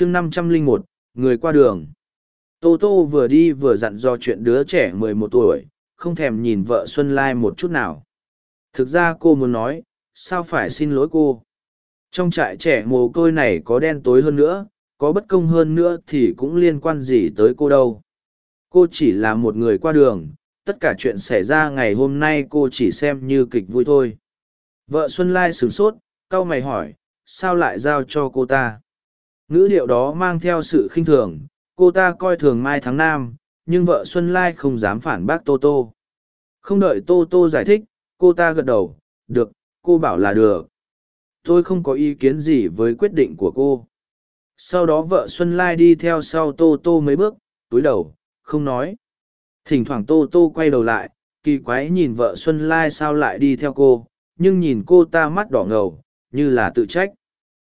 chương năm trăm linh một, người qua đường. Tô tô vừa đi vừa dặn do chuyện đứa trẻ mười một tuổi, không thèm nhìn vợ xuân lai một chút nào. Thực ra cô muốn nói, sao phải xin lỗi cô? Trong trại trẻ mồ côi này có đen tối hơn nữa, có bất công hơn nữa thì cũng liên quan gì tới cô đâu. Cô chỉ là một người qua đường, tất cả chuyện xảy ra ngày hôm nay cô chỉ xem như kịch vui thôi. Vợ xuân lai sửng sốt c a o mày hỏi, sao lại giao cho cô ta? Ngữ điệu đó mang theo sự khinh thường cô ta coi thường mai tháng Nam, nhưng vợ xuân lai không dám phản bác tô tô. Không đợi tô tô giải thích cô ta gật đầu được cô bảo là được. Tôi không có ý kiến gì với quyết định của cô. Sau đó vợ xuân lai đi theo sau tô tô mấy bước túi đầu không nói. Thỉnh thoảng tô tô quay đầu lại kỳ quái nhìn vợ xuân lai sao lại đi theo cô nhưng nhìn cô ta mắt đỏ ngầu như là tự trách.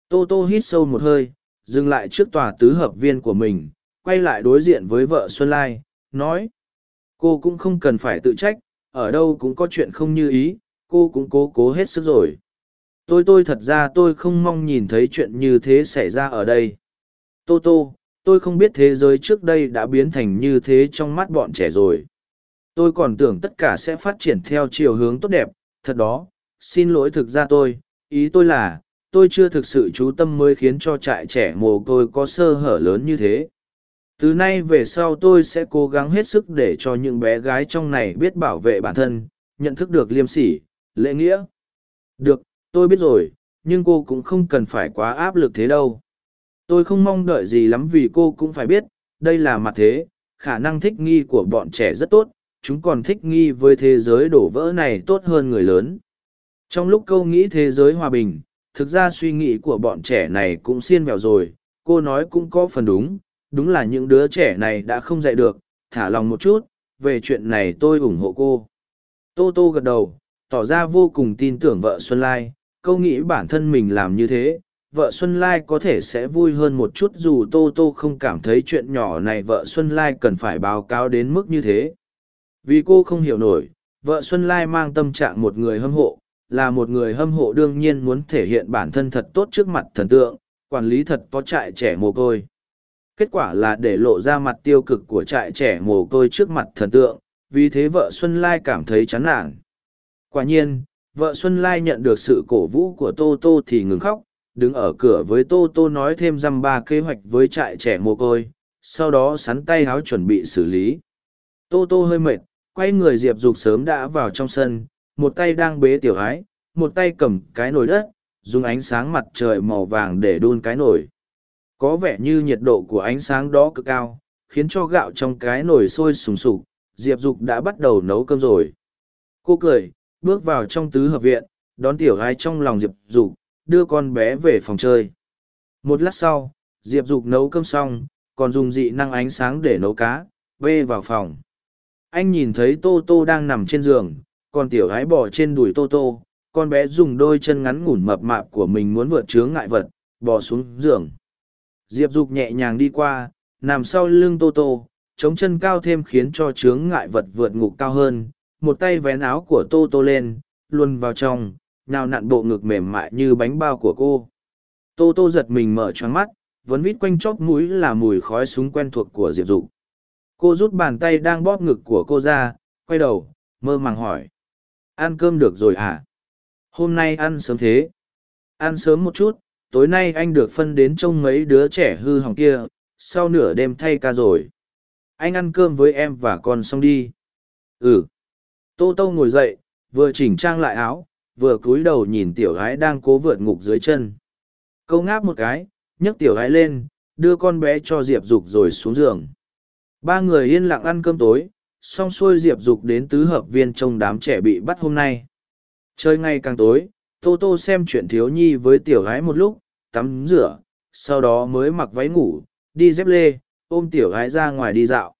Tô tô hít sâu một hơi dừng lại trước tòa tứ hợp viên của mình, quay lại đối diện với vợ xuân lai, nói, cô cũng không cần phải tự trách, ở đâu cũng có chuyện không như ý, cô cũng cố cố hết sức rồi. Tôi tôi thật ra tôi không mong nhìn thấy chuyện như thế xảy ra ở đây. Tô tô, tôi không biết thế giới trước đây đã biến thành như thế trong mắt bọn trẻ rồi. Tôi còn tưởng tất cả sẽ phát triển theo chiều hướng tốt đẹp, thật đó, xin lỗi thực ra tôi, ý tôi là tôi chưa thực sự chú tâm mới khiến cho trại trẻ mồ côi có sơ hở lớn như thế. Từ nay về sau tôi sẽ cố gắng hết sức để cho những bé gái trong này biết bảo vệ bản thân, nhận thức được liêm sỉ, lễ nghĩa. Được, tôi biết rồi, nhưng cô cũng không cần phải quá áp lực thế đâu. Tôi không mong đợi gì lắm vì cô cũng phải biết, đây là mặt thế, khả năng thích nghi của bọn trẻ rất tốt, chúng còn thích nghi với thế giới đổ vỡ này tốt hơn người lớn. Trong lúc câu nghĩ thế giới hòa bình thực ra suy nghĩ của bọn trẻ này cũng xiên vẹo rồi, cô nói cũng có phần đúng đúng là những đứa trẻ này đã không dạy được, thả lòng một chút, về chuyện này tôi ủng hộ cô. Tô tô gật đầu, tỏ ra vô cùng tin tưởng vợ xuân lai, câu nghĩ bản thân mình làm như thế, vợ xuân lai có thể sẽ vui hơn một chút dù tô tô không cảm thấy chuyện nhỏ này vợ xuân lai cần phải báo cáo đến mức như thế. Vì cô không hiểu nổi, vợ xuân lai mang tâm trạng một người hâm hộ là một người hâm hộ đương nhiên muốn thể hiện bản thân thật tốt trước mặt thần tượng, quản lý thật có trại trẻ mồ côi. Kết quả là để lộ ra mặt tiêu cực của trại trẻ mồ côi trước mặt thần tượng, vì thế vợ xuân lai cảm thấy chán nản. Quả nhiên, vợ xuân lai nhận được sự cổ vũ của tô tô thì ngừng khóc, đứng ở cửa với tô tô nói thêm dăm ba kế hoạch với trại trẻ mồ côi, sau đó sắn tay háo chuẩn bị xử lý. Tô tô hơi mệt, quay người diệp dục sớm đã vào trong sân một tay đang bế tiểu ái một tay cầm cái nồi đất, dùng ánh sáng mặt trời màu vàng để đun cái nồi. Có vẻ như nhiệt độ của ánh sáng đó cực cao, khiến cho gạo trong cái nồi sôi sùng sục, diệp dục đã bắt đầu nấu cơm rồi. Cô cười, bước vào trong tứ hợp viện, đón tiểu ái trong lòng diệp dục, đưa con bé về phòng chơi. Một lát sau, diệp dục nấu cơm xong, còn dùng dị năng ánh sáng để nấu cá, bê vào phòng. Anh nhìn thấy tô tô đang nằm trên giường còn tiểu ái bỏ trên đùi tô tô, con bé dùng đôi chân ngắn ngủn mập mạp của mình muốn vượt chướng ngại vật, bò xuống giường. Diệp dục nhẹ nhàng đi qua, nằm sau lưng tô tô, chống chân cao thêm khiến cho chướng ngại vật vượt ngục cao hơn. Một tay vén áo của tô tô lên luôn vào trong nào nặn bộ ngực mềm mại như bánh bao của cô. Tô tô giật mình mở choáng mắt, vẫn vít quanh chóp mũi là mùi khói súng quen thuộc của diệp dục. Cô rút bàn tay đang bóp ngực của cô ra, quay đầu, mơ màng hỏi ăn cơm được rồi à hôm nay ăn sớm thế. Ăn sớm một chút, tối nay anh được phân đến trông mấy đứa trẻ hư hỏng kia, sau nửa đêm thay ca rồi. Anh ăn cơm với em và con xong đi. Ừ. Tô tô ngồi dậy, vừa chỉnh trang lại áo, vừa cúi đầu nhìn tiểu gái đang cố vượt ngục dưới chân. Câu ngáp một cái, nhấc tiểu gái lên, đưa con bé cho diệp dục rồi xuống giường. Ba người yên lặng ăn cơm tối xong xuôi diệp dục đến tứ hợp viên trông đám trẻ bị bắt hôm nay. Chơi ngày càng tối, tô tô xem chuyện thiếu nhi với tiểu gái một lúc, tắm rửa, sau đó mới mặc váy ngủ, đi dép lê, ôm tiểu gái ra ngoài đi dạo.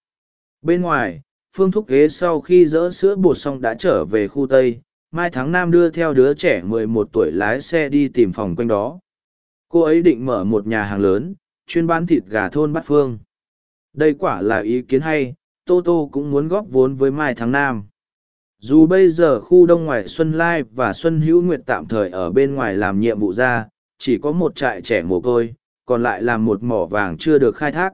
Bên ngoài, phương thúc ghế sau khi dỡ sữa bột xong đã trở về khu tây, mai tháng năm đưa theo đứa trẻ mười một tuổi lái xe đi tìm phòng quanh đó. Cô ấy định mở một nhà hàng lớn, chuyên bán thịt gà thôn bát phương. Đây quả là ý kiến hay tô tô cũng muốn góp vốn với mai tháng Nam. dù bây giờ khu đông ngoài xuân lai và xuân hữu nguyệt tạm thời ở bên ngoài làm nhiệm vụ ra chỉ có một trại trẻ mồ côi còn lại là một mỏ vàng chưa được khai thác.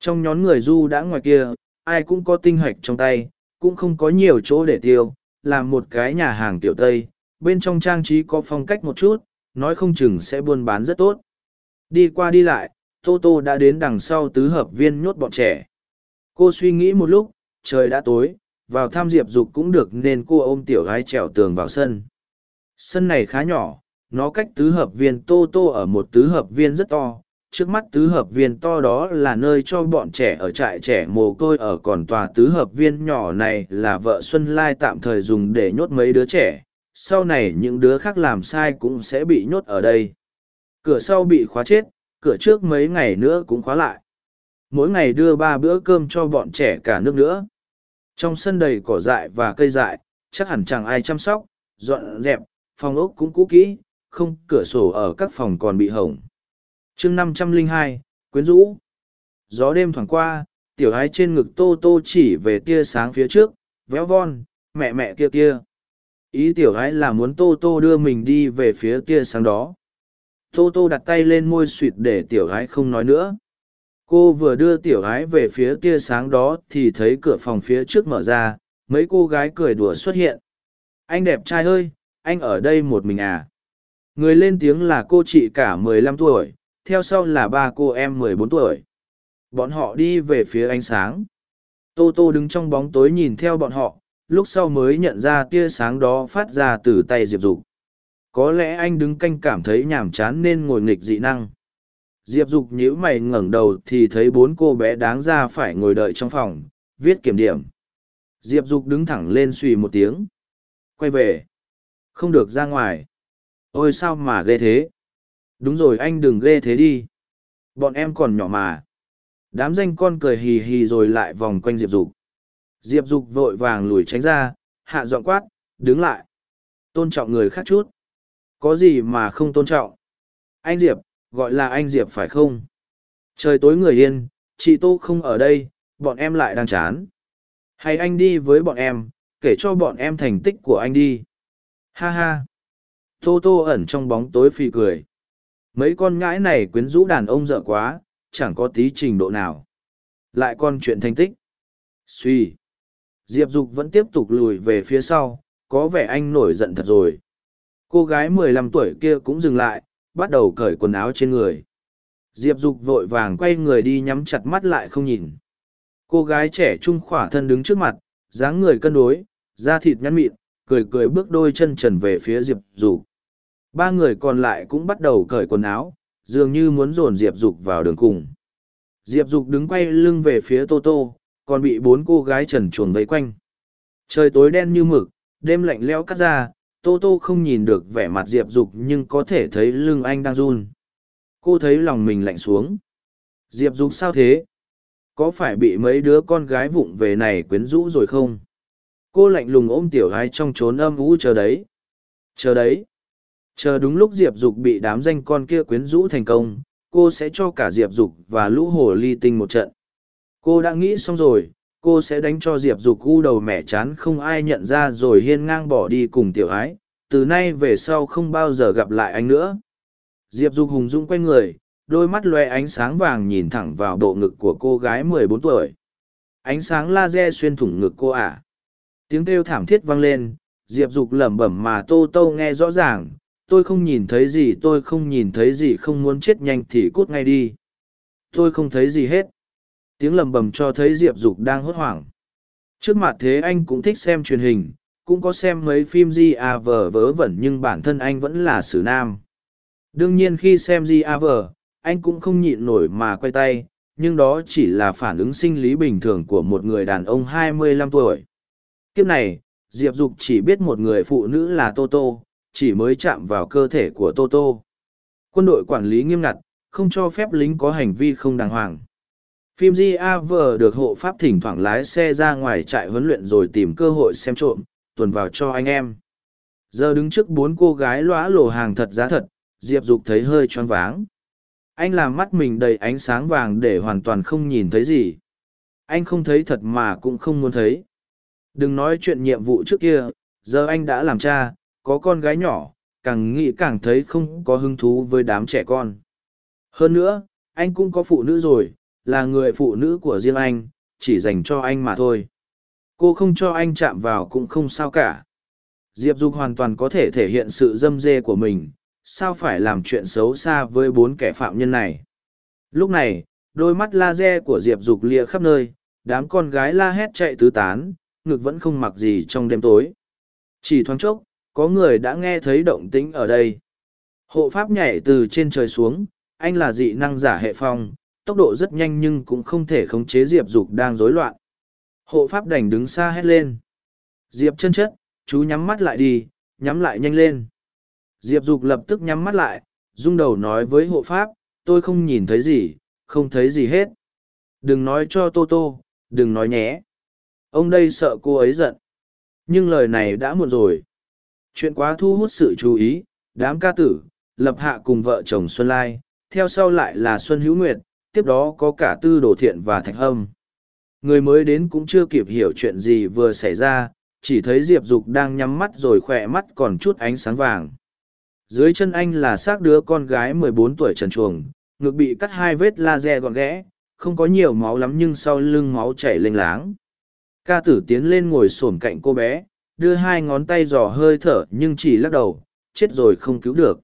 Trong nhóm người du đã ngoài kia, ai cũng có tinh hoạch trong tay, cũng không có nhiều chỗ để tiêu, làm một cái nhà hàng tiểu Tây, bên trong trang trí có phong cách một chút, nói không chừng sẽ buôn bán rất tốt. Đi qua đi lại, Tô Tô đã đến đằng sau tứ hợp viên nhốt bọn trẻ. Cô suy nghĩ một lúc, trời đã tối, vào thăm Diệp Dục cũng được nên cô ôm tiểu gái trèo tường vào sân. Sân này khá nhỏ, nó cách tứ hợp viên Tô Tô ở một tứ hợp viên rất to. Trước mắt tứ hợp viên to đó là nơi cho bọn trẻ ở trại trẻ mồ côi ở còn tòa tứ hợp viên nhỏ này là vợ Xuân Lai tạm thời dùng để nhốt mấy đứa trẻ. Sau này những đứa khác làm sai cũng sẽ bị nhốt ở đây. Cửa sau bị khóa chết, cửa trước mấy ngày nữa cũng khóa lại. Mỗi ngày đưa ba bữa cơm cho bọn trẻ cả nước nữa. Trong sân đầy cỏ dại và cây dại, chắc hẳn chẳng ai chăm sóc, dọn dẹp, phòng ốc cũng cũ kỹ, không cửa sổ ở các phòng còn bị hỏng. chương năm trăm linh hai quyến rũ. Gió đêm thoảng qua, tiểu ái trên ngực tô tô chỉ về tia sáng phía trước, véo von, mẹ mẹ kia kia. Ý tiểu ái là muốn tô tô đưa mình đi về phía tia sáng đó. Tô tô đặt tay lên môi suỵt để tiểu ái không nói nữa cô vừa đưa tiểu gái về phía tia sáng đó thì thấy cửa phòng phía trước mở ra, mấy cô gái cười đùa xuất hiện. Anh đẹp trai ơi, anh ở đây một mình à? Người lên tiếng là cô chị cả mười lăm tuổi, theo sau là ba cô em mười bốn tuổi. Bọn họ đi về phía ánh sáng. Tô tô đứng trong bóng tối nhìn theo bọn họ, lúc sau mới nhận ra tia sáng đó phát ra từ tay diệp dục. Có lẽ anh đứng canh cảm thấy nhàm chán nên ngồi nghịch dị năng diệp dục nhíu mày ngẩng đầu thì thấy bốn cô bé đáng ra phải ngồi đợi trong phòng, viết kiểm điểm. Diệp dục đứng thẳng lên suy một tiếng. Quay về. Không được ra ngoài. Ôi sao mà ghê thế? Đúng rồi, anh đừng ghê thế đi. Bọn em còn nhỏ mà. Đám danh con cười hì hì rồi lại vòng quanh diệp dục. Diệp dục vội vàng lùi tránh ra, hạ dọn quát, đứng lại. Tôn trọng người khác chút. Có gì mà không tôn trọng? Anh diệp gọi là anh diệp phải không? Trời tối người yên, chị tô không ở đây, bọn em lại đang chán. Hay anh đi với bọn em, kể cho bọn em thành tích của anh đi. Ha ha. Tô tô ẩn trong bóng tối phì cười. Mấy con ngãi này quyến rũ đàn ông dở quá, chẳng có tí trình độ nào. Lại còn chuyện thành tích. Suy diệp dục vẫn tiếp tục lùi về phía sau, có vẻ anh nổi giận thật rồi. Cô gái mười lăm tuổi kia cũng dừng lại bắt đầu cởi quần áo trên người. Diệp Dục vội vàng quay người đi nhắm chặt mắt lại không nhìn. Cô gái trẻ trung khỏa thân đứng trước mặt, dáng người cân đối, da thịt nhăn mịn, cười cười bước đôi chân trần về phía Diệp Dục. Ba người còn lại cũng bắt đầu cởi quần áo, dường như muốn dồn Diệp Dục vào đường cùng. Diệp Dục đứng quay lưng về phía Tô Tô, còn bị bốn cô gái trần chuồng vây quanh. Trời tối đen như mực, đêm lạnh lẽo cắt ra, tô tô không nhìn được vẻ mặt diệp dục nhưng có thể thấy lưng anh đang run. Cô thấy lòng mình lạnh xuống. Diệp dục sao thế? Có phải bị mấy đứa con gái vụng về này quyến rũ rồi không? Cô lạnh lùng ôm tiểu gái trong trốn âm ú chờ đấy. Chờ đấy. Chờ đúng lúc diệp dục bị đám danh con kia quyến rũ thành công, cô sẽ cho cả diệp dục và lũ hồ ly tinh một trận. Cô đã nghĩ xong rồi cô sẽ đánh cho diệp dục u đầu mẻ chán không ai nhận ra rồi hiên ngang bỏ đi cùng tiểu ái, từ nay về sau không bao giờ gặp lại anh nữa. Diệp dục hùng dũng quay người, đôi mắt loe ánh sáng vàng nhìn thẳng vào bộ ngực của cô gái mười bốn tuổi. Ánh sáng laser xuyên thủng ngực cô ả à. tiếng kêu thảm thiết vang lên, diệp dục lẩm bẩm mà tô tô nghe rõ ràng, tôi không nhìn thấy gì, tôi không nhìn thấy gì, không muốn chết nhanh thì cút ngay đi. Tôi không thấy gì hết tiếng lầm bầm cho thấy diệp dục đang hốt hoảng. Trước mặt thế anh cũng thích xem truyền hình, cũng có xem mấy phim di a vờ vớ vẩn nhưng bản thân anh vẫn là sử nam. Đương nhiên khi xem di a vờ anh cũng không nhịn nổi mà quay tay, nhưng đó chỉ là phản ứng sinh lý bình thường của một người đàn ông 25 tuổi. Kiếp này, diệp dục chỉ biết một người phụ nữ là toto, chỉ mới chạm vào cơ thể của toto. Quân đội quản lý nghiêm ngặt, không cho phép lính có hành vi không đàng hoàng phim GAV được hộ pháp thỉnh thoảng lái xe ra ngoài trại huấn luyện rồi tìm cơ hội xem trộm, tuần vào cho anh em. Giờ đứng trước bốn cô gái lóa lổ hàng thật giá thật, Diệp Dục thấy hơi choáng váng. Anh làm mắt mình đầy ánh sáng vàng để hoàn toàn không nhìn thấy gì. Anh không thấy thật mà cũng không muốn thấy. Đừng nói chuyện nhiệm vụ trước kia, giờ anh đã làm cha, có con gái nhỏ, càng nghĩ càng thấy không có hứng thú với đám trẻ con. Hơn nữa, anh cũng có phụ nữ rồi, là người phụ nữ của riêng anh, chỉ dành cho anh mà thôi. Cô không cho anh chạm vào cũng không sao cả. Diệp Dục hoàn toàn có thể thể hiện sự dâm dê của mình, sao phải làm chuyện xấu xa với bốn kẻ phạm nhân này. Lúc này, đôi mắt laser của Diệp Dục lia khắp nơi, đám con gái la hét chạy tứ tán, ngực vẫn không mặc gì trong đêm tối. Chỉ thoáng chốc, có người đã nghe thấy động tĩnh ở đây. Hộ pháp nhảy từ trên trời xuống, anh là dị năng giả hệ phong, tốc độ rất nhanh nhưng cũng không thể khống chế Diệp Dục đang rối loạn. Hộ pháp đành đứng xa hét lên. Diệp chân chất, chú nhắm mắt lại đi, nhắm lại nhanh lên. Diệp Dục lập tức nhắm mắt lại, rung đầu nói với hộ pháp, tôi không nhìn thấy gì, không thấy gì hết. Đừng nói cho Tô Tô, đừng nói nhé. Ông đây sợ cô ấy giận. Nhưng lời này đã muộn rồi. Chuyện quá thu hút sự chú ý, đám ca tử, lập hạ cùng vợ chồng Xuân Lai, theo sau lại là Xuân Hữu Nguyệt, tiếp đó có cả Tư Đồ Thiện và Thạch Hâm. Người mới đến cũng chưa kịp hiểu chuyện gì vừa xảy ra, chỉ thấy Diệp Dục đang nhắm mắt rồi khỏe mắt còn chút ánh sáng vàng. Dưới chân anh là xác đứa con gái mười bốn tuổi trần chuồng, ngực bị cắt hai vết laser gọn ghẽ, không có nhiều máu lắm nhưng sau lưng máu chảy lênh láng. Ca tử tiến lên ngồi xổm cạnh cô bé, đưa hai ngón tay dò hơi thở nhưng chỉ lắc đầu, chết rồi không cứu được.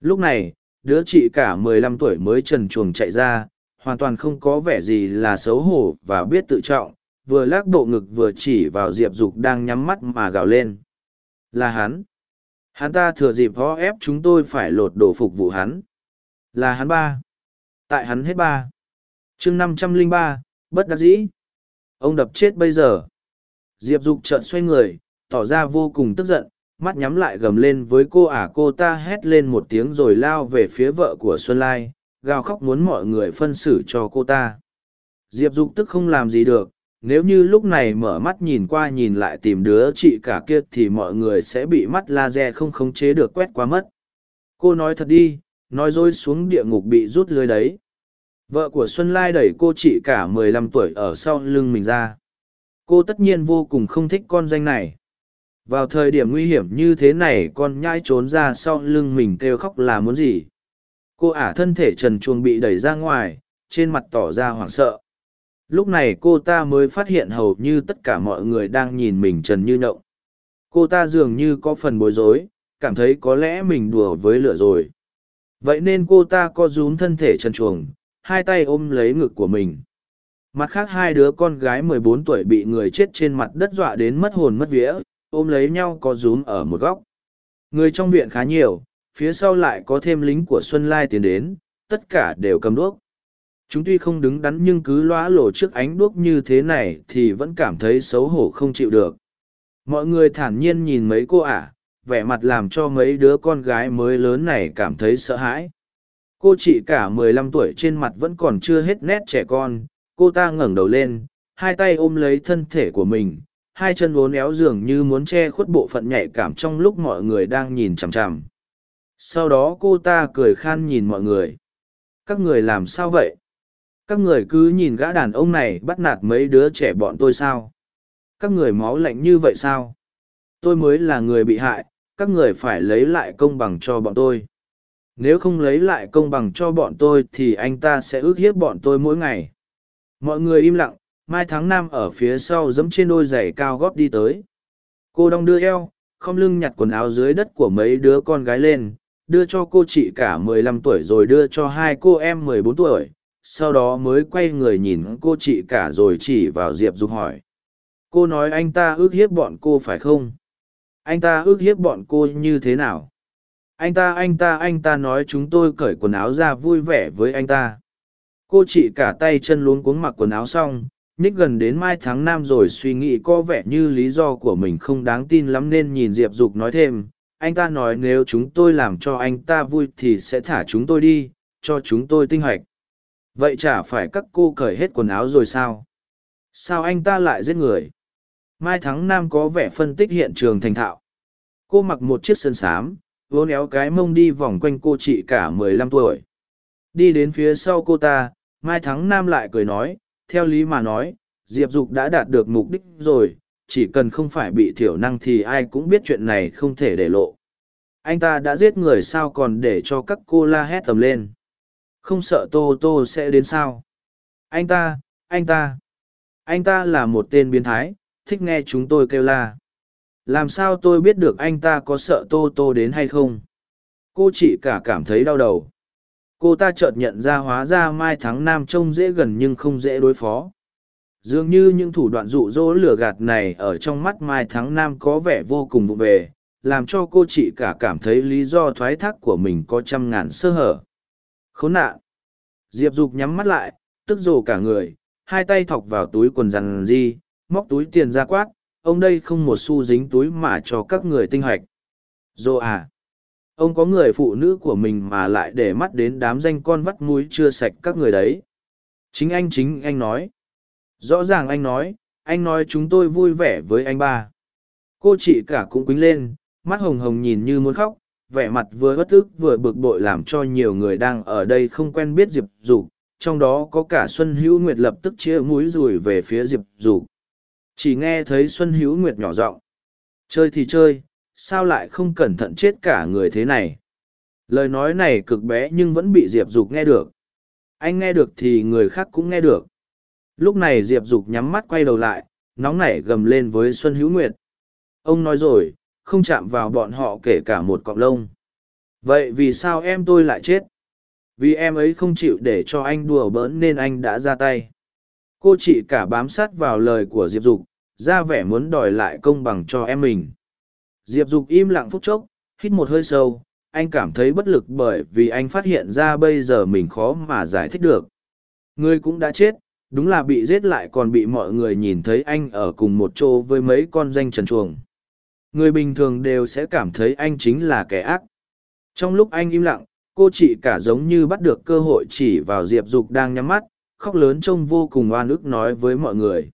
Lúc này, đứa chị cả mười lăm tuổi mới trần chuồng chạy ra, hoàn toàn không có vẻ gì là xấu hổ và biết tự trọng, vừa lắc bộ ngực vừa chỉ vào Diệp Dục đang nhắm mắt mà gào lên. Là hắn. Hắn ta thừa dịp ho ép chúng tôi phải lột đồ phục vụ hắn. Là hắn ba. Tại hắn hết ba. chương năm trăm linh ba, bất đắc dĩ. Ông đập chết bây giờ. Diệp Dục trợn xoay người, tỏ ra vô cùng tức giận, mắt nhắm lại gầm lên với cô ả cô ta hét lên một tiếng rồi lao về phía vợ của Xuân Lai, gào khóc muốn mọi người phân xử cho cô ta. Diệp Dục tức không làm gì được, nếu như lúc này mở mắt nhìn qua nhìn lại tìm đứa chị cả kia thì mọi người sẽ bị mắt laser không khống chế được quét qua mất. Cô nói thật đi, nói dối xuống địa ngục bị rút lưới đấy. Vợ của Xuân Lai đẩy cô chị cả mười lăm tuổi ở sau lưng mình ra. Cô tất nhiên vô cùng không thích con danh này. Vào thời điểm nguy hiểm như thế này con nhai trốn ra sau lưng mình kêu khóc là muốn gì. Cô ả thân thể trần chuồng bị đẩy ra ngoài, trên mặt tỏ ra hoảng sợ. Lúc này cô ta mới phát hiện hầu như tất cả mọi người đang nhìn mình trần như nhộng. Cô ta dường như có phần bối rối, cảm thấy có lẽ mình đùa với lửa rồi. Vậy nên cô ta co rúm thân thể trần chuồng, hai tay ôm lấy ngực của mình. Mặt khác hai đứa con gái mười bốn tuổi bị người chết trên mặt đất dọa đến mất hồn mất vía, ôm lấy nhau có rúm ở một góc. Người trong viện khá nhiều, phía sau lại có thêm lính của Xuân Lai tiến đến, tất cả đều cầm đuốc. Chúng tuy không đứng đắn nhưng cứ lóa lổ trước ánh đuốc như thế này thì vẫn cảm thấy xấu hổ không chịu được. Mọi người thản nhiên nhìn mấy cô ả, vẻ mặt làm cho mấy đứa con gái mới lớn này cảm thấy sợ hãi. Cô chị cả mười lăm tuổi trên mặt vẫn còn chưa hết nét trẻ con, cô ta ngẩng đầu lên, hai tay ôm lấy thân thể của mình, hai chân uốn éo dường như muốn che khuất bộ phận nhạy cảm trong lúc mọi người đang nhìn chằm chằm. Sau đó cô ta cười khan nhìn mọi người. Các người làm sao vậy? Các người cứ nhìn gã đàn ông này bắt nạt mấy đứa trẻ bọn tôi sao? Các người máu lạnh như vậy sao? Tôi mới là người bị hại, các người phải lấy lại công bằng cho bọn tôi. Nếu không lấy lại công bằng cho bọn tôi thì anh ta sẽ ước hiếp bọn tôi mỗi ngày. Mọi người im lặng, Mai Tháng Năm ở phía sau giẫm trên đôi giày cao gót đi tới. Cô đong đưa eo, không lưng nhặt quần áo dưới đất của mấy đứa con gái lên, đưa cho cô chị cả mười lăm tuổi rồi đưa cho hai cô em mười bốn tuổi, sau đó mới quay người nhìn cô chị cả rồi chỉ vào Diệp Dục hỏi. Cô nói anh ta ước hiếp bọn cô phải không? Anh ta ước hiếp bọn cô như thế nào? Anh ta anh ta anh ta nói chúng tôi cởi quần áo ra vui vẻ với anh ta. Cô chị cả tay chân luống cuống mặc quần áo xong, nhích gần đến mai tháng năm rồi suy nghĩ có vẻ như lý do của mình không đáng tin lắm nên nhìn diệp dục nói thêm, anh ta nói nếu chúng tôi làm cho anh ta vui thì sẽ thả chúng tôi đi, cho chúng tôi tinh hoạch. Vậy chả phải các cô cởi hết quần áo rồi sao? Sao anh ta lại giết người? Mai thắng nam có vẻ phân tích hiện trường thành thạo. Cô mặc một chiếc sân xám vốn éo cái mông đi vòng quanh cô chị cả mười lăm tuổi. Đi đến phía sau cô ta, mai thắng nam lại cười nói theo lý mà nói, Diệp Dục đã đạt được mục đích rồi, chỉ cần không phải bị thiểu năng thì ai cũng biết chuyện này không thể để lộ. Anh ta đã giết người sao còn để cho các cô la hét tầm lên. Không sợ Tô Tô sẽ đến sao? Anh ta, anh ta. Anh ta là một tên biến thái, thích nghe chúng tôi kêu la. Làm sao tôi biết được anh ta có sợ Tô Tô đến hay không? Cô chị cả cảm thấy đau đầu. Cô ta chợt nhận ra hóa ra Mai Thắng Nam trông dễ gần nhưng không dễ đối phó. Dường như những thủ đoạn rụ rỗ lừa gạt này ở trong mắt mai thắng nam có vẻ vô cùng vụ về, làm cho cô chị cả cảm thấy lý do thoái thác của mình có trăm ngàn sơ hở. Khốn nạn! Diệp dục nhắm mắt lại, tức rồ cả người, hai tay thọc vào túi quần rằn di móc túi tiền ra quát, ông đây không một xu dính túi mà cho các người tinh hoạch. Rồ à ông có người phụ nữ của mình mà lại để mắt đến đám danh con vắt mũi chưa sạch các người đấy chính anh chính anh nói Rõ ràng anh nói, anh nói chúng tôi vui vẻ với anh ba. Cô chị cả cũng quýnh lên, mắt hồng hồng nhìn như muốn khóc, vẻ mặt vừa bất ức vừa bực bội làm cho nhiều người đang ở đây không quen biết Diệp Dục, trong đó có cả Xuân Hữu Nguyệt lập tức chia mũi rùi về phía Diệp Dục. Chỉ nghe thấy Xuân Hữu Nguyệt nhỏ giọng, chơi thì chơi, sao lại không cẩn thận chết cả người thế này? Lời nói này cực bé nhưng vẫn bị Diệp Dục nghe được. Anh nghe được thì người khác cũng nghe được. Lúc này diệp dục nhắm mắt quay đầu lại, nóng nảy gầm lên với xuân hữu nguyệt. Ông nói rồi, không chạm vào bọn họ kể cả một cọng lông. Vậy vì sao em tôi lại chết? Vì em ấy không chịu để cho anh đùa bỡn nên anh đã ra tay. Cô chị cả bám sát vào lời của diệp dục, ra vẻ muốn đòi lại công bằng cho em mình diệp dục im lặng phút chốc, hít một hơi sâu, anh cảm thấy bất lực bởi vì anh phát hiện ra bây giờ mình khó mà giải thích được. Người cũng đã chết, đúng là bị giết lại còn bị mọi người nhìn thấy anh ở cùng một chỗ với mấy con danh trần chuồng. Người bình thường đều sẽ cảm thấy anh chính là kẻ ác. Trong lúc anh im lặng, cô chị cả giống như bắt được cơ hội chỉ vào diệp dục đang nhắm mắt, khóc lớn trông vô cùng oan ức nói với mọi người.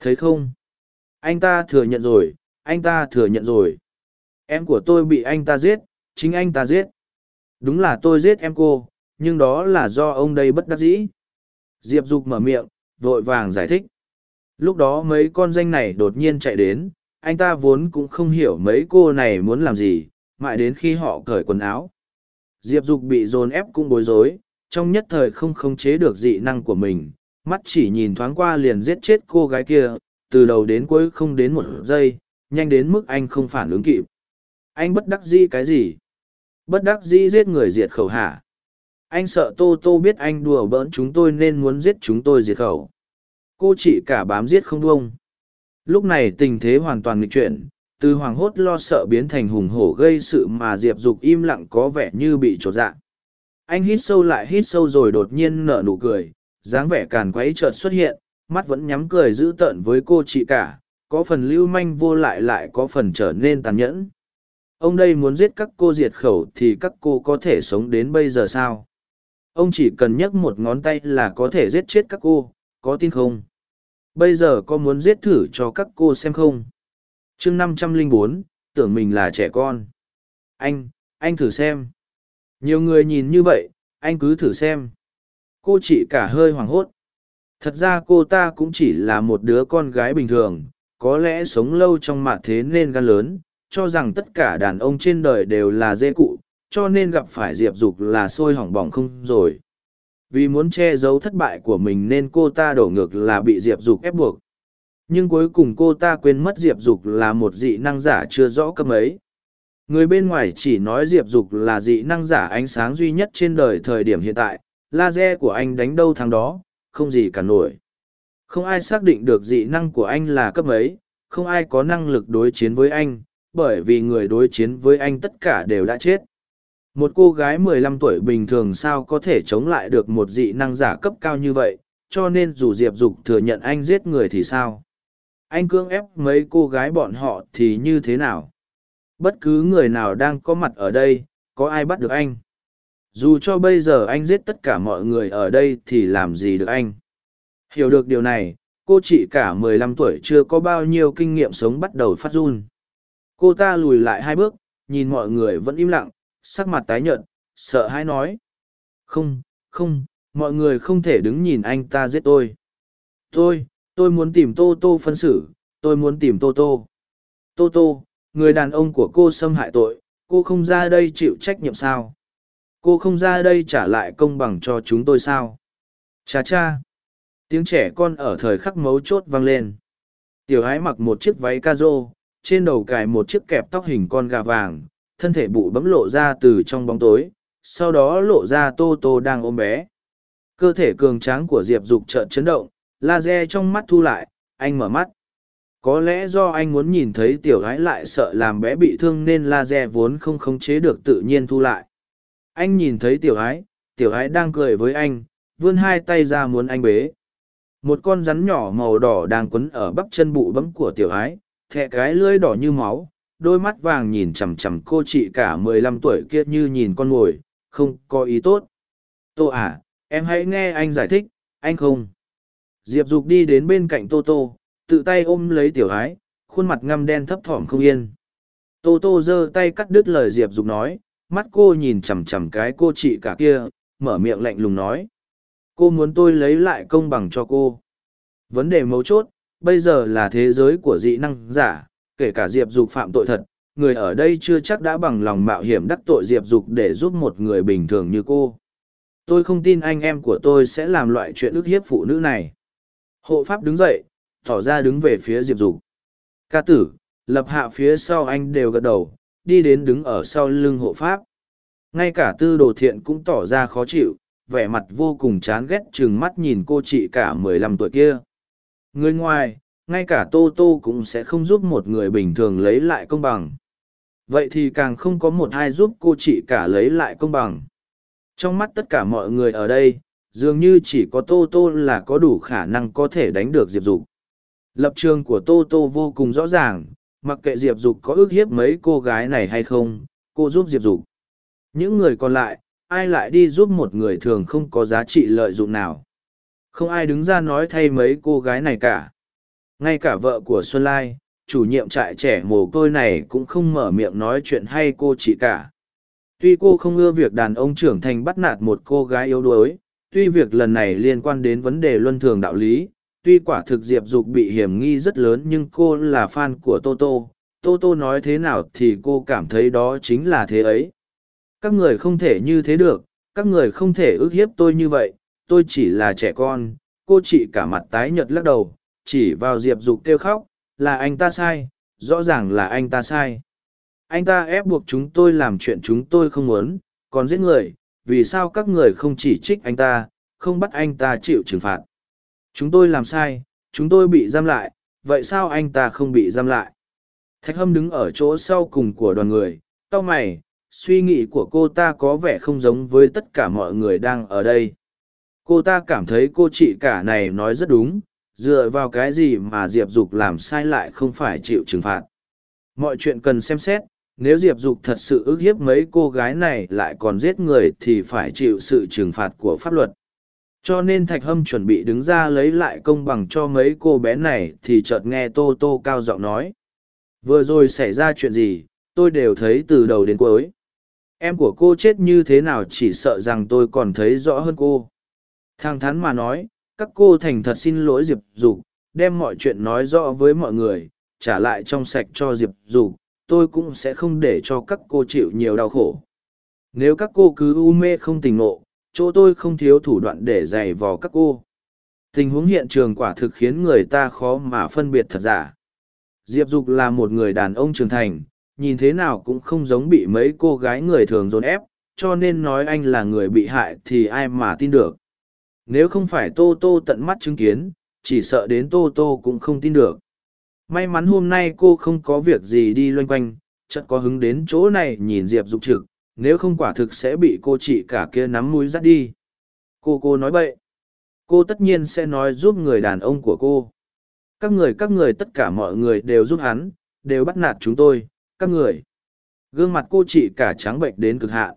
Thấy không? Anh ta thừa nhận rồi anh ta thừa nhận rồi em của tôi bị anh ta giết chính anh ta giết đúng là tôi giết em cô nhưng đó là do ông đây bất đắc dĩ Diệp Dục mở miệng, vội vàng giải thích. Lúc đó mấy con danh này đột nhiên chạy đến, anh ta vốn cũng không hiểu mấy cô này muốn làm gì, mãi đến khi họ cởi quần áo. Diệp Dục bị dồn ép cũng bối rối, trong nhất thời không khống chế được dị năng của mình, mắt chỉ nhìn thoáng qua liền giết chết cô gái kia, từ đầu đến cuối không đến một giây, nhanh đến mức anh không phản ứng kịp. Anh bất đắc dĩ cái gì? Bất đắc dĩ giết người diệt khẩu hả? anh sợ tô tô biết anh đùa bỡn chúng tôi nên muốn giết chúng tôi diệt khẩu cô chị cả bám giết không đúng. lúc này tình thế hoàn toàn nghịch chuyển, từ hoàng hốt lo sợ biến thành hùng hổ gây sự mà diệp dục im lặng có vẻ như bị trột dạ anh hít sâu lại hít sâu rồi đột nhiên nở nụ cười, dáng vẻ càn quấy chợt xuất hiện, mắt vẫn nhắm cười dữ tợn với cô chị cả có phần lưu manh vô lại lại có phần trở nên tàn nhẫn. Ông đây muốn giết các cô diệt khẩu thì các cô có thể sống đến bây giờ sao? Ông chỉ cần nhấc một ngón tay là có thể giết chết các cô, có tin không? Bây giờ có muốn giết thử cho các cô xem không? Chương năm trăm lẻ bốn, tưởng mình là trẻ con. Anh anh thử xem. Nhiều người nhìn như vậy, anh cứ thử xem. Cô chị cả hơi hoảng hốt. Thật ra cô ta cũng chỉ là một đứa con gái bình thường có lẽ sống lâu trong mạ thế nên gan lớn, cho rằng tất cả đàn ông trên đời đều là dê cụ, cho nên gặp phải diệp dục là sôi hỏng bỏng không rồi. Vì muốn che giấu thất bại của mình nên cô ta đổ ngược là bị diệp dục ép buộc. Nhưng cuối cùng cô ta quên mất diệp dục là một dị năng giả chưa rõ cấp ấy. Người bên ngoài chỉ nói diệp dục là dị năng giả ánh sáng duy nhất trên đời thời điểm hiện tại, laser của anh đánh đâu thắng đó, không gì cả nổi không ai xác định được dị năng của anh là cấp ấy không ai có năng lực đối chiến với anh, bởi vì người đối chiến với anh tất cả đều đã chết. Một cô gái mười lăm tuổi bình thường sao có thể chống lại được một dị năng giả cấp cao như vậy, cho nên dù diệp dục thừa nhận anh giết người thì sao? Anh cưỡng ép mấy cô gái bọn họ thì như thế nào? Bất cứ người nào đang có mặt ở đây, có ai bắt được anh? Dù cho bây giờ anh giết tất cả mọi người ở đây thì làm gì được anh? Hiểu được điều này cô chị cả mười lăm tuổi chưa có bao nhiêu kinh nghiệm sống bắt đầu phát run cô ta lùi lại hai bước nhìn mọi người vẫn im lặng sắc mặt tái nhợt, sợ hãi nói. Không, không, mọi người không thể đứng nhìn anh ta giết tôi. Tôi, tôi muốn tìm Tô Tô phân xử, tôi muốn tìm Tô Tô. Tô Tô, người đàn ông của cô xâm hại tội, cô không ra đây chịu trách nhiệm sao? cô không ra đây trả lại công bằng cho chúng tôi sao cha cha tiếng trẻ con ở thời khắc mấu chốt vang lên. Tiểu ái mặc một chiếc váy ca rô trên đầu cài một chiếc kẹp tóc hình con gà vàng thân thể bụ bấm lộ ra từ trong bóng tối sau đó lộ ra tô tô đang ôm bé. Cơ thể cường tráng của diệp dục trợn chấn động laser trong mắt thu lại anh mở mắt. Có lẽ do anh muốn nhìn thấy tiểu gái lại sợ làm bé bị thương nên laser vốn không khống chế được tự nhiên thu lại. Anh nhìn thấy tiểu gái, tiểu gái đang cười với anh vươn hai tay ra muốn anh bế một con rắn nhỏ màu đỏ đang quấn ở bắp chân bụ bấm của tiểu ái, thẹ cái lưỡi đỏ như máu, đôi mắt vàng nhìn chằm chằm cô chị cả mười lăm tuổi kia như nhìn con mồi không có ý tốt. Tô à em hãy nghe anh giải thích, anh không? Diệp dục đi đến bên cạnh tô tô, tự tay ôm lấy tiểu ái, khuôn mặt ngăm đen thấp thỏm không yên. Tô tô giơ tay cắt đứt lời diệp dục nói, mắt cô nhìn chằm chằm cái cô chị cả kia, mở miệng lạnh lùng nói cô muốn tôi lấy lại công bằng cho cô. Vấn đề mấu chốt, bây giờ là thế giới của dị năng giả, kể cả diệp dục phạm tội thật, người ở đây chưa chắc đã bằng lòng mạo hiểm đắc tội diệp dục để giúp một người bình thường như cô. Tôi không tin anh em của tôi sẽ làm loại chuyện ức hiếp phụ nữ này. Hộ pháp đứng dậy, tỏ ra đứng về phía diệp dục. Ca tử, lập hạ phía sau anh đều gật đầu, đi đến đứng ở sau lưng hộ pháp. Ngay cả tư đồ thiện cũng tỏ ra khó chịu vẻ mặt vô cùng chán ghét chừng mắt nhìn cô chị cả mười lăm tuổi kia. Người ngoài, ngay cả tô tô cũng sẽ không giúp một người bình thường lấy lại công bằng. Vậy thì càng không có một ai giúp cô chị cả lấy lại công bằng. Trong mắt tất cả mọi người ở đây, dường như chỉ có tô tô là có đủ khả năng có thể đánh được diệp dục. Lập trường của tô tô vô cùng rõ ràng, mặc kệ diệp dục có ước hiếp mấy cô gái này hay không, cô giúp diệp dục. Những người còn lại ai lại đi giúp một người thường không có giá trị lợi dụng nào? Không ai đứng ra nói thay mấy cô gái này cả. Ngay cả vợ của xuân lai, chủ nhiệm trại trẻ mồ côi này cũng không mở miệng nói chuyện hay cô chị cả. Tuy cô không ưa việc đàn ông trưởng thành bắt nạt một cô gái yếu đuối, tuy việc lần này liên quan đến vấn đề luân thường đạo lý, tuy quả thực diệp dục bị hiểm nghi rất lớn nhưng cô là fan của toto toto nói thế nào thì cô cảm thấy đó chính là thế ấy các người không thể như thế được, các người không thể ức hiếp tôi như vậy, tôi chỉ là trẻ con, cô chị cả mặt tái nhợt lắc đầu, chỉ vào diệp dục kêu khóc, là anh ta sai, rõ ràng là anh ta sai. Anh ta ép buộc chúng tôi làm chuyện chúng tôi không muốn, còn giết người, vì sao các người không chỉ trích anh ta, không bắt anh ta chịu trừng phạt? Chúng tôi làm sai, chúng tôi bị giam lại, vậy sao anh ta không bị giam lại? Thạch hâm đứng ở chỗ sau cùng của đoàn người, cau mày suy nghĩ của cô ta có vẻ không giống với tất cả mọi người đang ở đây. Cô ta cảm thấy cô chị cả này nói rất đúng, dựa vào cái gì mà diệp dục làm sai lại không phải chịu trừng phạt. Mọi chuyện cần xem xét, nếu diệp dục thật sự ức hiếp mấy cô gái này lại còn giết người thì phải chịu sự trừng phạt của pháp luật. Cho nên thạch hâm chuẩn bị đứng ra lấy lại công bằng cho mấy cô bé này thì chợt nghe tô tô cao giọng nói. Vừa rồi xảy ra chuyện gì, tôi đều thấy từ đầu đến cuối em của cô chết như thế nào chỉ sợ rằng tôi còn thấy rõ hơn cô. Thẳng thắn mà nói, các cô thành thật xin lỗi diệp dục, đem mọi chuyện nói rõ với mọi người, trả lại trong sạch cho diệp dục, tôi cũng sẽ không để cho các cô chịu nhiều đau khổ. Nếu các cô cứ u mê không tỉnh ngộ, chỗ tôi không thiếu thủ đoạn để giày vò các cô. Tình huống hiện trường quả thực khiến người ta khó mà phân biệt thật giả. Diệp dục là một người đàn ông trưởng thành nhìn thế nào cũng không giống bị mấy cô gái người thường dồn ép, cho nên nói anh là người bị hại thì ai mà tin được. Nếu không phải tô tô tận mắt chứng kiến, chỉ sợ đến tô tô cũng không tin được. May mắn hôm nay cô không có việc gì đi loanh quanh, chợt có hứng đến chỗ này nhìn diệp dục trực, nếu không quả thực sẽ bị cô chị cả kia nắm mũi dắt đi. Cô cô nói bậy. Cô tất nhiên sẽ nói giúp người đàn ông của cô. Các người các người, tất cả mọi người đều giúp hắn, đều bắt nạt chúng tôi các người. Gương mặt cô chị cả trắng bệnh đến cực hạn.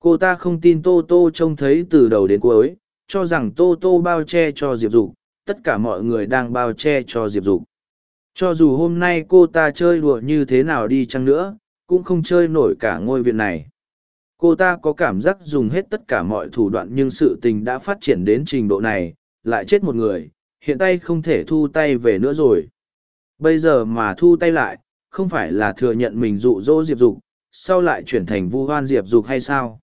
Cô ta không tin tô tô trông thấy từ đầu đến cuối, cho rằng tô tô bao che cho diệp dục, tất cả mọi người đang bao che cho diệp dục. Cho dù hôm nay cô ta chơi đùa như thế nào đi chăng nữa, cũng không chơi nổi cả ngôi viện này. Cô ta có cảm giác dùng hết tất cả mọi thủ đoạn nhưng sự tình đã phát triển đến trình độ này, lại chết một người, hiện tay không thể thu tay về nữa rồi. Bây giờ mà thu tay lại không phải là thừa nhận mình dụ dỗ diệp dục, sau lại chuyển thành vu hoan diệp dục hay sao?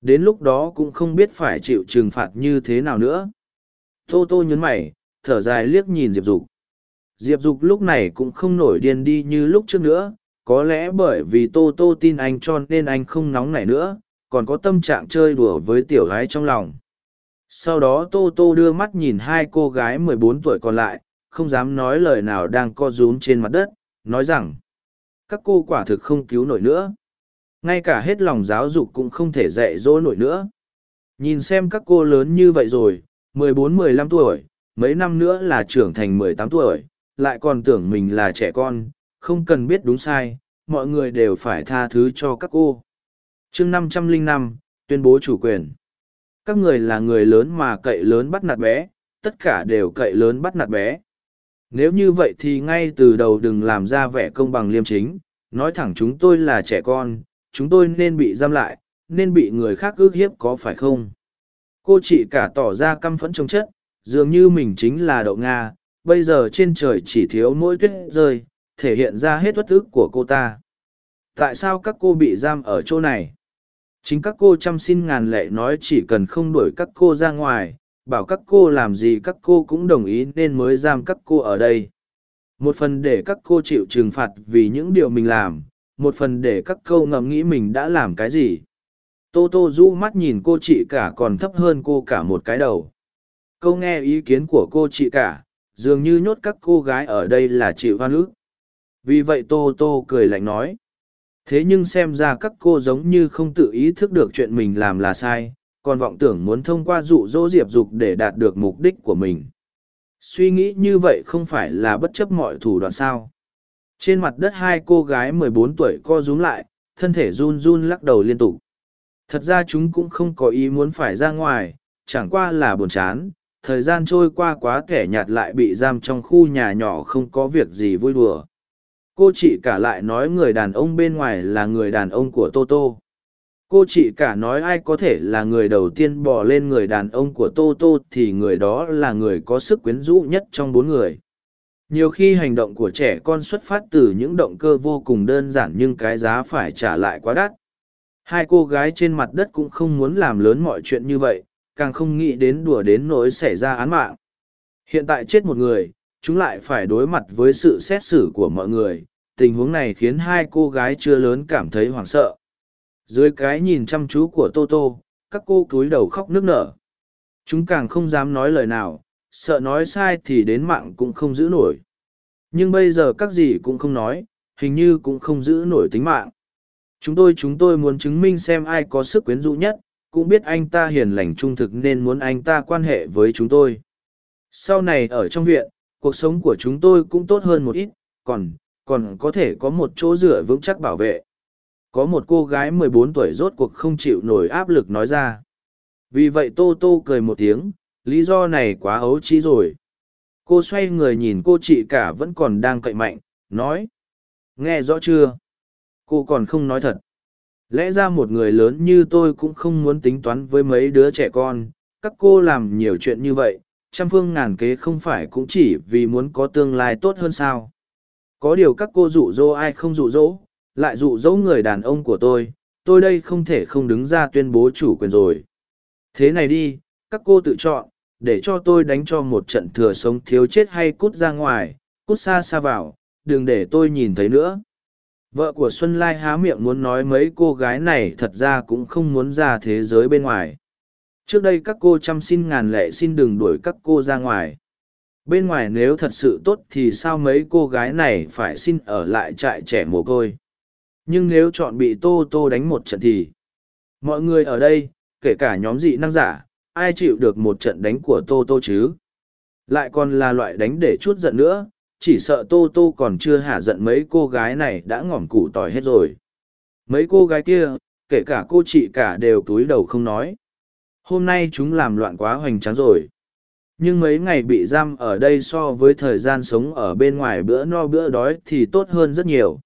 Đến lúc đó cũng không biết phải chịu trừng phạt như thế nào nữa. Tô tô nhấn mày, thở dài liếc nhìn diệp dục. Diệp dục lúc này cũng không nổi điên đi như lúc trước nữa, có lẽ bởi vì tô tô tin anh cho nên anh không nóng nảy nữa, còn có tâm trạng chơi đùa với tiểu gái trong lòng. Sau đó tô tô đưa mắt nhìn hai cô gái mười bốn tuổi còn lại, không dám nói lời nào đang co rúm trên mặt đất nói rằng, các cô quả thực không cứu nổi nữa. Ngay cả hết lòng giáo dục cũng không thể dạy dỗ nổi nữa. Nhìn xem các cô lớn như vậy rồi, mười bốn, mười lăm tuổi, mấy năm nữa là trưởng thành mười tám tuổi, lại còn tưởng mình là trẻ con, không cần biết đúng sai, mọi người đều phải tha thứ cho các cô. Chương năm trăm linh năm, tuyên bố chủ quyền. Các người là người lớn mà cậy lớn bắt nạt bé, tất cả đều cậy lớn bắt nạt bé nếu như vậy thì ngay từ đầu đừng làm ra vẻ công bằng liêm chính. Nói thẳng chúng tôi là trẻ con, chúng tôi nên bị giam lại, nên bị người khác ước hiếp có phải không? Cô chị cả tỏ ra căm phẫn trong chất, dường như mình chính là đậu nga, bây giờ trên trời chỉ thiếu mỗi tuyết rơi, thể hiện ra hết uất ức của cô ta. Tại sao các cô bị giam ở chỗ này? Chính các cô chăm xin ngàn lệ nói chỉ cần không đuổi các cô ra ngoài bảo các cô làm gì các cô cũng đồng ý nên mới giam các cô ở đây. Một phần để các cô chịu trừng phạt vì những điều mình làm, một phần để các câu ngẫm nghĩ mình đã làm cái gì. Tô tô rũ mắt nhìn cô chị cả còn thấp hơn cô cả một cái đầu. Câu nghe ý kiến của cô chị cả, dường như nhốt các cô gái ở đây là chịu hoan ức. Vì vậy tô tô cười lạnh nói. Thế nhưng xem ra các cô giống như không tự ý thức được chuyện mình làm là sai còn vọng tưởng muốn thông qua dụ dỗ diệp dục để đạt được mục đích của mình. Suy nghĩ như vậy không phải là bất chấp mọi thủ đoạn sao? Trên mặt đất hai cô gái mười bốn tuổi co rúm lại, thân thể run run lắc đầu liên tục. Thật ra chúng cũng không có ý muốn phải ra ngoài, chẳng qua là buồn chán, thời gian trôi qua quá kẻ nhạt lại bị giam trong khu nhà nhỏ không có việc gì vui đùa. Cô chị cả lại nói người đàn ông bên ngoài là người đàn ông của tô tô cô chị cả nói ai có thể là người đầu tiên bỏ lên người đàn ông của tô tô thì người đó là người có sức quyến rũ nhất trong bốn người. Nhiều khi hành động của trẻ con xuất phát từ những động cơ vô cùng đơn giản nhưng cái giá phải trả lại quá đắt. Hai cô gái trên mặt đất cũng không muốn làm lớn mọi chuyện như vậy, càng không nghĩ đến đùa đến nỗi xảy ra án mạng. Hiện tại chết một người, chúng lại phải đối mặt với sự xét xử của mọi người, tình huống này khiến hai cô gái chưa lớn cảm thấy hoảng sợ dưới cái nhìn chăm chú của tô tô, các cô cúi đầu khóc nức nở. Chúng càng không dám nói lời nào, sợ nói sai thì đến mạng cũng không giữ nổi. Nhưng bây giờ các gì cũng không nói, hình như cũng không giữ nổi tính mạng. Chúng tôi chúng tôi muốn chứng minh xem ai có sức quyến rũ nhất, cũng biết anh ta hiền lành trung thực nên muốn anh ta quan hệ với chúng tôi. Sau này ở trong viện, cuộc sống của chúng tôi cũng tốt hơn một ít, còn còn có thể có một chỗ dựa vững chắc bảo vệ có một cô gái mười bốn tuổi rốt cuộc không chịu nổi áp lực nói ra. Vì vậy tô tô cười một tiếng, lý do này quá ấu trí rồi. Cô xoay người nhìn cô chị cả vẫn còn đang cậy mạnh, nói, nghe rõ chưa? Cô còn không nói thật. Lẽ ra một người lớn như tôi cũng không muốn tính toán với mấy đứa trẻ con, các cô làm nhiều chuyện như vậy, trăm phương ngàn kế không phải cũng chỉ vì muốn có tương lai tốt hơn sao? Có điều các cô dụ dỗ ai không dụ dỗ lại dụ dỗ người đàn ông của tôi tôi đây không thể không đứng ra tuyên bố chủ quyền rồi. Thế này đi, các cô tự chọn, để cho tôi đánh cho một trận thừa sống thiếu chết hay cút ra ngoài, cút xa xa vào, đừng để tôi nhìn thấy nữa. Vợ của xuân lai há miệng muốn nói mấy cô gái này thật ra cũng không muốn ra thế giới bên ngoài. Trước đây các cô chăm xin ngàn lệ xin đừng đuổi các cô ra ngoài. Bên ngoài nếu thật sự tốt thì sao mấy cô gái này phải xin ở lại trại trẻ mồ côi? Nhưng nếu chọn bị tô tô đánh một trận thì. Mọi người ở đây, kể cả nhóm dị năng giả, ai chịu được một trận đánh của tô tô chứ? Lại còn là loại đánh để chút giận nữa, chỉ sợ tô tô còn chưa hạ giận mấy cô gái này đã ngỏm củ tỏi hết rồi. Mấy cô gái kia, kể cả cô chị cả đều túi đầu không nói. Hôm nay chúng làm loạn quá hoành tráng rồi. Nhưng mấy ngày bị giam ở đây so với thời gian sống ở bên ngoài bữa no bữa đói thì tốt hơn rất nhiều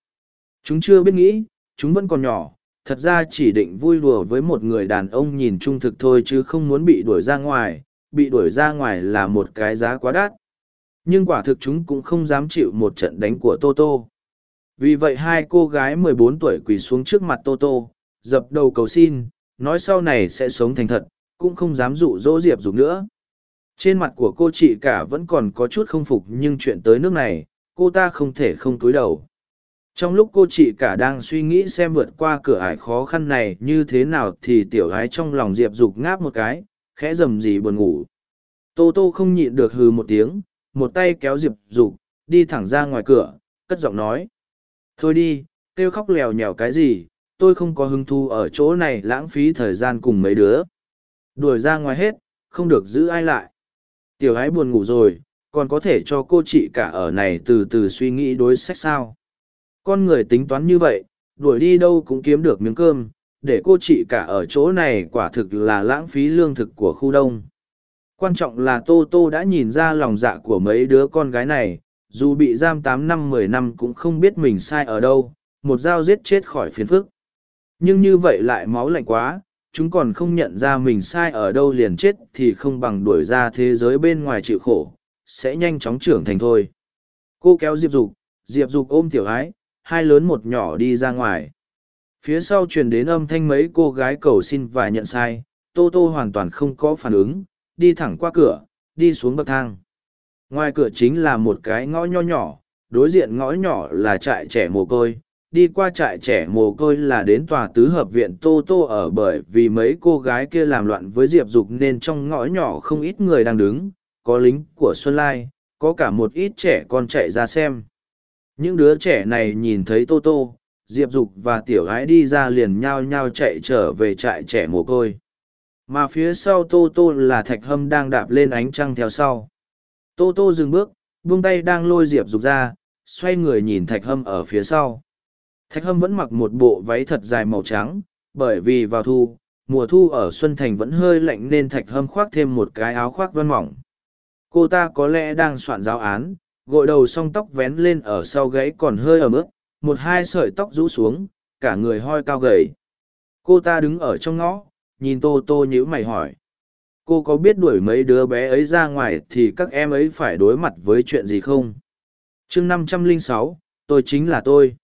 chúng chưa biết nghĩ chúng vẫn còn nhỏ thật ra chỉ định vui đùa với một người đàn ông nhìn trung thực thôi chứ không muốn bị đuổi ra ngoài bị đuổi ra ngoài là một cái giá quá đắt nhưng quả thực chúng cũng không dám chịu một trận đánh của toto vì vậy hai cô gái mười bốn tuổi quỳ xuống trước mặt toto dập đầu cầu xin nói sau này sẽ sống thành thật, cũng không dám dụ dỗ Diệp Dục nữa. Trên mặt của cô chị cả vẫn còn có chút không phục nhưng chuyện tới nước này, cô ta không thể không túi đầu. Trong lúc cô chị cả đang suy nghĩ xem vượt qua cửa ải khó khăn này như thế nào thì tiểu gái trong lòng Diệp Dục ngáp một cái, khẽ rầm rì buồn ngủ. Tô Tô không nhịn được hừ một tiếng, một tay kéo Diệp Dục, đi thẳng ra ngoài cửa, cất giọng nói. Thôi đi, kêu khóc lèo nhèo cái gì, tôi không có hứng thú ở chỗ này lãng phí thời gian cùng mấy đứa. Đuổi ra ngoài hết, không được giữ ai lại. Tiểu gái buồn ngủ rồi, còn có thể cho cô chị cả ở này từ từ suy nghĩ đối sách sao. Con người tính toán như vậy, đuổi đi đâu cũng kiếm được miếng cơm, để cô chị cả ở chỗ này quả thực là lãng phí lương thực của khu đông. Quan trọng là Tô Tô đã nhìn ra lòng dạ của mấy đứa con gái này, dù bị giam tám năm mười năm cũng không biết mình sai ở đâu, một dao giết chết khỏi phiền phức. Nhưng như vậy lại máu lạnh quá, chúng còn không nhận ra mình sai ở đâu liền chết thì không bằng đuổi ra thế giới bên ngoài chịu khổ, sẽ nhanh chóng trưởng thành thôi. Cô kéo Diệp Dục, Diệp Dục ôm tiểu ái, hai lớn một nhỏ đi ra ngoài. Phía sau truyền đến âm thanh mấy cô gái cầu xin và nhận sai, Tô Tô hoàn toàn không có phản ứng, đi thẳng qua cửa, đi xuống bậc thang. Ngoài cửa chính là một cái ngõ nho nhỏ, đối diện ngõ nhỏ là trại trẻ mồ côi, đi qua trại trẻ mồ côi là đến tòa tứ hợp viện tô tô ở bởi vì mấy cô gái kia làm loạn với diệp dục nên trong ngõ nhỏ không ít người đang đứng có lính của xuân lai có cả một ít trẻ con chạy ra xem những đứa trẻ này nhìn thấy tô tô diệp dục và tiểu gái đi ra liền nhao nhao chạy trở về trại trẻ mồ côi. Mà phía sau tô tô là thạch hâm đang đạp lên ánh trăng theo sau. Tô tô dừng bước buông tay đang lôi diệp dục ra xoay người nhìn thạch hâm ở phía sau. Thạch Hâm vẫn mặc một bộ váy thật dài màu trắng, bởi vì vào thu, mùa thu ở Xuân Thành vẫn hơi lạnh nên Thạch Hâm khoác thêm một cái áo khoác vân mỏng. Cô ta có lẽ đang soạn giáo án, gội đầu song tóc vén lên ở sau gáy còn hơi ở mức, một hai sợi tóc rũ xuống, cả người hoi cao gầy. Cô ta đứng ở trong ngõ, nhìn Tô Tô nhíu mày hỏi. Cô có biết đuổi mấy đứa bé ấy ra ngoài thì các em ấy phải đối mặt với chuyện gì không? chương năm trăm linh sáu, tôi chính là tôi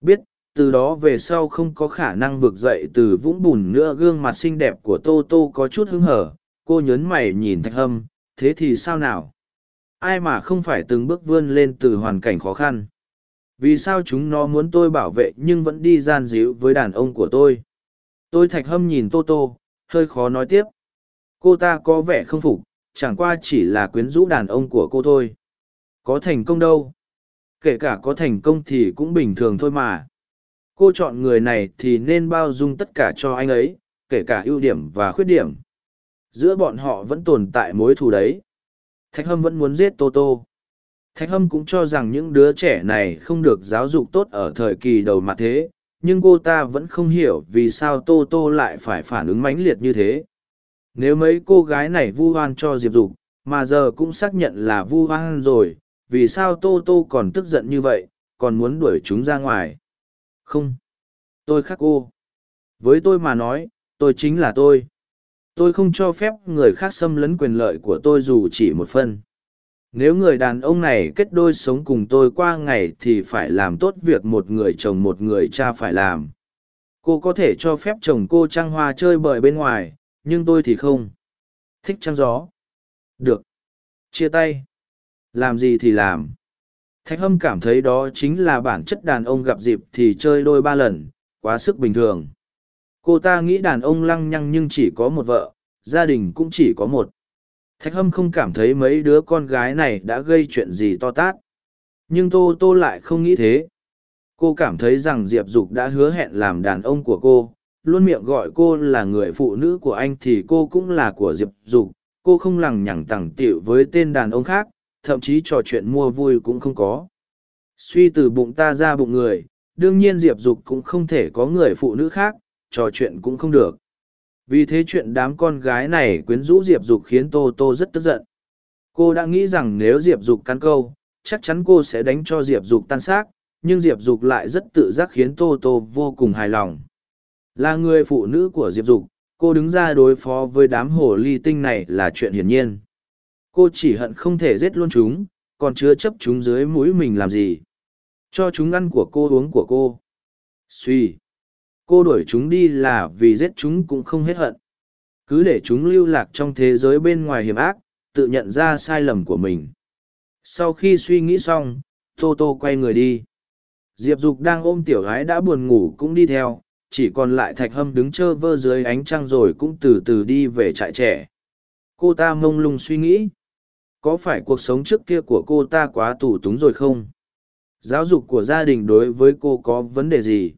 biết từ đó về sau không có khả năng vực dậy từ vũng bùn nữa gương mặt xinh đẹp của tô tô có chút hứng hở cô nhớn mày nhìn thạch hâm thế thì sao nào ai mà không phải từng bước vươn lên từ hoàn cảnh khó khăn. Vì sao chúng nó muốn tôi bảo vệ nhưng vẫn đi gian díu với đàn ông của tôi? Tôi thạch hâm nhìn tô tô, hơi khó nói tiếp. Cô ta có vẻ không phục, chẳng qua chỉ là quyến rũ đàn ông của cô thôi. Có thành công đâu. Kể cả có thành công thì cũng bình thường thôi mà. Cô chọn người này thì nên bao dung tất cả cho anh ấy, kể cả ưu điểm và khuyết điểm. Giữa bọn họ vẫn tồn tại mối thù đấy thạch hâm vẫn muốn giết tô tô. Thạch hâm cũng cho rằng những đứa trẻ này không được giáo dục tốt ở thời kỳ đầu mặt thế, nhưng cô ta vẫn không hiểu vì sao tô tô lại phải phản ứng mãnh liệt như thế. Nếu mấy cô gái này vu oan cho diệp dục, mà giờ cũng xác nhận là vu oan rồi, vì sao tô tô còn tức giận như vậy, còn muốn đuổi chúng ra ngoài? Không. Tôi khác cô. Với tôi mà nói, tôi chính là tôi tôi không cho phép người khác xâm lấn quyền lợi của tôi dù chỉ một phân nếu người đàn ông này kết đôi sống cùng tôi qua ngày thì phải làm tốt việc một người chồng một người cha phải làm. Cô có thể cho phép chồng cô trang hoa chơi bời bên ngoài nhưng tôi thì không. Thích trăng gió. Được. Chia tay. Làm gì thì làm. Thạch hâm cảm thấy đó chính là bản chất đàn ông gặp dịp thì chơi đôi ba lần, quá sức bình thường. Cô ta nghĩ đàn ông lăng nhăng nhưng chỉ có một vợ, gia đình cũng chỉ có một. Thạch hâm không cảm thấy mấy đứa con gái này đã gây chuyện gì to tát. Nhưng tô tô lại không nghĩ thế. Cô cảm thấy rằng Diệp Dục đã hứa hẹn làm đàn ông của cô, luôn miệng gọi cô là người phụ nữ của anh thì cô cũng là của Diệp Dục. Cô không lằng nhằng tẳng tiệu với tên đàn ông khác, thậm chí trò chuyện mua vui cũng không có. Suy từ bụng ta ra bụng người, đương nhiên Diệp Dục cũng không thể có người phụ nữ khác, trò chuyện cũng không được. Vì thế chuyện đám con gái này quyến rũ Diệp Dục khiến Tô Tô rất tức giận. Cô đã nghĩ rằng nếu Diệp Dục cắn câu, chắc chắn cô sẽ đánh cho Diệp Dục tan xác, nhưng Diệp Dục lại rất tự giác khiến Tô Tô vô cùng hài lòng. Là người phụ nữ của Diệp Dục, cô đứng ra đối phó với đám hồ ly tinh này là chuyện hiển nhiên cô chỉ hận không thể giết luôn chúng còn chứa chấp chúng dưới mũi mình làm gì cho chúng ăn của cô uống của cô suy cô đuổi chúng đi là vì giết chúng cũng không hết hận. Cứ để chúng lưu lạc trong thế giới bên ngoài hiểm ác, tự nhận ra sai lầm của mình. Sau khi suy nghĩ xong tô tô quay người đi. Diệp dục đang ôm tiểu gái đã buồn ngủ cũng đi theo, chỉ còn lại thạch hâm đứng trơ vơ dưới ánh trăng rồi cũng từ từ đi về trại trẻ. Cô ta mông lung suy nghĩ, có phải cuộc sống trước kia của cô ta quá tù túng rồi không? Giáo dục của gia đình đối với cô có vấn đề gì?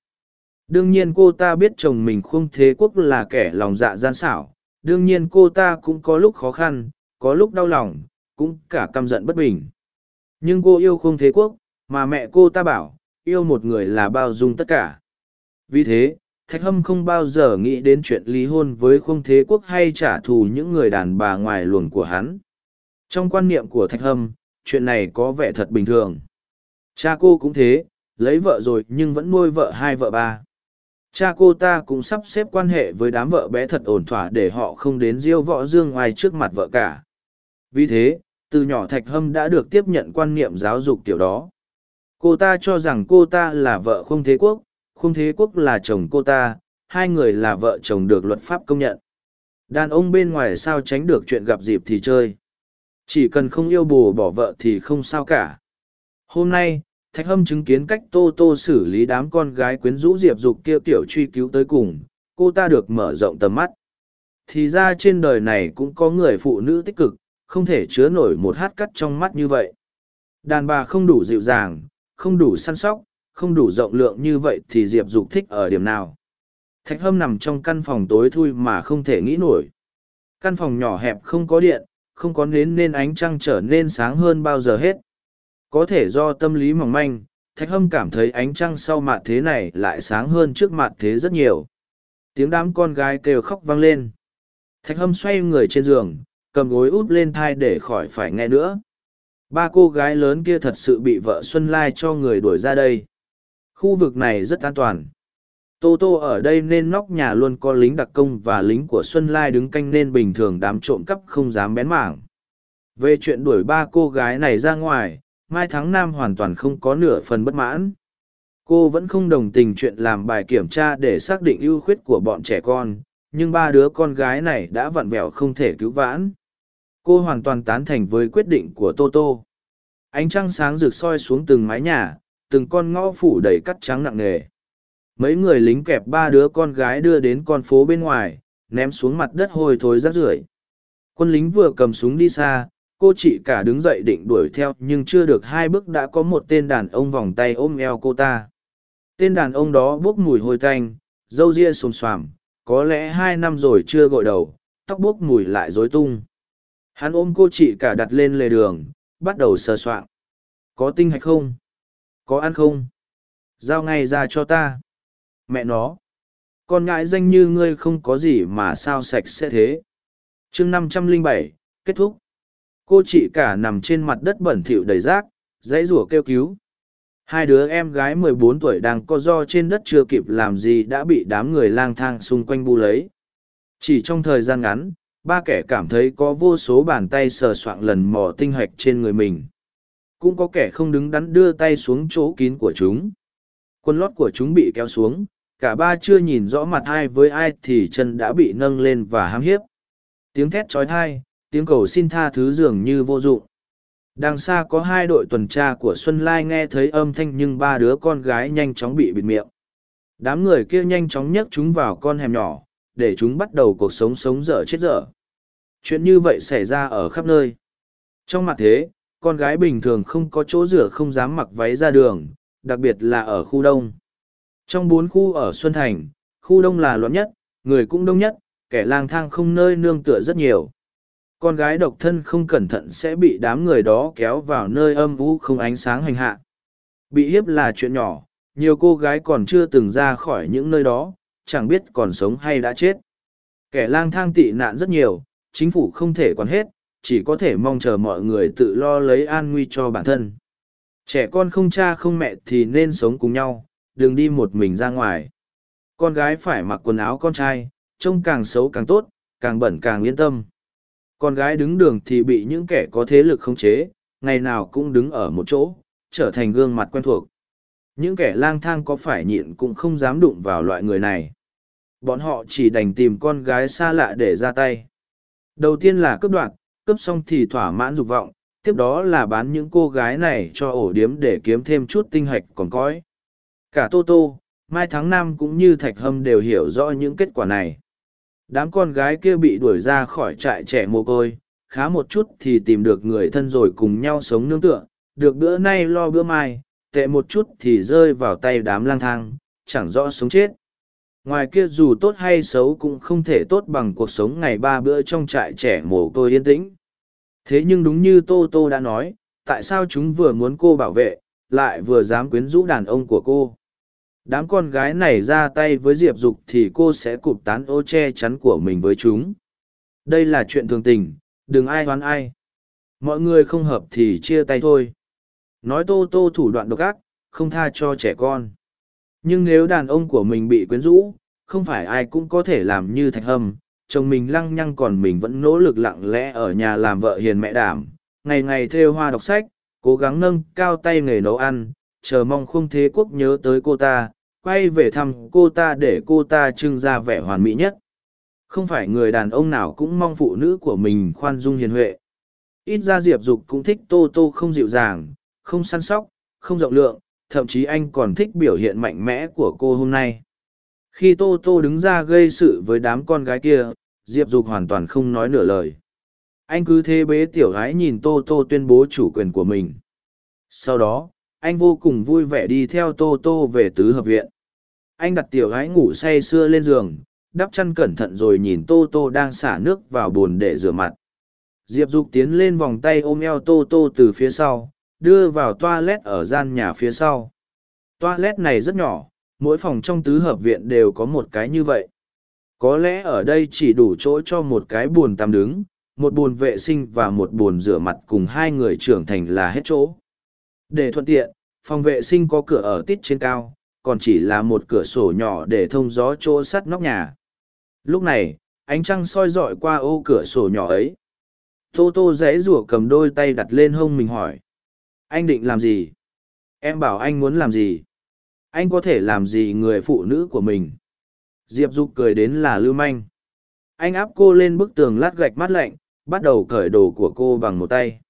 Đương nhiên cô ta biết chồng mình không thế quốc là kẻ lòng dạ gian xảo. Đương nhiên cô ta cũng có lúc khó khăn, có lúc đau lòng, cũng cả căm giận bất bình. Nhưng cô yêu không thế quốc, mà mẹ cô ta bảo, yêu một người là bao dung tất cả. Vì thế, thạch hâm không bao giờ nghĩ đến chuyện ly hôn với không thế quốc hay trả thù những người đàn bà ngoài luồng của hắn. Trong quan niệm của thạch hâm, chuyện này có vẻ thật bình thường. Cha cô cũng thế, lấy vợ rồi nhưng vẫn nuôi vợ hai vợ ba cha cô ta cũng sắp xếp quan hệ với đám vợ bé thật ổn thỏa để họ không đến diêu võ dương oai trước mặt vợ cả. Vì thế, từ nhỏ thạch hâm đã được tiếp nhận quan niệm giáo dục kiểu đó. Cô ta cho rằng cô ta là vợ không thế quốc không thế quốc là chồng cô ta, hai người là vợ chồng được luật pháp công nhận. Đàn ông bên ngoài sao tránh được chuyện gặp dịp thì chơi. Chỉ cần không yêu bồ bỏ vợ thì không sao cả. Hôm nay thạch hâm chứng kiến cách tô tô xử lý đám con gái quyến rũ diệp dục kia kiểu truy cứu tới cùng, cô ta được mở rộng tầm mắt. Thì ra trên đời này cũng có người phụ nữ tích cực, không thể chứa nổi một hát cắt trong mắt như vậy. Đàn bà không đủ dịu dàng, không đủ săn sóc, không đủ rộng lượng như vậy thì diệp dục thích ở điểm nào? Thạch hâm nằm trong căn phòng tối thui mà không thể nghĩ nổi. Căn phòng nhỏ hẹp không có điện, không có nến nên ánh trăng trở nên sáng hơn bao giờ hết có thể do tâm lý mỏng manh, thạch hâm cảm thấy ánh trăng sau mặt thế này lại sáng hơn trước mặt thế rất nhiều. Tiếng đám con gái kêu khóc vang lên. Thạch hâm xoay người trên giường, cầm gối út lên thai để khỏi phải nghe nữa. Ba cô gái lớn kia thật sự bị vợ xuân lai cho người đuổi ra đây. Khu vực này rất an toàn. Tô tô ở đây nên nóc nhà luôn có lính đặc công và lính của xuân lai đứng canh nên bình thường đám trộm cắp không dám bén mảng. Về chuyện đuổi ba cô gái này ra ngoài mai thắng nam hoàn toàn không có nửa phần bất mãn. Cô vẫn không đồng tình chuyện làm bài kiểm tra để xác định ưu khuyết của bọn trẻ con, nhưng ba đứa con gái này đã vặn vẹo không thể cứu vãn. Cô hoàn toàn tán thành với quyết định của toto. Ánh trăng sáng rực soi xuống từng mái nhà, từng con ngõ phủ đầy cắt trắng nặng nề. Mấy người lính kẹp ba đứa con gái đưa đến con phố bên ngoài, ném xuống mặt đất hôi thối rác rưởi. Quân lính vừa cầm súng đi xa cô chị cả đứng dậy định đuổi theo, nhưng chưa được hai bước đã có một tên đàn ông vòng tay ôm eo cô ta. Tên đàn ông đó bốc mùi hôi tanh, râu ria xồm xoàm, có lẽ hai năm rồi chưa gội đầu, tóc bốc mùi lại rối tung. Hắn ôm cô chị cả đặt lên lề đường, bắt đầu sờ soạng. Có tinh hạch không? Có ăn không? Giao ngay ra cho ta. Mẹ nó. Con ngại danh như ngươi không có gì mà sao sạch sẽ thế. Chương năm trăm lẻ bảy, kết thúc cô chị cả nằm trên mặt đất bẩn thỉu đầy rác, dãy rủa kêu cứu. Hai đứa em gái mười bốn tuổi đang co do trên đất chưa kịp làm gì đã bị đám người lang thang xung quanh bu lấy. Chỉ trong thời gian ngắn, ba kẻ cảm thấy có vô số bàn tay sờ soạng lần mò tinh hạch trên người mình. Cũng có kẻ không đứng đắn đưa tay xuống chỗ kín của chúng. Quân lót của chúng bị kéo xuống, cả ba chưa nhìn rõ mặt ai với ai thì chân đã bị nâng lên và hãm hiếp. Tiếng thét trói thai tiếng cầu xin tha thứ dường như vô dụng. Đằng xa có hai đội tuần tra của xuân lai nghe thấy âm thanh nhưng ba đứa con gái nhanh chóng bị bịt miệng. Đám người kia nhanh chóng nhấc chúng vào con hẻm nhỏ, để chúng bắt đầu cuộc sống sống dở chết dở. Chuyện như vậy xảy ra ở khắp nơi. Trong mặt thế, con gái bình thường không có chỗ rửa không dám mặc váy ra đường, đặc biệt là ở khu đông. Trong bốn khu ở xuân thành, khu đông là loạn nhất, người cũng đông nhất, kẻ lang thang không nơi nương tựa rất nhiều con gái độc thân không cẩn thận sẽ bị đám người đó kéo vào nơi âm u không ánh sáng hành hạ. Bị hiếp là chuyện nhỏ, nhiều cô gái còn chưa từng ra khỏi những nơi đó, chẳng biết còn sống hay đã chết. Kẻ lang thang tị nạn rất nhiều, chính phủ không thể quản hết, chỉ có thể mong chờ mọi người tự lo lấy an nguy cho bản thân. Trẻ con không cha không mẹ thì nên sống cùng nhau, đừng đi một mình ra ngoài. Con gái phải mặc quần áo con trai, trông càng xấu càng tốt, càng bẩn càng yên tâm con gái đứng đường thì bị những kẻ có thế lực khống chế, ngày nào cũng đứng ở một chỗ, trở thành gương mặt quen thuộc. Những kẻ lang thang có phải nhịn cũng không dám đụng vào loại người này. Bọn họ chỉ đành tìm con gái xa lạ để ra tay. Đầu tiên là cướp đoạt, cướp xong thì thỏa mãn dục vọng, tiếp đó là bán những cô gái này cho ổ điếm để kiếm thêm chút tinh hạch còn cõi cả tô tô, mai tháng năm cũng như thạch hâm đều hiểu rõ những kết quả này đám con gái kia bị đuổi ra khỏi trại trẻ mồ côi, khá một chút thì tìm được người thân rồi cùng nhau sống nương tựa, được bữa nay lo bữa mai, tệ một chút thì rơi vào tay đám lang thang, chẳng rõ sống chết. Ngoài kia dù tốt hay xấu cũng không thể tốt bằng cuộc sống ngày ba bữa trong trại trẻ mồ côi yên tĩnh. Thế nhưng đúng như tô tô đã nói, tại sao chúng vừa muốn cô bảo vệ, lại vừa dám quyến rũ đàn ông của cô? Đám con gái này ra tay với diệp dục thì cô sẽ cụp tán ô che chắn của mình với chúng. Đây là chuyện thường tình, đừng ai oán ai. Mọi người không hợp thì chia tay thôi. Nói tô tô thủ đoạn độc ác, không tha cho trẻ con. Nhưng nếu đàn ông của mình bị quyến rũ, không phải ai cũng có thể làm như thạch hâm. Chồng mình lăng nhăng còn mình vẫn nỗ lực lặng lẽ ở nhà làm vợ hiền mẹ đảm. Ngày ngày thêu hoa đọc sách, cố gắng nâng cao tay nghề nấu ăn, chờ mong khung thế quốc nhớ tới cô ta quay về thăm cô ta để cô ta trưng ra vẻ hoàn mỹ nhất. Không phải người đàn ông nào cũng mong phụ nữ của mình khoan dung hiền huệ. Ít ra diệp dục cũng thích tô tô không dịu dàng, không săn sóc, không rộng lượng, thậm chí anh còn thích biểu hiện mạnh mẽ của cô hôm nay. Khi tô tô đứng ra gây sự với đám con gái kia, diệp dục hoàn toàn không nói nửa lời. Anh cứ thế bế tiểu gái nhìn tô tô tuyên bố chủ quyền của mình. Sau đó anh vô cùng vui vẻ đi theo tô tô về tứ hợp viện. Anh đặt tiểu gái ngủ say sưa lên giường, đắp chăn cẩn thận rồi nhìn tô tô đang xả nước vào bồn để rửa mặt. Diệp dục tiến lên vòng tay ôm eo tô tô từ phía sau, đưa vào toilet ở gian nhà phía sau. Toilet này rất nhỏ, mỗi phòng trong tứ hợp viện đều có một cái như vậy. Có lẽ ở đây chỉ đủ chỗ cho một cái bồn tắm đứng, một bồn vệ sinh và một bồn rửa mặt cùng hai người trưởng thành là hết chỗ để thuận tiện, phòng vệ sinh có cửa ở tít trên cao, còn chỉ là một cửa sổ nhỏ để thông gió chỗ sắt nóc nhà. Lúc này, ánh trăng soi dọi qua ô cửa sổ nhỏ ấy. Tô tô rẽ rủa cầm đôi tay đặt lên hông mình hỏi. Anh định làm gì? Em bảo anh muốn làm gì? Anh có thể làm gì người phụ nữ của mình? Diệp dục cười đến là lưu manh. Anh áp cô lên bức tường lát gạch mát lạnh, bắt đầu cởi đồ của cô bằng một tay.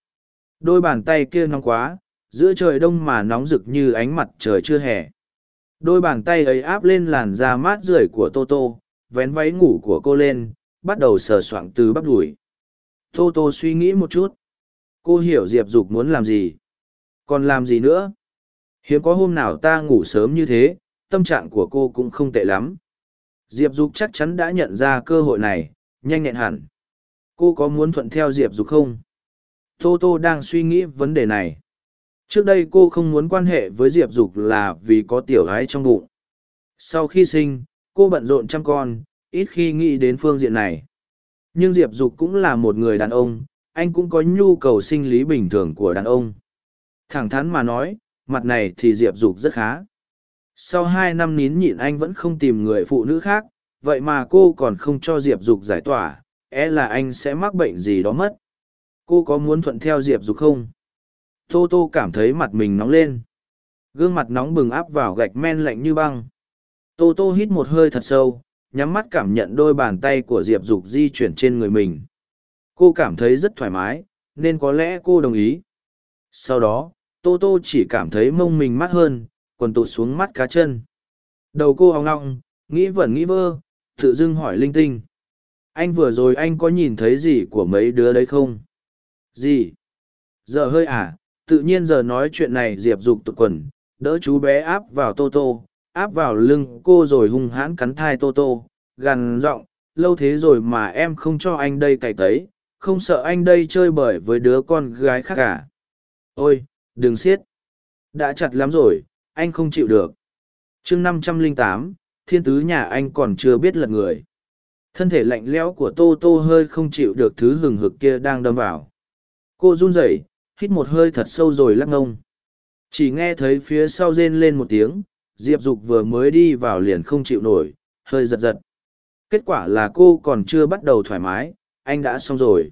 Đôi bàn tay kia nóng quá giữa trời đông mà nóng rực như ánh mặt trời chưa hè. Đôi bàn tay ấy áp lên làn da mát rượi của tô tô, vén váy ngủ của cô lên, bắt đầu sờ soạng từ bắp đùi. Tô tô suy nghĩ một chút. Cô hiểu diệp dục muốn làm gì. Còn làm gì nữa? Hiếm có hôm nào ta ngủ sớm như thế, tâm trạng của cô cũng không tệ lắm. Diệp dục chắc chắn đã nhận ra cơ hội này, nhanh nhẹn hẳn. Cô có muốn thuận theo diệp dục không? Tô tô đang suy nghĩ vấn đề này trước đây cô không muốn quan hệ với diệp dục là vì có tiểu gái trong bụng. Sau khi sinh, cô bận rộn chăm con, ít khi nghĩ đến phương diện này. Nhưng diệp dục cũng là một người đàn ông, anh cũng có nhu cầu sinh lý bình thường của đàn ông. Thẳng thắn mà nói, mặt này thì diệp dục rất khá. Sau hai năm nín nhịn anh vẫn không tìm người phụ nữ khác, vậy mà cô còn không cho diệp dục giải tỏa é e là anh sẽ mắc bệnh gì đó mất. Cô có muốn thuận theo diệp dục không? Tô tô cảm thấy mặt mình nóng lên. Gương mặt nóng bừng áp vào gạch men lạnh như băng. Tô tô hít một hơi thật sâu, nhắm mắt cảm nhận đôi bàn tay của diệp dục di chuyển trên người mình. Cô cảm thấy rất thoải mái, nên có lẽ cô đồng ý. Sau đó, tô tô chỉ cảm thấy mông mình mát hơn, quần tụt xuống mắt cá chân. Đầu cô hoang ngọng, nghĩ vẩn nghĩ vơ, tự dưng hỏi linh tinh. Anh vừa rồi anh có nhìn thấy gì của mấy đứa đấy không? Gì? Giờ hơi à? Tự nhiên giờ nói chuyện này diệp dục tụt quần, đỡ chú bé áp vào tô tô, áp vào lưng cô rồi hung hãn cắn thai tô tô, gằn giọng, lâu thế rồi mà em không cho anh đây cày tấy, không sợ anh đây chơi bời với đứa con gái khác cả ôi, đừng xiết. Đã chặt lắm rồi, anh không chịu được. Chương năm trăm lẻ tám, thiên tứ nhà anh còn chưa biết lật người. Thân thể lạnh lẽo của tô tô hơi không chịu được thứ hừng hực kia đang đâm vào. Cô run rẩy hít một hơi thật sâu rồi lắc ngông chỉ nghe thấy phía sau rên lên một tiếng diệp dục vừa mới đi vào liền không chịu nổi hơi giật giật kết quả là cô còn chưa bắt đầu thoải mái anh đã xong rồi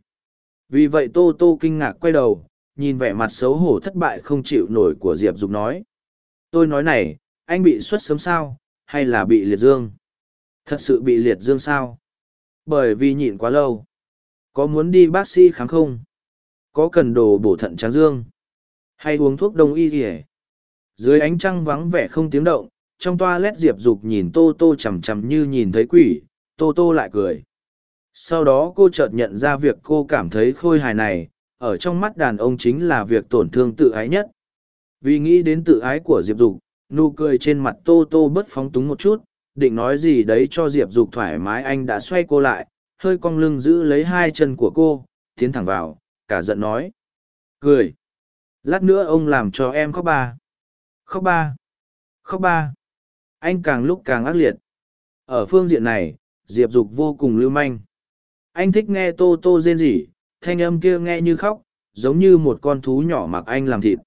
vì vậy tô tô kinh ngạc quay đầu nhìn vẻ mặt xấu hổ thất bại không chịu nổi của diệp dục nói Tôi nói này, anh bị xuất sớm sao, hay là bị liệt dương? Thật sự bị liệt dương sao? Bởi vì nhịn quá lâu. Có muốn đi bác sĩ khám không? Có cần đồ bổ thận tráng dương? Hay uống thuốc đông y kìa? Dưới ánh trăng vắng vẻ không tiếng động, trong toa lét diệp dục nhìn tô tô chằm chằm như nhìn thấy quỷ, tô tô lại cười. Sau đó cô chợt nhận ra việc cô cảm thấy khôi hài này, ở trong mắt đàn ông chính là việc tổn thương tự ái nhất. Vì nghĩ đến tự ái của Diệp Dục, nụ cười trên mặt Tô Tô bớt phóng túng một chút, định nói gì đấy cho Diệp Dục thoải mái anh đã xoay cô lại, hơi cong lưng giữ lấy hai chân của cô, tiến thẳng vào, cả giận nói. Cười. Lát nữa ông làm cho em khóc ba. Khóc ba. Khóc ba. Anh càng lúc càng ác liệt. Ở phương diện này, Diệp Dục vô cùng lưu manh. Anh thích nghe Tô Tô rên rỉ, thanh âm kia nghe như khóc, giống như một con thú nhỏ mặc anh làm thịt.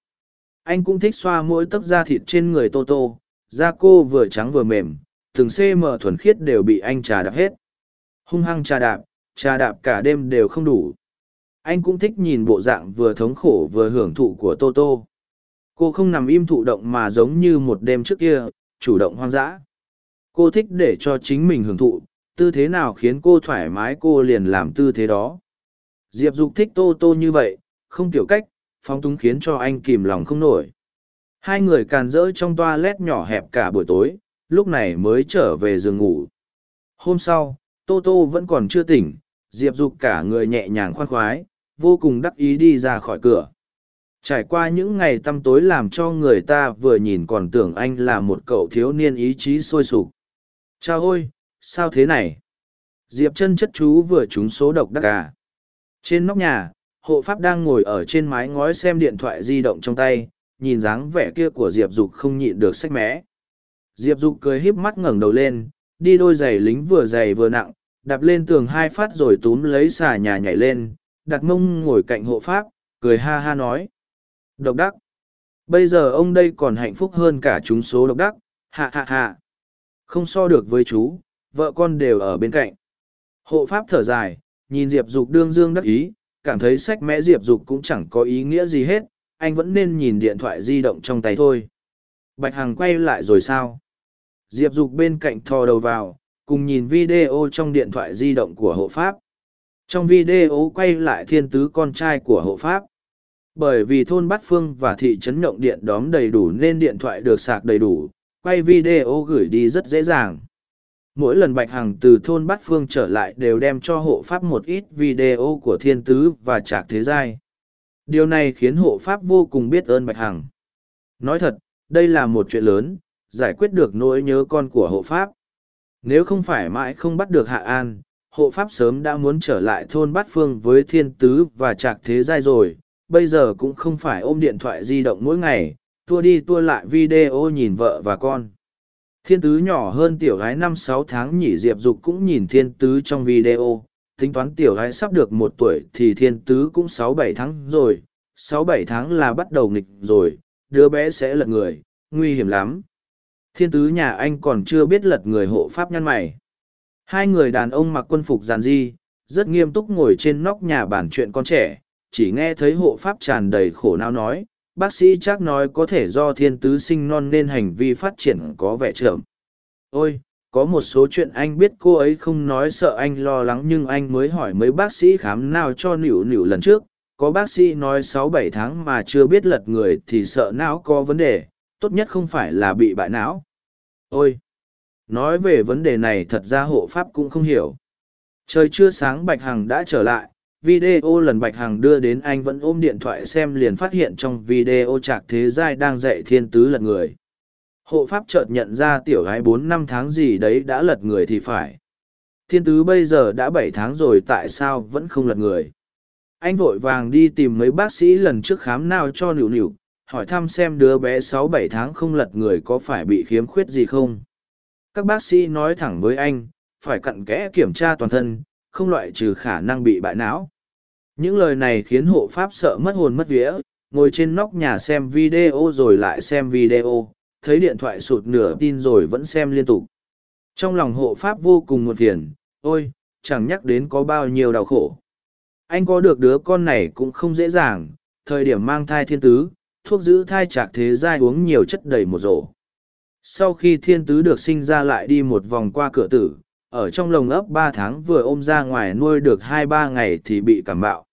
Anh cũng thích xoa mỗi tấc da thịt trên người Tô Tô, da cô vừa trắng vừa mềm, từng cm thuần khiết đều bị anh trà đạp hết. Hung hăng trà đạp, trà đạp cả đêm đều không đủ. Anh cũng thích nhìn bộ dạng vừa thống khổ vừa hưởng thụ của Tô Tô. Cô không nằm im thụ động mà giống như một đêm trước kia, chủ động hoang dã. Cô thích để cho chính mình hưởng thụ, tư thế nào khiến cô thoải mái cô liền làm tư thế đó. Diệp Dục thích Tô Tô như vậy, không kiểu cách, phong túng khiến cho anh kìm lòng không nổi. Hai người càn rỡ trong toa lét nhỏ hẹp cả buổi tối, lúc này mới trở về giường ngủ. Hôm sau, Tô Tô vẫn còn chưa tỉnh, Diệp Dục cả người nhẹ nhàng khoan khoái, vô cùng đắc ý đi ra khỏi cửa. Trải qua những ngày tăm tối làm cho người ta vừa nhìn còn tưởng anh là một cậu thiếu niên ý chí sôi sục. Cha ôi, sao thế này? Diệp chân chất chú vừa trúng số độc đắc à? Trên nóc nhà, hộ pháp đang ngồi ở trên mái ngói xem điện thoại di động trong tay, nhìn dáng vẻ kia của Diệp Dục không nhịn được sách mẽ. Diệp Dục cười híp mắt ngẩng đầu lên, đi đôi giày lính vừa dày vừa nặng, đạp lên tường hai phát rồi túm lấy xà nhà nhảy lên, đặt mông ngồi cạnh hộ pháp, cười ha ha nói. Độc đắc. Bây giờ ông đây còn hạnh phúc hơn cả chúng số độc đắc, hạ hạ hạ. Không so được với chú, vợ con đều ở bên cạnh. Hộ pháp thở dài, nhìn Diệp Dục đương dương đắc ý, cảm thấy sách mẽ Diệp Dục cũng chẳng có ý nghĩa gì hết, anh vẫn nên nhìn điện thoại di động trong tay thôi. Bạch Hằng quay lại rồi sao? Diệp Dục bên cạnh thò đầu vào, cùng nhìn video trong điện thoại di động của hộ pháp. Trong video quay lại thiên tứ con trai của hộ pháp. Bởi vì thôn Bát Phương và thị trấn Nhộng Điện đóm đầy đủ nên điện thoại được sạc đầy đủ, quay video gửi đi rất dễ dàng. Mỗi lần bạch hằng từ thôn bát phương trở lại đều đem cho hộ pháp một ít video của thiên tứ và trạc thế giai. Điều này khiến hộ pháp vô cùng biết ơn bạch hằng. Nói thật đây là một chuyện lớn giải quyết được nỗi nhớ con của hộ pháp. Nếu không phải mãi không bắt được hạ an hộ pháp sớm đã muốn trở lại thôn bát phương với thiên tứ và trạc thế giai rồi bây giờ cũng không phải ôm điện thoại di động mỗi ngày tua đi tua lại video nhìn vợ và con Thiên tứ nhỏ hơn tiểu gái năm sáu tháng nhỉ Diệp Dục cũng nhìn thiên tứ trong video, tính toán tiểu gái sắp được một tuổi thì thiên tứ cũng sáu bảy tháng rồi, sáu bảy tháng là bắt đầu nghịch rồi, đứa bé sẽ lật người, nguy hiểm lắm. Thiên tứ nhà anh còn chưa biết lật người hộ pháp nhăn mày. Hai người đàn ông mặc quân phục giàn di, rất nghiêm túc ngồi trên nóc nhà bàn chuyện con trẻ, chỉ nghe thấy hộ pháp tràn đầy khổ não nói, bác sĩ chắc nói có thể do thiên tứ sinh non nên hành vi phát triển có vẻ chậm. Ôi có một số chuyện anh biết cô ấy không nói sợ anh lo lắng nhưng anh mới hỏi mấy bác sĩ khám nào cho nỉu nỉu lần trước. Có bác sĩ nói sáu bảy tháng mà chưa biết lật người thì sợ não có vấn đề tốt nhất không phải là bị bại não. Ôi nói về vấn đề này thật ra hộ pháp cũng không hiểu. Trời chưa sáng bạch hằng đã trở lại, video lần bạch hằng đưa đến anh vẫn ôm điện thoại xem liền phát hiện trong video trạc thế giai đang dạy thiên tứ lật người. Hộ pháp chợt nhận ra tiểu gái bốn năm tháng gì đấy đã lật người thì phải. Thiên tứ bây giờ đã bảy tháng rồi tại sao vẫn không lật người? Anh vội vàng đi tìm mấy bác sĩ lần trước khám nào cho nịu nịu, hỏi thăm xem đứa bé sáu bảy tháng không lật người có phải bị khiếm khuyết gì không? Các bác sĩ nói thẳng với anh phải cặn kẽ kiểm tra toàn thân không loại trừ khả năng bị bại não. Những lời này khiến hộ pháp sợ mất hồn mất vía, ngồi trên nóc nhà xem video rồi lại xem video, thấy điện thoại sụt nửa tin rồi vẫn xem liên tục. Trong lòng hộ pháp vô cùng một phiền, ôi, chẳng nhắc đến có bao nhiêu đau khổ. Anh có được đứa con này cũng không dễ dàng, thời điểm mang thai thiên tứ, thuốc giữ thai chạc thế giai uống nhiều chất đầy một rổ. Sau khi thiên tứ được sinh ra lại đi một vòng qua cửa tử, ở trong lồng ấp ba tháng vừa ôm ra ngoài nuôi được hai ba ngày thì bị cảm bạo.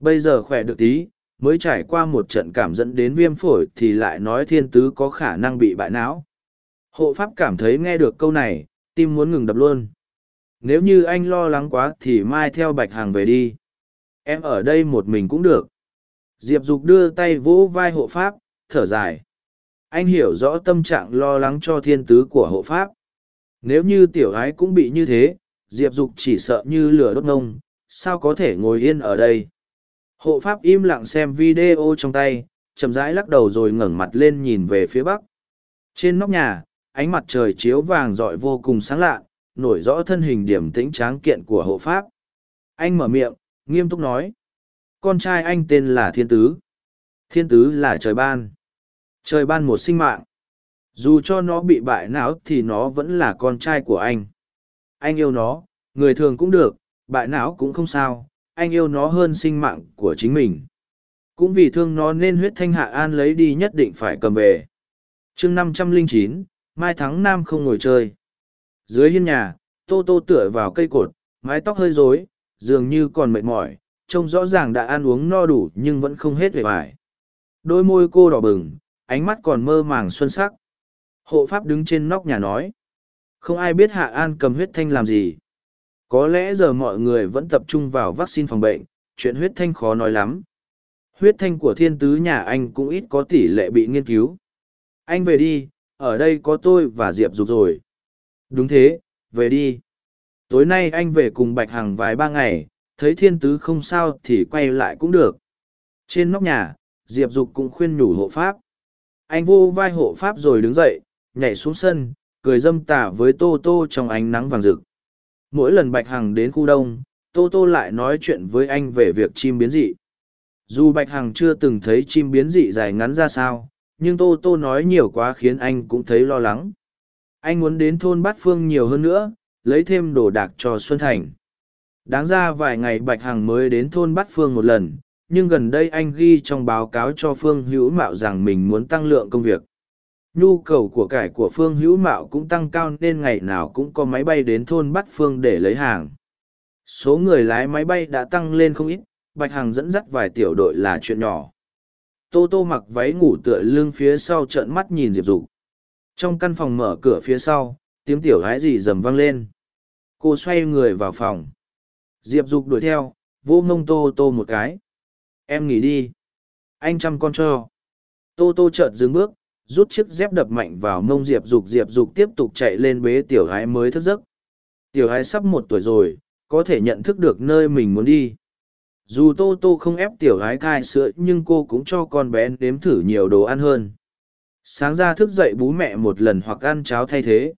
Bây giờ khỏe được tí, mới trải qua một trận cảm dẫn đến viêm phổi thì lại nói thiên tứ có khả năng bị bại não. Hộ pháp cảm thấy nghe được câu này, tim muốn ngừng đập luôn. Nếu như anh lo lắng quá thì mai theo bạch hàng về đi. Em ở đây một mình cũng được. Diệp Dục đưa tay vỗ vai hộ pháp, thở dài. Anh hiểu rõ tâm trạng lo lắng cho thiên tứ của hộ pháp. Nếu như tiểu gái cũng bị như thế, Diệp Dục chỉ sợ như lửa đốt ngông, sao có thể ngồi yên ở đây. Hộ pháp im lặng xem video trong tay, chậm rãi lắc đầu rồi ngẩng mặt lên nhìn về phía bắc. Trên nóc nhà, ánh mặt trời chiếu vàng rọi vô cùng sáng lạ, nổi rõ thân hình điểm tĩnh tráng kiện của hộ pháp. Anh mở miệng, nghiêm túc nói. Con trai anh tên là Thiên Tứ. Thiên Tứ là trời ban. Trời ban một sinh mạng. Dù cho nó bị bại não thì nó vẫn là con trai của anh. Anh yêu nó, người thường cũng được, bại não cũng không sao, anh yêu nó hơn sinh mạng của chính mình. Cũng vì thương nó nên huyết thanh hạ an lấy đi nhất định phải cầm về. chương năm trăm linh chín Mai Thắng Nam không ngồi chơi. Dưới hiên nhà, Tô Tô tựa vào cây cột, mái tóc hơi rối, dường như còn mệt mỏi, trông rõ ràng đã ăn uống no đủ nhưng vẫn không hết vẻ vải. Đôi môi cô đỏ bừng, ánh mắt còn mơ màng xuân sắc. Hộ pháp đứng trên nóc nhà nói. Không ai biết Hạ An cầm huyết thanh làm gì. Có lẽ giờ mọi người vẫn tập trung vào vaccine phòng bệnh, chuyện huyết thanh khó nói lắm. Huyết thanh của thiên tứ nhà anh cũng ít có tỷ lệ bị nghiên cứu. Anh về đi, ở đây có tôi và Diệp Dục rồi. Đúng thế, về đi. Tối nay anh về cùng Bạch Hằng vài ba ngày, thấy thiên tứ không sao thì quay lại cũng được. Trên nóc nhà, Diệp Dục cũng khuyên nhủ hộ pháp. Anh vô vai hộ pháp rồi đứng dậy, nhảy xuống sân, cười dâm tả với Tô Tô trong ánh nắng vàng rực. Mỗi lần Bạch Hằng đến khu đông, Tô Tô lại nói chuyện với anh về việc chim biến dị. Dù Bạch Hằng chưa từng thấy chim biến dị dài ngắn ra sao, nhưng Tô Tô nói nhiều quá khiến anh cũng thấy lo lắng. Anh muốn đến thôn Bát Phương nhiều hơn nữa, lấy thêm đồ đạc cho Xuân Thành. Đáng ra vài ngày Bạch Hằng mới đến thôn Bát Phương một lần, nhưng gần đây anh ghi trong báo cáo cho Phương Hữu Mạo rằng mình muốn tăng lượng công việc. Nhu cầu của cải của Phương Hữu Mạo cũng tăng cao nên ngày nào cũng có máy bay đến thôn bắt Phương để lấy hàng. Số người lái máy bay đã tăng lên không ít, Bạch Hằng dẫn dắt vài tiểu đội là chuyện nhỏ. Tô Tô mặc váy ngủ tựa lưng phía sau trợn mắt nhìn Diệp Dục. Trong căn phòng mở cửa phía sau, tiếng tiểu gái gì rầm vang lên. Cô xoay người vào phòng. Diệp Dục đuổi theo, vô mông Tô Tô một cái. Em nghỉ đi. Anh chăm con cho. Tô Tô chợt dừng bước, rút chiếc dép đập mạnh vào mông Diệp Dục. Diệp Dục tiếp tục chạy lên bế tiểu gái mới thức giấc. Tiểu gái sắp một tuổi rồi, có thể nhận thức được nơi mình muốn đi dù tô tô không ép tiểu gái cai sữa nhưng cô cũng cho con bé nếm thử nhiều đồ ăn hơn sáng ra thức dậy bú mẹ một lần hoặc ăn cháo thay thế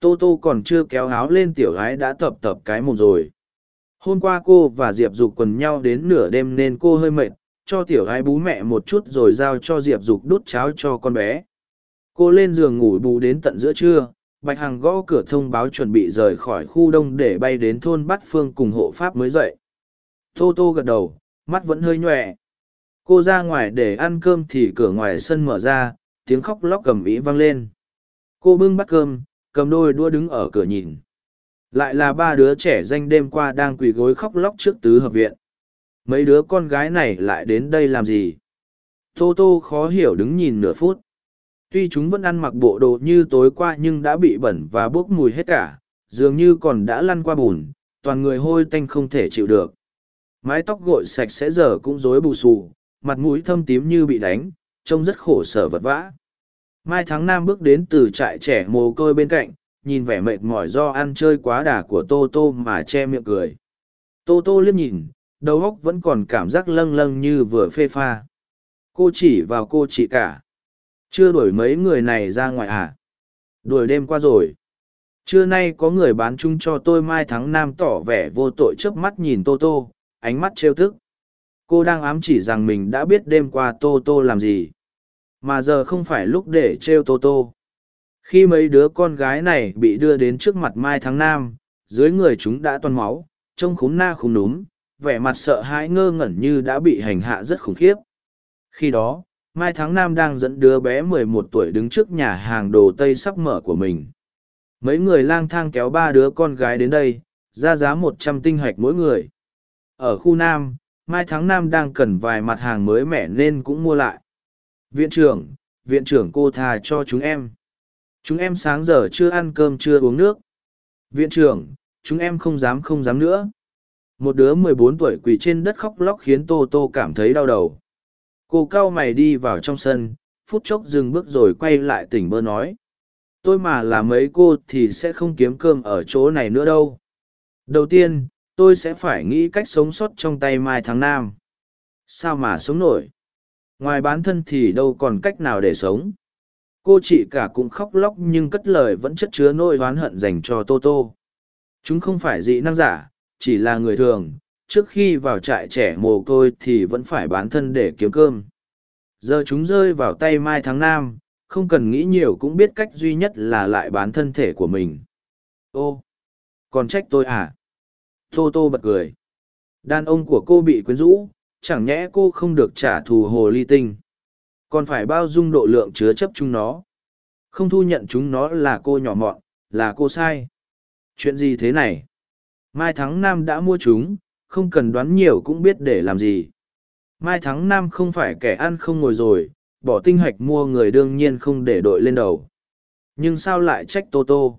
tô tô còn chưa kéo áo lên tiểu gái đã tập tập cái mồm rồi hôm qua cô và diệp dục quần nhau đến nửa đêm nên cô hơi mệt cho tiểu gái bú mẹ một chút rồi giao cho diệp dục đút cháo cho con bé cô lên giường ngủ bù đến tận giữa trưa bạch hằng gõ cửa thông báo chuẩn bị rời khỏi khu đông để bay đến thôn bát phương cùng hộ pháp mới dậy Tô Tô gật đầu, mắt vẫn hơi nhòe. Cô ra ngoài để ăn cơm thì cửa ngoài sân mở ra, tiếng khóc lóc cầm ĩ vang lên. Cô bưng bát cơm, cầm đôi đua đứng ở cửa nhìn. Lại là ba đứa trẻ danh đêm qua đang quỳ gối khóc lóc trước tứ hợp viện. Mấy đứa con gái này lại đến đây làm gì? Tô Tô khó hiểu đứng nhìn nửa phút. Tuy chúng vẫn ăn mặc bộ đồ như tối qua nhưng đã bị bẩn và bốc mùi hết cả, dường như còn đã lăn qua bùn, toàn người hôi tanh không thể chịu được mái tóc gội sạch sẽ giờ cũng rối bù xù mặt mũi thâm tím như bị đánh trông rất khổ sở vật vã mai tháng năm bước đến từ trại trẻ mồ côi bên cạnh nhìn vẻ mệt mỏi do ăn chơi quá đà của tô tô mà che miệng cười tô tô liếc nhìn, đầu óc vẫn còn cảm giác lâng lâng như vừa phê pha cô chỉ vào cô chị cả chưa đuổi mấy người này ra ngoài à đuổi đêm qua rồi trưa nay có người bán chung cho tôi mai thắng Nam tỏ vẻ vô tội trước mắt nhìn tô tô, ánh mắt trêu thức. Cô đang ám chỉ rằng mình đã biết đêm qua Tô Tô làm gì. Mà giờ không phải lúc để trêu Tô Tô. Khi mấy đứa con gái này bị đưa đến trước mặt Mai Tháng Nam, dưới người chúng đã toan máu, trông khúm na khúm núm, vẻ mặt sợ hãi ngơ ngẩn như đã bị hành hạ rất khủng khiếp. Khi đó, Mai Tháng Nam đang dẫn đứa bé mười một tuổi đứng trước nhà hàng đồ Tây sắp mở của mình. Mấy người lang thang kéo ba đứa con gái đến đây, ra giá một trăm tinh hạch mỗi người. Ở khu Nam, Mai Tháng Nam đang cần vài mặt hàng mới mẻ nên cũng mua lại. Viện trưởng, viện trưởng cô thà cho chúng em. Chúng em sáng giờ chưa ăn cơm chưa uống nước. Viện trưởng, chúng em không dám không dám nữa. Một đứa mười bốn tuổi quỳ trên đất khóc lóc khiến Tô Tô cảm thấy đau đầu. Cô cao mày đi vào trong sân, phút chốc dừng bước rồi quay lại tỉnh bơ nói. Tôi mà là mấy cô thì sẽ không kiếm cơm ở chỗ này nữa đâu. Đầu tiên, tôi sẽ phải nghĩ cách sống sót trong tay Mai Tháng Nam. Sao mà sống nổi? Ngoài bán thân thì đâu còn cách nào để sống. Cô chị cả cũng khóc lóc nhưng cất lời vẫn chất chứa nỗi oán hận dành cho Tô Tô. Chúng không phải dị năng giả, chỉ là người thường, trước khi vào trại trẻ mồ côi thì vẫn phải bán thân để kiếm cơm. Giờ chúng rơi vào tay Mai Tháng Nam, không cần nghĩ nhiều cũng biết cách duy nhất là lại bán thân thể của mình. Ô, còn trách tôi à? Tô Tô bật cười. Đàn ông của cô bị quyến rũ, chẳng nhẽ cô không được trả thù hồ ly tinh. Còn phải bao dung độ lượng chứa chấp chúng nó. Không thu nhận chúng nó là cô nhỏ mọn, là cô sai. Chuyện gì thế này? Mai Thắng Nam đã mua chúng, không cần đoán nhiều cũng biết để làm gì. Mai Thắng Nam không phải kẻ ăn không ngồi rồi, bỏ tinh hạch mua người đương nhiên không để đội lên đầu. Nhưng sao lại trách Tô Tô?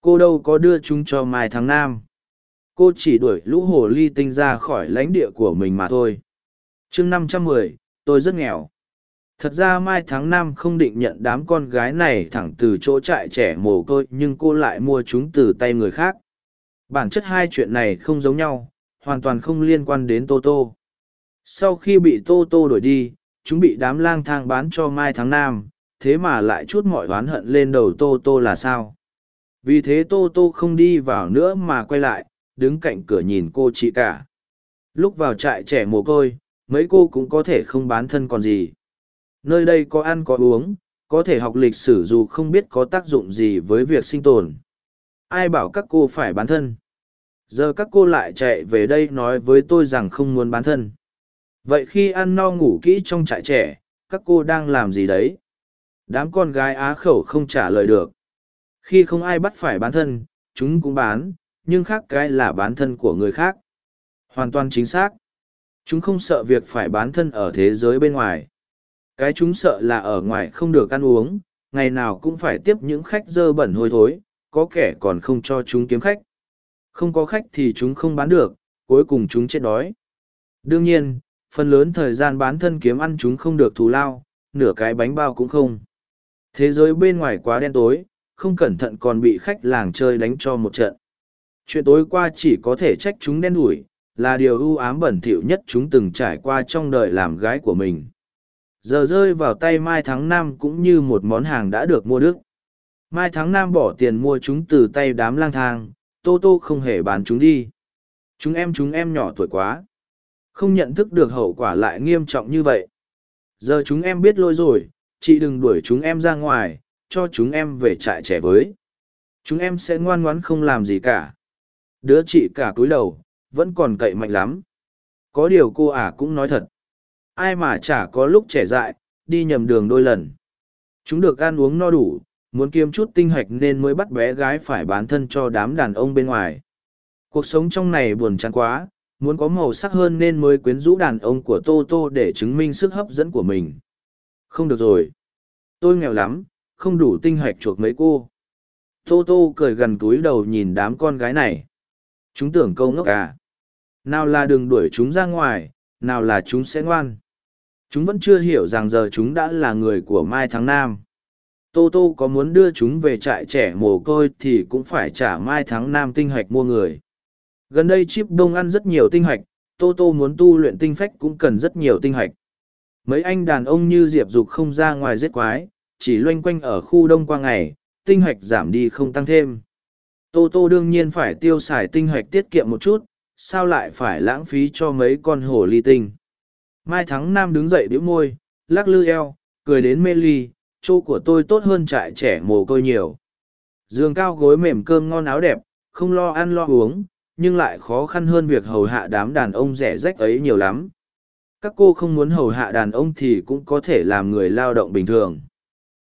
Cô đâu có đưa chúng cho Mai Thắng Nam. Cô chỉ đuổi lũ hồ ly tinh ra khỏi lãnh địa của mình mà thôi. chương năm trăm mười, tôi rất nghèo. Thật ra Mai Tháng Năm không định nhận đám con gái này thẳng từ chỗ trại trẻ mồ côi nhưng cô lại mua chúng từ tay người khác. Bản chất hai chuyện này không giống nhau, hoàn toàn không liên quan đến Tô Tô. Sau khi bị Tô Tô đuổi đi, chúng bị đám lang thang bán cho Mai Tháng Năm, thế mà lại chút mọi oán hận lên đầu Tô Tô là sao? Vì thế Tô Tô không đi vào nữa mà quay lại, đứng cạnh cửa nhìn cô chị cả. Lúc vào trại trẻ mồ côi, mấy cô cũng có thể không bán thân còn gì. Nơi đây có ăn có uống, có thể học lịch sử dù không biết có tác dụng gì với việc sinh tồn. Ai bảo các cô phải bán thân? Giờ các cô lại chạy về đây nói với tôi rằng không muốn bán thân. Vậy khi ăn no ngủ kỹ trong trại trẻ, các cô đang làm gì đấy? Đám con gái á khẩu không trả lời được. Khi không ai bắt phải bán thân, chúng cũng bán, nhưng khác cái là bán thân của người khác. Hoàn toàn chính xác. Chúng không sợ việc phải bán thân ở thế giới bên ngoài. Cái chúng sợ là ở ngoài không được ăn uống, ngày nào cũng phải tiếp những khách dơ bẩn hôi thối, có kẻ còn không cho chúng kiếm khách. Không có khách thì chúng không bán được, cuối cùng chúng chết đói. Đương nhiên, phần lớn thời gian bán thân kiếm ăn chúng không được thù lao, nửa cái bánh bao cũng không. Thế giới bên ngoài quá đen tối, không cẩn thận còn bị khách làng chơi đánh cho một trận. Chuyện tối qua chỉ có thể trách chúng đen đủi, là điều ưu ám bẩn thỉu nhất chúng từng trải qua trong đời làm gái của mình giờ rơi vào tay mai tháng năm cũng như một món hàng đã được mua đức. Mai tháng năm bỏ tiền mua chúng từ tay đám lang thang, tô tô không hề bán chúng đi. Chúng em chúng em nhỏ tuổi quá. Không nhận thức được hậu quả lại nghiêm trọng như vậy. Giờ chúng em biết lỗi rồi, chị đừng đuổi chúng em ra ngoài, cho chúng em về trại trẻ với. Chúng em sẽ ngoan ngoãn không làm gì cả. Đứa chị cả cúi đầu, vẫn còn cậy mạnh lắm. Có điều cô ả cũng nói thật ai mà chả có lúc trẻ dại, đi nhầm đường đôi lần. Chúng được ăn uống no đủ, muốn kiếm chút tinh hạch nên mới bắt bé gái phải bán thân cho đám đàn ông bên ngoài. Cuộc sống trong này buồn chán quá, muốn có màu sắc hơn nên mới quyến rũ đàn ông của Tô Tô để chứng minh sức hấp dẫn của mình. Không được rồi. Tôi nghèo lắm, không đủ tinh hạch chuộc mấy cô. Tô Tô cười gần túi đầu nhìn đám con gái này. Chúng tưởng câu ngốc à. Nào là đừng đuổi chúng ra ngoài, nào là chúng sẽ ngoan chúng vẫn chưa hiểu rằng giờ chúng đã là người của mai tháng nam. Tô tô có muốn đưa chúng về trại trẻ mồ côi thì cũng phải trả mai tháng nam tinh hạch mua người. Gần đây chip đông ăn rất nhiều tinh hạch, tô tô muốn tu luyện tinh phách cũng cần rất nhiều tinh hạch. Mấy anh đàn ông như diệp dục không ra ngoài giết quái, chỉ loanh quanh ở khu đông qua ngày, tinh hạch giảm đi không tăng thêm. Tô tô đương nhiên phải tiêu xài tinh hạch tiết kiệm một chút, sao lại phải lãng phí cho mấy con hồ ly tinh? Mai Thắng Nam đứng dậy đĩu môi, lắc lư eo, cười đến mê ly, chỗ của tôi tốt hơn trại trẻ mồ côi nhiều. Giường cao gối mềm cơm ngon áo đẹp, không lo ăn lo uống, nhưng lại khó khăn hơn việc hầu hạ đám đàn ông rẻ rách ấy nhiều lắm. các cô không muốn hầu hạ đàn ông thì cũng có thể làm người lao động bình thường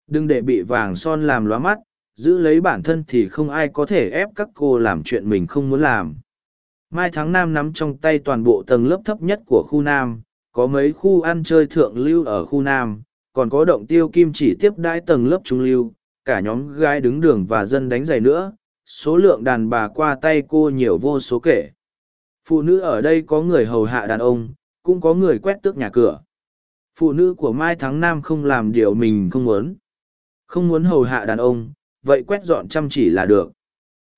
đừng để bị vàng son làm lóa mắt giữ lấy bản thân thì không ai có thể ép các cô làm chuyện mình không muốn làm mai tháng nam nắm trong tay toàn bộ tầng lớp thấp nhất của khu nam có mấy khu ăn chơi thượng lưu ở khu nam, còn có động tiêu kim chỉ tiếp đãi tầng lớp trung lưu, cả nhóm gái đứng đường và dân đánh giày nữa, số lượng đàn bà qua tay cô nhiều vô số kể. Phụ nữ ở đây có người hầu hạ đàn ông, cũng có người quét tước nhà cửa. Phụ nữ của mai Thắng Nam không làm điều mình không muốn. Không muốn hầu hạ đàn ông, vậy quét dọn chăm chỉ là được.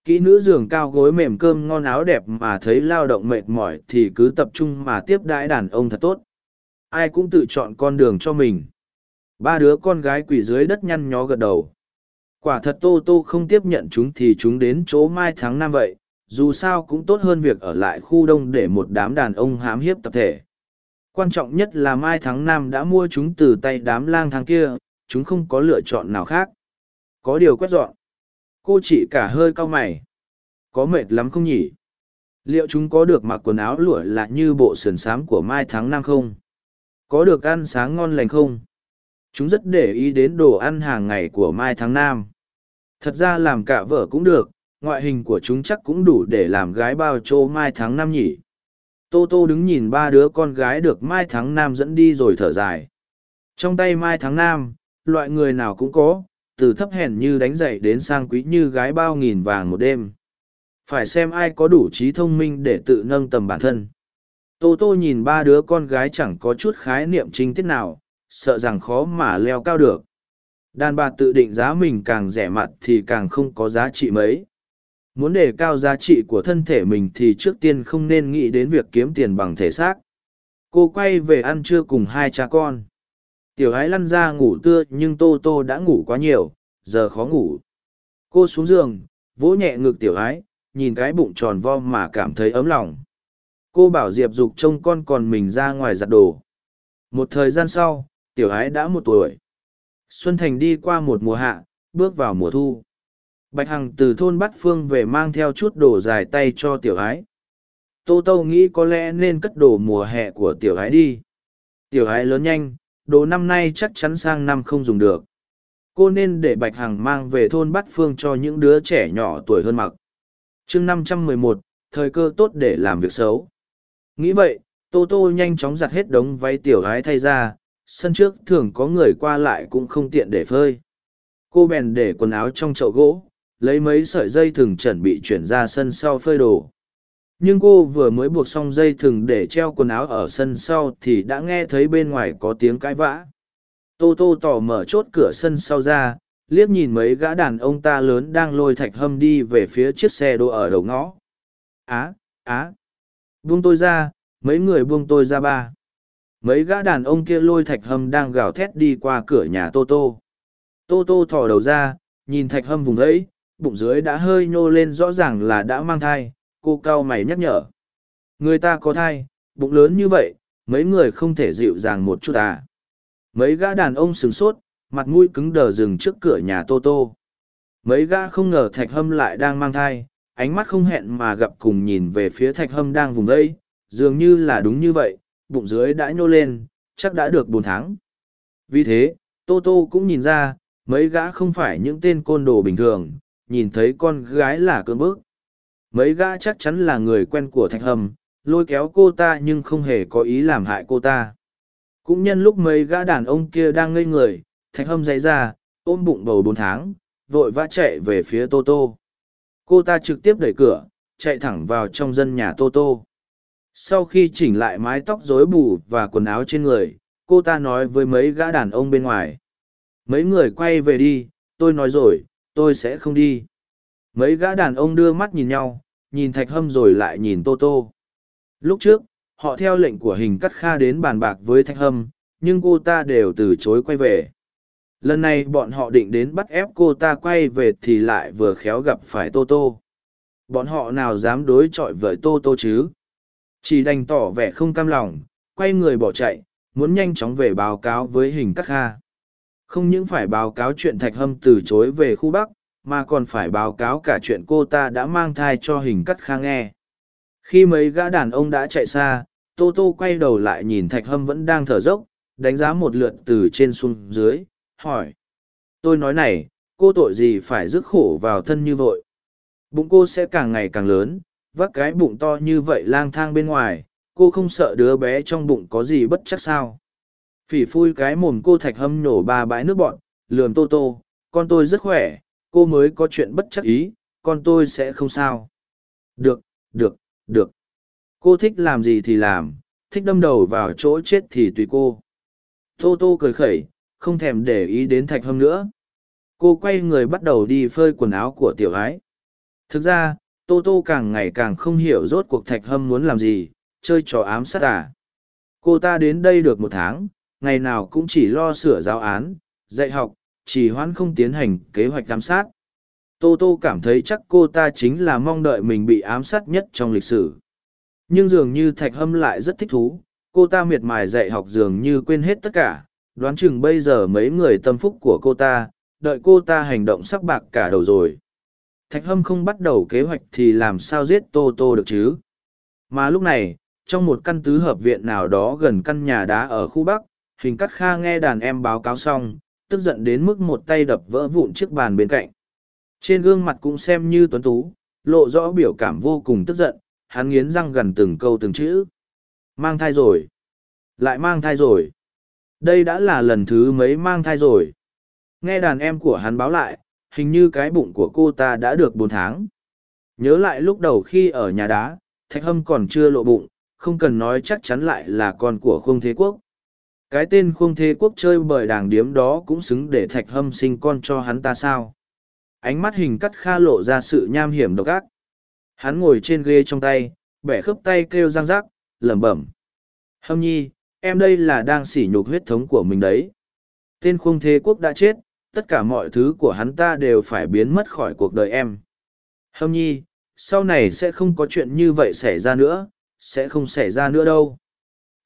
Kỹ nữ giường cao gối mềm cơm ngon áo đẹp mà thấy lao động mệt mỏi thì cứ tập trung mà tiếp đãi đàn ông thật tốt ai cũng tự chọn con đường cho mình. Ba đứa con gái quỳ dưới đất nhăn nhó gật đầu. Quả thật tô tô không tiếp nhận chúng thì chúng đến chỗ mai tháng năm vậy, dù sao cũng tốt hơn việc ở lại khu đông để một đám đàn ông hám hiếp tập thể. Quan trọng nhất là mai tháng năm đã mua chúng từ tay đám lang thang kia, chúng không có lựa chọn nào khác. Có điều quét dọn. Cô chị cả hơi cau mày. Có mệt lắm không nhỉ? Liệu chúng có được mặc quần áo lụa là như bộ sườn xám của mai tháng năm không? Có được ăn sáng ngon lành không? Chúng rất để ý đến đồ ăn hàng ngày của mai tháng Nam. thật ra làm cả vợ cũng được ngoại hình của chúng chắc cũng đủ để làm gái bao chỗ mai tháng năm nhỉ. Tô tô đứng nhìn ba đứa con gái được mai tháng Nam dẫn đi rồi thở dài. Trong tay mai tháng Nam, loại người nào cũng có từ thấp hèn như đánh dậy đến sang quý như gái bao nghìn vàng một đêm. Phải xem ai có đủ trí thông minh để tự nâng tầm bản thân tô tô nhìn ba đứa con gái chẳng có chút khái niệm chính tiết nào, sợ rằng khó mà leo cao được. Đàn bà tự định giá mình càng rẻ mặt thì càng không có giá trị mấy. Muốn đề cao giá trị của thân thể mình thì trước tiên không nên nghĩ đến việc kiếm tiền bằng thể xác. Cô quay về ăn trưa cùng hai cha con. Tiểu ái lăn ra ngủ tưa nhưng tô tô đã ngủ quá nhiều, giờ khó ngủ. Cô xuống giường, vỗ nhẹ ngực tiểu ái, nhìn cái bụng tròn vo mà cảm thấy ấm lòng cô bảo diệp dục trông con còn mình ra ngoài giặt đồ. Một thời gian sau, tiểu ái đã một tuổi. Xuân thành đi qua một mùa hạ, bước vào mùa thu. Bạch hằng từ thôn bát phương về mang theo chút đồ dài tay cho tiểu ái. Tô tô nghĩ có lẽ nên cất đồ mùa hè của tiểu ái đi. Tiểu ái lớn nhanh, đồ năm nay chắc chắn sang năm không dùng được. Cô nên để bạch hằng mang về thôn bát phương cho những đứa trẻ nhỏ tuổi hơn mặc. Chương năm trăm mười một, thời cơ tốt để làm việc xấu nghĩ vậy, tô tô nhanh chóng giặt hết đống váy tiểu gái thay ra, sân trước thường có người qua lại cũng không tiện để phơi. Cô bèn để quần áo trong chậu gỗ, lấy mấy sợi dây thừng chuẩn bị chuyển ra sân sau phơi đồ. Nhưng cô vừa mới buộc xong dây thừng để treo quần áo ở sân sau thì đã nghe thấy bên ngoài có tiếng cãi vã. Tô tô tỏ mở chốt cửa sân sau ra, liếc nhìn mấy gã đàn ông ta lớn đang lôi thạch hâm đi về phía chiếc xe đỗ ở đầu ngõ. Á á buông tôi ra, mấy người buông tôi ra ba. Mấy gã đàn ông kia lôi thạch hâm đang gào thét đi qua cửa nhà tô tô. Tô tô thò đầu ra, nhìn thạch hâm vùng ấy, bụng dưới đã hơi nhô lên rõ ràng là đã mang thai, cô cao mày nhắc nhở. Người ta có thai, bụng lớn như vậy, mấy người không thể dịu dàng một chút à. Mấy gã đàn ông sửng sốt, mặt mũi cứng đờ dừng trước cửa nhà tô tô. Mấy gã không ngờ thạch hâm lại đang mang thai ánh mắt không hẹn mà gặp cùng nhìn về phía thạch hâm đang vùng đây, dường như là đúng như vậy, bụng dưới đã nhô lên, chắc đã được bốn tháng. Vì thế, tô tô cũng nhìn ra, mấy gã không phải những tên côn đồ bình thường, nhìn thấy con gái là cơn bức. mấy gã chắc chắn là người quen của thạch hâm, lôi kéo cô ta nhưng không hề có ý làm hại cô ta. Cũng nhân lúc mấy gã đàn ông kia đang ngây người, thạch hâm dậy ra, ôm bụng bầu bốn tháng, vội vã chạy về phía tô tô cô ta trực tiếp đẩy cửa, chạy thẳng vào trong dân nhà tô tô. Sau khi chỉnh lại mái tóc rối bù và quần áo trên người, cô ta nói với mấy gã đàn ông bên ngoài. Mấy người quay về đi, tôi nói rồi, tôi sẽ không đi. Mấy gã đàn ông đưa mắt nhìn nhau, nhìn thạch hâm rồi lại nhìn tô tô. Lúc trước, họ theo lệnh của hình cắt kha đến bàn bạc với thạch hâm, nhưng cô ta đều từ chối quay về lần này bọn họ định đến bắt ép cô ta quay về thì lại vừa khéo gặp phải tô tô. Bọn họ nào dám đối chọi với tô tô chứ? Chỉ đành tỏ vẻ không cam lòng, quay người bỏ chạy, muốn nhanh chóng về báo cáo với hình cắt kha. Không những phải báo cáo chuyện thạch hâm từ chối về khu bắc, mà còn phải báo cáo cả chuyện cô ta đã mang thai cho hình cắt kha nghe. Khi mấy gã đàn ông đã chạy xa, tô tô quay đầu lại nhìn thạch hâm vẫn đang thở dốc, đánh giá một lượt từ trên xuống dưới hỏi. Tôi nói này, cô tội gì phải rước khổ vào thân như vội? Bụng cô sẽ càng ngày càng lớn, vác cái bụng to như vậy lang thang bên ngoài, cô không sợ đứa bé trong bụng có gì bất chắc sao? Phỉ phui cái mồm cô thạch hâm nổ ba bãi nước bọn lườm tô tô, con tôi rất khỏe, cô mới có chuyện bất chắc ý, con tôi sẽ không sao. Được được được. Cô thích làm gì thì làm, thích đâm đầu vào chỗ chết thì tùy cô. Tô tô cười khẩy không thèm để ý đến thạch hâm nữa. Cô quay người bắt đầu đi phơi quần áo của tiểu ái. Thực ra, tô tô càng ngày càng không hiểu rốt cuộc thạch hâm muốn làm gì, chơi trò ám sát à. cô ta đến đây được một tháng, ngày nào cũng chỉ lo sửa giáo án, dạy học, chỉ hoãn không tiến hành kế hoạch giám sát. Tô tô cảm thấy chắc cô ta chính là mong đợi mình bị ám sát nhất trong lịch sử. Nhưng dường như thạch hâm lại rất thích thú, cô ta miệt mài dạy học dường như quên hết tất cả đoán chừng bây giờ mấy người tâm phúc của cô ta, đợi cô ta hành động sắc bạc cả đầu rồi. Thạch hâm không bắt đầu kế hoạch thì làm sao giết tô tô được chứ? Mà lúc này, trong một căn tứ hợp viện nào đó gần căn nhà đá ở khu bắc, hình cắt kha nghe đàn em báo cáo xong, tức giận đến mức một tay đập vỡ vụn chiếc bàn bên cạnh. Trên gương mặt cũng xem như tuấn tú, lộ rõ biểu cảm vô cùng tức giận, hắn nghiến răng gần từng câu từng chữ. Mang thai rồi. Lại mang thai rồi đây đã là lần thứ mấy mang thai rồi. Nghe đàn em của hắn báo lại, hình như cái bụng của cô ta đã được bốn tháng. Nhớ lại lúc đầu khi ở nhà đá, thạch hâm còn chưa lộ bụng, không cần nói chắc chắn lại là con của Khương thế quốc. Cái tên Khương thế quốc chơi bời đàng điếm đó cũng xứng để thạch hâm sinh con cho hắn ta sao? Ánh mắt hình cắt kha lộ ra sự nham hiểm độc ác. Hắn ngồi trên ghê trong tay, bẻ khớp tay kêu răng rắc, lẩm bẩm. Hâm nhi em đây là đang sỉ nhục huyết thống của mình đấy. Tên khung thế quốc đã chết, tất cả mọi thứ của hắn ta đều phải biến mất khỏi cuộc đời em. Hâm nhi, sau này sẽ không có chuyện như vậy xảy ra nữa, sẽ không xảy ra nữa đâu.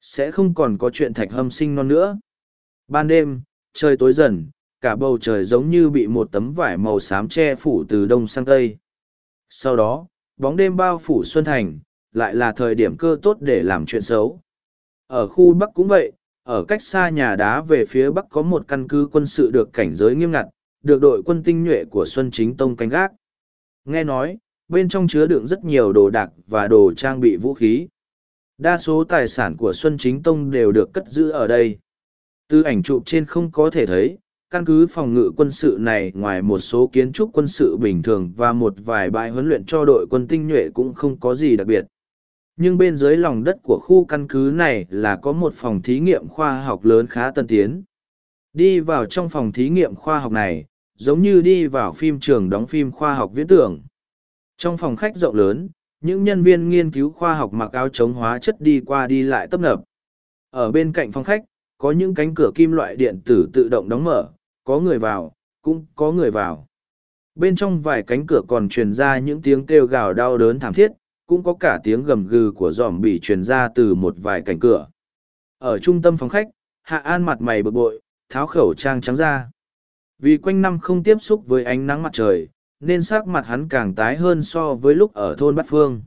Sẽ không còn có chuyện thạch hâm sinh non nữa. Ban đêm, trời tối dần, cả bầu trời giống như bị một tấm vải màu xám che phủ từ đông sang tây. Sau đó, bóng đêm bao phủ xuân thành, lại là thời điểm cơ tốt để làm chuyện xấu ở khu bắc cũng vậy, ở cách xa nhà đá về phía bắc có một căn cứ quân sự được cảnh giới nghiêm ngặt, được đội quân tinh nhuệ của xuân chính tông canh gác. Nghe nói, bên trong chứa đựng rất nhiều đồ đạc và đồ trang bị vũ khí. Đa số tài sản của xuân chính tông đều được cất giữ ở đây. Từ ảnh chụp trên không có thể thấy, căn cứ phòng ngự quân sự này ngoài một số kiến trúc quân sự bình thường và một vài bãi huấn luyện cho đội quân tinh nhuệ cũng không có gì đặc biệt nhưng bên dưới lòng đất của khu căn cứ này là có một phòng thí nghiệm khoa học lớn khá tân tiến. Đi vào trong phòng thí nghiệm khoa học này, giống như đi vào phim trường đóng phim khoa học viễn tưởng. Trong phòng khách rộng lớn, những nhân viên nghiên cứu khoa học mặc áo chống hóa chất đi qua đi lại tấp nập. Ở bên cạnh phòng khách, có những cánh cửa kim loại điện tử tự động đóng mở, có người vào, cũng có người vào. Bên trong vài cánh cửa còn truyền ra những tiếng kêu gào đau đớn thảm thiết cũng có cả tiếng gầm gừ của dòm bị truyền ra từ một vài cánh cửa. Ở trung tâm phòng khách, hạ an mặt mày bực bội, tháo khẩu trang trắng ra. Vì quanh năm không tiếp xúc với ánh nắng mặt trời, nên sắc mặt hắn càng tái hơn so với lúc ở thôn bát phương.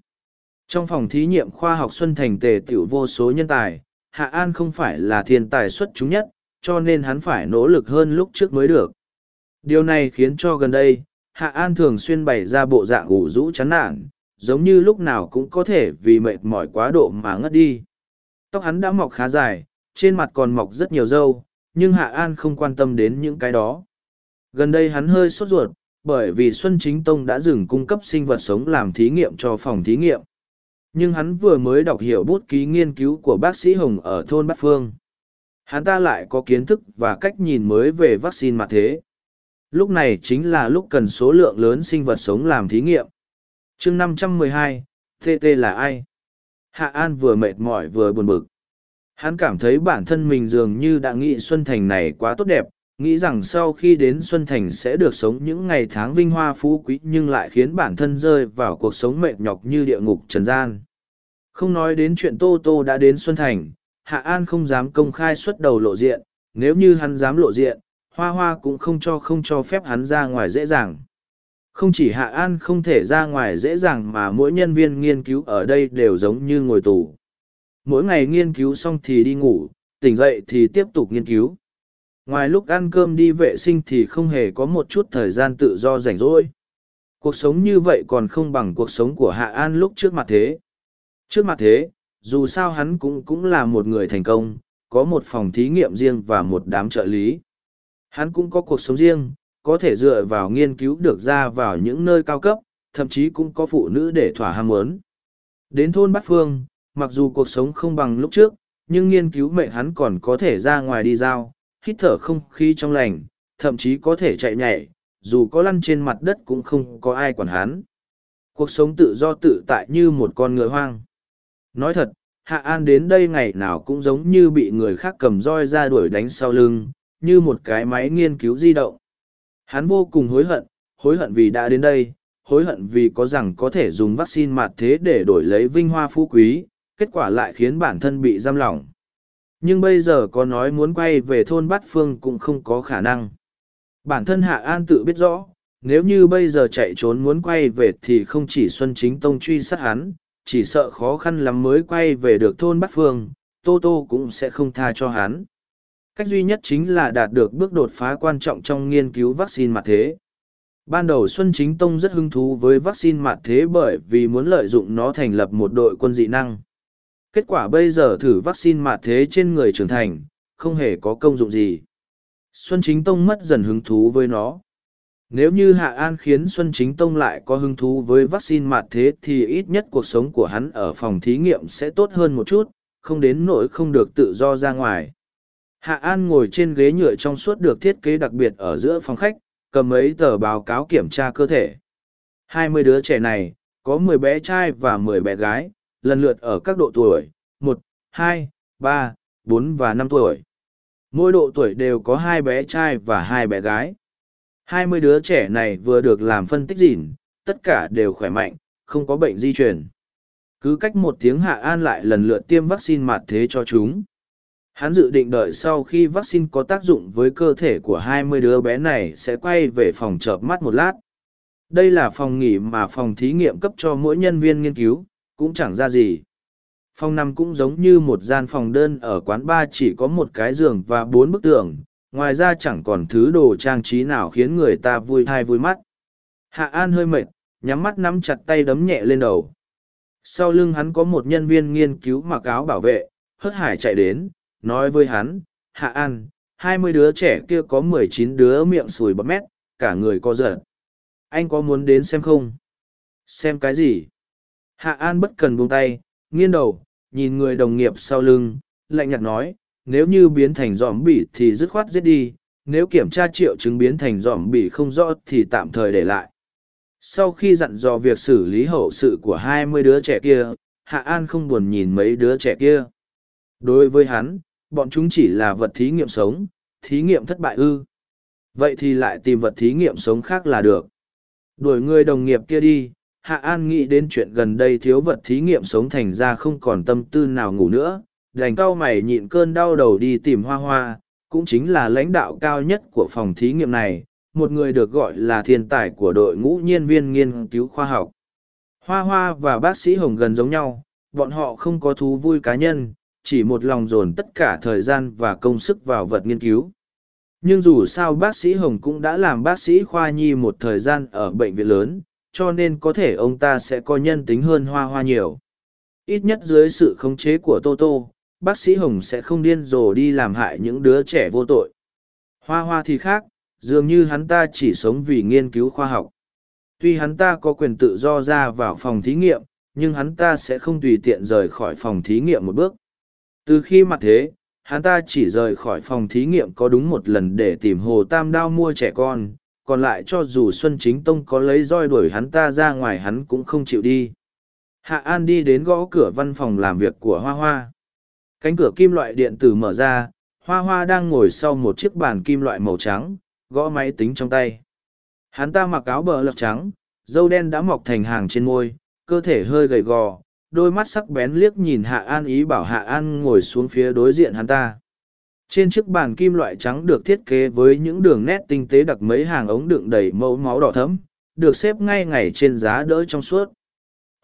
Trong phòng thí nghiệm khoa học xuân thành tề tiểu vô số nhân tài, hạ an không phải là thiên tài xuất chúng nhất, cho nên hắn phải nỗ lực hơn lúc trước mới được. Điều này khiến cho gần đây, hạ an thường xuyên bày ra bộ dạng ủ rũ chán nản giống như lúc nào cũng có thể vì mệt mỏi quá độ mà ngất đi. Tóc hắn đã mọc khá dài, trên mặt còn mọc rất nhiều râu, nhưng hạ an không quan tâm đến những cái đó. Gần đây hắn hơi sốt ruột, bởi vì xuân chính tông đã dừng cung cấp sinh vật sống làm thí nghiệm cho phòng thí nghiệm. Nhưng hắn vừa mới đọc hiểu bút ký nghiên cứu của bác sĩ hồng ở thôn bát phương. Hắn ta lại có kiến thức và cách nhìn mới về vaccine mặt thế. Lúc này chính là lúc cần số lượng lớn sinh vật sống làm thí nghiệm chương 512, tt là ai? Hạ an vừa mệt mỏi vừa buồn bực. Hắn cảm thấy bản thân mình dường như đã nghĩ xuân thành này quá tốt đẹp nghĩ rằng sau khi đến xuân thành sẽ được sống những ngày tháng vinh hoa phú quý nhưng lại khiến bản thân rơi vào cuộc sống mệt nhọc như địa ngục trần gian. Không nói đến chuyện tô tô đã đến xuân thành hạ an không dám công khai xuất đầu lộ diện nếu như hắn dám lộ diện hoa hoa cũng không cho không cho phép hắn ra ngoài dễ dàng không chỉ hạ an không thể ra ngoài dễ dàng mà mỗi nhân viên nghiên cứu ở đây đều giống như ngồi tù mỗi ngày nghiên cứu xong thì đi ngủ, tỉnh dậy thì tiếp tục nghiên cứu. Ngoài lúc ăn cơm đi vệ sinh thì không hề có một chút thời gian tự do rảnh rỗi. Cuộc sống như vậy còn không bằng cuộc sống của Hạ An lúc trước mặt thế. Trước mặt thế, dù sao hắn cũng cũng là một người thành công, có một phòng thí nghiệm riêng và một đám trợ lý. Hắn cũng có cuộc sống riêng, có thể dựa vào nghiên cứu được ra vào những nơi cao cấp, thậm chí cũng có phụ nữ để thỏa ham muốn. Đến thôn Bát Phương, mặc dù cuộc sống không bằng lúc trước, nhưng nghiên cứu mệnh hắn còn có thể ra ngoài đi giao, hít thở không khí trong lành, thậm chí có thể chạy nhảy, dù có lăn trên mặt đất cũng không có ai quản hắn. Cuộc sống tự do tự tại như một con ngựa hoang. Nói thật, Hạ An đến đây ngày nào cũng giống như bị người khác cầm roi ra đuổi đánh sau lưng, như một cái máy nghiên cứu di động. Hắn vô cùng hối hận, hối hận vì đã đến đây, hối hận vì có rằng có thể dùng vaccine mặt thế để đổi lấy vinh hoa phú quý, kết quả lại khiến bản thân bị giam lỏng. Nhưng bây giờ có nói muốn quay về thôn Bát Phương cũng không có khả năng. Bản thân Hạ An tự biết rõ, nếu như bây giờ chạy trốn muốn quay về thì không chỉ Xuân Chính Tông truy sát hắn, chỉ sợ khó khăn lắm mới quay về được thôn Bát Phương, Tô Tô cũng sẽ không tha cho hắn. Cách duy nhất chính là đạt được bước đột phá quan trọng trong nghiên cứu vaccine mặt thế. Ban đầu Xuân Chính Tông rất hứng thú với vaccine mặt thế bởi vì muốn lợi dụng nó thành lập một đội quân dị năng. Kết quả bây giờ thử vaccine mặt thế trên người trưởng thành, không hề có công dụng gì. Xuân Chính Tông mất dần hứng thú với nó. Nếu như Hạ An khiến Xuân Chính Tông lại có hứng thú với vaccine mặt thế thì ít nhất cuộc sống của hắn ở phòng thí nghiệm sẽ tốt hơn một chút, không đến nỗi không được tự do ra ngoài. Hạ An ngồi trên ghế nhựa trong suốt được thiết kế đặc biệt ở giữa phòng khách, cầm mấy tờ báo cáo kiểm tra cơ thể. Hai mươi đứa trẻ này, có mười bé trai và mười bé gái, lần lượt ở các độ tuổi, một, hai, ba, bốn và năm tuổi. Mỗi độ tuổi đều có hai bé trai và hai bé gái. Hai mươi đứa trẻ này vừa được làm phân tích gìn, tất cả đều khỏe mạnh, không có bệnh di truyền. Cứ cách một tiếng Hạ An lại lần lượt tiêm vaccine mặt thế cho chúng. Hắn dự định đợi sau khi vaccine có tác dụng với cơ thể của hai mươi đứa bé này sẽ quay về phòng chợp mắt một lát. Đây là phòng nghỉ mà phòng thí nghiệm cấp cho mỗi nhân viên nghiên cứu, cũng chẳng ra gì. Phòng nằm cũng giống như một gian phòng đơn ở quán bar chỉ có một cái giường và bốn bức tường, ngoài ra chẳng còn thứ đồ trang trí nào khiến người ta vui thai vui mắt. Hạ An hơi mệt, nhắm mắt nắm chặt tay đấm nhẹ lên đầu. Sau lưng hắn có một nhân viên nghiên cứu mặc áo bảo vệ, hớt hải chạy đến, nói với hắn, Hạ An, hai mươi đứa trẻ kia có mười chín đứa miệng sùi bắp mét, cả người co giật. Anh có muốn đến xem không? Xem cái gì? Hạ An bất cần buông tay, nghiêng đầu, nhìn người đồng nghiệp sau lưng, lạnh nhạt nói, nếu như biến thành giỏm bỉ thì dứt khoát giết đi, nếu kiểm tra triệu chứng biến thành giỏm bỉ không rõ thì tạm thời để lại. Sau khi dặn dò việc xử lý hậu sự của hai mươi đứa trẻ kia, Hạ An không buồn nhìn mấy đứa trẻ kia. Đối với hắn, bọn chúng chỉ là vật thí nghiệm sống, thí nghiệm thất bại ư. Vậy thì lại tìm vật thí nghiệm sống khác là được. Đuổi người đồng nghiệp kia đi, Hạ An nghĩ đến chuyện gần đây thiếu vật thí nghiệm sống thành ra không còn tâm tư nào ngủ nữa, đành cao mày nhịn cơn đau đầu đi tìm hoa hoa, cũng chính là lãnh đạo cao nhất của phòng thí nghiệm này, một người được gọi là thiên tài của đội ngũ nhiên viên nghiên cứu khoa học. Hoa hoa và bác sĩ Hồng gần giống nhau, bọn họ không có thú vui cá nhân, chỉ một lòng dồn tất cả thời gian và công sức vào vật nghiên cứu. Nhưng dù sao bác sĩ Hồng cũng đã làm bác sĩ khoa nhi một thời gian ở bệnh viện lớn, cho nên có thể ông ta sẽ có nhân tính hơn hoa hoa nhiều. Ít nhất dưới sự khống chế của Toto, bác sĩ Hồng sẽ không điên rồ đi làm hại những đứa trẻ vô tội. Hoa hoa thì khác, dường như hắn ta chỉ sống vì nghiên cứu khoa học. Tuy hắn ta có quyền tự do ra vào phòng thí nghiệm, nhưng hắn ta sẽ không tùy tiện rời khỏi phòng thí nghiệm một bước. Từ khi mặt thế, hắn ta chỉ rời khỏi phòng thí nghiệm có đúng một lần để tìm hồ tam đao mua trẻ con, còn lại cho dù Xuân Chính Tông có lấy roi đuổi hắn ta ra ngoài hắn cũng không chịu đi. Hạ An đi đến gõ cửa văn phòng làm việc của Hoa Hoa. Cánh cửa kim loại điện tử mở ra, Hoa Hoa đang ngồi sau một chiếc bàn kim loại màu trắng, gõ máy tính trong tay. Hắn ta mặc áo bờ lọc trắng, dâu đen đã mọc thành hàng trên môi, cơ thể hơi gầy gò, đôi mắt sắc bén liếc nhìn Hạ An ý bảo Hạ An ngồi xuống phía đối diện hắn ta. Trên chiếc bàn kim loại trắng được thiết kế với những đường nét tinh tế đặc mấy hàng ống đựng đầy mẫu máu đỏ thấm, được xếp ngay ngày trên giá đỡ trong suốt.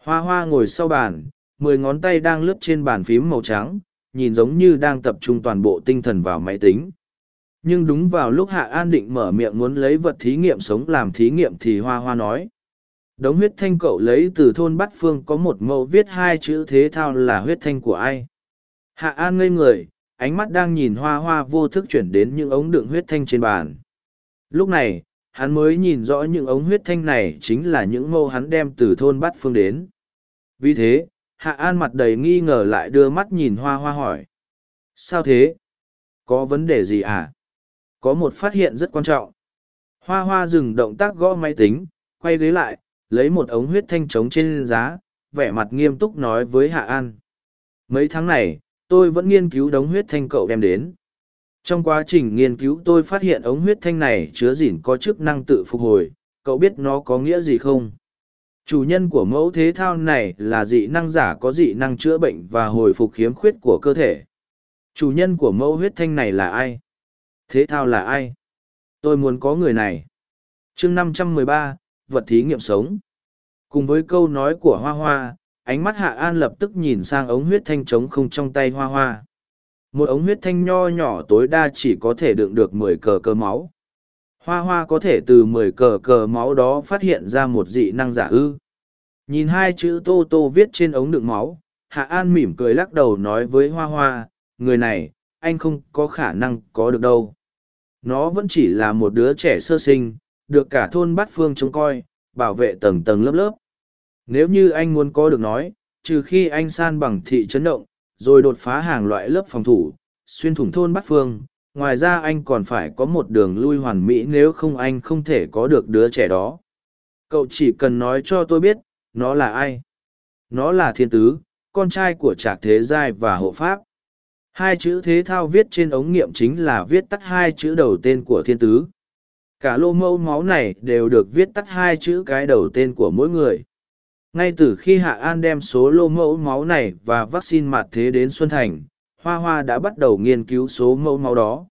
Hoa hoa ngồi sau bàn, mười ngón tay đang lướt trên bàn phím màu trắng, nhìn giống như đang tập trung toàn bộ tinh thần vào máy tính. Nhưng đúng vào lúc Hạ An định mở miệng muốn lấy vật thí nghiệm sống làm thí nghiệm thì Hoa Hoa nói. Đống huyết thanh cậu lấy từ thôn Bát Phương có một mẫu viết hai chữ thế thao là huyết thanh của ai. Hạ An ngây người, ánh mắt đang nhìn Hoa Hoa vô thức chuyển đến những ống đựng huyết thanh trên bàn. Lúc này, hắn mới nhìn rõ những ống huyết thanh này chính là những mẫu hắn đem từ thôn Bát Phương đến. Vì thế, Hạ An mặt đầy nghi ngờ lại đưa mắt nhìn Hoa Hoa hỏi. Sao thế? Có vấn đề gì à? Có một phát hiện rất quan trọng. Hoa Hoa dừng động tác gõ máy tính, quay ghế lại, lấy một ống huyết thanh trống trên giá, vẻ mặt nghiêm túc nói với Hạ An. Mấy tháng này, tôi vẫn nghiên cứu đống huyết thanh cậu đem đến. Trong quá trình nghiên cứu tôi phát hiện ống huyết thanh này chứa dỉn có chức năng tự phục hồi, cậu biết nó có nghĩa gì không? Chủ nhân của mẫu thế thao này là dị năng giả có dị năng chữa bệnh và hồi phục khiếm khuyết của cơ thể. Chủ nhân của mẫu huyết thanh này là ai? Thế thao là ai? Tôi muốn có người này. chương năm trăm mười ba vật thí nghiệm sống. Cùng với câu nói của Hoa Hoa, ánh mắt Hạ An lập tức nhìn sang ống huyết thanh trống không trong tay Hoa Hoa. Một ống huyết thanh nho nhỏ tối đa chỉ có thể đựng được mười cờ cơ máu. Hoa Hoa có thể từ mười cờ cờ máu đó phát hiện ra một dị năng giả ư. Nhìn hai chữ Tô Tô viết trên ống đựng máu, Hạ An mỉm cười lắc đầu nói với Hoa Hoa, người này, anh không có khả năng có được đâu. Nó vẫn chỉ là một đứa trẻ sơ sinh, được cả thôn bát phương trông coi, bảo vệ tầng tầng lớp lớp. Nếu như anh muốn có được nói, trừ khi anh san bằng thị chấn động, rồi đột phá hàng loại lớp phòng thủ, xuyên thủng thôn bát phương, ngoài ra anh còn phải có một đường lui hoàn mỹ nếu không anh không thể có được đứa trẻ đó. Cậu chỉ cần nói cho tôi biết, nó là ai? Nó là thiên tứ, con trai của trạc thế giai và hộ pháp. Hai chữ thế thao viết trên ống nghiệm chính là viết tắt hai chữ đầu tên của thiên tứ. Cả lô mẫu máu này đều được viết tắt hai chữ cái đầu tên của mỗi người. Ngay từ khi Hạ An đem số lô mẫu máu này và vaccine mạt thế đến Xuân Thành, Hoa Hoa đã bắt đầu nghiên cứu số mẫu máu đó.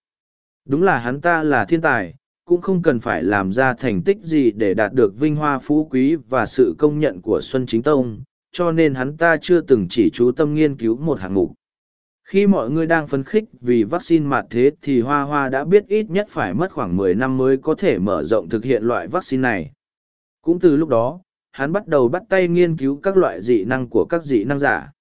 Đúng là hắn ta là thiên tài, cũng không cần phải làm ra thành tích gì để đạt được vinh hoa phú quý và sự công nhận của Xuân Chính Tông, cho nên hắn ta chưa từng chỉ chú tâm nghiên cứu một hạng mục. Khi mọi người đang phấn khích vì vaccine mạt thế thì Hoa Hoa đã biết ít nhất phải mất khoảng mười năm mới có thể mở rộng thực hiện loại vaccine này. Cũng từ lúc đó, hắn bắt đầu bắt tay nghiên cứu các loại dị năng của các dị năng giả.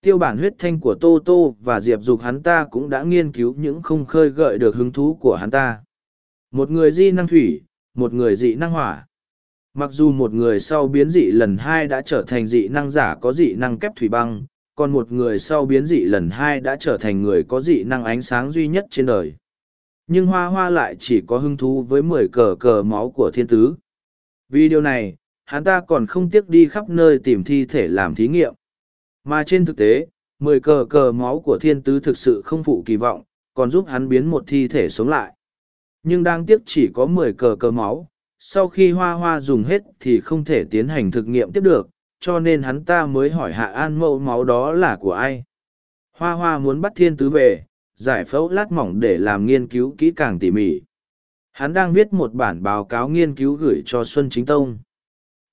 Tiêu bản huyết thanh của Tô Tô và Diệp Dục hắn ta cũng đã nghiên cứu những không khơi gợi được hứng thú của hắn ta. Một người dị năng thủy, một người dị năng hỏa. Mặc dù một người sau biến dị lần hai đã trở thành dị năng giả có dị năng kép thủy băng, còn một người sau biến dị lần hai đã trở thành người có dị năng ánh sáng duy nhất trên đời. Nhưng hoa hoa lại chỉ có hứng thú với mười cờ cờ máu của thiên tứ. Vì điều này, hắn ta còn không tiếc đi khắp nơi tìm thi thể làm thí nghiệm. Mà trên thực tế, mười cờ cờ máu của thiên tứ thực sự không phụ kỳ vọng, còn giúp hắn biến một thi thể sống lại. Nhưng đang tiếc chỉ có mười cờ cờ máu, sau khi hoa hoa dùng hết thì không thể tiến hành thực nghiệm tiếp được, cho nên hắn ta mới hỏi hạ an mẫu máu đó là của ai. Hoa hoa muốn bắt thiên tứ về, giải phẫu lát mỏng để làm nghiên cứu kỹ càng tỉ mỉ. Hắn đang viết một bản báo cáo nghiên cứu gửi cho Xuân Chính Tông.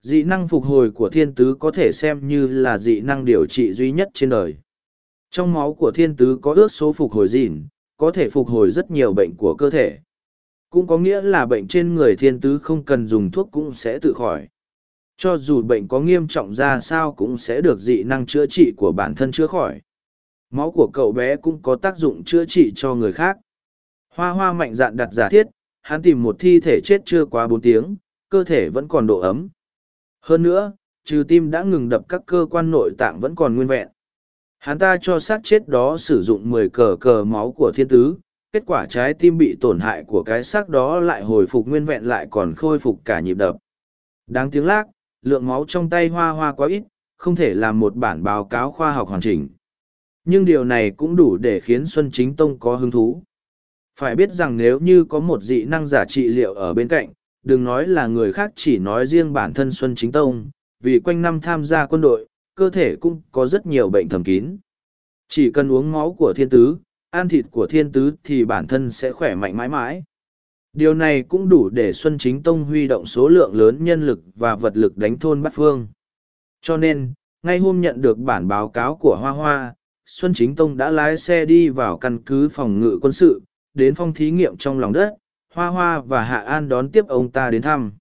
Dị năng phục hồi của thiên tứ có thể xem như là dị năng điều trị duy nhất trên đời. Trong máu của thiên tứ có ước số phục hồi dịn, có thể phục hồi rất nhiều bệnh của cơ thể. Cũng có nghĩa là bệnh trên người thiên tứ không cần dùng thuốc cũng sẽ tự khỏi. Cho dù bệnh có nghiêm trọng ra sao cũng sẽ được dị năng chữa trị của bản thân chữa khỏi. Máu của cậu bé cũng có tác dụng chữa trị cho người khác. Hoa hoa mạnh dạn đặt giả thiết, hắn tìm một thi thể chết chưa quá bốn tiếng, cơ thể vẫn còn độ ấm. Hơn nữa, trừ tim đã ngừng đập các cơ quan nội tạng vẫn còn nguyên vẹn. Hắn ta cho xác chết đó sử dụng mười cờ cờ máu của thiên tứ, kết quả trái tim bị tổn hại của cái xác đó lại hồi phục nguyên vẹn lại còn khôi phục cả nhịp đập. Đáng tiếng lác, lượng máu trong tay hoa hoa quá ít, không thể làm một bản báo cáo khoa học hoàn chỉnh. Nhưng điều này cũng đủ để khiến Xuân Chính Tông có hứng thú. Phải biết rằng nếu như có một dị năng giả trị liệu ở bên cạnh, đừng nói là người khác chỉ nói riêng bản thân Xuân Chính Tông, vì quanh năm tham gia quân đội, cơ thể cũng có rất nhiều bệnh thầm kín. Chỉ cần uống máu của thiên tứ, ăn thịt của thiên tứ thì bản thân sẽ khỏe mạnh mãi mãi. Điều này cũng đủ để Xuân Chính Tông huy động số lượng lớn nhân lực và vật lực đánh thôn Bát Phương. Cho nên, ngay hôm nhận được bản báo cáo của Hoa Hoa, Xuân Chính Tông đã lái xe đi vào căn cứ phòng ngự quân sự, đến phòng thí nghiệm trong lòng đất, Hoa Hoa và Hạ An đón tiếp ông ta đến thăm.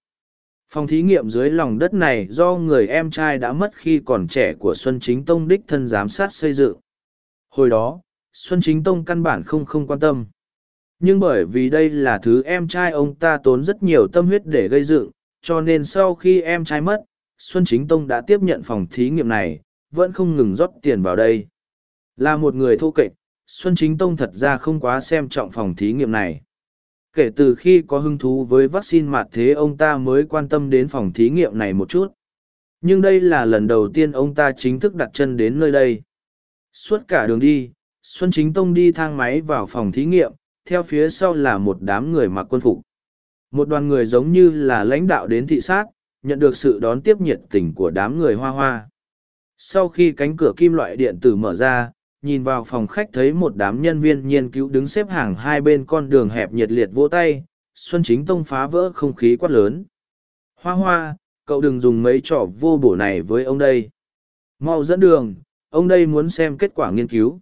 Phòng thí nghiệm dưới lòng đất này do người em trai đã mất khi còn trẻ của Xuân Chính Tông đích thân giám sát xây dựng. Hồi đó, Xuân Chính Tông căn bản không không quan tâm. Nhưng bởi vì đây là thứ em trai ông ta tốn rất nhiều tâm huyết để gây dựng, cho nên sau khi em trai mất, Xuân Chính Tông đã tiếp nhận phòng thí nghiệm này, vẫn không ngừng rót tiền vào đây. Là một người thô kệch, Xuân Chính Tông thật ra không quá xem trọng phòng thí nghiệm này. Kể từ khi có hứng thú với vaccine mạt thế ông ta mới quan tâm đến phòng thí nghiệm này một chút. Nhưng đây là lần đầu tiên ông ta chính thức đặt chân đến nơi đây. Suốt cả đường đi, Xuân Chính Tông đi thang máy vào phòng thí nghiệm, theo phía sau là một đám người mặc quân phục. Một đoàn người giống như là lãnh đạo đến thị sát, nhận được sự đón tiếp nhiệt tình của đám người hoa hoa. Sau khi cánh cửa kim loại điện tử mở ra, nhìn vào phòng khách thấy một đám nhân viên nghiên cứu đứng xếp hàng hai bên con đường hẹp nhiệt liệt vỗ tay, Xuân Chính Tông phá vỡ không khí quát lớn. Hoa hoa, cậu đừng dùng mấy trò vô bổ này với ông đây. Mau dẫn đường, ông đây muốn xem kết quả nghiên cứu.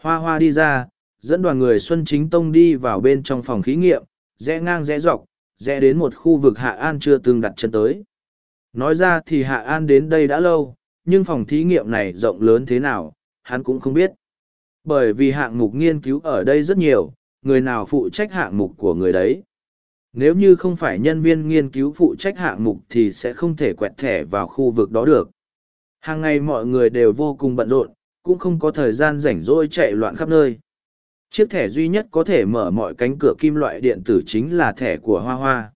Hoa hoa đi ra, dẫn đoàn người Xuân Chính Tông đi vào bên trong phòng thí nghiệm, rẽ ngang rẽ dọc, rẽ đến một khu vực Hạ An chưa từng đặt chân tới. Nói ra thì Hạ An đến đây đã lâu, nhưng phòng thí nghiệm này rộng lớn thế nào, hắn cũng không biết. Bởi vì hạng mục nghiên cứu ở đây rất nhiều, người nào phụ trách hạng mục của người đấy. Nếu như không phải nhân viên nghiên cứu phụ trách hạng mục thì sẽ không thể quẹt thẻ vào khu vực đó được. Hàng ngày mọi người đều vô cùng bận rộn, cũng không có thời gian rảnh rỗi chạy loạn khắp nơi. Chiếc thẻ duy nhất có thể mở mọi cánh cửa kim loại điện tử chính là thẻ của Hoa Hoa.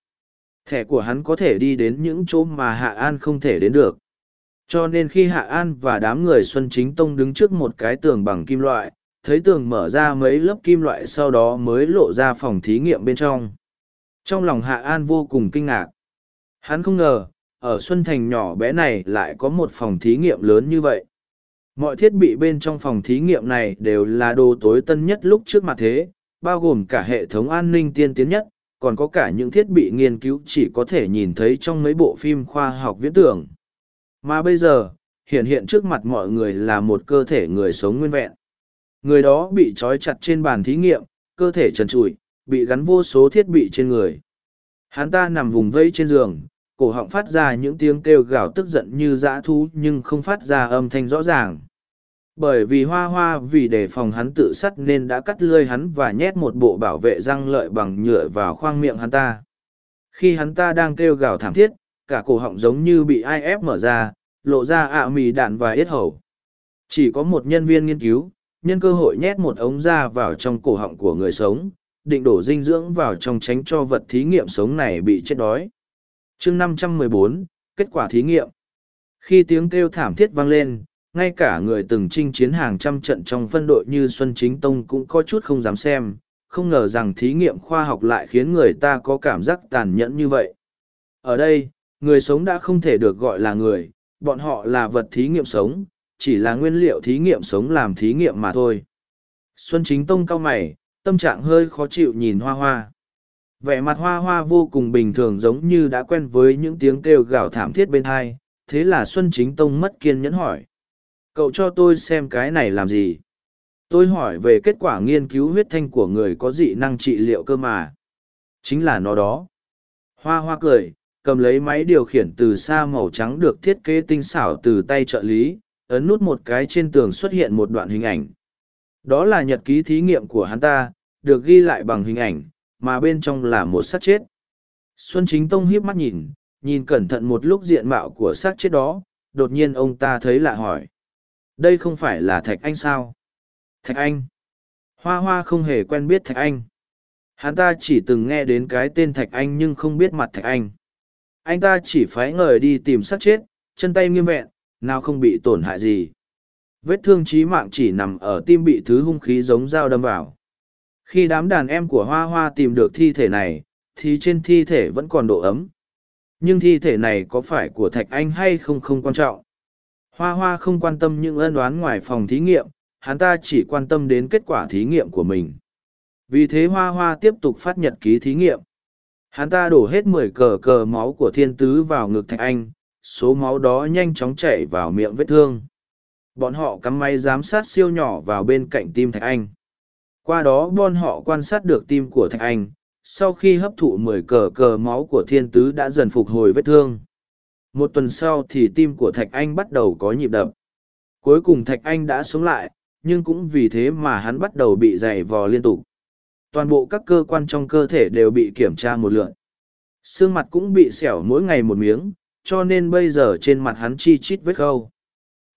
Thẻ của hắn có thể đi đến những chỗ mà Hạ An không thể đến được. Cho nên khi Hạ An và đám người Xuân Chính Tông đứng trước một cái tường bằng kim loại, thấy tường mở ra mấy lớp kim loại sau đó mới lộ ra phòng thí nghiệm bên trong. Trong lòng Hạ An vô cùng kinh ngạc. Hắn không ngờ, ở Xuân Thành nhỏ bé này lại có một phòng thí nghiệm lớn như vậy. Mọi thiết bị bên trong phòng thí nghiệm này đều là đồ tối tân nhất lúc trước mặt thế, bao gồm cả hệ thống an ninh tiên tiến nhất, còn có cả những thiết bị nghiên cứu chỉ có thể nhìn thấy trong mấy bộ phim khoa học viễn tưởng. Mà bây giờ, hiện hiện trước mặt mọi người là một cơ thể người sống nguyên vẹn. Người đó bị trói chặt trên bàn thí nghiệm, cơ thể trần trụi, bị gắn vô số thiết bị trên người. Hắn ta nằm vùng vẫy trên giường, cổ họng phát ra những tiếng kêu gào tức giận như dã thú nhưng không phát ra âm thanh rõ ràng. Bởi vì hoa hoa vì đề phòng hắn tự sát nên đã cắt lươi hắn và nhét một bộ bảo vệ răng lợi bằng nhựa vào khoang miệng hắn ta. Khi hắn ta đang kêu gào thảm thiết, cả cổ họng giống như bị ai ép mở ra, lộ ra ạ mì đạn và yết hầu. Chỉ có một nhân viên nghiên cứu, nhân cơ hội nhét một ống da vào trong cổ họng của người sống, định đổ dinh dưỡng vào trong tránh cho vật thí nghiệm sống này bị chết đói. chương 514, kết quả thí nghiệm. Khi tiếng kêu thảm thiết vang lên, ngay cả người từng chinh chiến hàng trăm trận trong phân đội như Xuân Chính Tông cũng có chút không dám xem, không ngờ rằng thí nghiệm khoa học lại khiến người ta có cảm giác tàn nhẫn như vậy. Ở đây, người sống đã không thể được gọi là người, bọn họ là vật thí nghiệm sống, chỉ là nguyên liệu thí nghiệm sống làm thí nghiệm mà thôi. Xuân Chính Tông cao mày, tâm trạng hơi khó chịu nhìn hoa hoa. Vẻ mặt hoa hoa vô cùng bình thường giống như đã quen với những tiếng kêu gào thảm thiết bên hai, thế là Xuân Chính Tông mất kiên nhẫn hỏi. Cậu cho tôi xem cái này làm gì? Tôi hỏi về kết quả nghiên cứu huyết thanh của người có dị năng trị liệu cơ mà. Chính là nó đó. Hoa hoa cười, cầm lấy máy điều khiển từ xa màu trắng được thiết kế tinh xảo từ tay trợ lý, ấn nút một cái trên tường xuất hiện một đoạn hình ảnh. Đó là nhật ký thí nghiệm của hắn ta, được ghi lại bằng hình ảnh, mà bên trong là một xác chết. Xuân Chính Tông hiếp mắt nhìn, nhìn cẩn thận một lúc diện mạo của xác chết đó, đột nhiên ông ta thấy lạ hỏi. Đây không phải là Thạch Anh sao? Thạch Anh. Hoa Hoa không hề quen biết Thạch Anh. Hắn ta chỉ từng nghe đến cái tên Thạch Anh nhưng không biết mặt Thạch Anh. Anh ta chỉ phái ngời đi tìm xác chết, chân tay nghiêm vẹn, nào không bị tổn hại gì. Vết thương chí mạng chỉ nằm ở tim bị thứ hung khí giống dao đâm vào. Khi đám đàn em của Hoa Hoa tìm được thi thể này, thì trên thi thể vẫn còn độ ấm. Nhưng thi thể này có phải của Thạch Anh hay không không quan trọng. Hoa Hoa không quan tâm những ân đoán ngoài phòng thí nghiệm, hắn ta chỉ quan tâm đến kết quả thí nghiệm của mình. Vì thế Hoa Hoa tiếp tục phát nhật ký thí nghiệm. Hắn ta đổ hết mười cờ cờ máu của thiên tứ vào ngực Thạch Anh, số máu đó nhanh chóng chảy vào miệng vết thương bọn họ cắm máy giám sát siêu nhỏ vào bên cạnh tim thạch anh qua đó bọn họ quan sát được tim của thạch anh sau khi hấp thụ mười cờ cờ máu của thiên tứ đã dần phục hồi vết thương một tuần sau thì tim của thạch anh bắt đầu có nhịp đập. Cuối cùng thạch anh đã sống lại, nhưng cũng vì thế mà hắn bắt đầu bị dày vò liên tục. Toàn bộ các cơ quan trong cơ thể đều bị kiểm tra một lượn xương mặt cũng bị xẻo mỗi ngày một miếng, cho nên bây giờ trên mặt hắn chi chít vết khâu.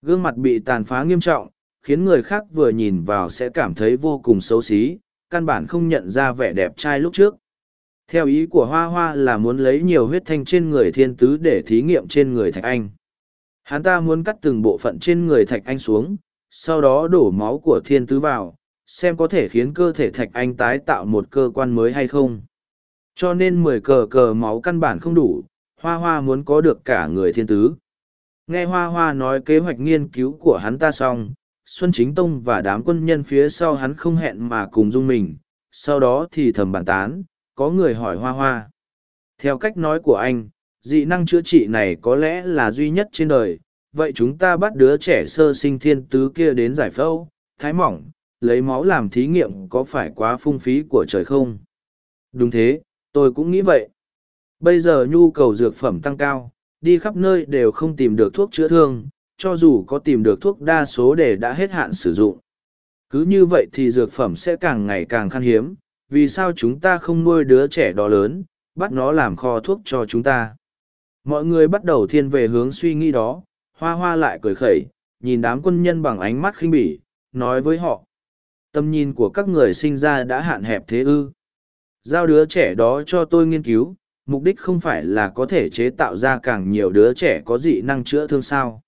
Gương mặt bị tàn phá nghiêm trọng, khiến người khác vừa nhìn vào sẽ cảm thấy vô cùng xấu xí, căn bản không nhận ra vẻ đẹp trai lúc trước theo ý của hoa hoa là muốn lấy nhiều huyết thanh trên người thiên tứ để thí nghiệm trên người thạch anh. Hắn ta muốn cắt từng bộ phận trên người thạch anh xuống, sau đó đổ máu của thiên tứ vào, xem có thể khiến cơ thể thạch anh tái tạo một cơ quan mới hay không. Cho nên mười cờ cờ máu căn bản không đủ, hoa hoa muốn có được cả người thiên tứ. Nghe hoa hoa nói kế hoạch nghiên cứu của hắn ta xong, xuân chính tông và đám quân nhân phía sau hắn không hẹn mà cùng dung mình, sau đó thì thầm bàn tán có người hỏi hoa hoa. Theo cách nói của anh, dị năng chữa trị này có lẽ là duy nhất trên đời. Vậy chúng ta bắt đứa trẻ sơ sinh thiên tứ kia đến giải phẫu, thái mỏng, lấy máu làm thí nghiệm có phải quá phung phí của trời không? Đúng thế, tôi cũng nghĩ vậy. Bây giờ nhu cầu dược phẩm tăng cao, đi khắp nơi đều không tìm được thuốc chữa thương, cho dù có tìm được thuốc đa số để đã hết hạn sử dụng. Cứ như vậy thì dược phẩm sẽ càng ngày càng khan hiếm vì sao chúng ta không nuôi đứa trẻ đó lớn, bắt nó làm kho thuốc cho chúng ta? Mọi người bắt đầu thiên về hướng suy nghĩ đó, hoa hoa lại cười khẩy, nhìn đám quân nhân bằng ánh mắt khinh bỉ, nói với họ, tầm nhìn của các người sinh ra đã hạn hẹp thế ư. Giao đứa trẻ đó cho tôi nghiên cứu, mục đích không phải là có thể chế tạo ra càng nhiều đứa trẻ có dị năng chữa thương sao?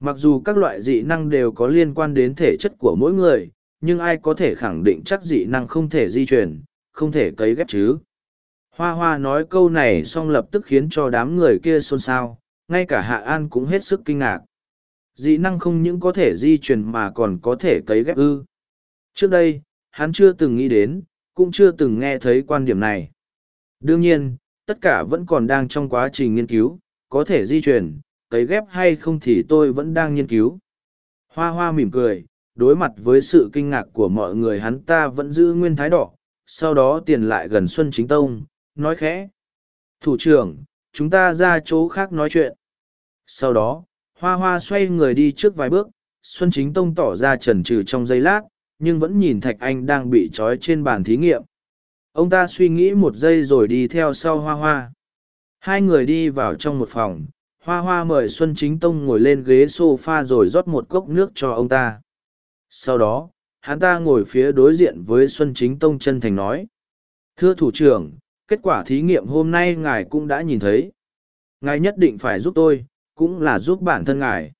Mặc dù các loại dị năng đều có liên quan đến thể chất của mỗi người nhưng ai có thể khẳng định chắc dị năng không thể di chuyển không thể cấy ghép chứ? Hoa hoa nói câu này xong lập tức khiến cho đám người kia xôn xao, ngay cả hạ an cũng hết sức kinh ngạc. Dị năng không những có thể di chuyển mà còn có thể cấy ghép ư? Trước đây, hắn chưa từng nghĩ đến, cũng chưa từng nghe thấy quan điểm này. Đương nhiên, tất cả vẫn còn đang trong quá trình nghiên cứu, có thể di chuyển cấy ghép hay không thì tôi vẫn đang nghiên cứu. Hoa hoa mỉm cười đối mặt với sự kinh ngạc của mọi người hắn ta vẫn giữ nguyên thái đỏ, sau đó tiền lại gần xuân chính tông, nói khẽ, thủ trưởng, chúng ta ra chỗ khác nói chuyện. Sau đó, hoa hoa xoay người đi trước vài bước, xuân chính tông tỏ ra trần trừ trong giây lát, nhưng vẫn nhìn thạch anh đang bị trói trên bàn thí nghiệm. Ông ta suy nghĩ một giây rồi đi theo sau hoa hoa. Hai người đi vào trong một phòng, hoa hoa mời xuân chính tông ngồi lên ghế sofa rồi rót một cốc nước cho ông ta sau đó, hắn ta ngồi phía đối diện với xuân chính tông chân thành nói, thưa thủ trưởng, kết quả thí nghiệm hôm nay ngài cũng đã nhìn thấy. Ngài nhất định phải giúp tôi, cũng là giúp bản thân ngài.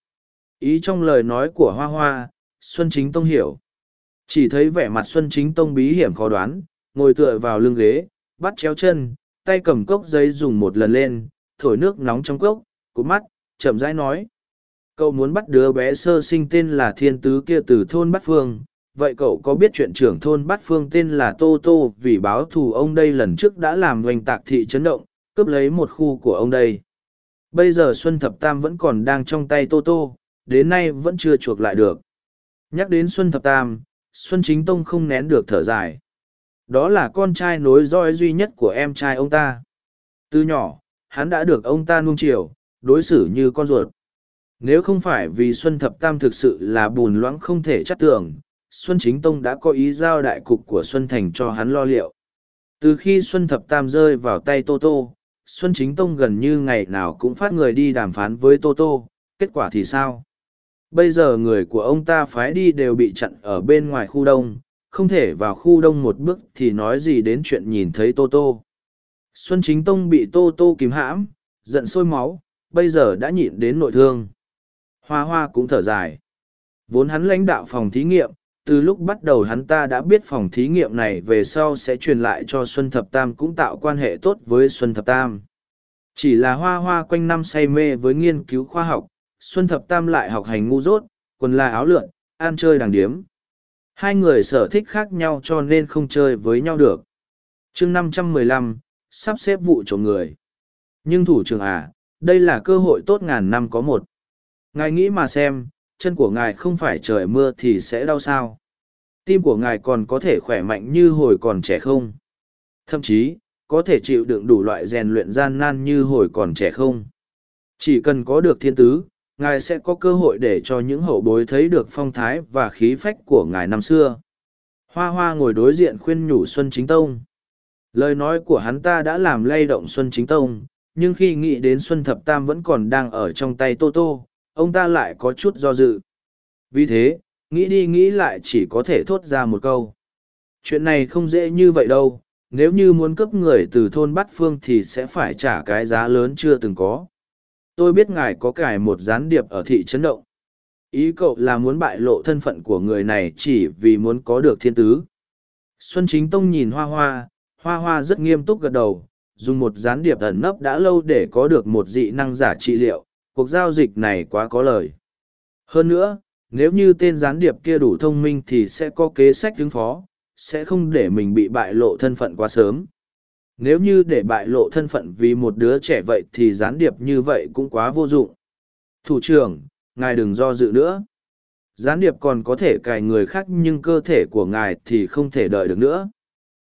Ý trong lời nói của hoa hoa, xuân chính tông hiểu. Chỉ thấy vẻ mặt xuân chính tông bí hiểm khó đoán, ngồi tựa vào lưng ghế, bắt chéo chân, tay cầm cốc giấy dùng một lần lên, thổi nước nóng trong cốc, cụp mắt, chậm rãi nói cậu muốn bắt đứa bé sơ sinh tên là thiên tứ kia từ thôn bát phương. Vậy cậu có biết chuyện trưởng thôn bát phương tên là tô tô vì báo thù ông đây lần trước đã làm oanh tạc thị chấn động, cướp lấy một khu của ông đây. Bây giờ xuân thập tam vẫn còn đang trong tay tô tô, đến nay vẫn chưa chuộc lại được. Nhắc đến xuân thập tam, xuân chính tông không nén được thở dài. Đó là con trai nối roi duy nhất của em trai ông ta. Từ nhỏ, hắn đã được ông ta nuông chiều, đối xử như con ruột nếu không phải vì xuân thập tam thực sự là bùn loãng không thể chắc tưởng, xuân chính tông đã có ý giao đại cục của xuân thành cho hắn lo liệu. Từ khi xuân thập tam rơi vào tay tô tô, xuân chính tông gần như ngày nào cũng phát người đi đàm phán với tô tô, kết quả thì sao? Bây giờ người của ông ta phái đi đều bị chặn ở bên ngoài khu đông, không thể vào khu đông một bước thì nói gì đến chuyện nhìn thấy tô tô. Xuân chính tông bị tô tô kìm hãm, giận sôi máu, bây giờ đã nhịn đến nội thương hoa hoa cũng thở dài. Vốn hắn lãnh đạo phòng thí nghiệm, từ lúc bắt đầu hắn ta đã biết phòng thí nghiệm này về sau sẽ truyền lại cho xuân thập tam cũng tạo quan hệ tốt với xuân thập tam. Chỉ là hoa hoa quanh năm say mê với nghiên cứu khoa học, xuân thập tam lại học hành ngu dốt, quần là áo lượn, ăn chơi đàng điếm. Hai người sở thích khác nhau cho nên không chơi với nhau được. Chương năm trăm mười lăm, sắp xếp vụ trộm người. Nhưng thủ trưởng à Đây là cơ hội tốt ngàn năm có một. Ngài nghĩ mà xem, chân của ngài không phải trời mưa thì sẽ đau sao. Tim của ngài còn có thể khỏe mạnh như hồi còn trẻ không? Thậm chí, có thể chịu đựng đủ loại rèn luyện gian nan như hồi còn trẻ không? Chỉ cần có được thiên tứ, ngài sẽ có cơ hội để cho những hậu bối thấy được phong thái và khí phách của ngài năm xưa. Hoa hoa ngồi đối diện khuyên nhủ Xuân Chính Tông. Lời nói của hắn ta đã làm lay động Xuân Chính Tông, nhưng khi nghĩ đến Xuân Thập Tam vẫn còn đang ở trong tay Tô Tô, ông ta lại có chút do dự. Vì thế, nghĩ đi nghĩ lại chỉ có thể thốt ra một câu. Chuyện này không dễ như vậy đâu, nếu như muốn cấp người từ thôn Bát Phương thì sẽ phải trả cái giá lớn chưa từng có. Tôi biết ngài có cải một gián điệp ở thị trấn động. Ý cậu là muốn bại lộ thân phận của người này chỉ vì muốn có được thiên tứ. Xuân Chính Tông nhìn Hoa Hoa, Hoa Hoa rất nghiêm túc gật đầu, dùng một gián điệp ẩn nấp đã lâu để có được một dị năng giả trị liệu, cuộc giao dịch này quá có lời. Hơn nữa, nếu như tên gián điệp kia đủ thông minh thì sẽ có kế sách ứng phó, sẽ không để mình bị bại lộ thân phận quá sớm. Nếu như để bại lộ thân phận vì một đứa trẻ vậy thì gián điệp như vậy cũng quá vô dụng. Thủ trưởng, ngài đừng do dự nữa. Gián điệp còn có thể cài người khác nhưng cơ thể của ngài thì không thể đợi được nữa.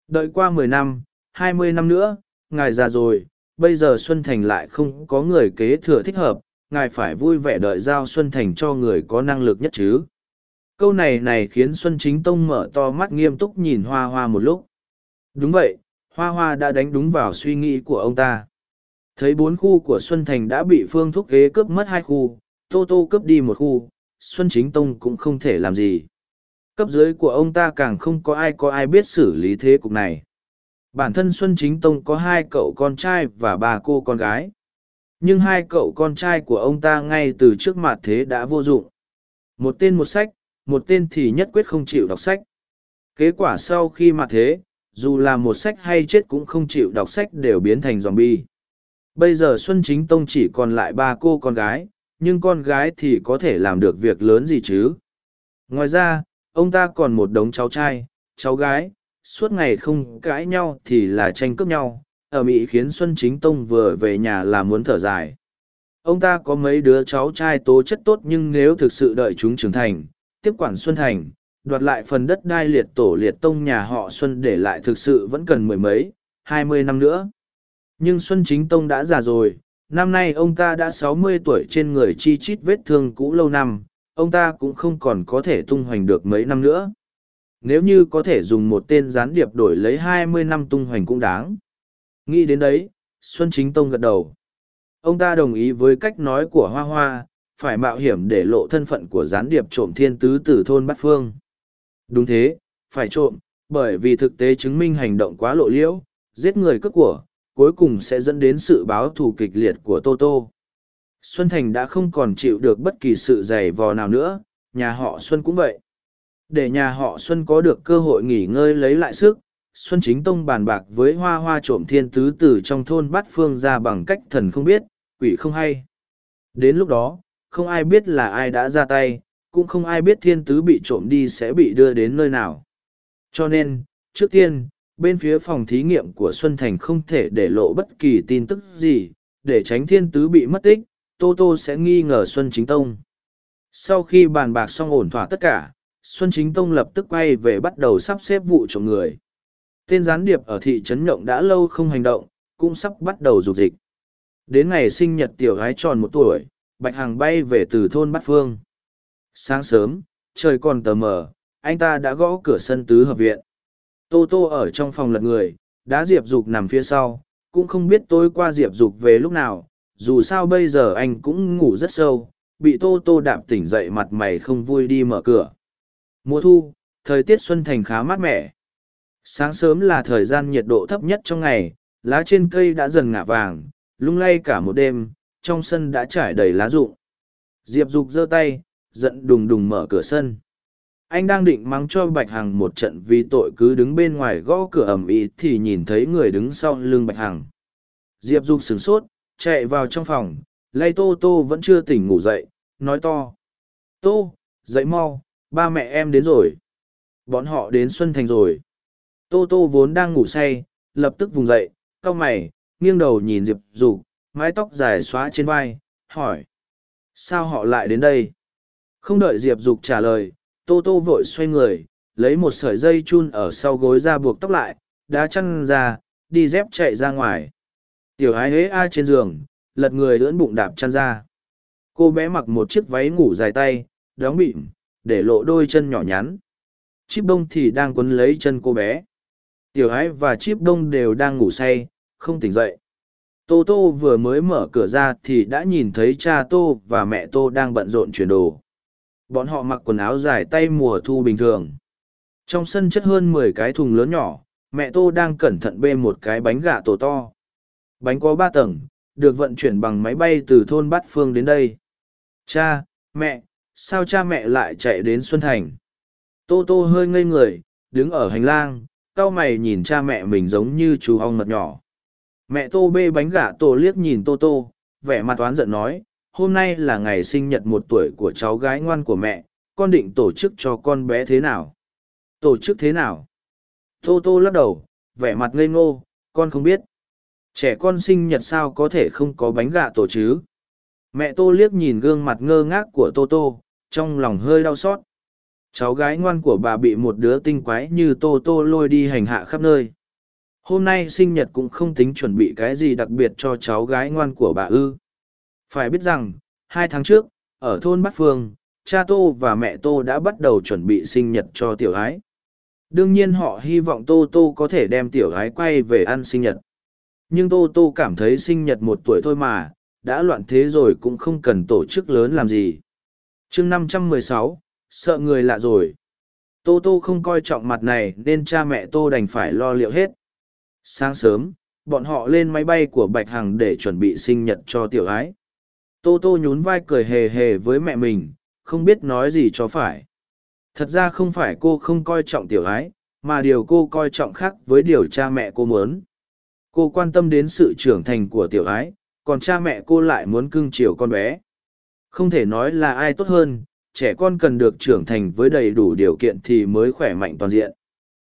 Đợi qua mười năm, hai mươi năm nữa, ngài già rồi, bây giờ Xuân Thành lại không có người kế thừa thích hợp, ngài phải vui vẻ đợi giao Xuân Thành cho người có năng lực nhất chứ. Câu này này khiến Xuân Chính Tông mở to mắt nghiêm túc nhìn Hoa Hoa một lúc. Đúng vậy, Hoa Hoa đã đánh đúng vào suy nghĩ của ông ta. Thấy bốn khu của Xuân Thành đã bị Phương Thúc Ghế cướp mất hai khu, Tô Tô cướp đi một khu, Xuân Chính Tông cũng không thể làm gì. Cấp dưới của ông ta càng không có ai có ai biết xử lý thế cục này. Bản thân Xuân Chính Tông có hai cậu con trai và ba cô con gái. Nhưng hai cậu con trai của ông ta ngay từ trước mặt thế đã vô dụng. Một tên một sách, một tên thì nhất quyết không chịu đọc sách. Kết quả sau khi mặt thế, dù là một sách hay chết cũng không chịu đọc sách đều biến thành zombie. Bây giờ Xuân Chính Tông chỉ còn lại ba cô con gái, nhưng con gái thì có thể làm được việc lớn gì chứ. Ngoài ra, ông ta còn một đống cháu trai, cháu gái, suốt ngày không cãi nhau thì là tranh cướp nhau, ở Mỹ khiến Xuân Chính Tông vừa về nhà là muốn thở dài. Ông ta có mấy đứa cháu trai tố chất tốt nhưng nếu thực sự đợi chúng trưởng thành, tiếp quản Xuân Thành, đoạt lại phần đất đai liệt tổ liệt tông nhà họ Xuân để lại thực sự vẫn cần mười mấy, hai mươi năm nữa. Nhưng Xuân Chính Tông đã già rồi, năm nay ông ta đã sáu mươi tuổi trên người chi chít vết thương cũ lâu năm, ông ta cũng không còn có thể tung hoành được mấy năm nữa. Nếu như có thể dùng một tên gián điệp đổi lấy hai mươi năm tung hoành cũng đáng. Nghĩ đến đấy, Xuân Chính Tông gật đầu. Ông ta đồng ý với cách nói của Hoa Hoa, phải mạo hiểm để lộ thân phận của gián điệp trộm thiên tứ từ thôn Bát Phương. Đúng thế, phải trộm, bởi vì thực tế chứng minh hành động quá lộ liễu, giết người cướp của, cuối cùng sẽ dẫn đến sự báo thù kịch liệt của Tô Tô. Xuân Thành đã không còn chịu được bất kỳ sự dày vò nào nữa, nhà họ Xuân cũng vậy. Để nhà họ Xuân có được cơ hội nghỉ ngơi lấy lại sức, Xuân Chính Tông bàn bạc với hoa hoa trộm thiên tứ từ trong thôn bát phương ra bằng cách thần không biết, quỷ không hay. Đến lúc đó, không ai biết là ai đã ra tay, cũng không ai biết thiên tứ bị trộm đi sẽ bị đưa đến nơi nào. Cho nên, trước tiên, bên phía phòng thí nghiệm của Xuân Thành không thể để lộ bất kỳ tin tức gì, để tránh thiên tứ bị mất tích, Tô Tô sẽ nghi ngờ Xuân Chính Tông. Sau khi bàn bạc xong ổn thỏa tất cả, Xuân Chính Tông lập tức quay về bắt đầu sắp xếp vụ trộm người. Tên gián điệp ở thị trấn Nhộng đã lâu không hành động, cũng sắp bắt đầu dục dịch. Đến ngày sinh nhật tiểu gái tròn một tuổi, Bạch Hằng bay về từ thôn Bát Phương. Sáng sớm, trời còn tờ mờ, anh ta đã gõ cửa sân tứ hợp viện. Tô Tô ở trong phòng lật người, đã Diệp Dục nằm phía sau, cũng không biết tôi qua Diệp Dục về lúc nào, dù sao bây giờ anh cũng ngủ rất sâu, bị Tô Tô đạp tỉnh dậy mặt mày không vui đi mở cửa. Mùa thu, thời tiết xuân thành khá mát mẻ. Sáng sớm là thời gian nhiệt độ thấp nhất trong ngày, lá trên cây đã dần ngả vàng, lung lay cả một đêm, trong sân đã trải đầy lá rụng. Diệp Dục giơ tay, giận đùng đùng mở cửa sân. Anh đang định mắng cho Bạch Hằng một trận vì tội cứ đứng bên ngoài gõ cửa ẩm ý thì nhìn thấy người đứng sau lưng Bạch Hằng. Diệp Dục sửng sốt, chạy vào trong phòng, lay Tô Tô vẫn chưa tỉnh ngủ dậy, nói to. Tô, dậy mau, ba mẹ em đến rồi. Bọn họ đến Xuân Thành rồi. Tô Tô vốn đang ngủ say, lập tức vùng dậy, cau mày, nghiêng đầu nhìn Diệp Dục, mái tóc dài xóa trên vai, hỏi. Sao họ lại đến đây? Không đợi Diệp Dục trả lời, Tô Tô vội xoay người, lấy một sợi dây chun ở sau gối ra buộc tóc lại, đá chăn ra, đi dép chạy ra ngoài. Tiểu ái hế a trên giường, lật người lưỡn bụng đạp chăn ra. Cô bé mặc một chiếc váy ngủ dài tay, đóng bịm, để lộ đôi chân nhỏ nhắn. Chip Bông thì đang quấn lấy chân cô bé. Tiểu ái và chip đông đều đang ngủ say, không tỉnh dậy. Tô Tô vừa mới mở cửa ra thì đã nhìn thấy cha Tô và mẹ Tô đang bận rộn chuyển đồ. Bọn họ mặc quần áo dài tay mùa thu bình thường. Trong sân chất hơn mười cái thùng lớn nhỏ, mẹ Tô đang cẩn thận bê một cái bánh gà tổ to. Bánh có ba tầng, được vận chuyển bằng máy bay từ thôn Bát Phương đến đây. Cha, mẹ, sao cha mẹ lại chạy đến Xuân Thành? Tô Tô hơi ngây người, đứng ở hành lang, cau mày nhìn cha mẹ mình giống như chú ong mật nhỏ. Mẹ Tô bê bánh gà tô liếc nhìn Tô Tô, vẻ mặt oán giận nói, hôm nay là ngày sinh nhật một tuổi của cháu gái ngoan của mẹ, con định tổ chức cho con bé thế nào? Tổ chức thế nào? Tô Tô lắc đầu, vẻ mặt ngây ngô, con không biết. Trẻ con sinh nhật sao có thể không có bánh gà tổ chứ? Mẹ Tô liếc nhìn gương mặt ngơ ngác của Tô Tô, trong lòng hơi đau xót. Cháu gái ngoan của bà bị một đứa tinh quái như Tô Tô lôi đi hành hạ khắp nơi. Hôm nay sinh nhật cũng không tính chuẩn bị cái gì đặc biệt cho cháu gái ngoan của bà ư. Phải biết rằng, hai tháng trước, ở thôn Bát Phương, cha Tô và mẹ Tô đã bắt đầu chuẩn bị sinh nhật cho tiểu ái. Đương nhiên họ hy vọng Tô Tô có thể đem tiểu ái quay về ăn sinh nhật. Nhưng Tô Tô cảm thấy sinh nhật một tuổi thôi mà, đã loạn thế rồi cũng không cần tổ chức lớn làm gì. chương năm trăm mười sáu sợ người lạ rồi. Tô Tô không coi trọng mặt này nên cha mẹ Tô đành phải lo liệu hết. Sáng sớm, bọn họ lên máy bay của Bạch Hằng để chuẩn bị sinh nhật cho tiểu ái. Tô Tô nhún vai cười hề hề với mẹ mình, không biết nói gì cho phải. Thật ra không phải cô không coi trọng tiểu ái, mà điều cô coi trọng khác với điều cha mẹ cô muốn. Cô quan tâm đến sự trưởng thành của tiểu ái, còn cha mẹ cô lại muốn cưng chiều con bé. Không thể nói là ai tốt hơn, trẻ con cần được trưởng thành với đầy đủ điều kiện thì mới khỏe mạnh toàn diện.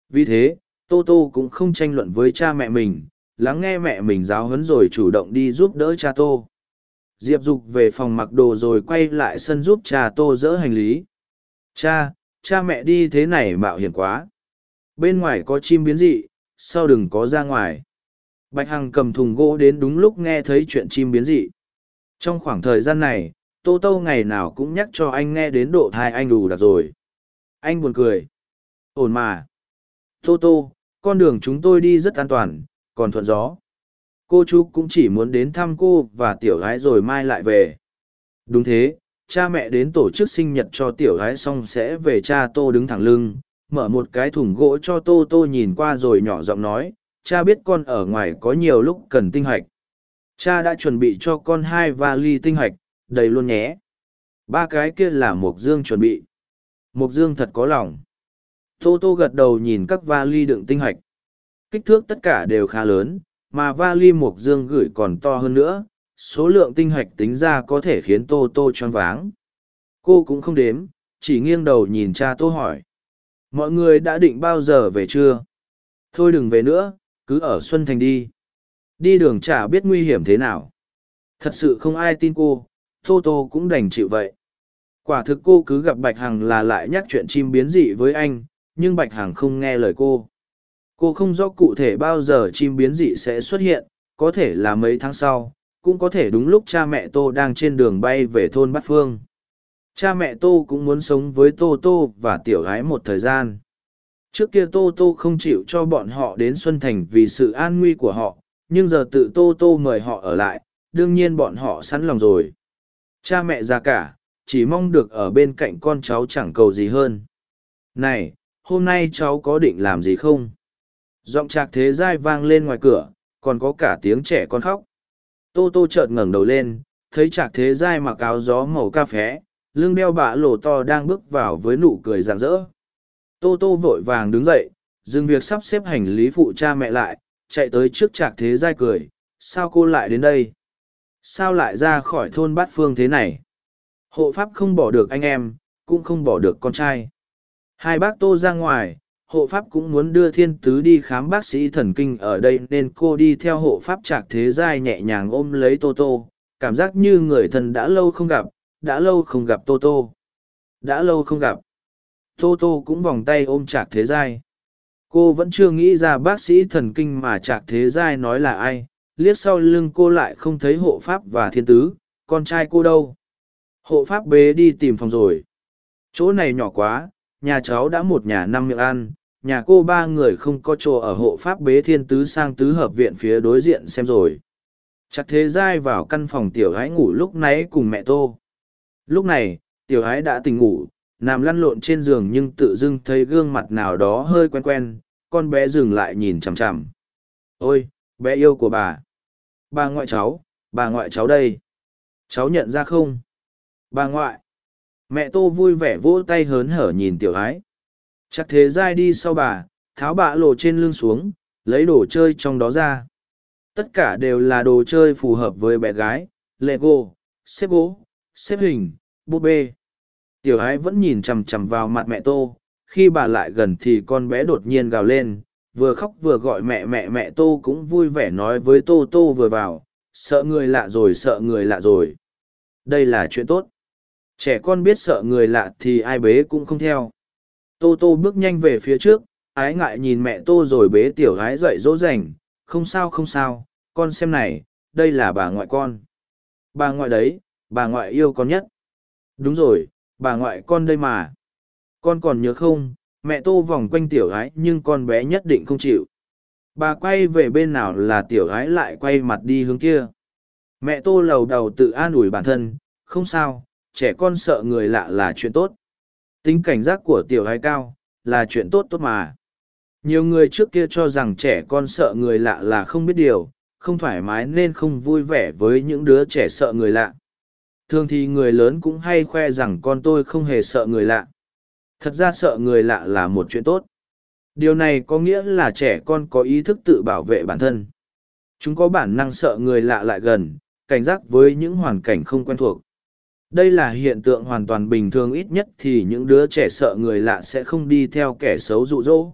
Vì thế, Tô Tô cũng không tranh luận với cha mẹ mình, lắng nghe mẹ mình giáo huấn rồi chủ động đi giúp đỡ cha Tô. Diệp Dục về phòng mặc đồ rồi quay lại sân giúp cha Tô dỡ hành lý. Cha, cha mẹ đi thế này mạo hiểm quá. Bên ngoài có chim biến dị, sao đừng có ra ngoài. Bạch Hằng cầm thùng gỗ đến đúng lúc nghe thấy chuyện chim biến dị. Trong khoảng thời gian này, Tô Tô ngày nào cũng nhắc cho anh nghe đến độ thai anh đủ đặc rồi. Anh buồn cười. Ổn mà. Tô Tô, con đường chúng tôi đi rất an toàn, còn thuận gió. Cô chú cũng chỉ muốn đến thăm cô và tiểu gái rồi mai lại về. Đúng thế, cha mẹ đến tổ chức sinh nhật cho tiểu gái xong sẽ về cha Tô đứng thẳng lưng, mở một cái thùng gỗ cho Tô Tô nhìn qua rồi nhỏ giọng nói, cha biết con ở ngoài có nhiều lúc cần tinh hạch. Cha đã chuẩn bị cho con hai vali tinh hạch, đầy luôn nhé. Ba cái kia là Mộc Dương chuẩn bị. Mộc Dương thật có lòng. Tô Tô gật đầu nhìn các vali đựng tinh hạch. Kích thước tất cả đều khá lớn, mà vali Mộc Dương gửi còn to hơn nữa. Số lượng tinh hạch tính ra có thể khiến Tô Tô choáng váng. Cô cũng không đếm, chỉ nghiêng đầu nhìn cha Tô hỏi. Mọi người đã định bao giờ về chưa? Thôi đừng về nữa, cứ ở Xuân Thành đi. Đi đường chả biết nguy hiểm thế nào. Thật sự không ai tin cô, Tô Tô cũng đành chịu vậy. Quả thực cô cứ gặp Bạch Hằng là lại nhắc chuyện chim biến dị với anh, nhưng Bạch Hằng không nghe lời cô. Cô không rõ cụ thể bao giờ chim biến dị sẽ xuất hiện, có thể là mấy tháng sau, cũng có thể đúng lúc cha mẹ Tô đang trên đường bay về thôn Bát Phương. Cha mẹ Tô cũng muốn sống với Tô Tô và tiểu gái một thời gian. Trước kia Tô Tô không chịu cho bọn họ đến Xuân Thành vì sự an nguy của họ, nhưng giờ tự Tô Tô mời họ ở lại, đương nhiên bọn họ sẵn lòng rồi. Cha mẹ già cả, chỉ mong được ở bên cạnh con cháu chẳng cầu gì hơn. Này, hôm nay cháu có định làm gì không? Giọng trạc thế giai vang lên ngoài cửa, còn có cả tiếng trẻ con khóc. Tô Tô chợt ngẩng đầu lên, thấy trạc thế giai mặc áo gió màu cà phé, lưng đeo bạ lổ to đang bước vào với nụ cười rạng rỡ. Tô Tô vội vàng đứng dậy, dừng việc sắp xếp hành lý phụ cha mẹ lại, chạy tới trước trạc thế giai cười, sao cô lại đến đây? Sao lại ra khỏi thôn bát phương thế này? Hộ pháp không bỏ được anh em, cũng không bỏ được con trai. Hai bác Tô ra ngoài, hộ pháp cũng muốn đưa thiên tứ đi khám bác sĩ thần kinh ở đây nên cô đi theo hộ pháp trạc thế giai nhẹ nhàng ôm lấy tô tô. Cảm giác như người thân đã lâu không gặp đã lâu không gặp tô tô. Đã lâu không gặp. Tô tô cũng vòng tay ôm trạc thế giai. Cô vẫn chưa nghĩ ra bác sĩ thần kinh mà trạc thế giai nói là ai liếc sau lưng cô lại không thấy hộ pháp và thiên tứ, con trai cô đâu? Hộ pháp bế đi tìm phòng rồi. Chỗ này nhỏ quá, nhà cháu đã một nhà năm miệng ăn, nhà cô ba người không có chỗ ở hộ pháp bế thiên tứ sang tứ hợp viện phía đối diện xem rồi. Chắc thế giai vào căn phòng tiểu gái ngủ lúc nãy cùng mẹ tô. Lúc này, tiểu gái đã tỉnh ngủ, nằm lăn lộn trên giường nhưng tự dưng thấy gương mặt nào đó hơi quen quen, con bé dừng lại nhìn chằm chằm. Ôi, bé yêu của bà bà ngoại cháu, bà ngoại cháu đây. Cháu nhận ra không? Bà ngoại. Mẹ tô vui vẻ vỗ tay hớn hở nhìn tiểu ái. Chắc thế dai đi sau bà, tháo bạ lộ trên lưng xuống, lấy đồ chơi trong đó ra. Tất cả đều là đồ chơi phù hợp với bé gái. Lego, xếp gỗ, xếp hình, búp bê. Tiểu ái vẫn nhìn chằm chằm vào mặt mẹ tô. Khi bà lại gần thì con bé đột nhiên gào lên vừa khóc vừa gọi mẹ mẹ mẹ tô cũng vui vẻ nói với tô tô vừa vào, sợ người lạ rồi, sợ người lạ rồi. Đây là chuyện tốt. Trẻ con biết sợ người lạ thì ai bế cũng không theo. Tô tô bước nhanh về phía trước, ái ngại nhìn mẹ tô rồi bế tiểu gái dậy dỗ dành. Không sao không sao. Con xem này, đây là bà ngoại con. Bà ngoại đấy, bà ngoại yêu con nhất. Đúng rồi, bà ngoại con đây mà. Con còn nhớ không? Mẹ tô vòng quanh tiểu gái nhưng con bé nhất định không chịu. Bà quay về bên nào là tiểu gái lại quay mặt đi hướng kia. Mẹ tô lầu đầu tự an ủi bản thân, không sao, trẻ con sợ người lạ là chuyện tốt. Tính cảnh giác của tiểu gái cao, là chuyện tốt tốt mà. Nhiều người trước kia cho rằng trẻ con sợ người lạ là không biết điều, không thoải mái nên không vui vẻ với những đứa trẻ sợ người lạ. Thường thì người lớn cũng hay khoe rằng con tôi không hề sợ người lạ thật ra sợ người lạ là một chuyện tốt. Điều này có nghĩa là trẻ con có ý thức tự bảo vệ bản thân. Chúng có bản năng sợ người lạ lại gần, cảnh giác với những hoàn cảnh không quen thuộc. Đây là hiện tượng hoàn toàn bình thường ít nhất thì những đứa trẻ sợ người lạ sẽ không đi theo kẻ xấu rụ rỗ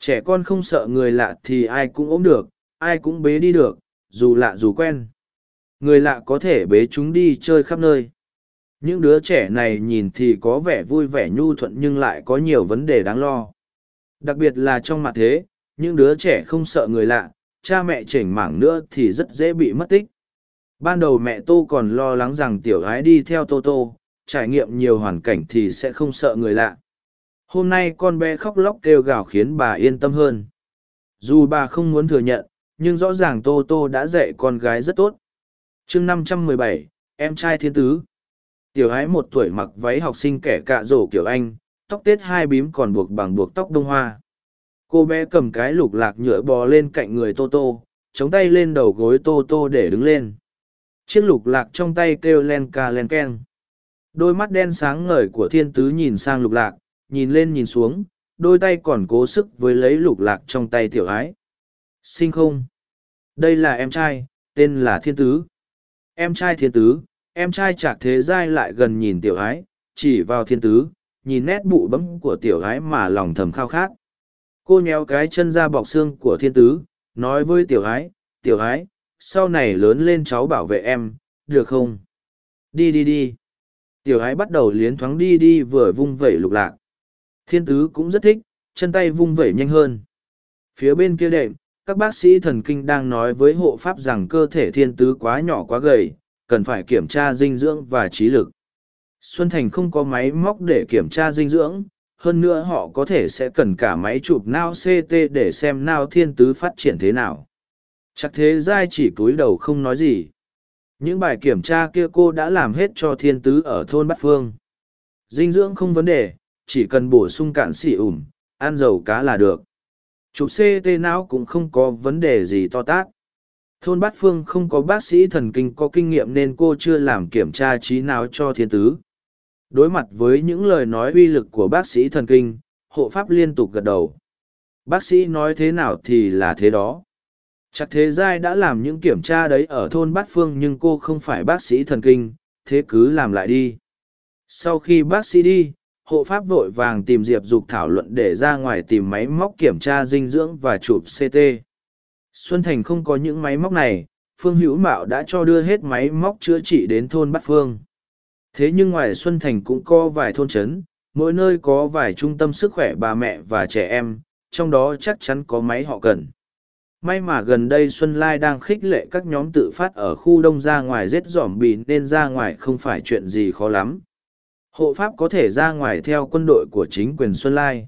trẻ con không sợ người lạ thì ai cũng ốm được, ai cũng bế đi được, dù lạ dù quen. Người lạ có thể bế chúng đi chơi khắp nơi những đứa trẻ này nhìn thì có vẻ vui vẻ nhu thuận nhưng lại có nhiều vấn đề đáng lo. Đặc biệt là trong mặt thế, những đứa trẻ không sợ người lạ, cha mẹ chểnh mảng nữa thì rất dễ bị mất tích. Ban đầu mẹ tô còn lo lắng rằng tiểu gái đi theo tô tô, trải nghiệm nhiều hoàn cảnh thì sẽ không sợ người lạ. Hôm nay con bé khóc lóc kêu gào khiến bà yên tâm hơn. Dù bà không muốn thừa nhận, nhưng rõ ràng tô tô đã dạy con gái rất tốt. Chương năm trăm mười bảy, em trai thiên tứ tiểu Ái một tuổi mặc váy học sinh kẻ cạ rổ kiểu anh, tóc tết hai bím còn buộc bằng buộc tóc đông hoa. Cô bé cầm cái lục lạc nhựa bò lên cạnh người tô tô, chống tay lên đầu gối tô tô để đứng lên. Chiếc lục lạc trong tay kêu len ca len keng. Đôi mắt đen sáng ngời của thiên tứ nhìn sang lục lạc, nhìn lên nhìn xuống, đôi tay còn cố sức với lấy lục lạc trong tay tiểu ái sinh không? Đây là em trai, tên là thiên tứ. Em trai thiên tứ em trai chạc thế giai lại gần nhìn tiểu ái chỉ vào thiên tứ, nhìn nét bụ bấm của tiểu ái mà lòng thầm khao khát. Cô nhéo cái chân ra bọc xương của thiên tứ, nói với tiểu ái tiểu ái sau này lớn lên cháu bảo vệ em, được không? Đi đi đi. Tiểu ái bắt đầu liến thoáng đi đi vừa vung vẩy lục lạc. Thiên tứ cũng rất thích, chân tay vung vẩy nhanh hơn. Phía bên kia đệm, các bác sĩ thần kinh đang nói với hộ pháp rằng cơ thể thiên tứ quá nhỏ quá gầy cần phải kiểm tra dinh dưỡng và trí lực. Xuân thành không có máy móc để kiểm tra dinh dưỡng, hơn nữa họ có thể sẽ cần cả máy chụp nao ct để xem nao thiên tứ phát triển thế nào. Chắc thế giai chỉ cúi đầu không nói gì. Những bài kiểm tra kia cô đã làm hết cho thiên tứ ở thôn bát phương. Dinh dưỡng không vấn đề, chỉ cần bổ sung cạn xỉ ủm, ăn dầu cá là được. Chụp ct não cũng không có vấn đề gì to tát thôn bát phương không có bác sĩ thần kinh có kinh nghiệm nên cô chưa làm kiểm tra trí nào cho thiên tứ. Đối mặt với những lời nói uy lực của bác sĩ thần kinh, hộ pháp liên tục gật đầu. Bác sĩ nói thế nào thì là thế đó. Chắc thế giai đã làm những kiểm tra đấy ở thôn bát phương nhưng cô không phải bác sĩ thần kinh, thế cứ làm lại đi. Sau khi bác sĩ đi, hộ pháp vội vàng tìm diệp dục thảo luận để ra ngoài tìm máy móc kiểm tra dinh dưỡng và chụp ct xuân thành không có những máy móc này, phương hữu mạo đã cho đưa hết máy móc chữa trị đến thôn bát phương. Thế nhưng ngoài xuân thành cũng có vài thôn trấn, mỗi nơi có vài trung tâm sức khỏe bà mẹ và trẻ em, trong đó chắc chắn có máy họ cần. May mà gần đây xuân lai đang khích lệ các nhóm tự phát ở khu đông ra ngoài giết giỏm bì nên ra ngoài không phải chuyện gì khó lắm. Hộ pháp có thể ra ngoài theo quân đội của chính quyền xuân lai.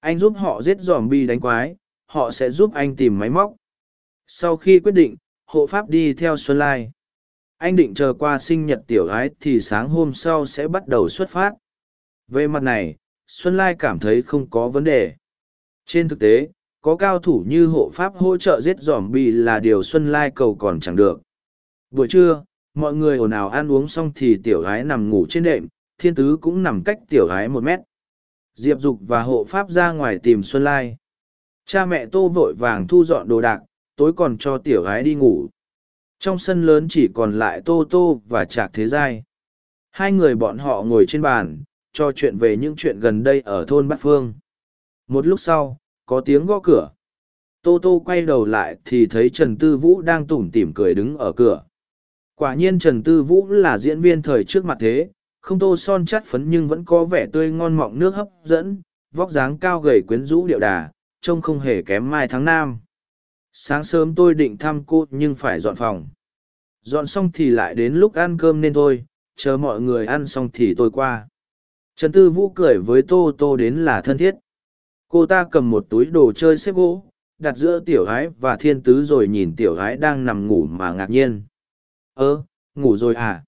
Anh giúp họ giết giỏm bì đánh quái, họ sẽ giúp anh tìm máy móc sau khi quyết định, hộ pháp đi theo xuân lai. Anh định chờ qua sinh nhật tiểu gái thì sáng hôm sau sẽ bắt đầu xuất phát. Về mặt này, xuân lai cảm thấy không có vấn đề. Trên thực tế, có cao thủ như hộ pháp hỗ trợ giết dòm bi là điều xuân lai cầu còn chẳng được. Buổi trưa, mọi người ồn ào ăn uống xong thì tiểu gái nằm ngủ trên đệm, thiên tứ cũng nằm cách tiểu gái một mét. Diệp dục và hộ pháp ra ngoài tìm xuân lai. Cha mẹ tô vội vàng thu dọn đồ đạc tối còn cho tiểu gái đi ngủ. Trong sân lớn chỉ còn lại tô tô và trạc thế giai. Hai người bọn họ ngồi trên bàn trò chuyện về những chuyện gần đây ở thôn bát phương. Một lúc sau, có tiếng gõ cửa. Tô tô quay đầu lại thì thấy trần tư vũ đang tủm tỉm cười đứng ở cửa. Quả nhiên trần tư vũ là diễn viên thời trước mặt thế, không tô son chắt phấn nhưng vẫn có vẻ tươi ngon mọng nước hấp dẫn, vóc dáng cao gầy quyến rũ điệu đà, trông không hề kém mai tháng nam sáng sớm tôi định thăm cô nhưng phải dọn phòng. Dọn xong thì lại đến lúc ăn cơm nên thôi, chờ mọi người ăn xong thì tôi qua. Trần tư vũ cười với tô tô đến là thân thiết. Cô ta cầm một túi đồ chơi xếp gỗ, đặt giữa tiểu gái và thiên tứ rồi nhìn tiểu gái đang nằm ngủ mà ngạc nhiên. Ơ, ngủ rồi à?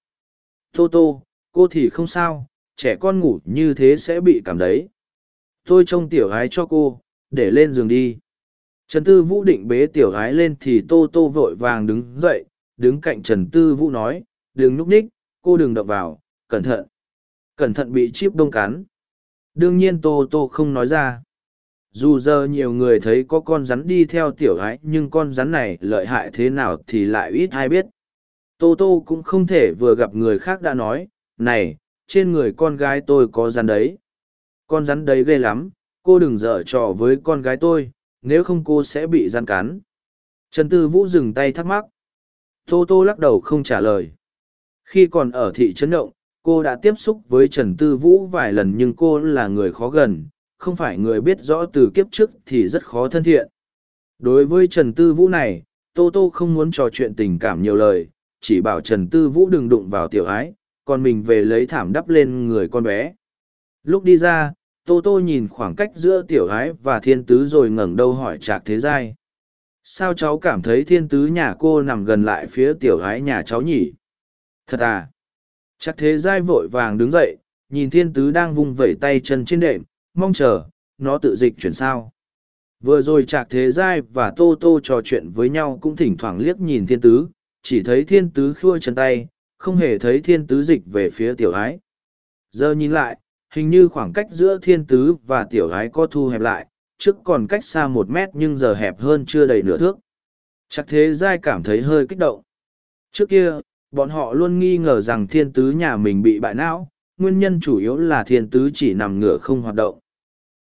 Tô tô, cô thì không sao, trẻ con ngủ như thế sẽ bị cảm đấy. Tôi trông tiểu gái cho cô, để lên giường đi trần tư vũ định bế tiểu gái lên thì tô tô vội vàng đứng dậy, đứng cạnh trần tư vũ nói, đừng núp ních, cô đừng đập vào, cẩn thận cẩn thận bị chip đông cắn. Đương nhiên tô tô không nói ra. Dù giờ nhiều người thấy có con rắn đi theo tiểu gái, nhưng con rắn này lợi hại thế nào thì lại ít ai biết. Tô tô cũng không thể vừa gặp người khác đã nói, này, trên người con gái tôi có rắn đấy. Con rắn đấy ghê lắm, cô đừng dở trò với con gái tôi nếu không cô sẽ bị gian cắn trần tư vũ dừng tay thắc mắc. Tô tô lắc đầu không trả lời. Khi còn ở thị trấn động, cô đã tiếp xúc với trần tư vũ vài lần nhưng cô là người khó gần, không phải người biết rõ từ kiếp trước thì rất khó thân thiện. Đối với trần tư vũ này, tô tô không muốn trò chuyện tình cảm nhiều lời, chỉ bảo trần tư vũ đừng đụng vào tiểu ái, còn mình về lấy thảm đắp lên người con bé. Lúc đi ra tô tô nhìn khoảng cách giữa tiểu ái và thiên tứ rồi ngẩng đầu hỏi trạc thế giai. Sao cháu cảm thấy thiên tứ nhà cô nằm gần lại phía tiểu ái nhà cháu nhỉ? Thật à? Trạc thế giai vội vàng đứng dậy, nhìn thiên tứ đang vung vẩy tay chân trên đệm, mong chờ, nó tự dịch chuyển sao. Vừa rồi trạc thế giai và tô tô trò chuyện với nhau cũng thỉnh thoảng liếc nhìn thiên tứ, chỉ thấy thiên tứ khua chân tay, không hề thấy thiên tứ dịch về phía tiểu ái. Giờ nhìn lại hình như khoảng cách giữa thiên tứ và tiểu gái có thu hẹp lại, trước còn cách xa một mét nhưng giờ hẹp hơn chưa đầy nửa thước. Chắc thế giai cảm thấy hơi kích động. Trước kia, bọn họ luôn nghi ngờ rằng thiên tứ nhà mình bị bại não, nguyên nhân chủ yếu là thiên tứ chỉ nằm ngửa không hoạt động.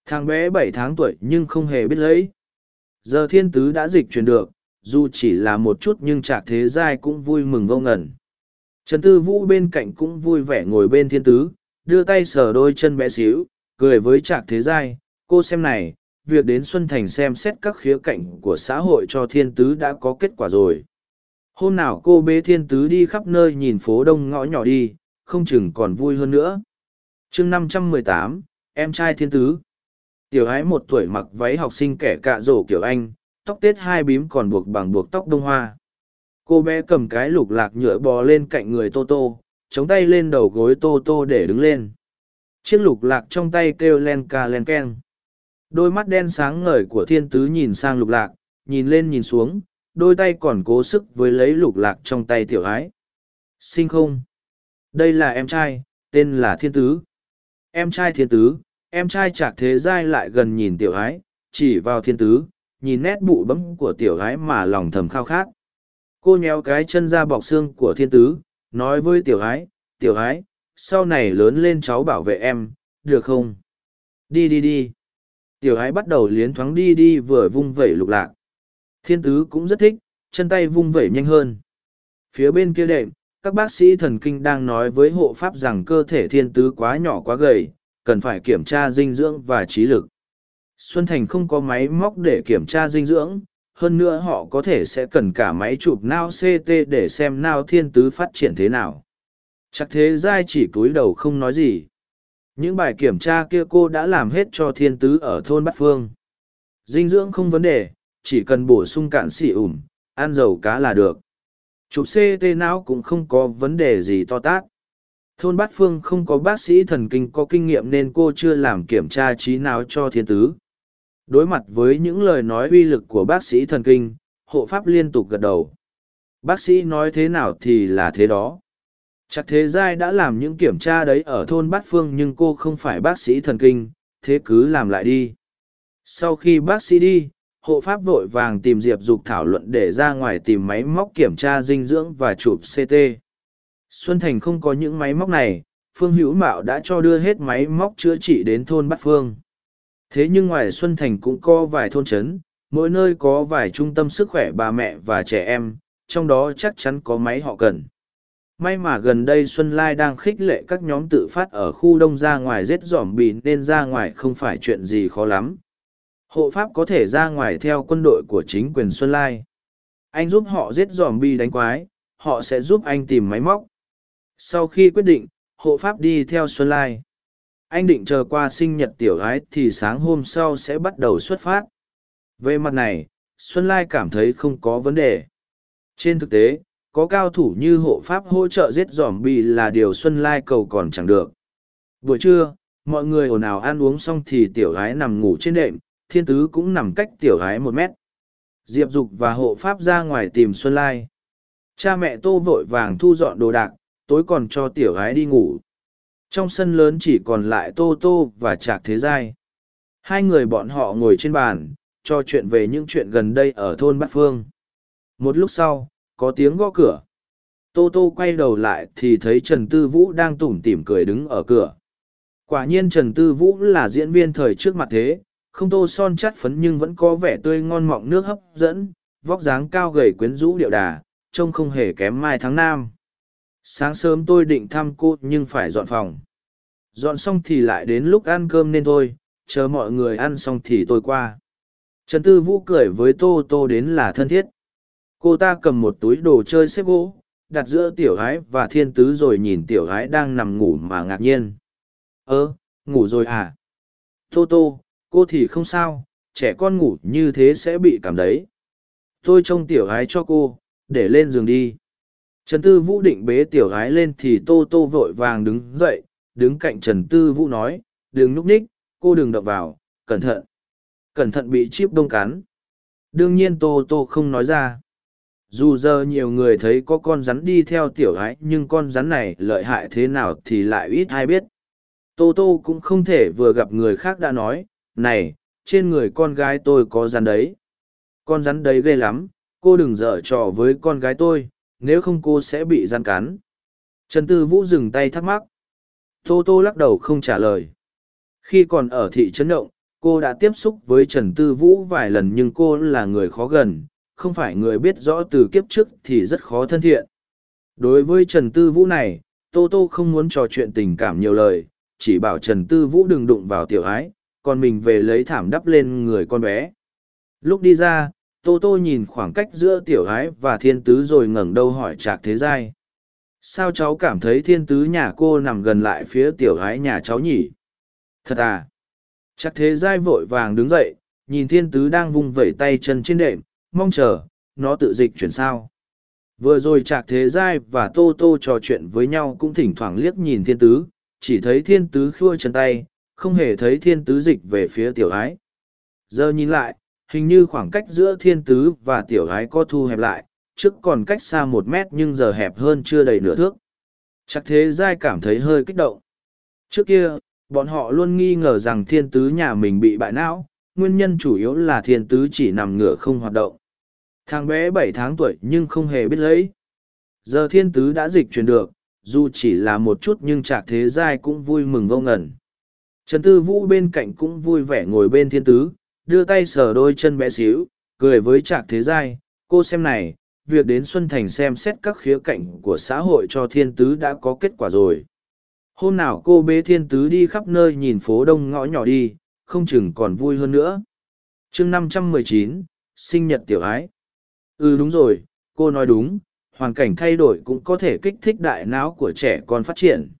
Thằng bé bảy tháng tuổi nhưng không hề biết lấy. Giờ thiên tứ đã dịch chuyển được, dù chỉ là một chút nhưng trạc thế giai cũng vui mừng vô ngẩn trần tư vũ bên cạnh cũng vui vẻ ngồi bên thiên tứ đưa tay sờ đôi chân bé xíu, cười với trạc thế giai, cô xem này, việc đến xuân thành xem xét các khía cạnh của xã hội cho thiên tứ đã có kết quả rồi. Hôm nào cô bế thiên tứ đi khắp nơi nhìn phố đông ngõ nhỏ đi, không chừng còn vui hơn nữa. Chương năm trăm mười tám, em trai thiên tứ. Tiểu ái một tuổi mặc váy học sinh kẻ cạ rổ kiểu anh, tóc tết hai bím còn buộc bằng buộc tóc đông hoa. Cô bé cầm cái lục lạc nhựa bò lên cạnh người tô tô chống tay lên đầu gối tô tô để đứng lên. Chiếc lục lạc trong tay kêu len ca len keng. Đôi mắt đen sáng ngời của thiên tứ nhìn sang lục lạc, nhìn lên nhìn xuống, đôi tay còn cố sức với lấy lục lạc trong tay tiểu ái. Sinh không? Đây là em trai, tên là thiên tứ. Em trai thiên tứ, em trai chạc thế giai lại gần nhìn tiểu ái, chỉ vào thiên tứ, nhìn nét bụ bấm của tiểu ái mà lòng thầm khao khát. Cô nhéo cái chân ra bọc xương của thiên tứ nói với tiểu ái tiểu ái sau này lớn lên cháu bảo vệ em được không? Đi đi đi. Tiểu ái bắt đầu liến thoáng đi đi vừa vung vẩy lục lạc. Thiên tứ cũng rất thích, chân tay vung vẩy nhanh hơn. Phía bên kia đệm, các bác sĩ thần kinh đang nói với hộ pháp rằng cơ thể thiên tứ quá nhỏ quá gầy, cần phải kiểm tra dinh dưỡng và trí lực. Xuân Thành không có máy móc để kiểm tra dinh dưỡng, hơn nữa họ có thể sẽ cần cả máy chụp nao CT để xem nao thiên tứ phát triển thế nào. Chắc thế giai chỉ cúi đầu không nói gì. Những bài kiểm tra kia cô đã làm hết cho thiên tứ ở thôn Bát Phương. Dinh dưỡng không vấn đề, chỉ cần bổ sung cạn xỉ ủm, ăn dầu cá là được. Chụp CT não cũng không có vấn đề gì to tát. Thôn Bát Phương không có bác sĩ thần kinh có kinh nghiệm nên cô chưa làm kiểm tra trí não cho thiên tứ. Đối mặt với những lời nói uy lực của bác sĩ thần kinh, hộ pháp liên tục gật đầu. Bác sĩ nói thế nào thì là thế đó. Chắc thế giai đã làm những kiểm tra đấy ở thôn Bát Phương nhưng cô không phải bác sĩ thần kinh, thế cứ làm lại đi. Sau khi bác sĩ đi, hộ pháp vội vàng tìm Diệp Dục thảo luận để ra ngoài tìm máy móc kiểm tra dinh dưỡng và chụp CT. Xuân Thành không có những máy móc này, Phương Hữu Mạo đã cho đưa hết máy móc chữa trị đến thôn Bát Phương. Thế nhưng ngoài Xuân Thành cũng có vài thôn trấn, mỗi nơi có vài trung tâm sức khỏe bà mẹ và trẻ em, trong đó chắc chắn có máy họ cần. May mà gần đây Xuân Lai đang khích lệ các nhóm tự phát ở khu đông ra ngoài giết giỏm bì nên ra ngoài không phải chuyện gì khó lắm. Hộ pháp có thể ra ngoài theo quân đội của chính quyền Xuân Lai. Anh giúp họ giết giỏm bì đánh quái, họ sẽ giúp anh tìm máy móc. Sau khi quyết định, hộ pháp đi theo Xuân Lai. Anh định chờ qua sinh nhật tiểu gái thì sáng hôm sau sẽ bắt đầu xuất phát. Về mặt này, Xuân Lai cảm thấy không có vấn đề. Trên thực tế, có cao thủ như hộ pháp hỗ trợ giết giòm bị là điều Xuân Lai cầu còn chẳng được. Buổi trưa, mọi người ồn ào ăn uống xong thì tiểu gái nằm ngủ trên đệm, thiên tứ cũng nằm cách tiểu gái một mét. Diệp Dục và hộ pháp ra ngoài tìm Xuân Lai. Cha mẹ tô vội vàng thu dọn đồ đạc, tối còn cho tiểu gái đi ngủ. Trong sân lớn chỉ còn lại Tô Tô và Trạc Thế Giai. Hai người bọn họ ngồi trên bàn, trò chuyện về những chuyện gần đây ở thôn Bát Phương. Một lúc sau, có tiếng gõ cửa. Tô Tô quay đầu lại thì thấy Trần Tư Vũ đang tủm tỉm cười đứng ở cửa. Quả nhiên Trần Tư Vũ là diễn viên thời trước mặt thế, không tô son chắt phấn nhưng vẫn có vẻ tươi ngon mọng nước hấp dẫn, vóc dáng cao gầy quyến rũ điệu đà, trông không hề kém mai tháng nam sáng sớm tôi định thăm cô nhưng phải dọn phòng. Dọn xong thì lại đến lúc ăn cơm nên thôi, chờ mọi người ăn xong thì tôi qua. Trần tư vũ cười với tô tô đến là thân thiết. Cô ta cầm một túi đồ chơi xếp gỗ, đặt giữa tiểu gái và thiên tứ rồi nhìn tiểu gái đang nằm ngủ mà ngạc nhiên. Ơ, ngủ rồi à? Tô tô, cô thì không sao, trẻ con ngủ như thế sẽ bị cảm đấy. Tôi trông tiểu gái cho cô, để lên giường đi. Trần Tư Vũ định bế tiểu gái lên thì Tô Tô vội vàng đứng dậy, đứng cạnh Trần Tư Vũ nói, đừng núp ních, cô đừng động vào, cẩn thận. Cẩn thận bị chip đông cắn. Đương nhiên Tô Tô không nói ra. Dù giờ nhiều người thấy có con rắn đi theo tiểu gái nhưng con rắn này lợi hại thế nào thì lại ít ai biết. Tô Tô cũng không thể vừa gặp người khác đã nói, này, trên người con gái tôi có rắn đấy. Con rắn đấy ghê lắm, cô đừng dở trò với con gái tôi, nếu không cô sẽ bị gian cắn. Trần Tư Vũ dừng tay thắc mắc. Tô Tô lắc đầu không trả lời. Khi còn ở thị trấn động, cô đã tiếp xúc với Trần Tư Vũ vài lần nhưng cô là người khó gần, không phải người biết rõ từ kiếp trước thì rất khó thân thiện. Đối với Trần Tư Vũ này, Tô Tô không muốn trò chuyện tình cảm nhiều lời, chỉ bảo Trần Tư Vũ đừng đụng vào tiểu ái, còn mình về lấy thảm đắp lên người con bé. Lúc đi ra, tô tô nhìn khoảng cách giữa tiểu gái và thiên tứ rồi ngẩng đầu hỏi trạc thế giai. Sao cháu cảm thấy thiên tứ nhà cô nằm gần lại phía tiểu gái nhà cháu nhỉ? Thật à? Trạc thế giai vội vàng đứng dậy, nhìn thiên tứ đang vung vẩy tay chân trên đệm, mong chờ, nó tự dịch chuyển sao. Vừa rồi trạc thế giai và tô tô trò chuyện với nhau cũng thỉnh thoảng liếc nhìn thiên tứ, chỉ thấy thiên tứ khua chân tay, không hề thấy thiên tứ dịch về phía tiểu ái. Giờ nhìn lại hình như khoảng cách giữa thiên tứ và tiểu gái có thu hẹp lại, trước còn cách xa một mét nhưng giờ hẹp hơn chưa đầy nửa thước. Chắc thế giai cảm thấy hơi kích động. Trước kia, bọn họ luôn nghi ngờ rằng thiên tứ nhà mình bị bại não, nguyên nhân chủ yếu là thiên tứ chỉ nằm ngửa không hoạt động. Thằng bé bảy tháng tuổi nhưng không hề biết lấy. Giờ thiên tứ đã dịch chuyển được, dù chỉ là một chút nhưng chạc thế giai cũng vui mừng vô ngẩn. Trần Tư Vũ bên cạnh cũng vui vẻ ngồi bên thiên tứ, đưa tay sờ đôi chân bé xíu, cười với trạc thế giai, cô xem này, việc đến Xuân Thành xem xét các khía cạnh của xã hội cho thiên tứ đã có kết quả rồi. Hôm nào cô bế thiên tứ đi khắp nơi nhìn phố đông ngõ nhỏ đi, không chừng còn vui hơn nữa. chương năm trăm mười chín sinh nhật tiểu ái. Ừ đúng rồi, cô nói đúng, hoàn cảnh thay đổi cũng có thể kích thích đại não của trẻ con phát triển.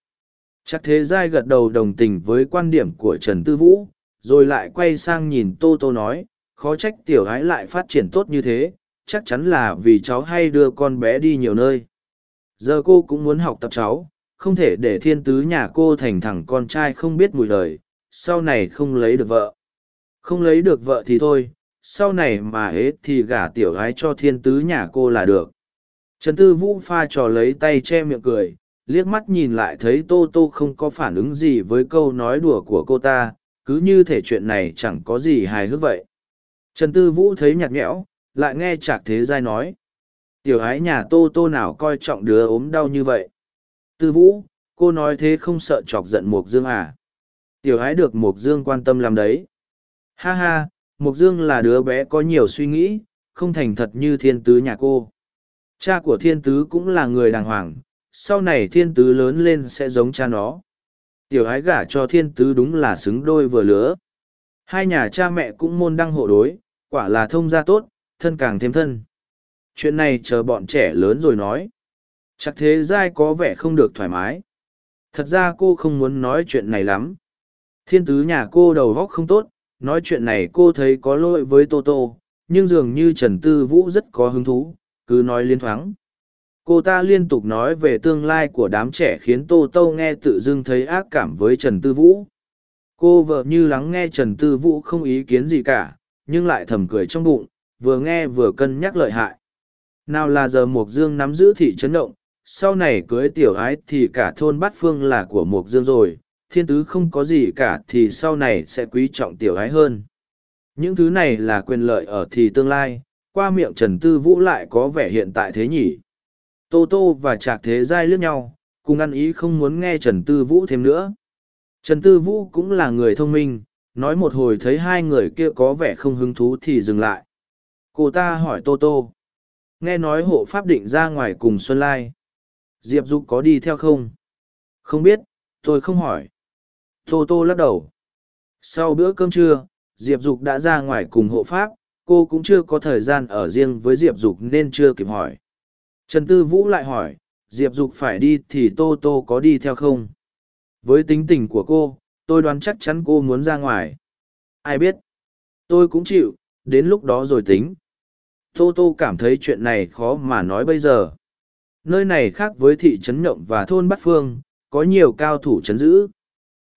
Chắc thế giai gật đầu đồng tình với quan điểm của Trần Tư Vũ, rồi lại quay sang nhìn Tô Tô nói, khó trách tiểu gái lại phát triển tốt như thế, chắc chắn là vì cháu hay đưa con bé đi nhiều nơi. Giờ cô cũng muốn học tập cháu, không thể để thiên tứ nhà cô thành thẳng con trai không biết mùi đời, sau này không lấy được vợ. Không lấy được vợ thì thôi, sau này mà hết thì gả tiểu gái cho thiên tứ nhà cô là được. Trần Tư Vũ pha trò lấy tay che miệng cười, liếc mắt nhìn lại thấy Tô Tô không có phản ứng gì với câu nói đùa của cô ta, cứ như thể chuyện này chẳng có gì hài hước vậy. Trần Tư Vũ thấy nhạt nhẽo, lại nghe Trạc Thế Giai nói. Tiểu ái nhà Tô Tô nào coi trọng đứa ốm đau như vậy. Tư Vũ, cô nói thế không sợ chọc giận Mộc Dương à? Tiểu ái được Mộc Dương quan tâm làm đấy. Ha ha, Mộc Dương là đứa bé có nhiều suy nghĩ, không thành thật như thiên tứ nhà cô. Cha của thiên tứ cũng là người đàng hoàng, sau này thiên tứ lớn lên sẽ giống cha nó. Tiểu ái gả cho thiên tứ đúng là xứng đôi vừa lứa. Hai nhà cha mẹ cũng môn đăng hộ đối, quả là thông gia tốt, thân càng thêm thân. Chuyện này chờ bọn trẻ lớn rồi nói. Chắc thế giai có vẻ không được thoải mái. Thật ra cô không muốn nói chuyện này lắm. Thiên tứ nhà cô đầu góc không tốt, nói chuyện này cô thấy có lỗi với Tô Tô, nhưng dường như Trần Tư Vũ rất có hứng thú, cứ nói liên thoáng. Cô ta liên tục nói về tương lai của đám trẻ khiến Tô Tô nghe tự dưng thấy ác cảm với Trần Tư Vũ. Cô vợ như lắng nghe Trần Tư Vũ không ý kiến gì cả, nhưng lại thầm cười trong bụng, vừa nghe vừa cân nhắc lợi hại. Nào là giờ Mộc Dương nắm giữ thị trấn động, sau này cưới tiểu ái thì cả thôn bát phương là của Mộc Dương rồi, thiên tứ không có gì cả thì sau này sẽ quý trọng tiểu ái hơn. Những thứ này là quyền lợi ở thì tương lai, qua miệng Trần Tư Vũ lại có vẻ hiện tại thế nhỉ. Tô Tô và Trạc Thế Giai lướt nhau, cùng ăn ý không muốn nghe Trần Tư Vũ thêm nữa. Trần Tư Vũ cũng là người thông minh, nói một hồi thấy hai người kia có vẻ không hứng thú thì dừng lại. Cô ta hỏi Tô Tô. Nghe nói hộ pháp định ra ngoài cùng Xuân Lai. Diệp Dục có đi theo không? Không biết, tôi không hỏi. Tô Tô lắc đầu. Sau bữa cơm trưa, Diệp Dục đã ra ngoài cùng hộ pháp, cô cũng chưa có thời gian ở riêng với Diệp Dục nên chưa kịp hỏi. Trần Tư Vũ lại hỏi, Diệp Dục phải đi thì Tô Tô có đi theo không? Với tính tình của cô, tôi đoán chắc chắn cô muốn ra ngoài. Ai biết? Tôi cũng chịu, đến lúc đó rồi tính. Tô Tô cảm thấy chuyện này khó mà nói bây giờ. Nơi này khác với thị trấn Nhộng và thôn Bát Phương, có nhiều cao thủ trấn giữ.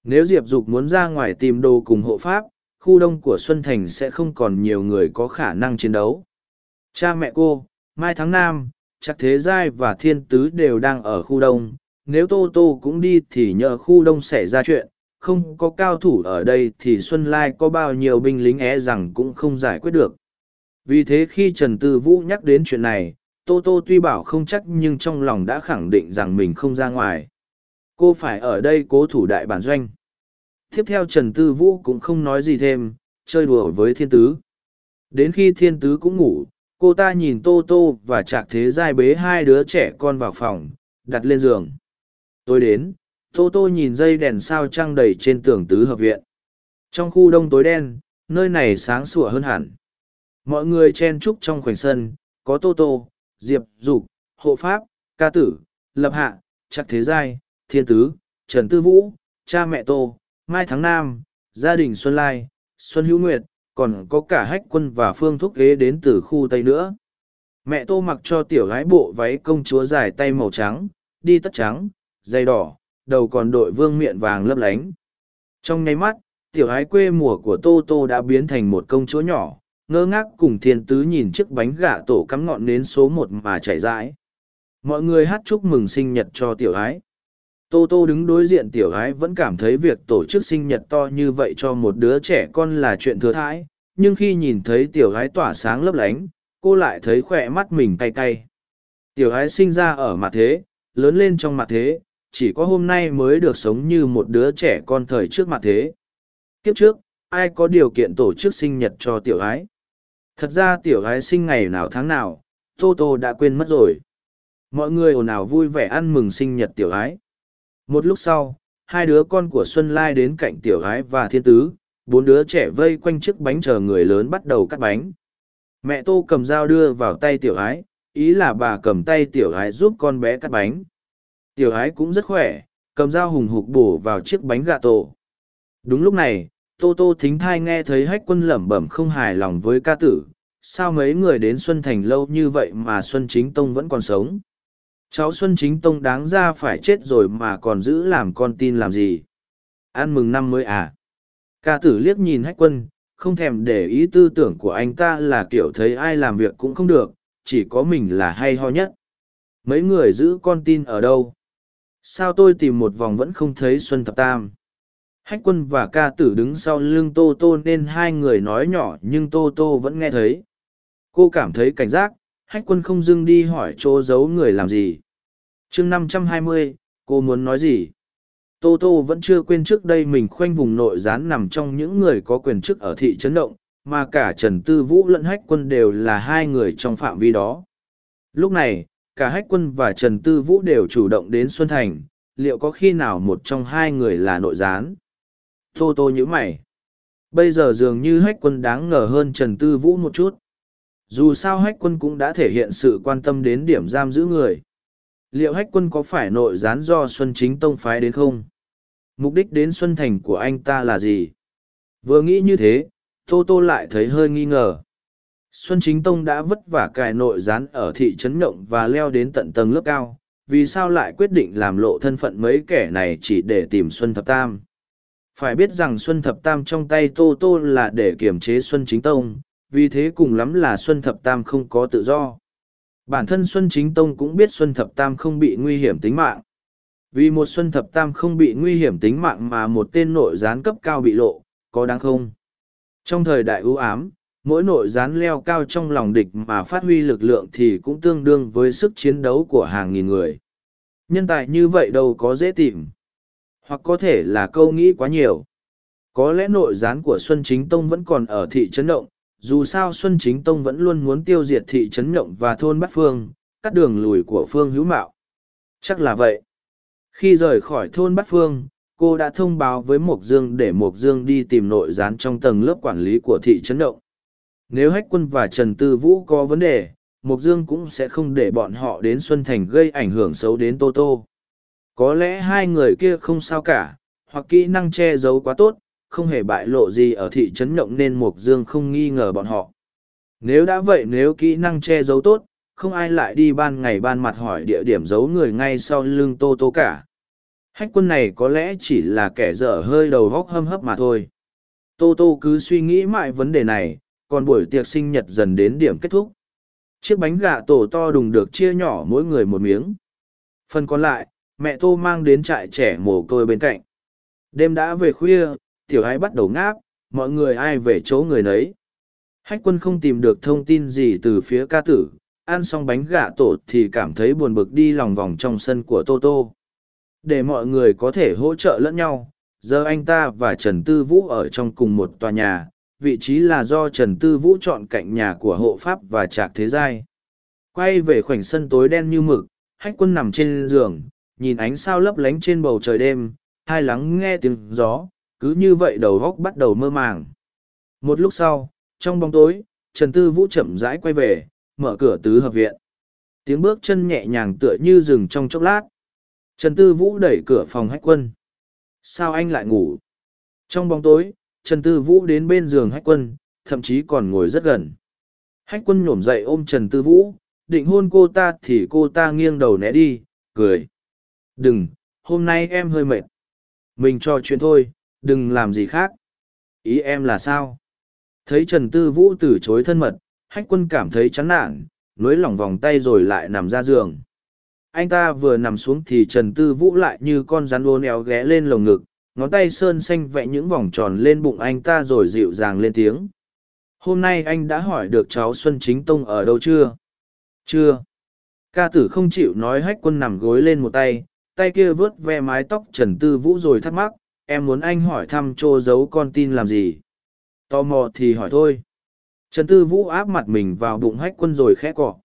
Nếu Diệp Dục muốn ra ngoài tìm đồ cùng hộ pháp, khu đông của Xuân Thành sẽ không còn nhiều người có khả năng chiến đấu. Cha mẹ cô, Mai Tháng Nam, chắc Thế Giai và Thiên Tứ đều đang ở khu đông. Nếu Tô Tô cũng đi thì nhờ khu đông xảy ra chuyện, không có cao thủ ở đây thì Xuân Lai có bao nhiêu binh lính é rằng cũng không giải quyết được. Vì thế khi Trần Tư Vũ nhắc đến chuyện này, Tô Tô tuy bảo không chắc nhưng trong lòng đã khẳng định rằng mình không ra ngoài. Cô phải ở đây cố thủ đại bản doanh. Tiếp theo Trần Tư Vũ cũng không nói gì thêm, chơi đùa với thiên tứ. Đến khi thiên tứ cũng ngủ, cô ta nhìn Tô Tô và Trạc Thế Giai bế hai đứa trẻ con vào phòng, đặt lên giường. Tôi đến, Tô Tô nhìn dây đèn sao trăng đầy trên tường tứ hợp viện. Trong khu đông tối đen, nơi này sáng sủa hơn hẳn. Mọi người chen chúc trong khoảnh sân, có Tô Tô, Diệp Dục, Hộ Pháp, Ca Tử, Lập Hạ, trạc Thế Giai, Thiên Tứ, Trần Tư Vũ, cha mẹ Tô, Mai Tháng Nam, gia đình Xuân Lai, Xuân Hữu Nguyệt, còn có cả hách quân và phương thúc ghế đến từ khu Tây nữa. Mẹ Tô mặc cho tiểu gái bộ váy công chúa dài tay màu trắng, đi tất trắng, dây đỏ, đầu còn đội vương miệng vàng lấp lánh. Trong nháy mắt, tiểu gái quê mùa của Tô Tô đã biến thành một công chúa nhỏ, ngơ ngác cùng thiên tứ nhìn chiếc bánh gà tổ cắm ngọn đến số một mà chảy dãi Mọi người hát chúc mừng sinh nhật cho tiểu gái Tô Tô đứng đối diện tiểu gái vẫn cảm thấy việc tổ chức sinh nhật to như vậy cho một đứa trẻ con là chuyện thừa thãi, nhưng khi nhìn thấy tiểu gái tỏa sáng lấp lánh, cô lại thấy khỏe mắt mình cay cay. Tiểu gái sinh ra ở mặt thế, lớn lên trong mặt thế, chỉ có hôm nay mới được sống như một đứa trẻ con thời trước mặt thế. Kiếp trước, ai có điều kiện tổ chức sinh nhật cho tiểu gái? Thật ra tiểu gái sinh ngày nào tháng nào, Tô Tô đã quên mất rồi. Mọi người ồn ào vui vẻ ăn mừng sinh nhật tiểu gái. Một lúc sau, hai đứa con của Xuân Lai đến cạnh tiểu gái và thiên tứ, bốn đứa trẻ vây quanh chiếc bánh chờ người lớn bắt đầu cắt bánh. Mẹ Tô cầm dao đưa vào tay tiểu ái, ý là bà cầm tay tiểu ái giúp con bé cắt bánh. Tiểu ái cũng rất khỏe, cầm dao hùng hục bổ vào chiếc bánh gà tổ. Đúng lúc này, Tô Tô thính thai nghe thấy hách quân lẩm bẩm không hài lòng với ca tử. Sao mấy người đến Xuân Thành lâu như vậy mà Xuân Chính Tông vẫn còn sống? Cháu Xuân Chính Tông đáng ra phải chết rồi mà còn giữ làm con tin làm gì? Ăn mừng năm mới à? Ca tử liếc nhìn hách quân, không thèm để ý tư tưởng của anh ta là kiểu thấy ai làm việc cũng không được, chỉ có mình là hay ho nhất. Mấy người giữ con tin ở đâu? Sao tôi tìm một vòng vẫn không thấy Xuân Thập Tam? Hách quân và ca tử đứng sau lưng Tô Tô nên hai người nói nhỏ nhưng Tô Tô vẫn nghe thấy. Cô cảm thấy cảnh giác, hách quân không dưng đi hỏi chỗ giấu người làm gì. chương năm trăm hai mươi, cô muốn nói gì? Tô Tô vẫn chưa quên trước đây mình khoanh vùng nội gián nằm trong những người có quyền chức ở thị trấn động, mà cả Trần Tư Vũ lẫn Hách Quân đều là hai người trong phạm vi đó. Lúc này, cả Hách Quân và Trần Tư Vũ đều chủ động đến Xuân Thành, liệu có khi nào một trong hai người là nội gián? Tô Tô nhíu mày. Bây giờ dường như Hách Quân đáng ngờ hơn Trần Tư Vũ một chút. Dù sao Hách Quân cũng đã thể hiện sự quan tâm đến điểm giam giữ người. Liệu Hách Quân có phải nội gián do Xuân Chính Tông phái đến không? Mục đích đến Xuân Thành của anh ta là gì? Vừa nghĩ như thế, Tô Tô lại thấy hơi nghi ngờ. Xuân Chính Tông đã vất vả cài nội gián ở thị trấn Nhộng và leo đến tận tầng lớp cao, vì sao lại quyết định làm lộ thân phận mấy kẻ này chỉ để tìm Xuân Thập Tam? Phải biết rằng Xuân Thập Tam trong tay Tô Tô là để kiềm chế Xuân Chính Tông, vì thế cùng lắm là Xuân Thập Tam không có tự do. Bản thân Xuân Chính Tông cũng biết Xuân Thập Tam không bị nguy hiểm tính mạng. Vì một Xuân Thập Tam không bị nguy hiểm tính mạng mà một tên nội gián cấp cao bị lộ, có đáng không? Trong thời đại ưu ám, mỗi nội gián leo cao trong lòng địch mà phát huy lực lượng thì cũng tương đương với sức chiến đấu của hàng nghìn người. Nhân tài như vậy đâu có dễ tìm. Hoặc có thể là câu nghĩ quá nhiều. Có lẽ nội gián của Xuân Chính Tông vẫn còn ở thị trấn động, dù sao Xuân Chính Tông vẫn luôn muốn tiêu diệt thị trấn động và thôn Bát Phương, cắt đường lùi của Phương Hữu Mạo. Chắc là vậy. Khi rời khỏi thôn Bát Phương, cô đã thông báo với Mộc Dương để Mộc Dương đi tìm nội gián trong tầng lớp quản lý của thị trấn động. Nếu Hách Quân và Trần Tư Vũ có vấn đề, Mộc Dương cũng sẽ không để bọn họ đến Xuân Thành gây ảnh hưởng xấu đến Tô Tô. Có lẽ hai người kia không sao cả, hoặc kỹ năng che giấu quá tốt, không hề bại lộ gì ở thị trấn nhộng nên Mộc Dương không nghi ngờ bọn họ. Nếu đã vậy nếu kỹ năng che giấu tốt, không ai lại đi ban ngày ban mặt hỏi địa điểm giấu người ngay sau lưng Tô Tô cả. Hách quân này có lẽ chỉ là kẻ dở hơi đầu góc hâm hấp mà thôi. Tô Tô cứ suy nghĩ mãi vấn đề này, còn buổi tiệc sinh nhật dần đến điểm kết thúc. Chiếc bánh gà tổ to đùng được chia nhỏ mỗi người một miếng. Phần còn lại, mẹ Tô mang đến trại trẻ mồ côi bên cạnh. Đêm đã về khuya, tiểu ái bắt đầu ngáp, mọi người ai về chỗ người nấy. Hách quân không tìm được thông tin gì từ phía ca tử, ăn xong bánh gà tổ thì cảm thấy buồn bực đi lòng vòng trong sân của Tô Tô. Để mọi người có thể hỗ trợ lẫn nhau, giờ anh ta và Trần Tư Vũ ở trong cùng một tòa nhà, vị trí là do Trần Tư Vũ chọn cạnh nhà của hộ pháp và trạc thế giai. Quay về khoảnh sân tối đen như mực, hách quân nằm trên giường, nhìn ánh sao lấp lánh trên bầu trời đêm, hai lắng nghe tiếng gió, cứ như vậy đầu góc bắt đầu mơ màng. Một lúc sau, trong bóng tối, Trần Tư Vũ chậm rãi quay về, mở cửa tứ hợp viện. Tiếng bước chân nhẹ nhàng tựa như rừng trong chốc lát. Trần Tư Vũ đẩy cửa phòng hách quân. Sao anh lại ngủ? Trong bóng tối, Trần Tư Vũ đến bên giường hách quân, thậm chí còn ngồi rất gần. Hách quân nhổm dậy ôm Trần Tư Vũ, định hôn cô ta thì cô ta nghiêng đầu né đi, cười. Đừng, hôm nay em hơi mệt. Mình trò chuyện thôi, đừng làm gì khác. Ý em là sao? Thấy Trần Tư Vũ từ chối thân mật, hách quân cảm thấy chán nản, nối lỏng vòng tay rồi lại nằm ra giường. Anh ta vừa nằm xuống thì Trần Tư Vũ lại như con rắn uốn éo ghé lên lồng ngực, ngón tay sơn xanh vẽ những vòng tròn lên bụng anh ta rồi dịu dàng lên tiếng. Hôm nay anh đã hỏi được cháu Xuân Chính Tông ở đâu chưa? Chưa. Ca tử không chịu nói hách quân nằm gối lên một tay, tay kia vớt ve mái tóc Trần Tư Vũ rồi thắc mắc, em muốn anh hỏi thăm trô giấu con tin làm gì? Tò mò thì hỏi thôi. Trần tư vũ áp mặt mình vào bụng hách quân rồi khẽ cọ.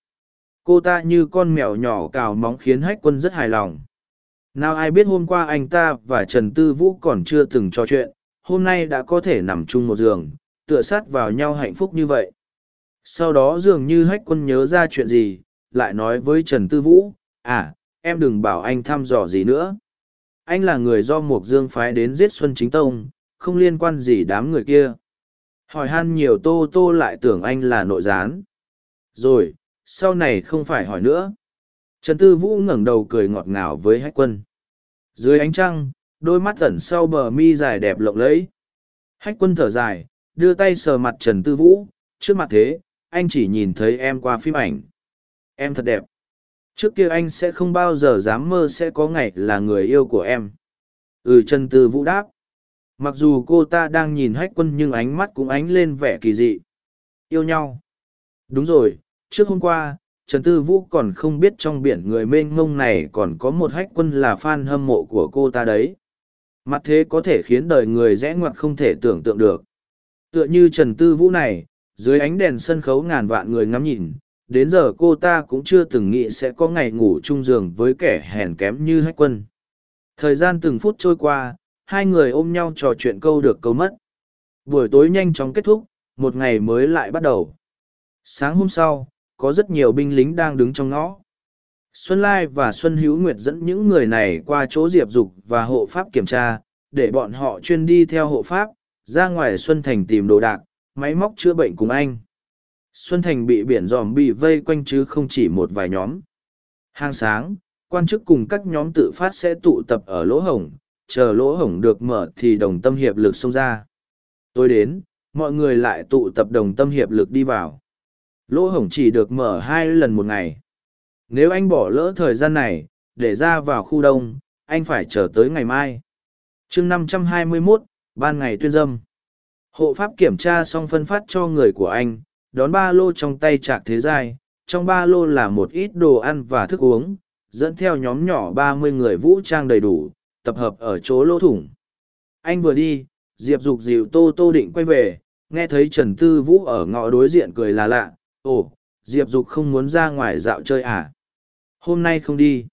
Cô ta như con mèo nhỏ cào móng khiến hách quân rất hài lòng. Nào ai biết hôm qua anh ta và trần tư vũ còn chưa từng trò chuyện, hôm nay đã có thể nằm chung một giường, tựa sát vào nhau hạnh phúc như vậy. Sau đó dường như hách quân nhớ ra chuyện gì, lại nói với trần tư vũ à em đừng bảo anh thăm dò gì nữa anh là người do mục dương phái đến giết xuân chính tông, không liên quan gì đám người kia. Hỏi han nhiều tô tô lại tưởng anh là nội gián. Rồi, sau này không phải hỏi nữa. Trần tư vũ ngẩng đầu cười ngọt ngào với hách quân. Dưới ánh trăng, đôi mắt tẩn sau bờ mi dài đẹp lộng lẫy. Hách quân thở dài, đưa tay sờ mặt trần tư vũ. Trước mặt thế, anh chỉ nhìn thấy em qua phim ảnh. Em thật đẹp trước kia anh sẽ không bao giờ dám mơ sẽ có ngày là người yêu của em. Ừ trần tư vũ đáp. Mặc dù cô ta đang nhìn hách quân nhưng ánh mắt cũng ánh lên vẻ kỳ dị. Yêu nhau. Đúng rồi, trước hôm qua, trần tư vũ còn không biết trong biển người mênh mông này còn có một hách quân là fan hâm mộ của cô ta đấy. Mặt thế có thể khiến đời người rẽ ngoặt không thể tưởng tượng được. Tựa như trần tư vũ này, dưới ánh đèn sân khấu ngàn vạn người ngắm nhìn đến giờ cô ta cũng chưa từng nghĩ sẽ có ngày ngủ chung giường với kẻ hèn kém như hách quân. Thời gian từng phút trôi qua, hai người ôm nhau trò chuyện câu được câu mất. Buổi tối nhanh chóng kết thúc, một ngày mới lại bắt đầu. Sáng hôm sau, có rất nhiều binh lính đang đứng trong ngõ. Xuân lai và xuân hữu nguyệt dẫn những người này qua chỗ diệp dục và hộ pháp kiểm tra, để bọn họ chuyên đi theo hộ pháp, ra ngoài xuân thành tìm đồ đạc, máy móc chữa bệnh cùng anh xuân thành bị biển dòm bị vây quanh chứ không chỉ một vài nhóm. Hàng sáng quan chức cùng các nhóm tự phát sẽ tụ tập ở lỗ hổng chờ lỗ hổng được mở thì đồng tâm hiệp lực xông ra. Tôi đến mọi người lại tụ tập đồng tâm hiệp lực đi vào. Lỗ hổng chỉ được mở hai lần một ngày. Nếu anh bỏ lỡ thời gian này để ra vào khu đông anh phải chờ tới ngày mai. Chương năm trăm hai mươi 521, ban ngày tuyên dâm. Hộ pháp kiểm tra xong phân phát cho người của anh đón ba lô trong tay trạc thế giai. Trong ba lô là một ít đồ ăn và thức uống, dẫn theo nhóm nhỏ ba mươi người vũ trang đầy đủ, tập hợp ở chỗ lỗ thủng. Anh vừa đi, diệp dục dịu tô tô định quay về, nghe thấy trần tư vũ ở ngõ đối diện cười là lạ. Ồ, diệp dục không muốn ra ngoài dạo chơi à? Hôm nay không đi.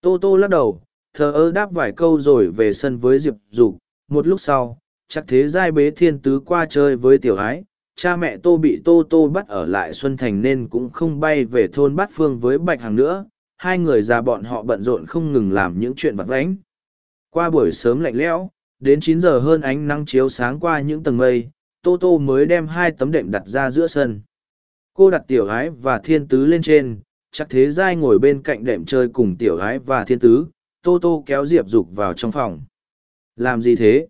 Tô tô lắc đầu, thờ ơ đáp vài câu rồi về sân với diệp dục. Một lúc sau chắc thế giai bế thiên tứ qua chơi với tiểu ái cha mẹ tô bị tô tô bắt ở lại xuân thành nên cũng không bay về thôn bát phương với bạch hằng nữa. Hai người già bọn họ bận rộn không ngừng làm những chuyện vặt vãnh. Qua buổi sớm lạnh lẽo, đến chín giờ hơn ánh nắng chiếu sáng qua những tầng mây, tô tô mới đem hai tấm đệm đặt ra giữa sân. Cô đặt tiểu gái và thiên tứ lên trên, chắc thế giai ngồi bên cạnh đệm chơi cùng tiểu gái và thiên tứ, tô tô kéo diệp dục vào trong phòng. Làm gì thế?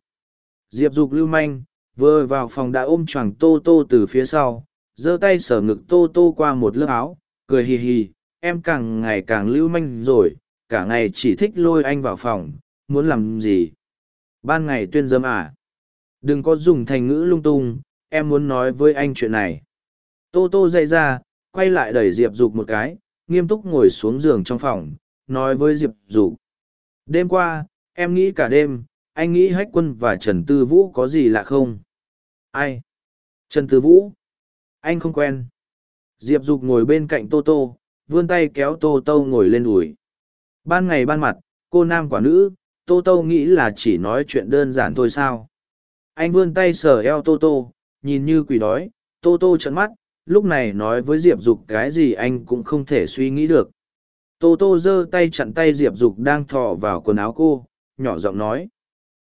Diệp dục lưu manh vừa vào phòng đã ôm choàng tô tô từ phía sau, giơ tay sở ngực tô tô qua một lớp áo, cười hì hì, em càng ngày càng lưu manh rồi, cả ngày chỉ thích lôi anh vào phòng, muốn làm gì? Ban ngày tuyên dâm à? Đừng có dùng thành ngữ lung tung, em muốn nói với anh chuyện này. Tô tô dậy ra, quay lại đẩy diệp dục một cái, nghiêm túc ngồi xuống giường trong phòng, nói với diệp dục, đêm qua, em nghĩ cả đêm, anh nghĩ hách quân và trần tư vũ có gì lạ không? Ai? Trần tư vũ. Anh không quen. Diệp dục ngồi bên cạnh tô tô, vươn tay kéo tô tô ngồi lên đùi. Ban ngày ban mặt, cô nam quả nữ, tô tô nghĩ là chỉ nói chuyện đơn giản thôi sao? Anh vươn tay sờ eo tô tô, nhìn như quỷ đói. Tô tô trận mắt, lúc này nói với diệp dục cái gì anh cũng không thể suy nghĩ được. Tô tô giơ tay chặn tay diệp dục đang thọ vào quần áo cô, nhỏ giọng nói.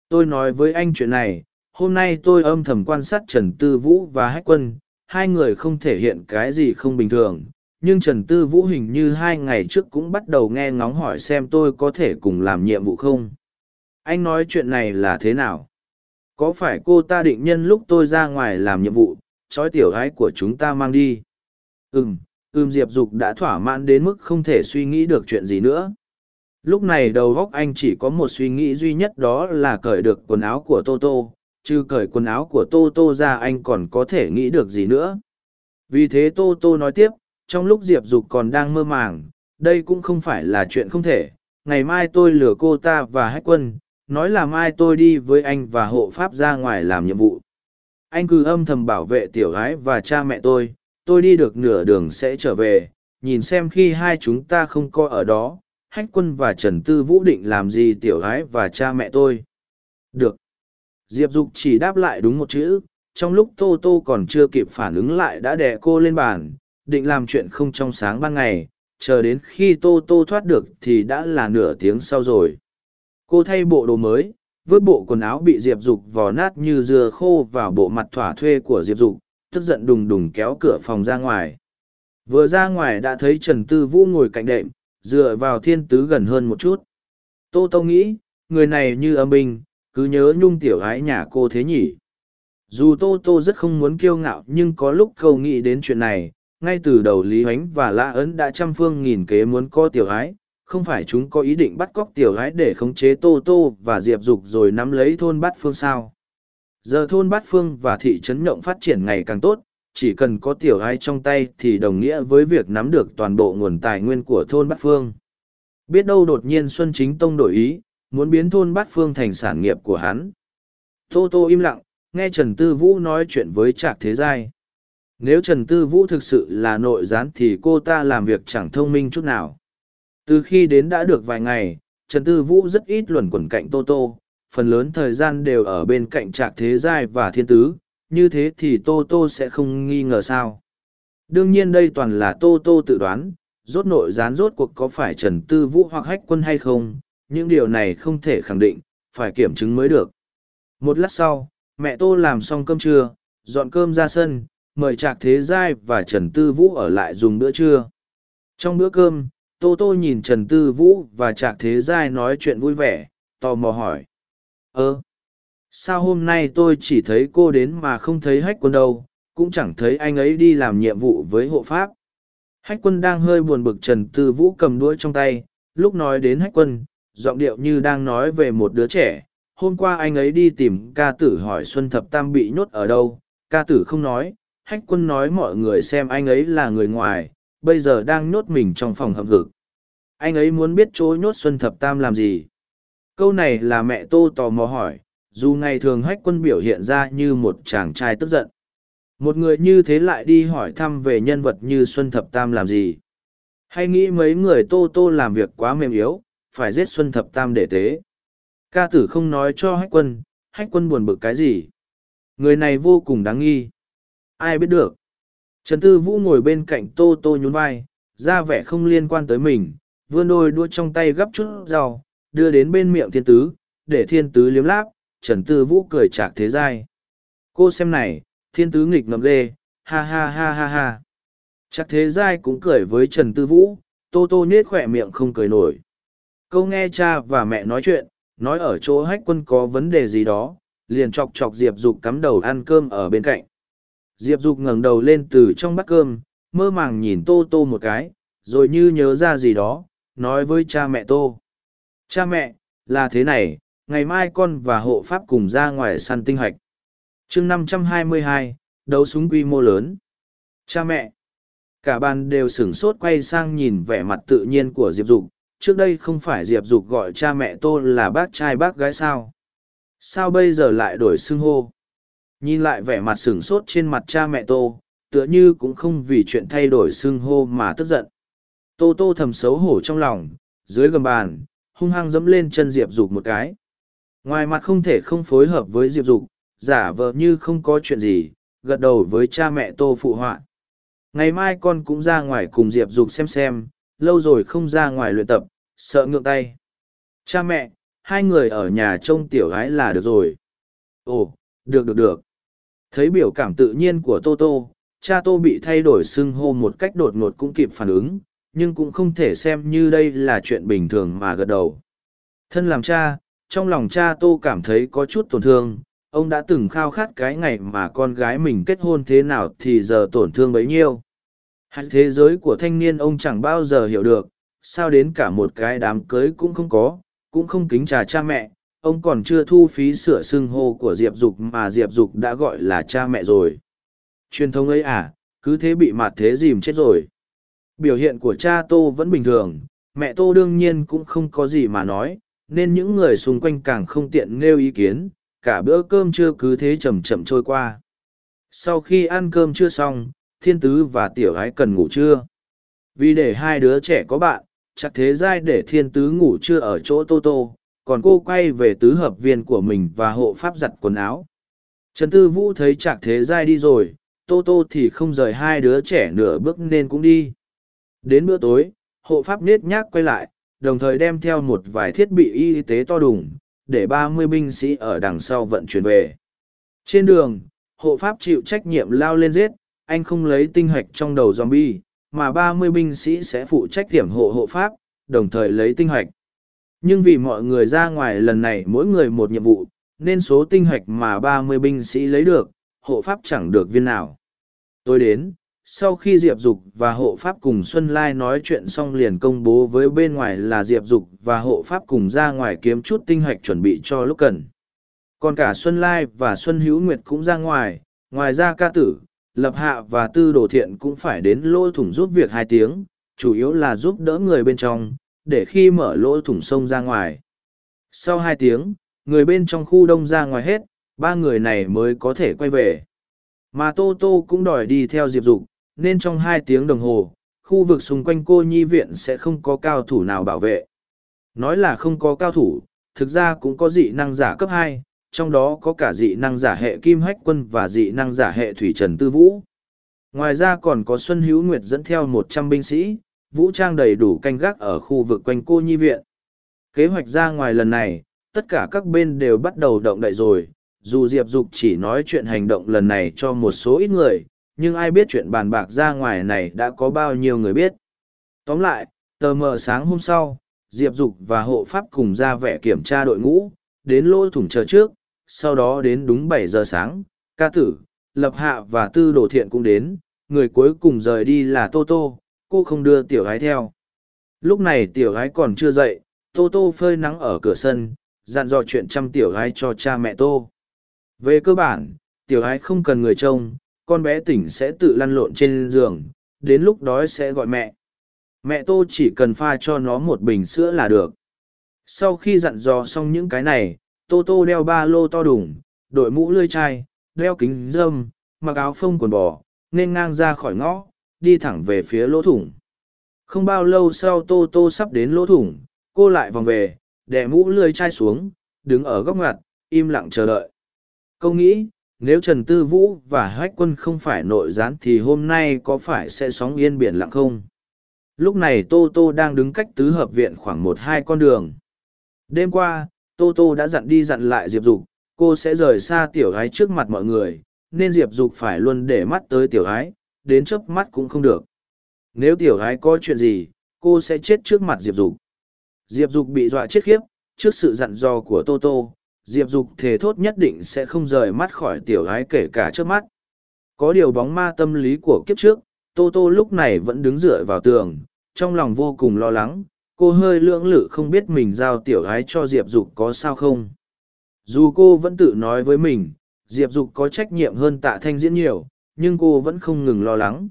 Tôi nói với anh chuyện này hôm nay tôi âm thầm quan sát trần tư vũ và hách quân, hai người không thể hiện cái gì không bình thường, nhưng trần tư vũ hình như hai ngày trước cũng bắt đầu nghe ngóng hỏi xem tôi có thể cùng làm nhiệm vụ không. Anh nói chuyện này là thế nào? Có phải cô ta định nhân lúc tôi ra ngoài làm nhiệm vụ, trói tiểu gái của chúng ta mang đi? Ừm ừm diệp dục đã thỏa mãn đến mức không thể suy nghĩ được chuyện gì nữa. Lúc này đầu góc anh chỉ có một suy nghĩ duy nhất đó là cởi được quần áo của toto trừ cởi quần áo của toto ra anh còn có thể nghĩ được gì nữa. Vì thế toto nói tiếp, trong lúc diệp dục còn đang mơ màng, đây cũng không phải là chuyện không thể. Ngày mai tôi lừa cô ta và hách quân, nói là mai tôi đi với anh và hộ pháp ra ngoài làm nhiệm vụ. Anh cứ âm thầm bảo vệ tiểu gái và cha mẹ tôi tôi đi được nửa đường sẽ trở về. Nhìn xem khi hai chúng ta không coi ở đó, hách quân và trần tư vũ định làm gì tiểu gái và cha mẹ tôi. Được diệp dục chỉ đáp lại đúng một chữ, trong lúc tô tô còn chưa kịp phản ứng lại đã đè cô lên bàn, định làm chuyện không trong sáng ban ngày, chờ đến khi tô tô thoát được thì đã là nửa tiếng sau rồi. Cô thay bộ đồ mới, vứt bộ quần áo bị diệp dục vò nát như dừa khô vào bộ mặt thỏa thuê của diệp dục, tức giận đùng đùng kéo cửa phòng ra ngoài. Vừa ra ngoài đã thấy trần tư vũ ngồi cạnh đệm, dựa vào thiên tứ gần hơn một chút. Tô tô nghĩ, người này như âm binh cứ nhớ nhung tiểu gái nhà cô thế nhỉ. Dù tô tô rất không muốn kiêu ngạo nhưng có lúc câu nghĩ đến chuyện này, ngay từ đầu lý ánh và lã ấn đã trăm phương nghìn kế muốn có tiểu gái, không phải chúng có ý định bắt cóc tiểu gái để khống chế tô tô và diệp dục rồi nắm lấy thôn bát phương sao. Giờ thôn bát phương và thị trấn nhộng phát triển ngày càng tốt, chỉ cần có tiểu gái trong tay thì đồng nghĩa với việc nắm được toàn bộ nguồn tài nguyên của thôn bát phương. Biết đâu đột nhiên xuân chính tông đổi ý muốn biến thôn bát phương thành sản nghiệp của hắn. Tô tô im lặng, nghe trần tư vũ nói chuyện với trạc thế giai. Nếu trần tư vũ thực sự là nội gián thì cô ta làm việc chẳng thông minh chút nào. Từ khi đến đã được vài ngày, trần tư vũ rất ít luẩn quẩn cạnh tô tô. Phần lớn thời gian đều ở bên cạnh trạc thế giai và thiên tứ. Như thế thì tô tô sẽ không nghi ngờ sao. Đương nhiên đây toàn là tô tô tự đoán. Rốt nội gián rốt cuộc có phải trần tư vũ hoặc hách quân hay không? Những điều này không thể khẳng định, phải kiểm chứng mới được. Một lát sau, mẹ tô làm xong cơm trưa, dọn cơm ra sân, mời trạc thế giai và trần tư vũ ở lại dùng bữa trưa. Trong bữa cơm, tô tô nhìn trần tư vũ và trạc thế giai nói chuyện vui vẻ, tò mò hỏi. Ơ, sao hôm nay tôi chỉ thấy cô đến mà không thấy hách quân đâu, cũng chẳng thấy anh ấy đi làm nhiệm vụ với hộ pháp? Hách quân đang hơi buồn bực trần tư vũ cầm đuôi trong tay, lúc nói đến hách quân giọng điệu như đang nói về một đứa trẻ. Hôm qua anh ấy đi tìm ca tử hỏi xuân thập tam bị nhốt ở đâu. Ca tử không nói. Hách quân nói mọi người xem anh ấy là người ngoài. Bây giờ đang nhốt mình trong phòng hầm hực. Anh ấy muốn biết chỗ nhốt xuân thập tam làm gì? Câu này là mẹ tô tò mò hỏi. Dù ngày thường hách quân biểu hiện ra như một chàng trai tức giận. Một người như thế lại đi hỏi thăm về nhân vật như xuân thập tam làm gì? Hay nghĩ mấy người tô tô làm việc quá mềm yếu phải giết xuân thập tam để tế. Ca tử không nói cho hách quân hách quân buồn bực cái gì? Người này vô cùng đáng nghi. Ai biết được? Trần tư vũ ngồi bên cạnh tô tô nhún vai, ra vẻ không liên quan tới mình, vươn đôi đua trong tay gấp chút rau, đưa đến bên miệng thiên tứ, để thiên tứ liếm láp, trần tư vũ cười chạc thế dai. Cô xem này, thiên tứ nghịch ngầm ghê, ha ha ha ha ha. Chắc thế giai cũng cười với trần tư vũ, tô tô nhết khỏe miệng không cười nổi câu nghe cha và mẹ nói chuyện, nói ở chỗ hách quân có vấn đề gì đó, liền chọc chọc diệp dục cắm đầu ăn cơm ở bên cạnh. Diệp dục ngẩng đầu lên từ trong bát cơm, mơ màng nhìn tô tô một cái, rồi như nhớ ra gì đó, nói với cha mẹ tô. Cha mẹ, là thế này, ngày mai con và hộ pháp cùng ra ngoài săn tinh hạch chương năm trăm hai mươi hai, đấu súng quy mô lớn. Cha mẹ, cả bàn đều sửng sốt quay sang nhìn vẻ mặt tự nhiên của diệp dục trước đây không phải diệp dục gọi cha mẹ tô là bác trai bác gái sao? Sao bây giờ lại đổi xưng hô? Nhìn lại vẻ mặt sửng sốt trên mặt cha mẹ tô tựa như cũng không vì chuyện thay đổi xưng hô mà tức giận. Tô tô thầm xấu hổ trong lòng, dưới gầm bàn, hung hăng dẫm lên chân diệp dục một cái. Ngoài mặt không thể không phối hợp với diệp dục, giả vờ như không có chuyện gì, gật đầu với cha mẹ tô phụ họa. Ngày mai con cũng ra ngoài cùng diệp dục xem xem, lâu rồi không ra ngoài luyện tập sợ ngượng tay. Cha mẹ, hai người ở nhà trông tiểu gái là được rồi. Ồ, được được được. Thấy biểu cảm tự nhiên của tô tô, cha tô bị thay đổi xưng hô một cách đột ngột cũng kịp phản ứng, nhưng cũng không thể xem như đây là chuyện bình thường mà gật đầu. Thân làm cha, trong lòng cha tô cảm thấy có chút tổn thương, ông đã từng khao khát cái ngày mà con gái mình kết hôn thế nào thì giờ tổn thương bấy nhiêu. Hạt thế giới của thanh niên ông chẳng bao giờ hiểu được sao đến cả một cái đám cưới cũng không có cũng không kính trà cha mẹ ông còn chưa thu phí sửa xưng hô của diệp dục mà diệp dục đã gọi là cha mẹ rồi truyền thống ấy à cứ thế bị mạt thế dìm chết rồi biểu hiện của cha tô vẫn bình thường mẹ tô đương nhiên cũng không có gì mà nói nên những người xung quanh càng không tiện nêu ý kiến, cả bữa cơm trưa cứ thế chậm chậm trôi qua. Sau khi ăn cơm chưa xong, thiên tứ và tiểu ái cần ngủ trưa. Vì để hai đứa trẻ có bạn, chắc thế giai để thiên tứ ngủ chưa ở chỗ tô tô, còn cô quay về tứ hợp viên của mình và hộ pháp giặt quần áo. Trần Tư Vũ thấy chạc thế giai đi rồi, tô tô thì không rời hai đứa trẻ nửa bước nên cũng đi. Đến bữa tối, hộ pháp nết nhác quay lại, đồng thời đem theo một vài thiết bị y tế to đùng, để ba mươi binh sĩ ở đằng sau vận chuyển về. Trên đường, hộ pháp chịu trách nhiệm lao lên giết, anh không lấy tinh hạch trong đầu zombie, mà ba mươi binh sĩ sẽ phụ trách điểm hộ hộ pháp, đồng thời lấy tinh hoạch. Nhưng vì mọi người ra ngoài lần này mỗi người một nhiệm vụ, nên số tinh hoạch mà ba mươi binh sĩ lấy được, hộ pháp chẳng được viên nào. Tôi đến, sau khi diệp dục và hộ pháp cùng xuân lai nói chuyện xong liền công bố với bên ngoài là diệp dục và hộ pháp cùng ra ngoài kiếm chút tinh hoạch chuẩn bị cho lúc cần còn cả xuân lai và xuân hữu nguyệt cũng ra ngoài ngoài ra ca tử lập hạ và tư đồ thiện cũng phải đến lỗ thủng giúp việc hai tiếng chủ yếu là giúp đỡ người bên trong để khi mở lỗ thủng sông ra ngoài sau hai tiếng người bên trong khu đông ra ngoài hết ba người này mới có thể quay về mà tô tô cũng đòi đi theo diệp dục nên trong hai tiếng đồng hồ, khu vực xung quanh cô nhi viện sẽ không có cao thủ nào bảo vệ. Nói là không có cao thủ, thực ra cũng có dị năng giả cấp hai, trong đó có cả dị năng giả hệ kim hách quân và dị năng giả hệ thủy trần tư vũ. Ngoài ra còn có Xuân Hữu Nguyệt dẫn theo một trăm binh sĩ, vũ trang đầy đủ canh gác ở khu vực quanh cô nhi viện. Kế hoạch ra ngoài lần này, tất cả các bên đều bắt đầu động đậy rồi, dù Diệp Dục chỉ nói chuyện hành động lần này cho một số ít người, nhưng ai biết chuyện bàn bạc ra ngoài này đã có bao nhiêu người biết. Tóm lại, tờ mờ sáng hôm sau, Diệp Dục và hộ pháp cùng ra vẻ kiểm tra đội ngũ, đến lỗ thủng chờ trước, sau đó đến đúng bảy giờ sáng, ca tử, lập hạ và tư đồ thiện cũng đến, người cuối cùng rời đi là Tô Tô, cô không đưa tiểu gái theo. Lúc này tiểu gái còn chưa dậy, Tô Tô phơi nắng ở cửa sân, dặn dò chuyện chăm tiểu gái cho cha mẹ Tô. Về cơ bản, tiểu gái không cần người trông, con bé tỉnh sẽ tự lăn lộn trên giường, đến lúc đói sẽ gọi mẹ. Mẹ Tô chỉ cần pha cho nó một bình sữa là được. Sau khi dặn dò xong những cái này, Tô Tô đeo ba lô to đùng, đội mũ lươi chai, đeo kính dâm, mặc áo phông quần bò, nên ngang ra khỏi ngõ, đi thẳng về phía lỗ thủng. Không bao lâu sau Tô Tô sắp đến lỗ thủng, cô lại vòng về, đè mũ lươi chai xuống, đứng ở góc ngặt, im lặng chờ đợi. Câu nghĩ, nếu Trần Tư Vũ và Hách Quân không phải nội gián thì hôm nay có phải sẽ sóng yên biển lặng không? Lúc này Tô Tô đang đứng cách tứ hợp viện khoảng một hai con đường. Đêm qua, Tô Tô đã dặn đi dặn lại Diệp Dục, cô sẽ rời xa tiểu gái trước mặt mọi người, nên Diệp Dục phải luôn để mắt tới tiểu gái, đến chớp mắt cũng không được. Nếu tiểu gái có chuyện gì, cô sẽ chết trước mặt Diệp Dục. Diệp Dục bị dọa chết khiếp, trước sự dặn dò của Tô Tô, diệp dục thề thốt nhất định sẽ không rời mắt khỏi tiểu gái kể cả trước mắt có điều bóng ma tâm lý của kiếp trước tô tô lúc này vẫn đứng dựa vào tường trong lòng vô cùng lo lắng cô hơi lưỡng lự không biết mình giao tiểu gái cho diệp dục có sao không. Dù cô vẫn tự nói với mình, diệp dục có trách nhiệm hơn tạ thanh diễn nhiều, nhưng cô vẫn không ngừng lo lắng.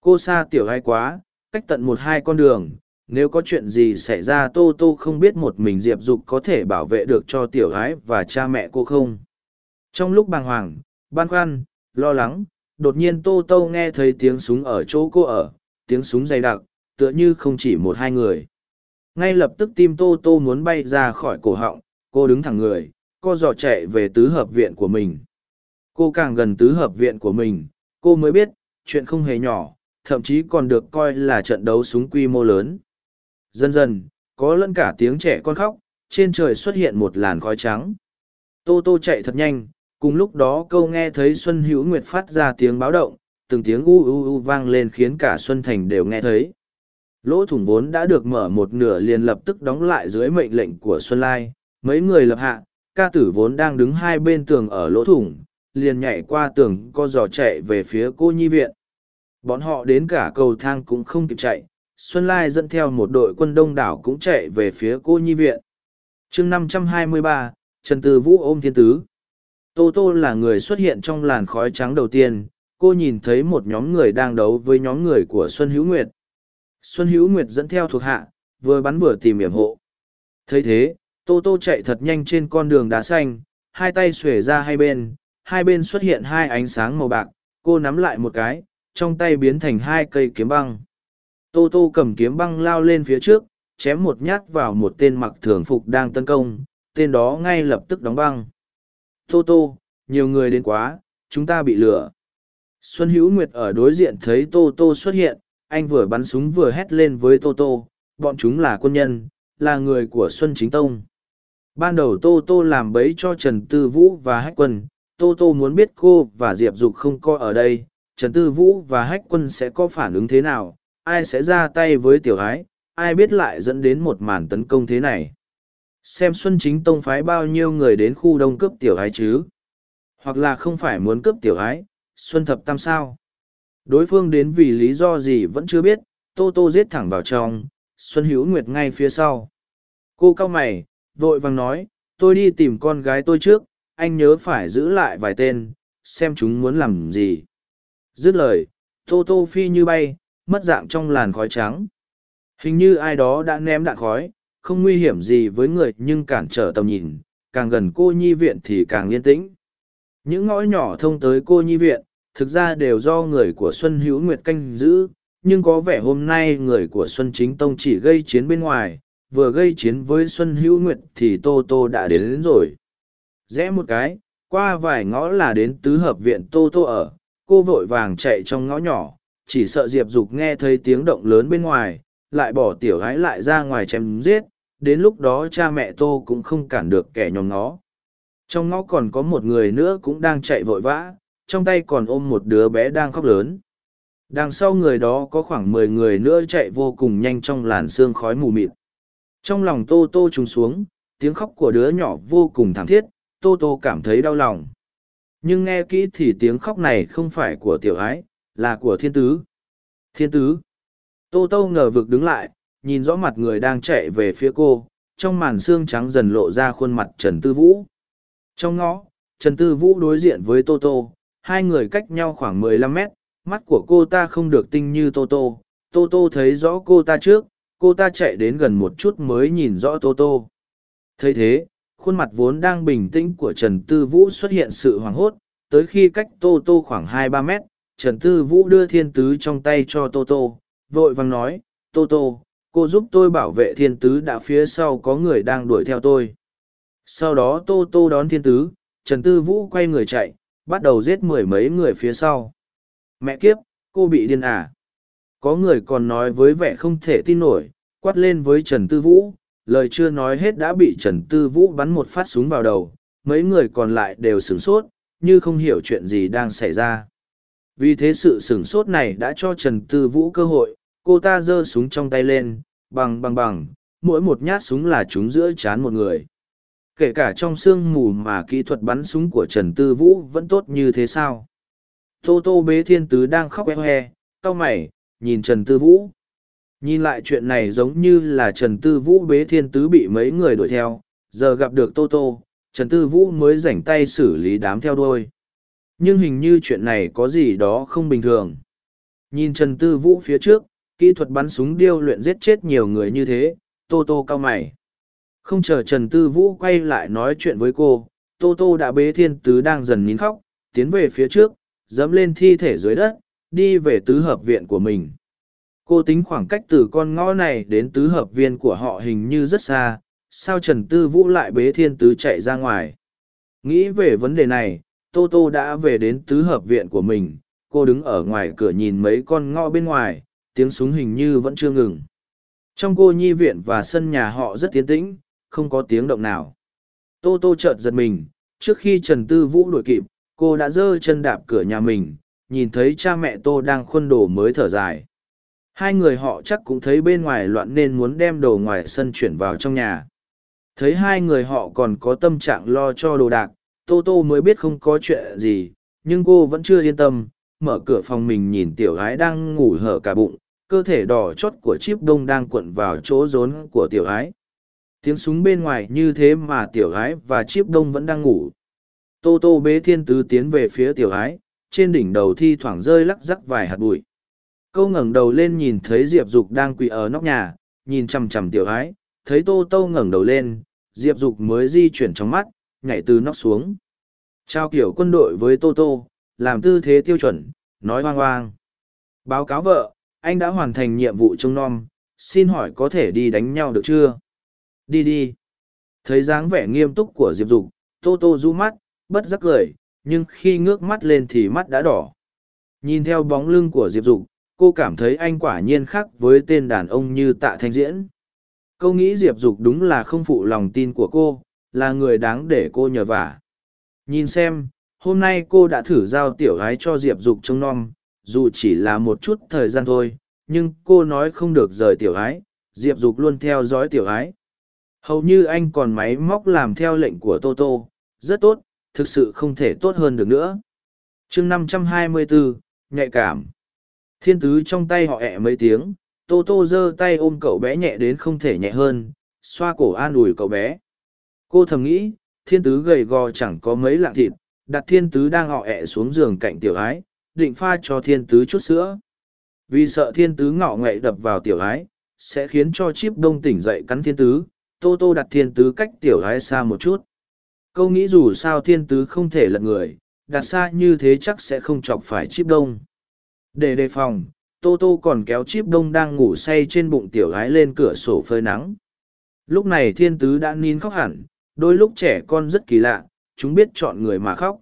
Cô xa tiểu gái quá, cách tận một hai con đường, nếu có chuyện gì xảy ra tô tô không biết một mình diệp dục có thể bảo vệ được cho tiểu gái và cha mẹ cô không. Trong lúc bàng hoàng, băn khoăn, lo lắng, đột nhiên tô tô nghe thấy tiếng súng ở chỗ cô ở, tiếng súng dày đặc, tựa như không chỉ một hai người ngay lập tức tim tô tô muốn bay ra khỏi cổ họng cô đứng thẳng người cô dò chạy về tứ hợp viện của mình cô càng gần tứ hợp viện của mình cô mới biết chuyện không hề nhỏ thậm chí còn được coi là trận đấu súng quy mô lớn Dần dần, có lẫn cả tiếng trẻ con khóc, trên trời xuất hiện một làn khói trắng. Tô Tô chạy thật nhanh, cùng lúc đó câu nghe thấy Xuân Hữu Nguyệt phát ra tiếng báo động, từng tiếng u u u vang lên khiến cả Xuân Thành đều nghe thấy. Lỗ thủng vốn đã được mở một nửa liền lập tức đóng lại dưới mệnh lệnh của Xuân Lai, mấy người lập hạ, ca tử vốn đang đứng hai bên tường ở lỗ thủng, liền nhảy qua tường co giò chạy về phía cô nhi viện. Bọn họ đến cả cầu thang cũng không kịp chạy, Xuân Lai dẫn theo một đội quân đông đảo cũng chạy về phía cô nhi viện. chương 523, Trần Tư Vũ ôm thiên tứ. Tô Tô là người xuất hiện trong làn khói trắng đầu tiên, cô nhìn thấy một nhóm người đang đấu với nhóm người của Xuân Hữu Nguyệt. Xuân Hữu Nguyệt dẫn theo thuộc hạ, vừa bắn vừa tìm hiểm hộ. thấy thế, Tô Tô chạy thật nhanh trên con đường đá xanh, hai tay xuể ra hai bên, hai bên xuất hiện hai ánh sáng màu bạc, cô nắm lại một cái, trong tay biến thành hai cây kiếm băng. Tô Tô cầm kiếm băng lao lên phía trước, chém một nhát vào một tên mặc thường phục đang tấn công, tên đó ngay lập tức đóng băng. Tô Tô, nhiều người đến quá, chúng ta bị lừa. Xuân Hữu Nguyệt ở đối diện thấy Tô Tô xuất hiện, anh vừa bắn súng vừa hét lên với Tô Tô, bọn chúng là quân nhân, là người của Xuân Chính Tông. Ban đầu Tô Tô làm bẫy cho Trần Tư Vũ và Hách Quân, Tô Tô muốn biết cô và Diệp Dục không coi ở đây, Trần Tư Vũ và Hách Quân sẽ có phản ứng thế nào, ai sẽ ra tay với tiểu ái, ai biết lại dẫn đến một màn tấn công thế này. Xem Xuân Chính Tông phái bao nhiêu người đến khu đông cướp tiểu ái chứ? Hoặc là không phải muốn cướp tiểu ái, Xuân Thập Tam sao? Đối phương đến vì lý do gì vẫn chưa biết, Tô Tô giết thẳng vào trong, Xuân Hữu Nguyệt ngay phía sau. Cô cao mày, vội vàng nói, tôi đi tìm con gái tôi trước, anh nhớ phải giữ lại vài tên, xem chúng muốn làm gì. Dứt lời, Tô Tô phi như bay, mất dạng trong làn khói trắng. Hình như ai đó đã ném đạn khói, không nguy hiểm gì với người nhưng cản trở tầm nhìn, càng gần cô nhi viện thì càng yên tĩnh. Những ngõ nhỏ thông tới cô nhi viện, thực ra đều do người của Xuân Hữu Nguyệt canh giữ, nhưng có vẻ hôm nay người của Xuân Chính Tông chỉ gây chiến bên ngoài, vừa gây chiến với Xuân Hữu Nguyệt thì Tô Tô đã đến, đến rồi. Rẽ một cái, qua vài ngõ là đến tứ hợp viện Tô Tô ở, cô vội vàng chạy trong ngõ nhỏ, chỉ sợ Diệp Dục nghe thấy tiếng động lớn bên ngoài, lại bỏ tiểu gái lại ra ngoài chém giết, đến lúc đó cha mẹ Tô cũng không cản được kẻ nhóm nó. Trong ngõ còn có một người nữa cũng đang chạy vội vã, trong tay còn ôm một đứa bé đang khóc lớn. Đằng sau người đó có khoảng mười người nữa chạy vô cùng nhanh trong làn sương khói mù mịt. Trong lòng Tô Tô trùng xuống, tiếng khóc của đứa nhỏ vô cùng thảm thiết, Tô Tô cảm thấy đau lòng. Nhưng nghe kỹ thì tiếng khóc này không phải của tiểu ái, là của thiên tứ. Thiên tứ. Tô Tô ngờ vực đứng lại, nhìn rõ mặt người đang chạy về phía cô, trong màn xương trắng dần lộ ra khuôn mặt Trần Tư Vũ. Trong ngõ, Trần Tư Vũ đối diện với Tô Tô, hai người cách nhau khoảng mười lăm mét, mắt của cô ta không được tinh như Tô Tô. Tô Tô thấy rõ cô ta trước, cô ta chạy đến gần một chút mới nhìn rõ Tô Tô. thấy thế, khuôn mặt vốn đang bình tĩnh của Trần Tư Vũ xuất hiện sự hoảng hốt, tới khi cách Tô Tô khoảng hai ba mét, Trần Tư Vũ đưa thiên tứ trong tay cho Tô Tô, vội vàng nói, Tô Tô, cô giúp tôi bảo vệ thiên tứ đã phía sau có người đang đuổi theo tôi. Sau đó Tô Tô đón thiên tứ, Trần Tư Vũ quay người chạy, bắt đầu giết mười mấy người phía sau. Mẹ kiếp, cô bị điên à? Có người còn nói với vẻ không thể tin nổi, quát lên với Trần Tư Vũ, lời chưa nói hết đã bị Trần Tư Vũ bắn một phát súng vào đầu, mấy người còn lại đều sửng sốt, như không hiểu chuyện gì đang xảy ra. Vì thế sự sửng sốt này đã cho Trần Tư Vũ cơ hội, cô ta giơ súng trong tay lên, bằng bằng bằng, mỗi một nhát súng là trúng giữa chán một người. Kể cả trong sương mù mà kỹ thuật bắn súng của Trần Tư Vũ vẫn tốt như thế sao? Tô Tô bế thiên tứ đang khóc e hoe, cau mày, nhìn Trần Tư Vũ. Nhìn lại chuyện này giống như là Trần Tư Vũ bế thiên tứ bị mấy người đuổi theo, giờ gặp được Tô Tô, Trần Tư Vũ mới rảnh tay xử lý đám theo đuôi. Nhưng hình như chuyện này có gì đó không bình thường. Nhìn Trần Tư Vũ phía trước, kỹ thuật bắn súng điêu luyện giết chết nhiều người như thế, Tô Tô cao mày. Không chờ Trần Tư Vũ quay lại nói chuyện với cô, Tô Tô đã bế thiên tứ đang dần nín khóc, tiến về phía trước, dẫm lên thi thể dưới đất, đi về tứ hợp viện của mình. Cô tính khoảng cách từ con ngõ này đến tứ hợp viên của họ hình như rất xa, sao Trần Tư Vũ lại bế thiên tứ chạy ra ngoài. Nghĩ về vấn đề này, Tô Tô đã về đến tứ hợp viện của mình, cô đứng ở ngoài cửa nhìn mấy con ngõ bên ngoài, tiếng súng hình như vẫn chưa ngừng. Trong cô nhi viện và sân nhà họ rất tiến tĩnh, không có tiếng động nào. Tô Tô chợt giật mình, trước khi Trần Tư Vũ đuổi kịp, cô đã giơ chân đạp cửa nhà mình, nhìn thấy cha mẹ Tô đang khuân đồ mới thở dài. Hai người họ chắc cũng thấy bên ngoài loạn nên muốn đem đồ ngoài sân chuyển vào trong nhà. Thấy hai người họ còn có tâm trạng lo cho đồ đạc, Tô Tô mới biết không có chuyện gì, nhưng cô vẫn chưa yên tâm, mở cửa phòng mình nhìn tiểu gái đang ngủ hở cả bụng, cơ thể đỏ chót của chip đông đang cuộn vào chỗ rốn của tiểu gái. Tiếng súng bên ngoài như thế mà tiểu gái và chiếc đông vẫn đang ngủ. Tô Tô bế thiên tứ tiến về phía tiểu gái, trên đỉnh đầu thi thoảng rơi lắc rắc vài hạt bụi. Câu ngẩng đầu lên nhìn thấy Diệp Dục đang quỳ ở nóc nhà, nhìn chằm chằm tiểu gái, thấy Tô Tô ngẩng đầu lên, diệp dục mới di chuyển trong mắt nhảy từ nóc xuống trao kiểu quân đội với tô tô làm tư thế tiêu chuẩn nói hoang hoang báo cáo vợ anh đã hoàn thành nhiệm vụ trông nom xin hỏi có thể đi đánh nhau được chưa đi đi. Thấy dáng vẻ nghiêm túc của diệp dục, tô tô du mắt, bất giác cười, nhưng khi ngước mắt lên thì mắt đã đỏ. Nhìn theo bóng lưng của diệp dục, cô cảm thấy anh quả nhiên khác với tên đàn ông như tạ thanh diễn. Câu nghĩ diệp dục đúng là không phụ lòng tin của cô, là người đáng để cô nhờ vả. Nhìn xem, hôm nay cô đã thử giao tiểu gái cho diệp dục trông nom, dù chỉ là một chút thời gian thôi, nhưng cô nói không được rời tiểu gái, diệp dục luôn theo dõi tiểu gái hầu như anh còn máy móc làm theo lệnh của toto rất tốt thực sự không thể tốt hơn được nữa. Chương 524, nhạy cảm. Thiên tứ trong tay họ ẹ mấy tiếng tô tô giơ tay ôm cậu bé nhẹ đến không thể nhẹ hơn xoa cổ an ủi cậu bé. Cô thầm nghĩ thiên tứ gầy gò chẳng có mấy lạng thịt đặt thiên tứ đang họ ẹ xuống giường cạnh tiểu ái định pha cho thiên tứ chút sữa. Vì sợ thiên tứ ngọ ngậy đập vào tiểu ái sẽ khiến cho chip đông tỉnh dậy cắn thiên tứ tô tô đặt thiên tứ cách tiểu ái xa một chút. Câu nghĩ dù sao thiên tứ không thể lật người, đặt xa như thế chắc sẽ không chọc phải chip đông. Để đề phòng, tô tô còn kéo chip đông đang ngủ say trên bụng tiểu gái lên cửa sổ phơi nắng. Lúc này thiên tứ đã nín khóc hẳn, đôi lúc trẻ con rất kỳ lạ, chúng biết chọn người mà khóc.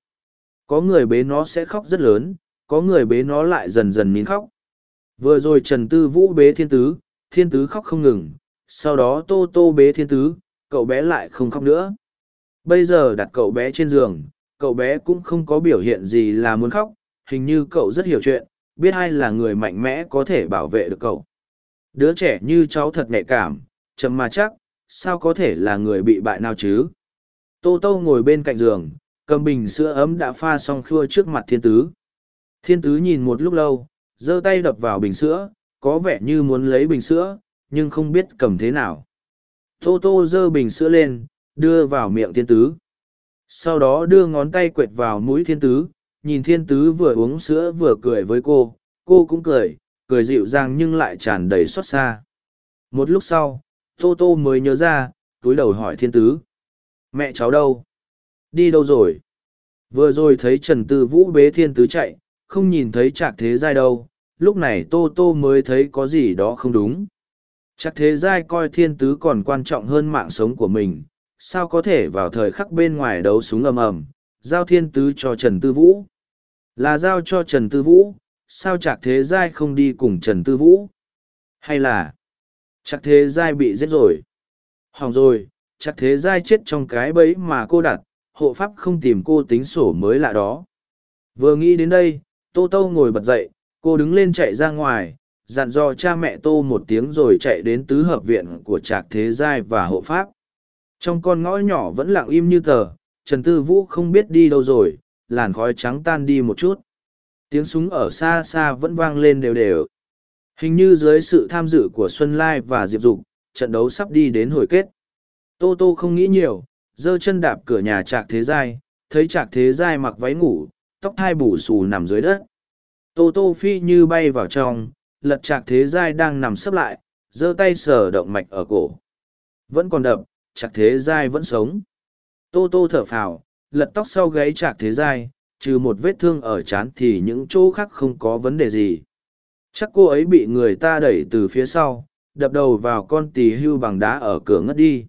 Có người bế nó sẽ khóc rất lớn, có người bế nó lại dần dần nín khóc. Vừa rồi trần tư vũ bế thiên tứ thiên tứ khóc không ngừng sau đó tô tô bế thiên tứ, cậu bé lại không khóc nữa. Bây giờ đặt cậu bé trên giường, cậu bé cũng không có biểu hiện gì là muốn khóc, hình như cậu rất hiểu chuyện, biết ai là người mạnh mẽ có thể bảo vệ được cậu. Đứa trẻ như cháu thật nhạy cảm chấm mà chắc, sao có thể là người bị bại nào chứ? Tô tô ngồi bên cạnh giường, cầm bình sữa ấm đã pha xong khua trước mặt thiên tứ. Thiên tứ nhìn một lúc lâu, giơ tay đập vào bình sữa, có vẻ như muốn lấy bình sữa nhưng không biết cầm thế nào. Tô tô giơ bình sữa lên, đưa vào miệng thiên tứ. Sau đó đưa ngón tay quệt vào mũi thiên tứ, nhìn thiên tứ vừa uống sữa vừa cười với cô. Cô cũng cười cười dịu dàng nhưng lại tràn đầy xót xa. Một lúc sau, tô tô mới nhớ ra, túi đầu hỏi thiên tứ. Mẹ cháu đâu? Đi đâu rồi? Vừa rồi thấy trần tư vũ bế thiên tứ chạy, không nhìn thấy trạc thế giai đâu. Lúc này tô tô mới thấy có gì đó không đúng chắc thế giai coi thiên tứ còn quan trọng hơn mạng sống của mình, sao có thể vào thời khắc bên ngoài đấu súng ầm ầm, giao thiên tứ cho trần tư vũ? Là giao cho trần tư vũ, sao chạc thế giai không đi cùng trần tư vũ? Hay là chắc thế giai bị giết rồi? Hỏng rồi chắc thế giai chết trong cái bẫy mà cô đặt, hộ pháp không tìm cô tính sổ mới lạ đó. Vừa nghĩ đến đây, tô tô ngồi bật dậy, cô đứng lên chạy ra ngoài dặn dò cha mẹ tô một tiếng rồi chạy đến tứ hợp viện của trạc thế giai và hộ pháp. Trong con ngõ nhỏ vẫn lặng im như tờ, trần tư vũ không biết đi đâu rồi, làn khói trắng tan đi một chút. Tiếng súng ở xa xa vẫn vang lên đều đều. Hình như dưới sự tham dự của xuân lai và diệp dục, trận đấu sắp đi đến hồi kết. Tô tô không nghĩ nhiều, giơ chân đạp cửa nhà trạc thế giai, thấy trạc thế giai mặc váy ngủ, tóc thai bù xù nằm dưới đất. Tô tô phi như bay vào trong lật chạc thế giai đang nằm sấp lại, giơ tay sờ động mạch ở cổ. Vẫn còn đập, chạc thế giai vẫn sống. Tô tô thở phào, lật tóc sau gáy chạc thế giai, trừ một vết thương ở trán thì những chỗ khác không có vấn đề gì. Chắc cô ấy bị người ta đẩy từ phía sau, đập đầu vào con tỳ hưu bằng đá ở cửa ngất đi.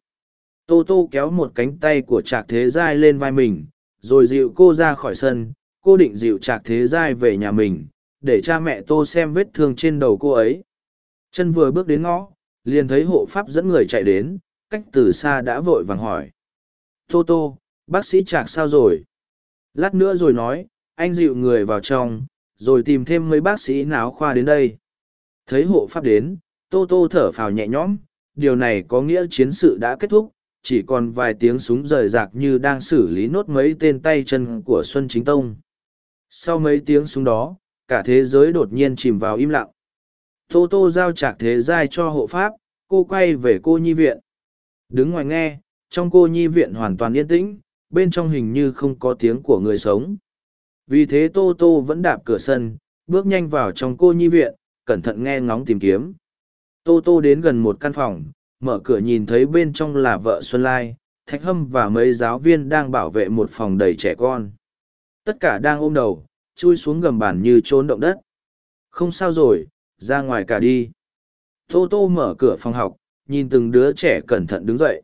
Tô tô kéo một cánh tay của trạc thế giai lên vai mình, rồi dịu cô ra khỏi sân, cô định dịu trạc thế giai về nhà mình để cha mẹ tô xem vết thương trên đầu cô ấy. Chân vừa bước đến ngõ, liền thấy hộ pháp dẫn người chạy đến, cách từ xa đã vội vàng hỏi. Tô tô, bác sĩ trạc sao rồi? Lát nữa rồi nói, anh dịu người vào trong, rồi tìm thêm mấy bác sĩ náo khoa đến đây. Thấy hộ pháp đến, tô tô thở phào nhẹ nhõm, điều này có nghĩa chiến sự đã kết thúc, chỉ còn vài tiếng súng rời rạc như đang xử lý nốt mấy tên tay chân của xuân chính tông. Sau mấy tiếng súng đó cả thế giới đột nhiên chìm vào im lặng. Tô tô giao trạc thế giai cho hộ pháp, cô quay về cô nhi viện. Đứng ngoài nghe, trong cô nhi viện hoàn toàn yên tĩnh, bên trong hình như không có tiếng của người sống. Vì thế tô tô vẫn đạp cửa sân, bước nhanh vào trong cô nhi viện, cẩn thận nghe ngóng tìm kiếm. Tô tô đến gần một căn phòng, mở cửa nhìn thấy bên trong là vợ xuân lai, thạch hâm và mấy giáo viên đang bảo vệ một phòng đầy trẻ con. Tất cả đang ôm đầu chui xuống gầm bàn như trốn động đất. Không sao rồi, ra ngoài cả đi. Tô tô mở cửa phòng học, nhìn từng đứa trẻ cẩn thận đứng dậy.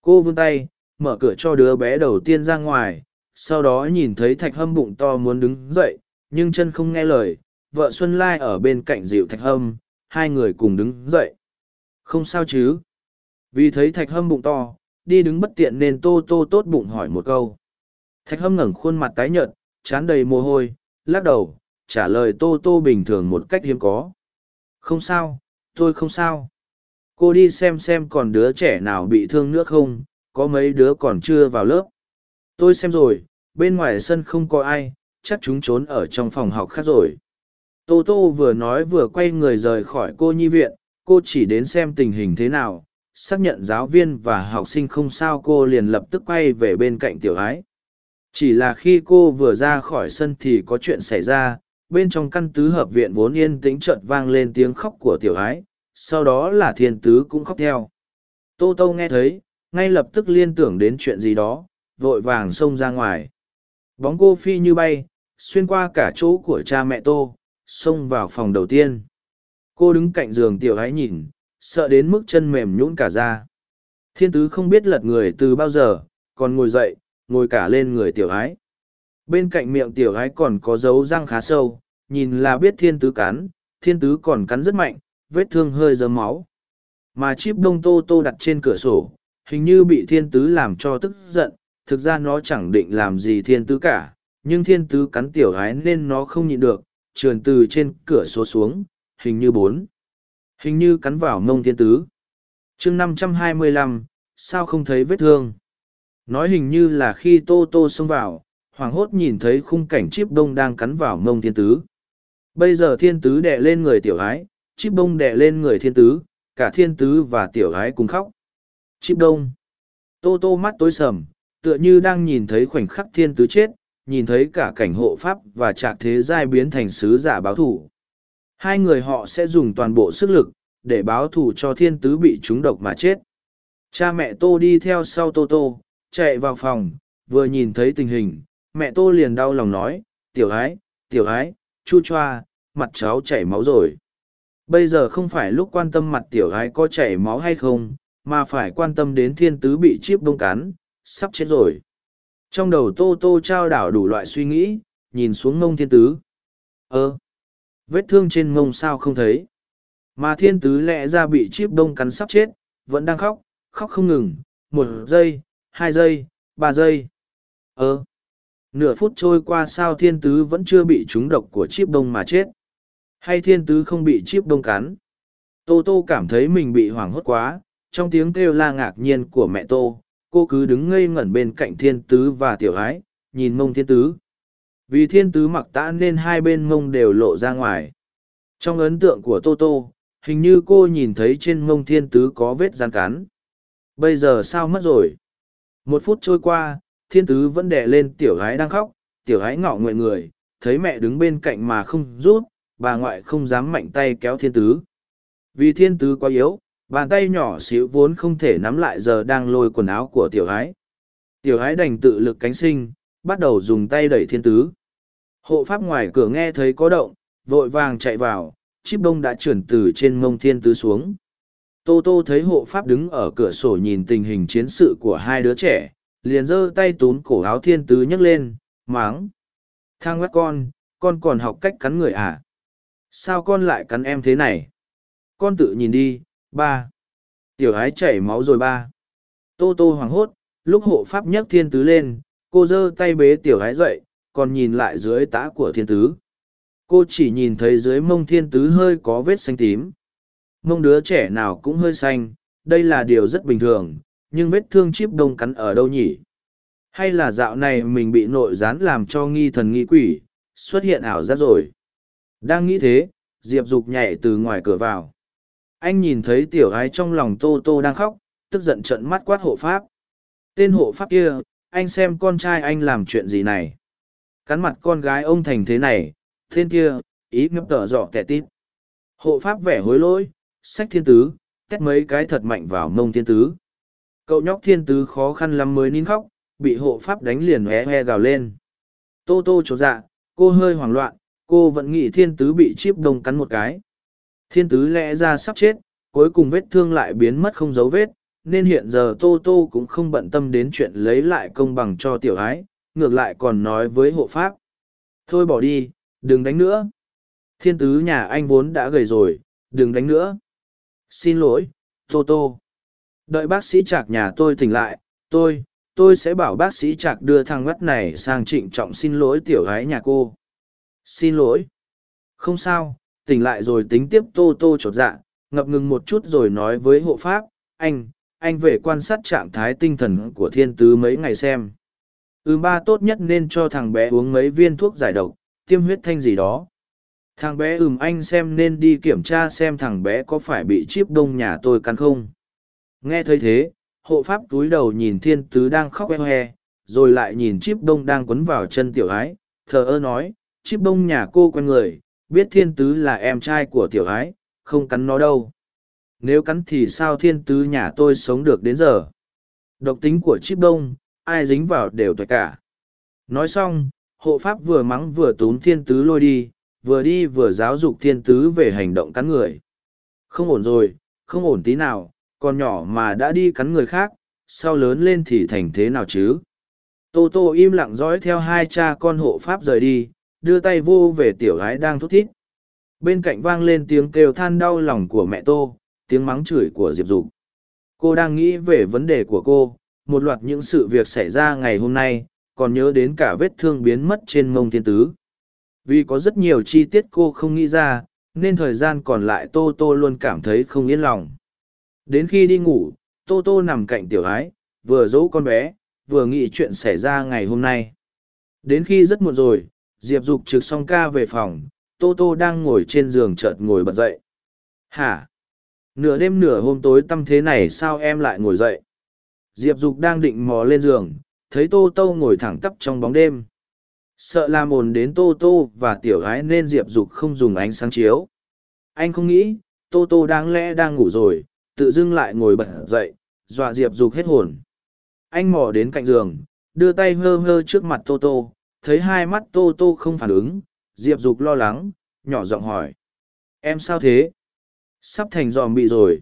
Cô vươn tay, mở cửa cho đứa bé đầu tiên ra ngoài, sau đó nhìn thấy thạch hâm bụng to muốn đứng dậy, nhưng chân không nghe lời, vợ xuân lai ở bên cạnh dịu thạch hâm, hai người cùng đứng dậy. Không sao chứ? Vì thấy thạch hâm bụng to, đi đứng bất tiện nên tô tô tốt bụng hỏi một câu. Thạch hâm ngẩng khuôn mặt tái nhợt chán đầy mồ hôi, lắc đầu, trả lời tô tô bình thường một cách hiếm có. Không sao, tôi không sao. Cô đi xem xem còn đứa trẻ nào bị thương nữa không, có mấy đứa còn chưa vào lớp. Tôi xem rồi, bên ngoài sân không có ai, chắc chúng trốn ở trong phòng học khác rồi. Tô tô vừa nói vừa quay người rời khỏi cô nhi viện, cô chỉ đến xem tình hình thế nào, xác nhận giáo viên và học sinh không sao, cô liền lập tức quay về bên cạnh tiểu ái chỉ là khi cô vừa ra khỏi sân thì có chuyện xảy ra, bên trong căn tứ hợp viện vốn yên tĩnh chợt vang lên tiếng khóc của tiểu ái, sau đó là thiên tứ cũng khóc theo. Tô tô nghe thấy, ngay lập tức liên tưởng đến chuyện gì đó, vội vàng xông ra ngoài. Bóng cô phi như bay, xuyên qua cả chỗ của cha mẹ tô, xông vào phòng đầu tiên. Cô đứng cạnh giường tiểu ái nhìn, sợ đến mức chân mềm nhũn cả ra thiên tứ không biết lật người từ bao giờ, còn ngồi dậy ngồi cả lên người tiểu ái. Bên cạnh miệng tiểu ái còn có dấu răng khá sâu, nhìn là biết thiên tứ cắn, thiên tứ còn cắn rất mạnh, vết thương hơi dớm máu. Mà chip đông tô tô đặt trên cửa sổ, hình như bị thiên tứ làm cho tức giận, thực ra nó chẳng định làm gì thiên tứ cả, nhưng thiên tứ cắn tiểu ái nên nó không nhịn được, trườn từ trên cửa sổ xuống, hình như bốn. Hình như cắn vào mông thiên tứ. Chương năm trăm hai mươi lăm, sao không thấy vết thương? Nói hình như là khi tô tô xông vào, hoảng hốt nhìn thấy khung cảnh chip đông đang cắn vào mông thiên tứ. Bây giờ thiên tứ đè lên người tiểu ái, chip đông đè lên người thiên tứ, cả thiên tứ và tiểu ái cùng khóc. Chip đông tô tô mắt tối sầm, tựa như đang nhìn thấy khoảnh khắc thiên tứ chết, nhìn thấy cả cảnh hộ pháp và trạc thế giai biến thành sứ giả báo thủ. Hai người họ sẽ dùng toàn bộ sức lực để báo thù cho thiên tứ bị trúng độc mà chết. Cha mẹ tô đi theo sau tô tô chạy vào phòng, vừa nhìn thấy tình hình, mẹ tô liền đau lòng nói, tiểu ái tiểu ái, chu choa, mặt cháu chảy máu rồi. Bây giờ không phải lúc quan tâm mặt tiểu ái có chảy máu hay không, mà phải quan tâm đến thiên tứ bị chip đông cắn, sắp chết rồi. Trong đầu tô tô trao đảo đủ loại suy nghĩ, nhìn xuống mông thiên tứ. Ơ, vết thương trên mông sao không thấy? Mà thiên tứ lẽ ra bị chip đông cắn sắp chết, vẫn đang khóc khóc không ngừng, một giây hai giây, ba giây. Ơ. Nửa phút trôi qua sao thiên tứ vẫn chưa bị trúng độc của chip đông mà chết? Hay thiên tứ không bị chip đông cắn? Tô tô cảm thấy mình bị hoảng hốt quá, trong tiếng kêu la ngạc nhiên của mẹ tô, cô cứ đứng ngây ngẩn bên cạnh thiên tứ và tiểu ái, nhìn mông thiên tứ. Vì thiên tứ mặc tã nên hai bên mông đều lộ ra ngoài. Trong ấn tượng của tô tô, hình như cô nhìn thấy trên mông thiên tứ có vết rán cắn. Bây giờ sao mất rồi? Một phút trôi qua, thiên tứ vẫn đè lên tiểu gái đang khóc, tiểu gái ngọ nguyện người, thấy mẹ đứng bên cạnh mà không rút, bà ngoại không dám mạnh tay kéo thiên tứ. Vì thiên tứ quá yếu, bàn tay nhỏ xíu vốn không thể nắm lại giờ đang lôi quần áo của tiểu gái. Tiểu gái đành tự lực cánh sinh, bắt đầu dùng tay đẩy thiên tứ. Hộ pháp ngoài cửa nghe thấy có động, vội vàng chạy vào chiếc bông đã chuyển từ trên mông thiên tứ xuống tô tô thấy hộ pháp đứng ở cửa sổ nhìn tình hình chiến sự của hai đứa trẻ, liền giơ tay túm cổ áo thiên tứ nhấc lên, máng. Thang quét con con còn học cách cắn người à? Sao con lại cắn em thế này? Con tự nhìn đi, ba. Tiểu ái chảy máu rồi ba. Tô tô hoảng hốt, lúc hộ pháp nhấc thiên tứ lên, cô giơ tay bế tiểu ái dậy, còn nhìn lại dưới tã của thiên tứ. Cô chỉ nhìn thấy dưới mông thiên tứ hơi có vết xanh tím mông đứa trẻ nào cũng hơi xanh, đây là điều rất bình thường, nhưng vết thương chip đông cắn ở đâu nhỉ? Hay là dạo này mình bị nội gián làm cho nghi thần nghi quỷ, xuất hiện ảo giác rồi? Đang nghĩ thế, diệp dục nhảy từ ngoài cửa vào. Anh nhìn thấy tiểu gái trong lòng tô tô đang khóc, tức giận trận mắt quát hộ pháp. Tên hộ pháp kia, anh xem con trai anh làm chuyện gì này? Cắn mặt con gái ông thành thế này, tên kia, ý ngấp tở dọ tẻ tít. Hộ pháp vẻ hối lỗi sách thiên tứ, tét mấy cái thật mạnh vào mông thiên tứ. Cậu nhóc thiên tứ khó khăn lắm mới nín khóc, bị hộ pháp đánh liền hé hé gào lên. Tô tô trột dạ cô hơi hoảng loạn, cô vẫn nghĩ thiên tứ bị chip đông cắn một cái. Thiên tứ lẽ ra sắp chết, cuối cùng vết thương lại biến mất không dấu vết, nên hiện giờ tô tô cũng không bận tâm đến chuyện lấy lại công bằng cho tiểu ái, ngược lại còn nói với hộ pháp. Thôi bỏ đi, đừng đánh nữa. Thiên tứ nhà anh vốn đã gầy rồi, đừng đánh nữa xin lỗi, tô tô. Đợi bác sĩ trạc nhà tôi tỉnh lại, tôi tôi sẽ bảo bác sĩ trạc đưa thằng ngắt này sang trịnh trọng xin lỗi tiểu gái nhà cô. Xin lỗi. Không sao, tỉnh lại rồi tính tiếp tô tô chột dạ ngập ngừng một chút rồi nói với hộ pháp, anh anh về quan sát trạng thái tinh thần của thiên tứ mấy ngày xem. Ư ba tốt nhất nên cho thằng bé uống mấy viên thuốc giải độc, tiêm huyết thanh gì đó thằng bé ừm anh xem nên đi kiểm tra xem thằng bé có phải bị chip đông nhà tôi cắn không. Nghe thấy thế, hộ pháp túi đầu nhìn thiên tứ đang khóc e hoe, rồi lại nhìn chip đông đang quấn vào chân tiểu ái. Thờ ơ nói, chip đông nhà cô quen người, biết thiên tứ là em trai của tiểu ái, không cắn nó đâu. Nếu cắn thì sao thiên tứ nhà tôi sống được đến giờ? Độc tính của chip đông, ai dính vào đều tuệ cả. Nói xong, hộ pháp vừa mắng vừa túm thiên tứ lôi đi vừa đi vừa giáo dục thiên tứ về hành động cắn người. Không ổn rồi, không ổn tí nào con nhỏ mà đã đi cắn người khác, sau lớn lên thì thành thế nào chứ? Tô tô im lặng dõi theo hai cha con hộ pháp rời đi, đưa tay vô về tiểu gái đang thút thít. Bên cạnh vang lên tiếng kêu than đau lòng của mẹ tô, tiếng mắng chửi của diệp dục. Cô đang nghĩ về vấn đề của cô, một loạt những sự việc xảy ra ngày hôm nay, còn nhớ đến cả vết thương biến mất trên mông thiên tứ vì có rất nhiều chi tiết cô không nghĩ ra, nên thời gian còn lại tô tô luôn cảm thấy không yên lòng. Đến khi đi ngủ, tô tô nằm cạnh tiểu ái, vừa dỗ con bé, vừa nghĩ chuyện xảy ra ngày hôm nay. Đến khi rất muộn rồi, diệp dục trực xong ca về phòng, tô tô đang ngồi trên giường chợt ngồi bật dậy. Hả? Nửa đêm nửa hôm tối tăm thế này sao em lại ngồi dậy? Diệp dục đang định mò lên giường, thấy tô tô ngồi thẳng tắp trong bóng đêm sợ làm ồn đến tô tô và tiểu gái nên diệp dục không dùng ánh sáng chiếu. Anh không nghĩ, tô tô đáng lẽ đang ngủ rồi, tự dưng lại ngồi bật dậy, dọa diệp dục hết hồn. Anh mò đến cạnh giường, đưa tay hơ hơ trước mặt tô tô, thấy hai mắt tô tô không phản ứng, diệp dục lo lắng, nhỏ giọng hỏi. Em sao thế? Sắp thành dòm bị rồi.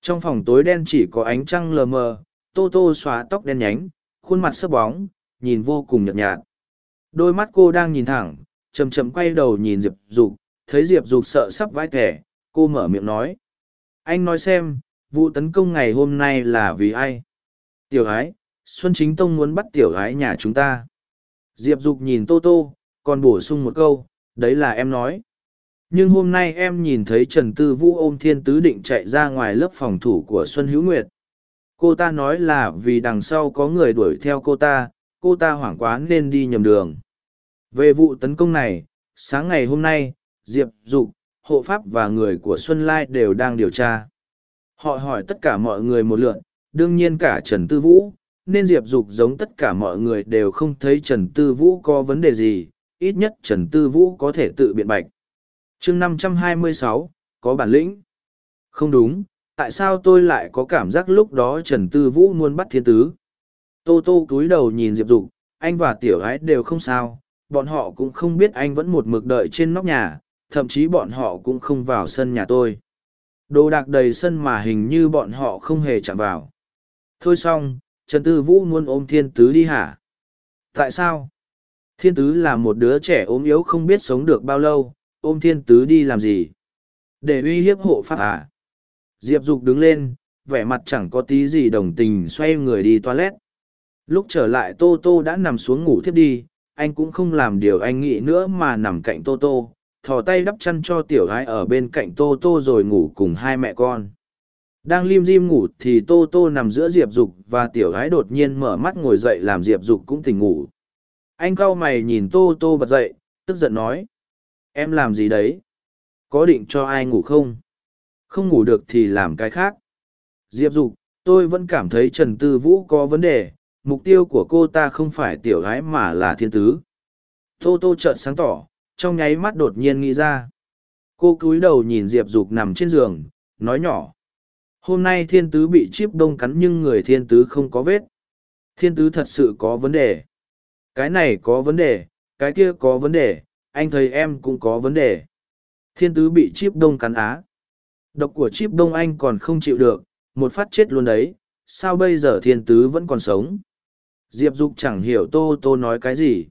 Trong phòng tối đen chỉ có ánh trăng lờ mờ, tô tô xóa tóc đen nhánh, khuôn mặt sấp bóng, nhìn vô cùng nhợt nhạt đôi mắt cô đang nhìn thẳng chầm chậm quay đầu nhìn diệp dục, thấy diệp dục sợ sắp vãi kẻ cô mở miệng nói. Anh nói xem, vụ tấn công ngày hôm nay là vì ai? Tiểu ái, xuân chính tông muốn bắt tiểu ái nhà chúng ta. Diệp dục nhìn tô tô, còn bổ sung một câu, đấy là em nói. Nhưng hôm nay em nhìn thấy trần tư vũ ôm thiên tứ định chạy ra ngoài lớp phòng thủ của xuân hữu nguyệt. Cô ta nói là vì đằng sau có người đuổi theo cô ta cô ta hoảng quá nên đi nhầm đường. Về vụ tấn công này, sáng ngày hôm nay, diệp dục, hộ pháp và người của xuân lai đều đang điều tra. Họ hỏi tất cả mọi người một lượt. đương nhiên cả trần tư vũ, nên diệp dục giống tất cả mọi người đều không thấy trần tư vũ có vấn đề gì, ít nhất trần tư vũ có thể tự biện bạch. Chương năm trăm hai mươi sáu, có bản lĩnh. Không đúng, tại sao tôi lại có cảm giác lúc đó trần tư vũ muốn bắt thiên tứ? Tô tô cúi đầu nhìn diệp dục, anh và tiểu gái đều không sao, bọn họ cũng không biết anh vẫn một mực đợi trên nóc nhà, thậm chí bọn họ cũng không vào sân nhà tôi. Đồ đạc đầy sân mà hình như bọn họ không hề chạm vào. Thôi xong, trần tư vũ muốn ôm thiên tứ đi hả? Tại sao? Thiên tứ là một đứa trẻ ốm yếu không biết sống được bao lâu, ôm thiên tứ đi làm gì? Để uy hiếp hộ pháp à? Diệp dục đứng lên, vẻ mặt chẳng có tí gì đồng tình xoay người đi toilet lúc trở lại tô tô đã nằm xuống ngủ thiếp đi, anh cũng không làm điều anh nghĩ nữa mà nằm cạnh tô tô, thò tay đắp chăn cho tiểu gái ở bên cạnh tô tô rồi ngủ cùng hai mẹ con. Đang lim dim ngủ thì tô tô nằm giữa diệp dục và tiểu gái đột nhiên mở mắt ngồi dậy làm diệp dục cũng tỉnh ngủ. Anh cau mày nhìn tô tô bật dậy, tức giận nói, em làm gì đấy? Có định cho ai ngủ không? Không ngủ được thì làm cái khác. Diệp dục, tôi vẫn cảm thấy trần tư vũ có vấn đề mục tiêu của cô ta không phải tiểu gái mà là thiên tứ. Tô tô trợn sáng tỏ, trong nháy mắt đột nhiên nghĩ ra. Cô cúi đầu nhìn diệp dục nằm trên giường, nói nhỏ. Hôm nay thiên tứ bị chip đông cắn nhưng người thiên tứ không có vết. Thiên tứ thật sự có vấn đề. Cái này có vấn đề, cái kia có vấn đề, anh thấy em cũng có vấn đề. Thiên tứ bị chip đông cắn á. Độc của chip đông anh còn không chịu được, một phát chết luôn đấy, sao bây giờ thiên tứ vẫn còn sống? Diệp dục chẳng hiểu tô tô nói cái gì.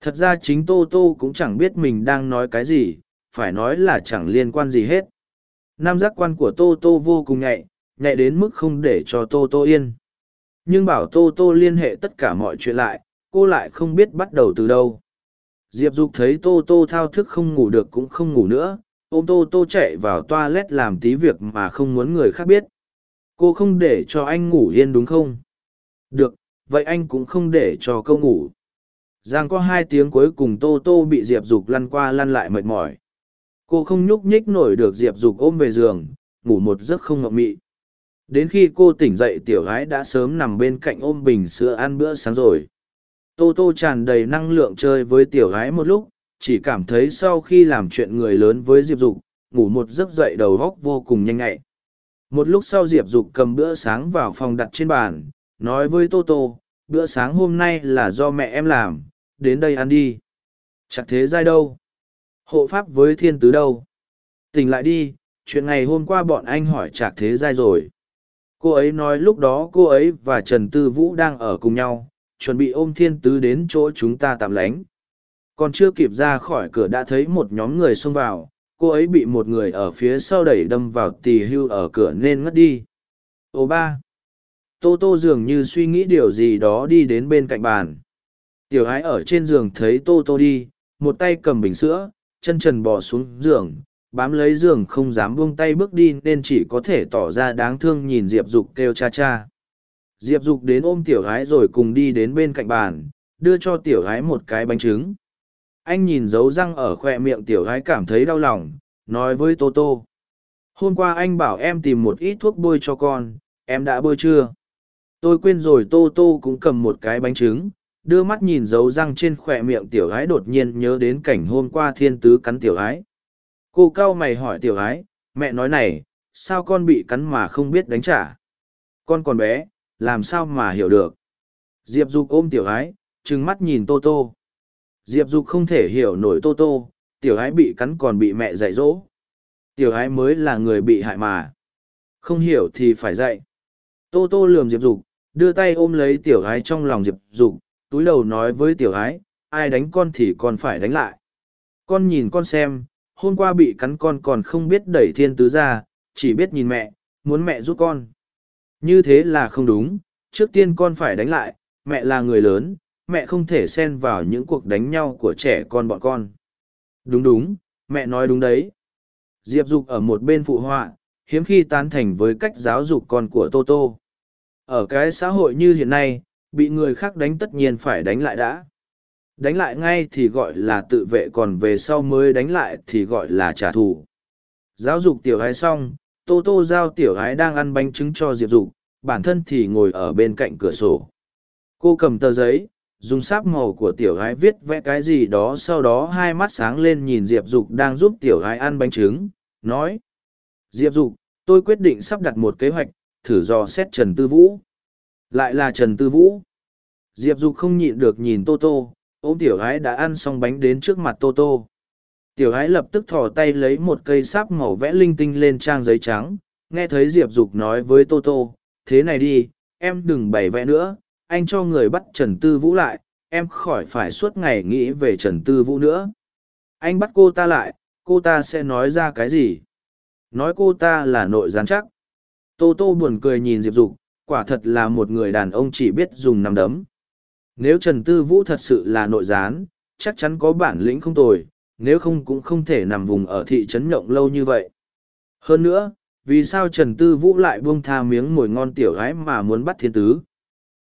Thật ra chính tô tô cũng chẳng biết mình đang nói cái gì, phải nói là chẳng liên quan gì hết. Nam giác quan của tô tô vô cùng nhạy nhạy đến mức không để cho tô tô yên. Nhưng bảo tô tô liên hệ tất cả mọi chuyện lại, cô lại không biết bắt đầu từ đâu. Diệp dục thấy tô tô thao thức không ngủ được cũng không ngủ nữa, ôm tô tô chạy vào toilet làm tí việc mà không muốn người khác biết. Cô không để cho anh ngủ yên đúng không? Được vậy anh cũng không để cho câu ngủ. Giang có hai tiếng cuối cùng tô tô bị diệp dục lăn qua lăn lại mệt mỏi. Cô không nhúc nhích nổi được diệp dục ôm về giường, ngủ một giấc không ngậm mị. Đến khi cô tỉnh dậy tiểu gái đã sớm nằm bên cạnh ôm bình sữa ăn bữa sáng rồi. Tô tô tràn đầy năng lượng chơi với tiểu gái một lúc, chỉ cảm thấy sau khi làm chuyện người lớn với diệp dục, ngủ một giấc dậy đầu góc vô cùng nhanh nhạy. Một lúc sau diệp dục cầm bữa sáng vào phòng đặt trên bàn nói với tô tô, bữa sáng hôm nay là do mẹ em làm, đến đây ăn đi. Chẳng thế giai đâu? Hộ pháp với thiên tứ đâu? Tỉnh lại đi, chuyện ngày hôm qua bọn anh hỏi chạc thế giai rồi. Cô ấy nói lúc đó cô ấy và trần tư vũ đang ở cùng nhau, chuẩn bị ôm thiên tứ đến chỗ chúng ta tạm lánh. Còn chưa kịp ra khỏi cửa đã thấy một nhóm người xông vào, cô ấy bị một người ở phía sau đẩy đâm vào tì hưu ở cửa nên ngất đi. Ô ba tô tô dường như suy nghĩ điều gì đó đi đến bên cạnh bàn. Tiểu ái ở trên giường thấy tô tô đi, một tay cầm bình sữa, chân trần bò xuống giường, bám lấy giường không dám buông tay bước đi nên chỉ có thể tỏ ra đáng thương nhìn diệp dục kêu cha cha. Diệp dục đến ôm tiểu gái rồi cùng đi đến bên cạnh bàn, đưa cho tiểu gái một cái bánh trứng. Anh nhìn dấu răng ở khoe miệng tiểu gái cảm thấy đau lòng, nói với tô tô. Hôm qua anh bảo em tìm một ít thuốc bôi cho con, em đã bôi chưa? Tôi quên rồi, tô tô cũng cầm một cái bánh trứng, đưa mắt nhìn dấu răng trên khoe miệng tiểu gái đột nhiên nhớ đến cảnh hôm qua thiên tứ cắn tiểu gái. Cô cau mày hỏi tiểu gái, mẹ nói này, sao con bị cắn mà không biết đánh trả? Con còn bé, làm sao mà hiểu được? Diệp dục ôm tiểu gái, trừng mắt nhìn tô tô. Diệp dục không thể hiểu nổi tô tô, tiểu gái bị cắn còn bị mẹ dạy dỗ. Tiểu gái mới là người bị hại mà. Không hiểu thì phải dạy. Tô tô lườm diệp dục đưa tay ôm lấy tiểu gái trong lòng diệp dục, túi đầu nói với tiểu gái, ai đánh con thì con phải đánh lại. Con nhìn con xem, hôm qua bị cắn con còn không biết đẩy thiên tứ ra, chỉ biết nhìn mẹ, muốn mẹ giúp con. Như thế là không đúng, trước tiên con phải đánh lại, mẹ là người lớn, mẹ không thể xen vào những cuộc đánh nhau của trẻ con bọn con. Đúng đúng, mẹ nói đúng đấy. Diệp dục ở một bên phụ họa, hiếm khi tán thành với cách giáo dục con của tô tô ở cái xã hội như hiện nay, bị người khác đánh tất nhiên phải đánh lại đã. Đánh lại ngay thì gọi là tự vệ, còn về sau mới đánh lại thì gọi là trả thù. Giáo dục tiểu gái xong, tô tô giao tiểu gái đang ăn bánh trứng cho diệp dục, bản thân thì ngồi ở bên cạnh cửa sổ. Cô cầm tờ giấy, dùng sáp màu của tiểu gái viết vẽ cái gì đó, sau đó hai mắt sáng lên nhìn diệp dục đang giúp tiểu gái ăn bánh trứng, nói, diệp dục, tôi quyết định sắp đặt một kế hoạch thử dò xét trần tư vũ. Lại là trần tư vũ. Diệp dục không nhịn được nhìn tô tô, ôm tiểu gái đã ăn xong bánh đến trước mặt tô tô. Tiểu gái lập tức thò tay lấy một cây sáp màu vẽ linh tinh lên trang giấy trắng, nghe thấy diệp dục nói với tô tô, thế này đi, em đừng bày vẽ nữa, anh cho người bắt trần tư vũ lại, em khỏi phải suốt ngày nghĩ về trần tư vũ nữa. Anh bắt cô ta lại, cô ta sẽ nói ra cái gì? Nói cô ta là nội gián chắc tô tô buồn cười nhìn diệp dục, quả thật là một người đàn ông chỉ biết dùng nằm đấm. Nếu trần tư vũ thật sự là nội gián, chắc chắn có bản lĩnh không tồi, nếu không cũng không thể nằm vùng ở thị trấn nhộng lâu như vậy. Hơn nữa, vì sao trần tư vũ lại buông tha miếng mồi ngon tiểu gái mà muốn bắt thiên tứ?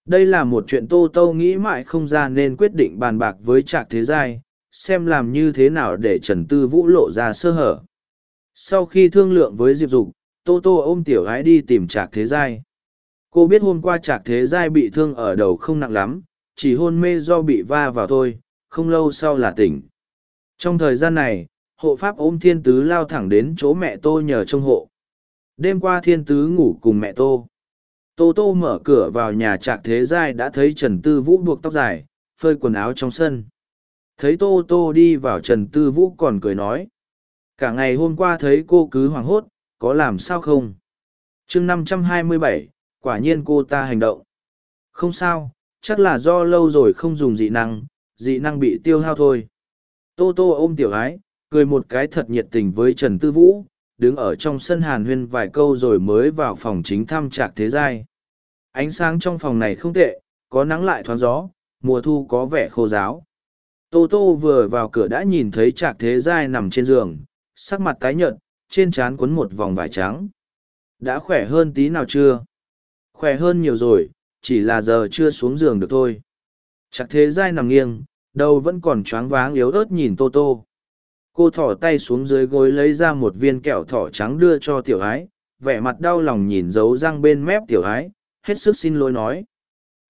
Đây là một chuyện tô tô nghĩ mãi không ra nên quyết định bàn bạc với trạc thế giai, xem làm như thế nào để trần tư vũ lộ ra sơ hở. Sau khi thương lượng với diệp dục tô tô ôm tiểu gái đi tìm trạc thế giai. Cô biết hôm qua trạc thế giai bị thương ở đầu không nặng lắm, chỉ hôn mê do bị va vào thôi, không lâu sau là tỉnh. Trong thời gian này, hộ pháp ôm thiên tứ lao thẳng đến chỗ mẹ Tô nhờ trông hộ. Đêm qua thiên tứ ngủ cùng mẹ tô. Tô tô mở cửa vào nhà trạc thế giai đã thấy trần tư vũ buộc tóc dài, phơi quần áo trong sân. Thấy tô tô đi vào trần tư vũ còn cười nói, cả ngày hôm qua thấy cô cứ hoảng hốt có làm sao không? Chương năm trăm hai mươi bảy, quả nhiên cô ta hành động. Không sao, chắc là do lâu rồi không dùng dị năng dị năng bị tiêu hao thôi. Tô tô ôm tiểu ái cười một cái thật nhiệt tình với trần tư vũ, đứng ở trong sân hàn huyên vài câu rồi mới vào phòng chính thăm trạc thế giai. Ánh sáng trong phòng này không tệ, có nắng lại thoáng gió, mùa thu có vẻ khô giáo tô tô vừa vào cửa đã nhìn thấy trạc thế giai nằm trên giường, sắc mặt tái nhợt trên trán quấn một vòng vải trắng. Đã khỏe hơn tí nào chưa? Khỏe hơn nhiều rồi, chỉ là giờ chưa xuống giường được thôi. Chắc thế dai nằm nghiêng, đầu vẫn còn choáng váng yếu ớt nhìn tô tô. Cô thỏ tay xuống dưới gối lấy ra một viên kẹo thỏ trắng đưa cho tiểu ái, vẻ mặt đau lòng nhìn dấu răng bên mép tiểu ái, hết sức xin lỗi nói.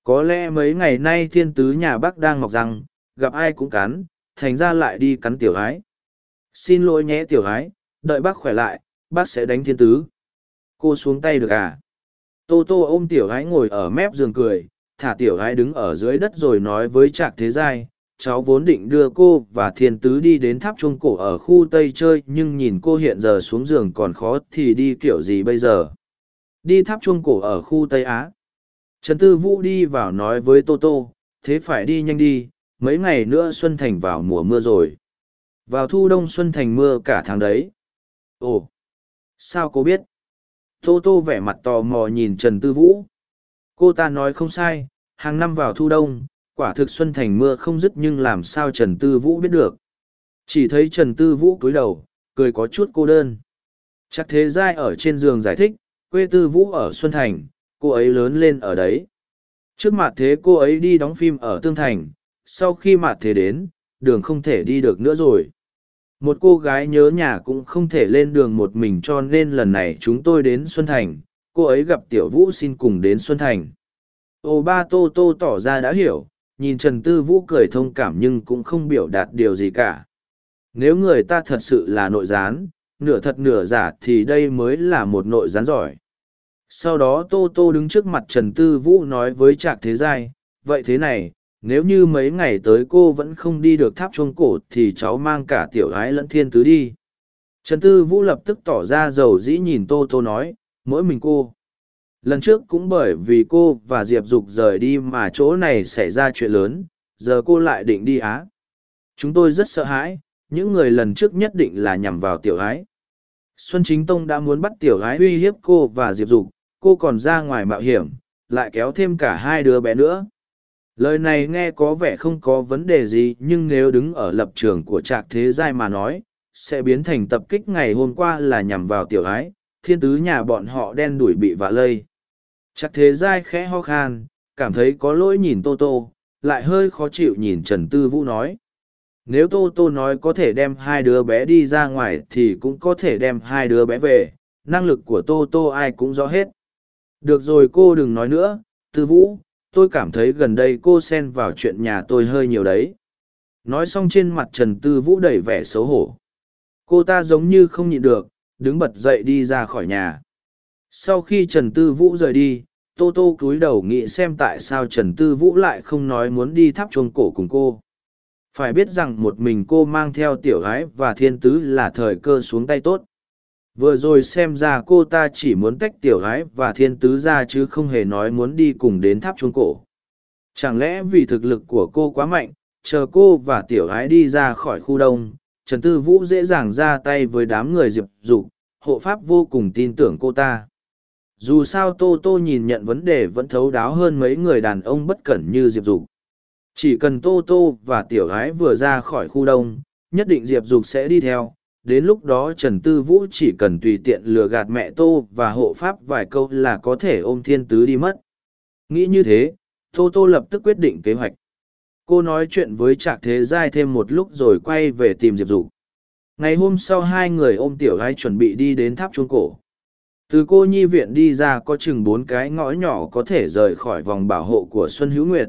Có lẽ mấy ngày nay thiên tứ nhà bác đang ngọc răng, gặp ai cũng cắn, thành ra lại đi cắn tiểu ái. Xin lỗi nhé tiểu ái đợi bác khỏe lại, bác sẽ đánh thiên tứ. Cô xuống tay được à? Tô tô ôm tiểu ái ngồi ở mép giường cười, thả tiểu ái đứng ở dưới đất rồi nói với trạc thế giai, cháu vốn định đưa cô và thiên tứ đi đến tháp chuông cổ ở khu tây chơi, nhưng nhìn cô hiện giờ xuống giường còn khó thì đi kiểu gì bây giờ? Đi tháp chuông cổ ở khu tây á. Trần tư vũ đi vào nói với tô tô, thế phải đi nhanh đi, mấy ngày nữa xuân thành vào mùa mưa rồi. Vào thu đông xuân thành mưa cả tháng đấy ồ, sao cô biết? Tô tô vẻ mặt tò mò nhìn trần tư vũ. Cô ta nói không sai, hàng năm vào thu đông, quả thực xuân thành mưa không dứt nhưng làm sao trần tư vũ biết được? Chỉ thấy trần tư vũ cúi đầu, cười có chút cô đơn. Chắc thế giai ở trên giường giải thích, quê tư vũ ở xuân thành, cô ấy lớn lên ở đấy. Trước mặt thế cô ấy đi đóng phim ở tương thành, sau khi mặt thế đến, đường không thể đi được nữa rồi một cô gái nhớ nhà cũng không thể lên đường một mình cho nên lần này chúng tôi đến xuân thành, cô ấy gặp tiểu vũ xin cùng đến xuân thành. Ô ba tô tô tỏ ra đã hiểu, nhìn trần tư vũ cười thông cảm nhưng cũng không biểu đạt điều gì cả. Nếu người ta thật sự là nội gián, nửa thật nửa giả thì đây mới là một nội gián giỏi. Sau đó tô tô đứng trước mặt trần tư vũ nói với trạc thế giai, vậy thế này nếu như mấy ngày tới cô vẫn không đi được tháp chuông cổ thì cháu mang cả tiểu gái lẫn thiên tứ đi. Trần tư vũ lập tức tỏ ra giàu dĩ nhìn tô tô nói, mỗi mình cô. Lần trước cũng bởi vì cô và diệp dục rời đi mà chỗ này xảy ra chuyện lớn, giờ cô lại định đi á. Chúng tôi rất sợ hãi, những người lần trước nhất định là nhằm vào tiểu gái. Xuân chính tông đã muốn bắt tiểu gái uy hiếp cô và diệp dục, cô còn ra ngoài mạo hiểm, lại kéo thêm cả hai đứa bé nữa lời này nghe có vẻ không có vấn đề gì, nhưng nếu đứng ở lập trường của trạc thế giai mà nói, sẽ biến thành tập kích ngày hôm qua là nhằm vào tiểu ái, thiên tứ nhà bọn họ đen đuổi bị vạ lây. Trạc thế giai khẽ ho khan, cảm thấy có lỗi nhìn tô tô, lại hơi khó chịu nhìn trần tư vũ nói. Nếu tô tô nói có thể đem hai đứa bé đi ra ngoài thì cũng có thể đem hai đứa bé về, năng lực của tô tô ai cũng rõ hết. Được rồi, cô đừng nói nữa, tư vũ tôi cảm thấy gần đây cô xen vào chuyện nhà tôi hơi nhiều đấy. Nói xong trên mặt trần tư vũ đầy vẻ xấu hổ. Cô ta giống như không nhịn được, đứng bật dậy đi ra khỏi nhà. Sau khi trần tư vũ rời đi, tô tô cúi đầu nghĩ xem tại sao trần tư vũ lại không nói muốn đi tháp chuông cổ cùng cô. Phải biết rằng một mình cô mang theo tiểu gái và thiên tứ là thời cơ xuống tay tốt vừa rồi xem ra cô ta chỉ muốn tách tiểu gái và thiên tứ ra chứ không hề nói muốn đi cùng đến tháp chuông cổ. Chẳng lẽ vì thực lực của cô quá mạnh, chờ cô và tiểu gái đi ra khỏi khu đông, trần tư vũ dễ dàng ra tay với đám người diệp dục, hộ pháp vô cùng tin tưởng cô ta. Dù sao tô tô nhìn nhận vấn đề vẫn thấu đáo hơn mấy người đàn ông bất cẩn như diệp dục. Chỉ cần tô tô và tiểu gái vừa ra khỏi khu đông, nhất định diệp dục sẽ đi theo đến lúc đó Trần Tư Vũ chỉ cần tùy tiện lừa gạt mẹ Tô và hộ pháp vài câu là có thể ôm thiên tứ đi mất. Nghĩ như thế, Tô Tô lập tức quyết định kế hoạch. Cô nói chuyện với Trạc Thế Giai thêm một lúc rồi quay về tìm Diệp Dục. Ngày hôm sau hai người ôm tiểu gái chuẩn bị đi đến tháp chuông cổ. Từ cô nhi viện đi ra có chừng bốn cái ngõ nhỏ có thể rời khỏi vòng bảo hộ của Xuân Hữu Nguyệt.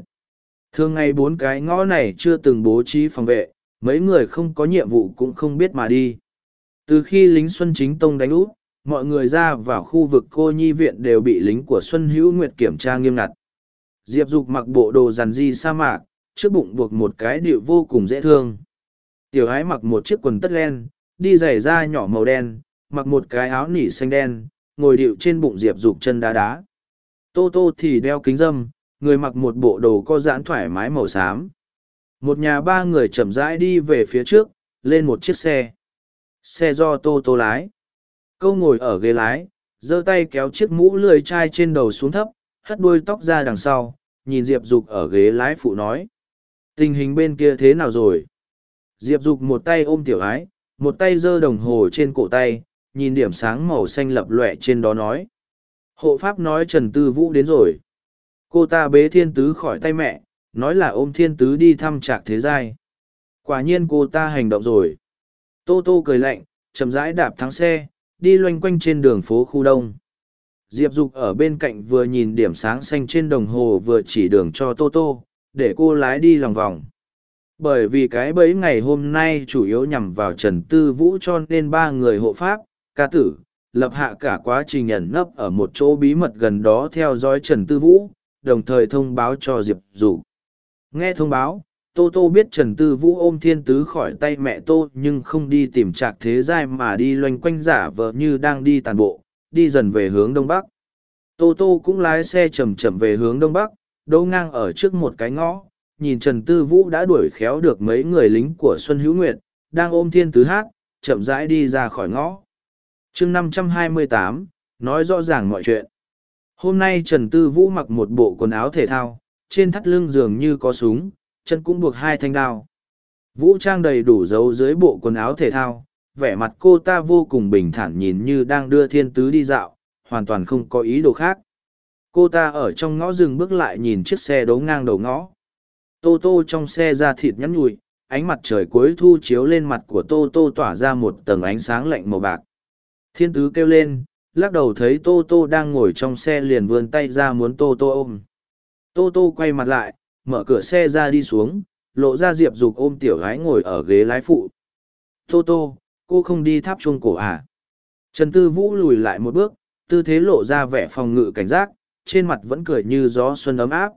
Thường ngày bốn cái ngõ này chưa từng bố trí phòng vệ, mấy người không có nhiệm vụ cũng không biết mà đi. Từ khi lính Xuân Chính Tông đánh úp, mọi người ra vào khu vực cô nhi viện đều bị lính của Xuân Hữu Nguyệt kiểm tra nghiêm ngặt. Diệp Dục mặc bộ đồ rằn di sa mạc, trước bụng buộc một cái điệu vô cùng dễ thương. Tiểu ái mặc một chiếc quần tất len, đi giày da nhỏ màu đen, mặc một cái áo nỉ xanh đen, ngồi điệu trên bụng Diệp Dục chân đá đá. Tô Tô thì đeo kính dâm, người mặc một bộ đồ co giãn thoải mái màu xám. Một nhà ba người chậm rãi đi về phía trước, lên một chiếc xe. Xe do Tô Tô lái. Câu ngồi ở ghế lái, giơ tay kéo chiếc mũ lười chai trên đầu xuống thấp, hất đuôi tóc ra đằng sau, nhìn Diệp Dục ở ghế lái phụ nói. Tình hình bên kia thế nào rồi? Diệp Dục một tay ôm tiểu ái, một tay giơ đồng hồ trên cổ tay, nhìn điểm sáng màu xanh lập lọe trên đó nói. Hộ pháp nói Trần Tư Vũ đến rồi. Cô ta bế thiên tứ khỏi tay mẹ, nói là ôm thiên tứ đi thăm trạc thế giai. Quả nhiên cô ta hành động rồi. Tô Tô cười lạnh, chậm rãi đạp thắng xe, đi loanh quanh trên đường phố khu đông. Diệp Dục ở bên cạnh vừa nhìn điểm sáng xanh trên đồng hồ vừa chỉ đường cho Tô Tô, để cô lái đi lòng vòng. Bởi vì cái bẫy ngày hôm nay chủ yếu nhằm vào Trần Tư Vũ cho nên ba người hộ pháp, ca tử, lập hạ cả quá trình ẩn nấp ở một chỗ bí mật gần đó theo dõi Trần Tư Vũ, đồng thời thông báo cho Diệp Dục. Nghe thông báo, Tô Tô biết Trần Tư Vũ ôm thiên tứ khỏi tay mẹ Tô nhưng không đi tìm trạc thế giai mà đi loanh quanh giả vờ như đang đi tàn bộ, đi dần về hướng đông bắc. Tô Tô cũng lái xe chậm chậm về hướng đông bắc, đỗ ngang ở trước một cái ngõ, nhìn Trần Tư Vũ đã đuổi khéo được mấy người lính của Xuân Hữu Nguyệt, đang ôm thiên tứ hát, chậm rãi đi ra khỏi ngõ. chương năm trăm hai mươi tám nói rõ ràng mọi chuyện. Hôm nay Trần Tư Vũ mặc một bộ quần áo thể thao, trên thắt lưng dường như có súng, chân cũng buộc hai thanh đao. Vũ trang đầy đủ dấu dưới bộ quần áo thể thao, vẻ mặt cô ta vô cùng bình thản nhìn như đang đưa thiên tứ đi dạo, hoàn toàn không có ý đồ khác. Cô ta ở trong ngõ rừng bước lại nhìn chiếc xe đấu ngang đầu ngõ. Tô tô trong xe ra thịt nhắn nhụi, ánh mặt trời cuối thu chiếu lên mặt của tô tô tỏa ra một tầng ánh sáng lạnh màu bạc. Thiên tứ kêu lên, lắc đầu thấy tô tô đang ngồi trong xe liền vươn tay ra muốn tô tô ôm. Tô tô quay mặt lại, mở cửa xe ra đi xuống, lộ ra diệp dục ôm tiểu gái ngồi ở ghế lái phụ. Tô tô, cô không đi tháp chuông cổ à? Trần Tư Vũ lùi lại một bước, tư thế lộ ra vẻ phòng ngự cảnh giác, trên mặt vẫn cười như gió xuân ấm áp.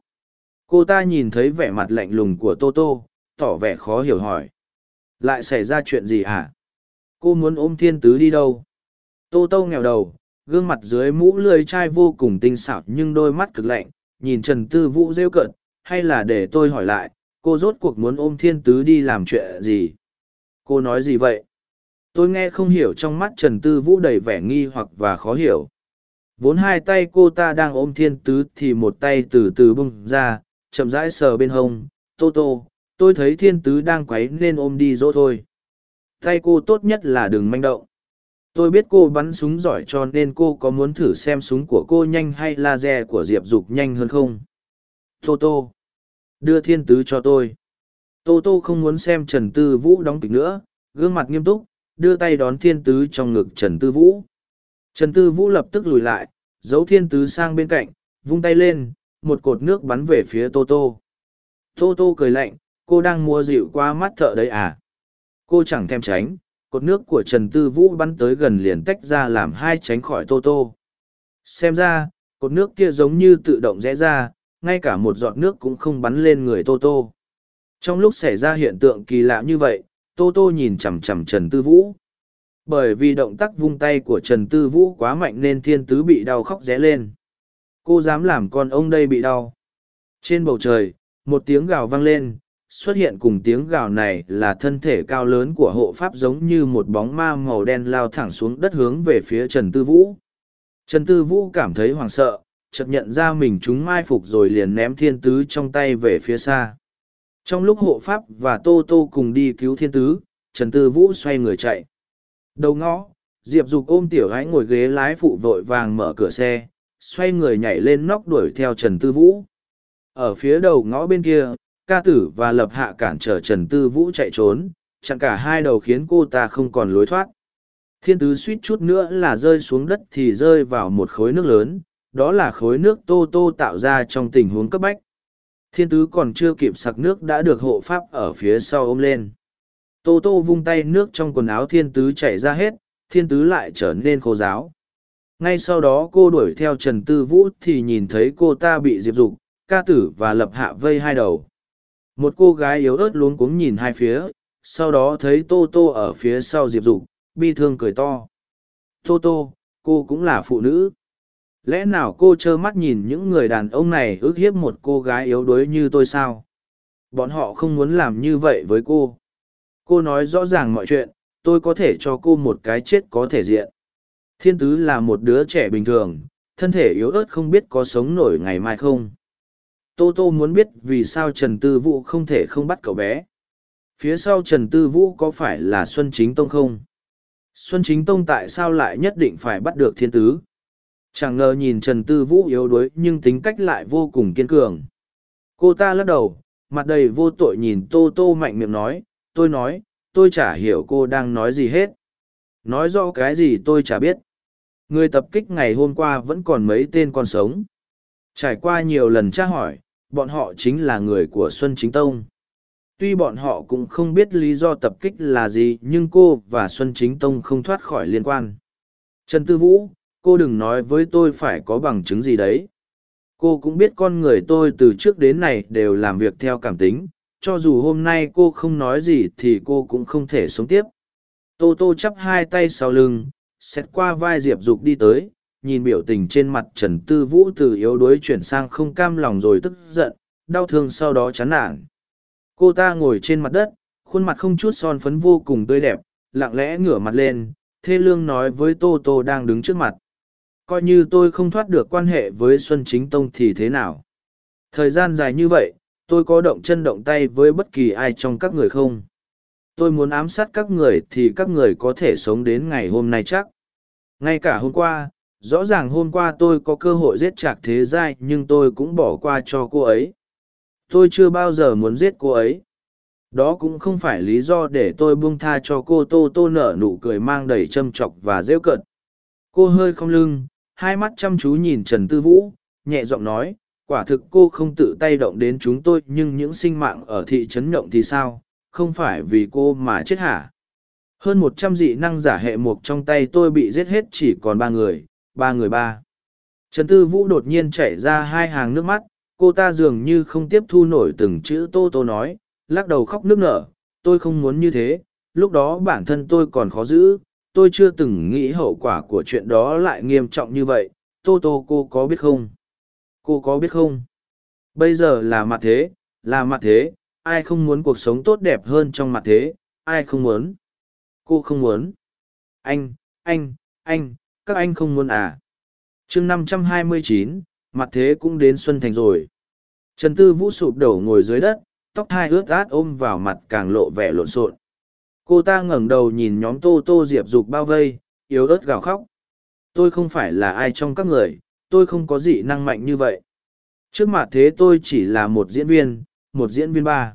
Cô ta nhìn thấy vẻ mặt lạnh lùng của Tô Tô, tỏ vẻ khó hiểu hỏi. Lại xảy ra chuyện gì hả? Cô muốn ôm thiên tứ đi đâu? Tô Tô nghèo đầu, gương mặt dưới mũ lười chai vô cùng tinh xảo nhưng đôi mắt cực lạnh, nhìn Trần Tư Vũ rêu cợt, hay là để tôi hỏi lại, cô rốt cuộc muốn ôm thiên tứ đi làm chuyện gì? Cô nói gì vậy? Tôi nghe không hiểu trong mắt Trần Tư Vũ đầy vẻ nghi hoặc và khó hiểu. Vốn hai tay cô ta đang ôm thiên tứ thì một tay từ từ bung ra, chậm rãi sờ bên hông. Tô tô, tôi thấy thiên tứ đang quấy nên ôm đi dỗ thôi. Tay cô tốt nhất là đừng manh động. Tôi biết cô bắn súng giỏi cho nên cô có muốn thử xem súng của cô nhanh hay laser của Diệp Dục nhanh hơn không? Tô tô, đưa thiên tứ cho tôi. Tô tô không muốn xem Trần Tư Vũ đóng kịch nữa, gương mặt nghiêm túc, đưa tay đón thiên tứ trong ngực Trần Tư Vũ. Trần Tư Vũ lập tức lùi lại, giấu thiên tứ sang bên cạnh, vung tay lên, một cột nước bắn về phía Tô Tô. Tô Tô cười lạnh, cô đang mua dịu qua mắt thợ đấy à? Cô chẳng thèm tránh, cột nước của Trần Tư Vũ bắn tới gần liền tách ra làm hai tránh khỏi Tô Tô. Xem ra, cột nước kia giống như tự động rẽ ra, ngay cả một giọt nước cũng không bắn lên người Tô Tô. Trong lúc xảy ra hiện tượng kỳ lạ như vậy, Tô Tô nhìn chằm chằm Trần Tư Vũ. Bởi vì động tác vung tay của Trần Tư Vũ quá mạnh nên thiên tứ bị đau khóc ré lên. Cô dám làm con ông đây bị đau. Trên bầu trời, một tiếng gào vang lên, xuất hiện cùng tiếng gào này là thân thể cao lớn của hộ pháp giống như một bóng ma màu đen lao thẳng xuống đất hướng về phía Trần Tư Vũ. Trần Tư Vũ cảm thấy hoảng sợ, chợt nhận ra mình chúng mai phục rồi liền ném thiên tứ trong tay về phía xa. Trong lúc hộ pháp và Tô Tô cùng đi cứu thiên tứ, Trần Tư Vũ xoay người chạy. Đầu ngõ, Diệp Dục ôm tiểu gái ngồi ghế lái phụ vội vàng mở cửa xe, xoay người nhảy lên nóc đuổi theo Trần Tư Vũ. Ở phía đầu ngõ bên kia, ca tử và lập hạ cản trở Trần Tư Vũ chạy trốn, chặn cả hai đầu khiến cô ta không còn lối thoát. Thiên tứ suýt chút nữa là rơi xuống đất thì rơi vào một khối nước lớn, đó là khối nước tô tô tạo ra trong tình huống cấp bách. Thiên tứ còn chưa kịp sặc nước đã được hộ pháp ở phía sau ôm lên. Tô tô vung tay nước trong quần áo thiên tứ chảy ra hết, thiên tứ lại trở nên khô giáo, ngay sau đó cô đuổi theo trần tư vũ thì nhìn thấy cô ta bị diệp dục ca tử và lập hạ vây hai đầu một cô gái yếu ớt luống cuống nhìn hai phía sau đó thấy tô tô ở phía sau diệp dục bi thương cười to tô tô cô cũng là phụ nữ lẽ nào cô trơ mắt nhìn những người đàn ông này ước hiếp một cô gái yếu đuối như tôi sao? Bọn họ không muốn làm như vậy với cô. Cô nói rõ ràng mọi chuyện, tôi có thể cho cô một cái chết có thể diện. Thiên tứ là một đứa trẻ bình thường, thân thể yếu ớt không biết có sống nổi ngày mai không? Tô tô muốn biết vì sao trần tư vũ không thể không bắt cậu bé. Phía sau trần tư vũ có phải là xuân chính tông không? Xuân chính tông tại sao lại nhất định phải bắt được thiên tứ? Chẳng ngờ nhìn trần tư vũ yếu đuối nhưng tính cách lại vô cùng kiên cường. Cô ta lắc đầu, mặt đầy vô tội nhìn tô tô mạnh miệng nói, tôi nói, tôi chả hiểu cô đang nói gì hết. Nói rõ cái gì tôi chả biết. Người tập kích ngày hôm qua vẫn còn mấy tên còn sống. Trải qua nhiều lần tra hỏi, bọn họ chính là người của xuân chính tông. Tuy bọn họ cũng không biết lý do tập kích là gì, nhưng cô và xuân chính tông không thoát khỏi liên quan. Trần tư vũ cô đừng nói với tôi phải có bằng chứng gì đấy. Cô cũng biết con người tôi từ trước đến nay đều làm việc theo cảm tính. Cho dù hôm nay cô không nói gì thì cô cũng không thể sống tiếp. Tô tô chắp hai tay sau lưng xét qua vai diệp dục đi tới, nhìn biểu tình trên mặt trần tư vũ từ yếu đuối chuyển sang không cam lòng rồi tức giận, đau thương sau đó chán nản. Cô ta ngồi trên mặt đất, khuôn mặt không chút son phấn vô cùng tươi đẹp, lặng lẽ ngửa mặt lên, thê lương nói với tô tô đang đứng trước mặt coi như tôi không thoát được quan hệ với xuân chính tông thì thế nào? Thời gian dài như vậy, tôi có động chân động tay với bất kỳ ai trong các người không? Tôi muốn ám sát các người thì các người có thể sống đến ngày hôm nay chắc. Ngay cả hôm qua, rõ ràng hôm qua tôi có cơ hội giết chạc thế giai nhưng tôi cũng bỏ qua cho cô ấy. Tôi chưa bao giờ muốn giết cô ấy. Đó cũng không phải lý do để tôi buông tha cho cô tô tô nở nụ cười mang đầy châm chọc và rêu cợt. Cô hơi không lưng hai mắt chăm chú nhìn trần tư vũ, nhẹ giọng nói, quả thực cô không tự tay động đến chúng tôi, nhưng những sinh mạng ở thị trấn nhộng thì sao? Không phải vì cô mà chết hả? Hơn một trăm dị năng giả hệ mục trong tay tôi bị giết hết chỉ còn ba người ba người ba. Trần tư vũ đột nhiên chảy ra hai hàng nước mắt, cô ta dường như không tiếp thu nổi từng chữ tô tô nói, lắc đầu khóc nước nở, tôi không muốn như thế, lúc đó bản thân tôi còn khó giữ tôi chưa từng nghĩ hậu quả của chuyện đó lại nghiêm trọng như vậy. Tô tô, cô có biết không? Cô có biết không? Bây giờ là mặt thế, là mặt thế. Ai không muốn cuộc sống tốt đẹp hơn trong mặt thế? Ai không muốn? Cô không muốn. Anh anh anh, các anh không muốn à? Chương năm trăm hai mươi chín, mặt thế cũng đến xuân thành rồi. Trần tư vũ sụp đổ ngồi dưới đất, tóc hai ướt át ôm vào mặt càng lộ vẻ lộn xộn cô ta ngẩng đầu nhìn nhóm tô tô diệp dục bao vây, yếu ớt gào khóc. Tôi không phải là ai trong các người, tôi không có dị năng mạnh như vậy. Trước mặt thế tôi chỉ là một diễn viên, một diễn viên ba.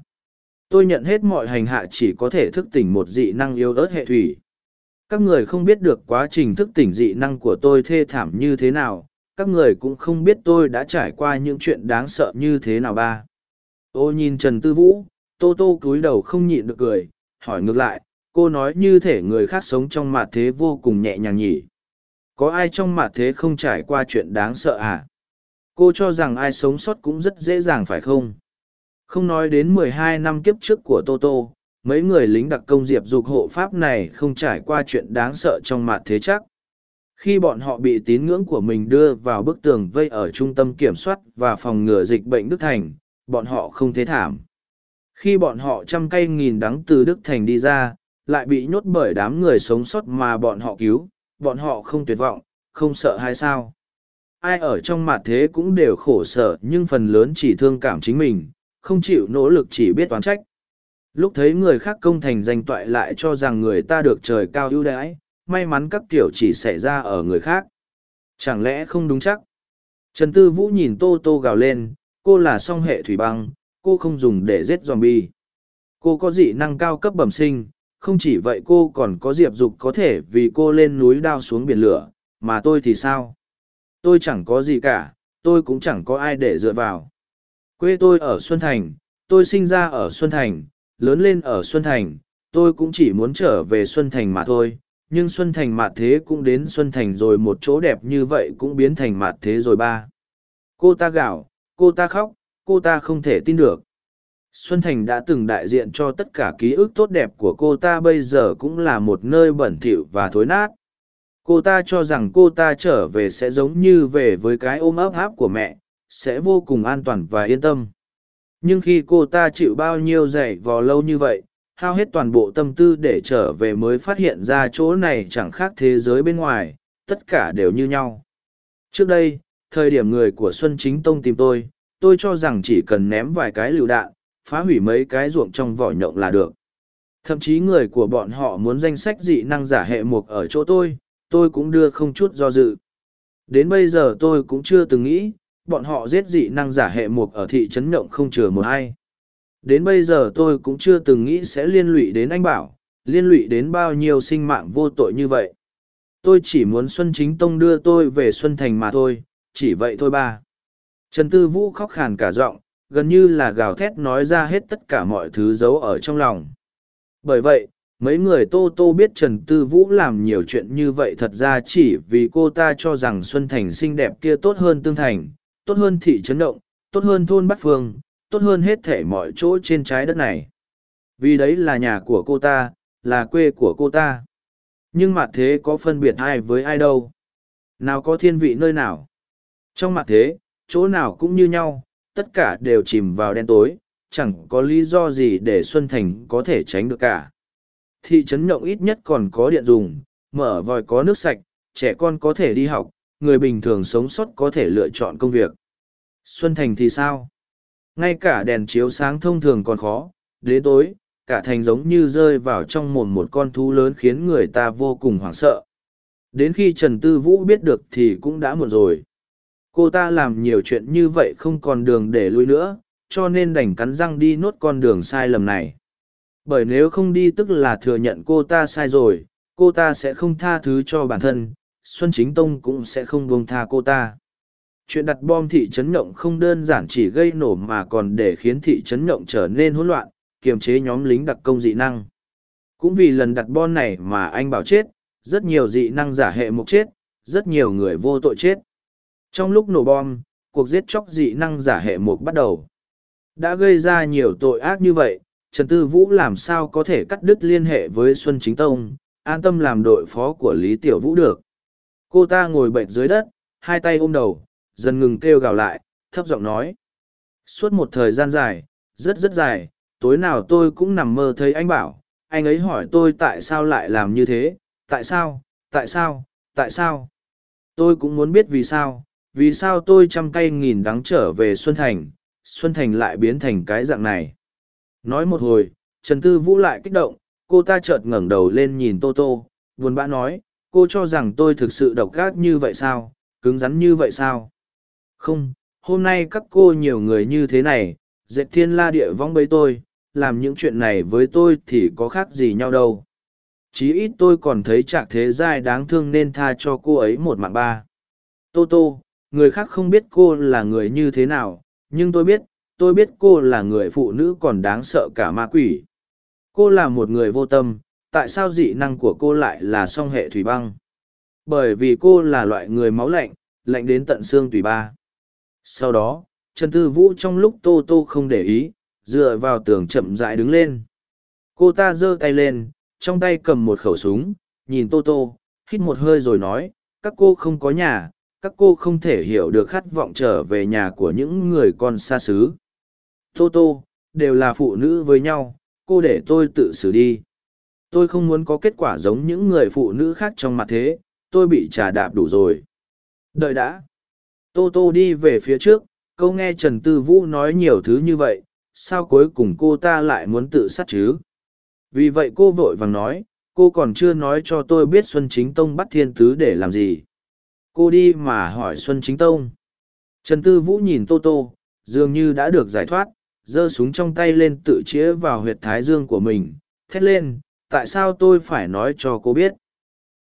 Tôi nhận hết mọi hành hạ chỉ có thể thức tỉnh một dị năng yếu ớt hệ thủy. Các người không biết được quá trình thức tỉnh dị năng của tôi thê thảm như thế nào, các người cũng không biết tôi đã trải qua những chuyện đáng sợ như thế nào ba. Ô nhìn trần tư vũ, tô tô cúi đầu không nhịn được cười, hỏi ngược lại cô nói như thể người khác sống trong mặt thế vô cùng nhẹ nhàng nhỉ. Có ai trong mặt thế không trải qua chuyện đáng sợ à? Cô cho rằng ai sống sót cũng rất dễ dàng phải không? Không nói đến mười hai năm kiếp trước của toto, mấy người lính đặc công diệp dục hộ pháp này không trải qua chuyện đáng sợ trong mặt thế chắc. Khi bọn họ bị tín ngưỡng của mình đưa vào bức tường vây ở trung tâm kiểm soát và phòng ngừa dịch bệnh đức thành, bọn họ không thế thảm. Khi bọn họ trăm cây nghìn đắng từ đức thành đi ra lại bị nhốt bởi đám người sống sót mà bọn họ cứu, bọn họ không tuyệt vọng, không sợ hay sao? Ai ở trong mặt thế cũng đều khổ sở nhưng phần lớn chỉ thương cảm chính mình, không chịu nỗ lực chỉ biết toán trách. Lúc thấy người khác công thành danh toại lại cho rằng người ta được trời cao ưu đãi, may mắn các kiểu chỉ xảy ra ở người khác. Chẳng lẽ không đúng chắc? Trần tư vũ nhìn tô tô gào lên, cô là song hệ thủy băng, cô không dùng để giết zombie. Cô có dị năng cao cấp bẩm sinh không chỉ vậy cô còn có diệp dục có thể vì cô lên núi đao xuống biển lửa mà tôi thì sao tôi chẳng có gì cả tôi cũng chẳng có ai để dựa vào quê tôi ở xuân thành tôi sinh ra ở xuân thành lớn lên ở xuân thành tôi cũng chỉ muốn trở về xuân thành mà thôi nhưng Xuân Thành mạt thế cũng đến Xuân Thành rồi một chỗ đẹp như vậy cũng biến thành mạt thế rồi ba. Cô ta gào, cô ta khóc, cô ta không thể tin được. Xuân Thành đã từng đại diện cho tất cả ký ức tốt đẹp của cô ta bây giờ cũng là một nơi bẩn thỉu và thối nát. Cô ta cho rằng cô ta trở về sẽ giống như về với cái ôm ấp áp của mẹ, sẽ vô cùng an toàn và yên tâm. Nhưng khi cô ta chịu bao nhiêu dày vò lâu như vậy, hao hết toàn bộ tâm tư để trở về mới phát hiện ra chỗ này chẳng khác thế giới bên ngoài, tất cả đều như nhau. Trước đây, thời điểm người của Xuân Chính Tông tìm tôi, tôi cho rằng chỉ cần ném vài cái lựu đạn, phá hủy mấy cái ruộng trong vỏ nhộng là được. Thậm chí người của bọn họ muốn danh sách dị năng giả hệ mục ở chỗ tôi, tôi cũng đưa không chút do dự. Đến bây giờ tôi cũng chưa từng nghĩ, bọn họ giết dị năng giả hệ mục ở thị trấn nhộng không chừa một ai. Đến bây giờ tôi cũng chưa từng nghĩ sẽ liên lụy đến anh Bảo, liên lụy đến bao nhiêu sinh mạng vô tội như vậy. Tôi chỉ muốn Xuân Chính Tông đưa tôi về Xuân Thành mà thôi, chỉ vậy thôi ba. Trần Tư Vũ khóc khàn cả giọng, gần như là gào thét nói ra hết tất cả mọi thứ giấu ở trong lòng. Bởi vậy, mấy người Tô Tô biết Trần Tư Vũ làm nhiều chuyện như vậy thật ra chỉ vì cô ta cho rằng Xuân Thành xinh đẹp kia tốt hơn Tương Thành, tốt hơn thị trấn động, tốt hơn thôn Bát Phương, tốt hơn hết thể mọi chỗ trên trái đất này. Vì đấy là nhà của cô ta, là quê của cô ta. Nhưng mặt thế có phân biệt ai với ai đâu. Nào có thiên vị nơi nào. Trong mặt thế, chỗ nào cũng như nhau, tất cả đều chìm vào đen tối, chẳng có lý do gì để Xuân Thành có thể tránh được cả. Thị trấn nhộng ít nhất còn có điện dùng, mở vòi có nước sạch, trẻ con có thể đi học, người bình thường sống sót có thể lựa chọn công việc. Xuân Thành thì sao? Ngay cả đèn chiếu sáng thông thường còn khó, đến tối, cả thành giống như rơi vào trong mồm một con thú lớn khiến người ta vô cùng hoảng sợ. Đến khi Trần Tư Vũ biết được thì cũng đã muộn rồi. Cô ta làm nhiều chuyện như vậy không còn đường để lui nữa, cho nên đành cắn răng đi nốt con đường sai lầm này. Bởi nếu không đi tức là thừa nhận cô ta sai rồi, cô ta sẽ không tha thứ cho bản thân, Xuân Chính Tông cũng sẽ không buông tha cô ta. Chuyện đặt bom thị trấn nhộng không đơn giản chỉ gây nổ mà còn để khiến thị trấn nhộng trở nên hỗn loạn kiềm chế nhóm lính đặc công dị năng. Cũng vì lần đặt bom này mà anh bảo chết rất nhiều dị năng giả hệ mục chết rất nhiều người vô tội chết trong lúc nổ bom cuộc giết chóc dị năng giả hệ mục bắt đầu đã gây ra nhiều tội ác như vậy trần tư vũ làm sao có thể cắt đứt liên hệ với xuân chính tông an tâm làm đội phó của lý tiểu vũ được cô ta ngồi bệnh dưới đất hai tay ôm đầu dần ngừng kêu gào lại, thấp giọng nói. Suốt một thời gian dài, rất rất dài, tối nào tôi cũng nằm mơ thấy anh bảo, anh ấy hỏi tôi tại sao lại làm như thế, tại sao, tại sao, tại sao. Tôi cũng muốn biết vì sao, vì sao tôi trăm cây nghìn đắng trở về Xuân Thành, Xuân Thành lại biến thành cái dạng này. Nói một hồi, Trần Tư Vũ lại kích động, cô ta chợt ngẩng đầu lên nhìn Tô Tô, buồn bã nói, cô cho rằng tôi thực sự độc ác như vậy sao, cứng rắn như vậy sao? Không, hôm nay các cô nhiều người như thế này, dệt thiên la địa vong bấy tôi, làm những chuyện này với tôi thì có khác gì nhau đâu. Chí ít tôi còn thấy trạng thế giai đáng thương nên tha cho cô ấy một mạng ba. Tô Tô, người khác không biết cô là người như thế nào, nhưng tôi biết, tôi biết cô là người phụ nữ còn đáng sợ cả ma quỷ. Cô là một người vô tâm, tại sao dị năng của cô lại là song hệ thủy băng? Bởi vì cô là loại người máu lạnh, lạnh đến tận xương tùy ba. Sau đó, Trần Tư Vũ trong lúc Tô Tô không để ý, dựa vào tường chậm rãi đứng lên. Cô ta giơ tay lên, trong tay cầm một khẩu súng, nhìn Tô Tô, hít một hơi rồi nói, các cô không có nhà, các cô không thể hiểu được khát vọng trở về nhà của những người con xa xứ. Tô Tô, đều là phụ nữ với nhau, cô để tôi tự xử đi. Tôi không muốn có kết quả giống những người phụ nữ khác trong mặt thế, tôi bị trà đạp đủ rồi. Đợi đã. Tô Tô đi về phía trước, câu nghe Trần Tư Vũ nói nhiều thứ như vậy, sao cuối cùng cô ta lại muốn tự sát chứ? Vì vậy cô vội vàng nói, cô còn chưa nói cho tôi biết Xuân Chính Tông bắt thiên tứ để làm gì. Cô đi mà hỏi Xuân Chính Tông. Trần Tư Vũ nhìn Tô Tô, dường như đã được giải thoát, giơ súng trong tay lên tự chĩa vào huyệt thái dương của mình, thét lên, tại sao tôi phải nói cho cô biết?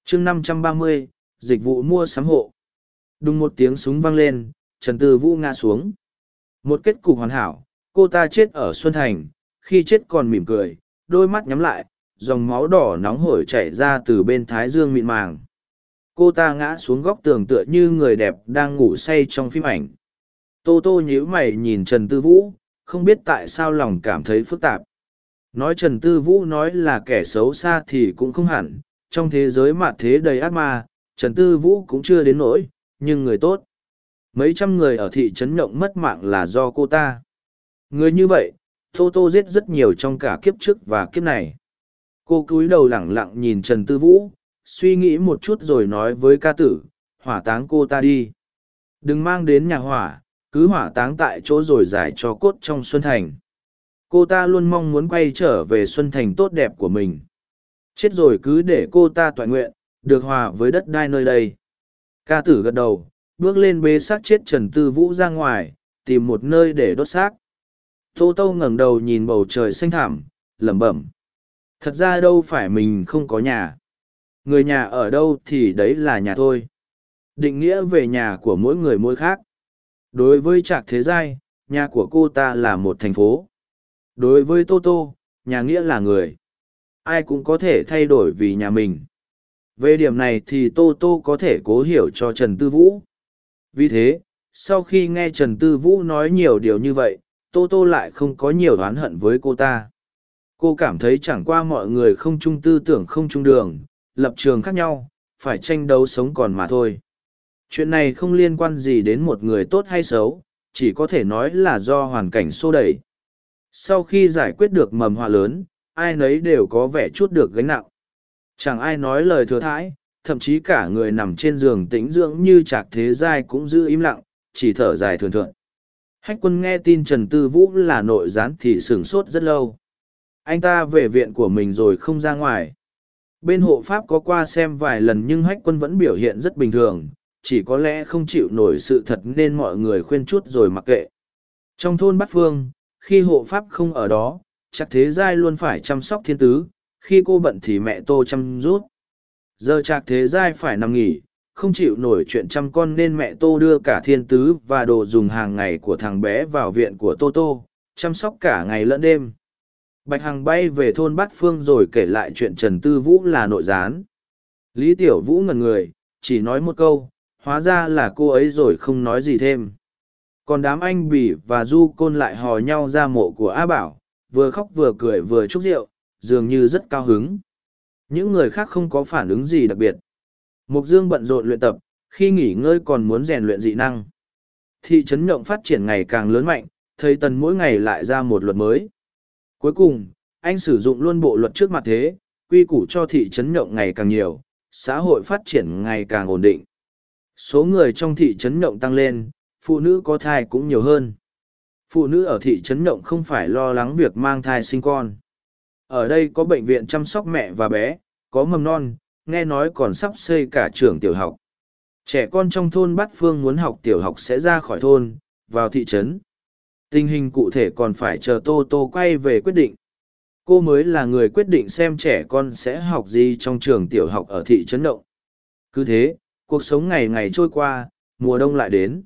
chương năm trăm ba mươi, dịch vụ mua sắm hộ. Đùng một tiếng súng vang lên, Trần Tư Vũ ngã xuống. Một kết cục hoàn hảo, cô ta chết ở Xuân Thành, khi chết còn mỉm cười, đôi mắt nhắm lại, dòng máu đỏ nóng hổi chảy ra từ bên thái dương mịn màng cô ta ngã xuống góc tường tựa như người đẹp đang ngủ say trong phim ảnh. Tô tô nhíu mày nhìn trần tư vũ, không biết tại sao lòng cảm thấy phức tạp. Nói trần tư vũ nói là kẻ xấu xa thì cũng không hẳn, trong thế giới mạt thế đầy ác ma, trần tư vũ cũng chưa đến nỗi, nhưng người tốt. Mấy trăm người ở thị trấn nhộng mất mạng là do cô ta. Người như vậy, tô tô giết rất nhiều trong cả kiếp trước và kiếp này. Cô cúi đầu lẳng lặng nhìn trần tư vũ suy nghĩ một chút rồi nói với ca tử hỏa táng cô ta đi. Đừng mang đến nhà hỏa cứ hỏa táng tại chỗ rồi giải cho cốt trong xuân thành. Cô ta luôn mong muốn quay trở về xuân thành tốt đẹp của mình. Chết rồi cứ để cô ta toại nguyện được hòa với đất đai nơi đây. Ca tử gật đầu bước lên bê xác chết trần tư vũ ra ngoài tìm một nơi để đốt xác. Tô tô ngẩng đầu nhìn bầu trời xanh thẳm, lẩm bẩm. Thật ra đâu phải mình không có nhà người nhà ở đâu thì đấy là nhà thôi. Định nghĩa về nhà của mỗi người mỗi khác. Đối với trạc thế giai, nhà của cô ta là một thành phố. Đối với tô tô, nhà nghĩa là người. Ai cũng có thể thay đổi vì nhà mình. Về điểm này thì tô tô có thể cố hiểu cho trần tư vũ. Vì thế, sau khi nghe trần tư vũ nói nhiều điều như vậy, tô tô lại không có nhiều oán hận với cô ta. Cô cảm thấy chẳng qua mọi người không chung tư tưởng không chung đường lập trường khác nhau, phải tranh đấu sống còn mà thôi. Chuyện này không liên quan gì đến một người tốt hay xấu, chỉ có thể nói là do hoàn cảnh xô đẩy. Sau khi giải quyết được mầm họa lớn, ai nấy đều có vẻ chút được gánh nặng. Chẳng ai nói lời thừa thãi, thậm chí cả người nằm trên giường tĩnh dưỡng như trạc thế giai cũng giữ im lặng, chỉ thở dài thường thượng. hách quân nghe tin trần tư vũ là nội gián thì sửng sốt rất lâu. Anh ta về viện của mình rồi không ra ngoài bên hộ pháp có qua xem vài lần nhưng hách quân vẫn biểu hiện rất bình thường, chỉ có lẽ không chịu nổi sự thật nên mọi người khuyên chút rồi mặc kệ. Trong thôn bát phương, khi hộ pháp không ở đó, chắc thế giai luôn phải chăm sóc thiên tứ, khi cô bận thì mẹ tô chăm rút. Giờ trạc thế giai phải nằm nghỉ, không chịu nổi chuyện chăm con nên mẹ tô đưa cả thiên tứ và đồ dùng hàng ngày của thằng bé vào viện của tô tô, chăm sóc cả ngày lẫn đêm bạch hằng bay về thôn bát phương rồi kể lại chuyện trần tư vũ là nội gián. Lý tiểu vũ ngần người, chỉ nói một câu, hóa ra là cô ấy rồi không nói gì thêm. Còn đám anh bỉ và du côn lại hò nhau ra mộ của a bảo, vừa khóc vừa cười vừa chúc rượu, dường như rất cao hứng. Những người khác không có phản ứng gì đặc biệt. Mục dương bận rộn luyện tập, khi nghỉ ngơi còn muốn rèn luyện dị năng. Thị trấn nhộng phát triển ngày càng lớn mạnh thầy tần mỗi ngày lại ra một luật mới cuối cùng, anh sử dụng luôn bộ luật trước mặt thế, quy củ cho thị trấn nhộng ngày càng nhiều, xã hội phát triển ngày càng ổn định. Số người trong thị trấn nhộng tăng lên, phụ nữ có thai cũng nhiều hơn. Phụ nữ ở thị trấn nhộng không phải lo lắng việc mang thai sinh con. Ở đây có bệnh viện chăm sóc mẹ và bé, có mầm non, nghe nói còn sắp xây cả trường tiểu học. Trẻ con trong thôn bát phương muốn học tiểu học sẽ ra khỏi thôn, vào thị trấn tình hình cụ thể còn phải chờ tô tô quay về quyết định. Cô mới là người quyết định xem trẻ con sẽ học gì trong trường tiểu học ở thị trấn động. Cứ thế, cuộc sống ngày ngày trôi qua, mùa đông lại đến.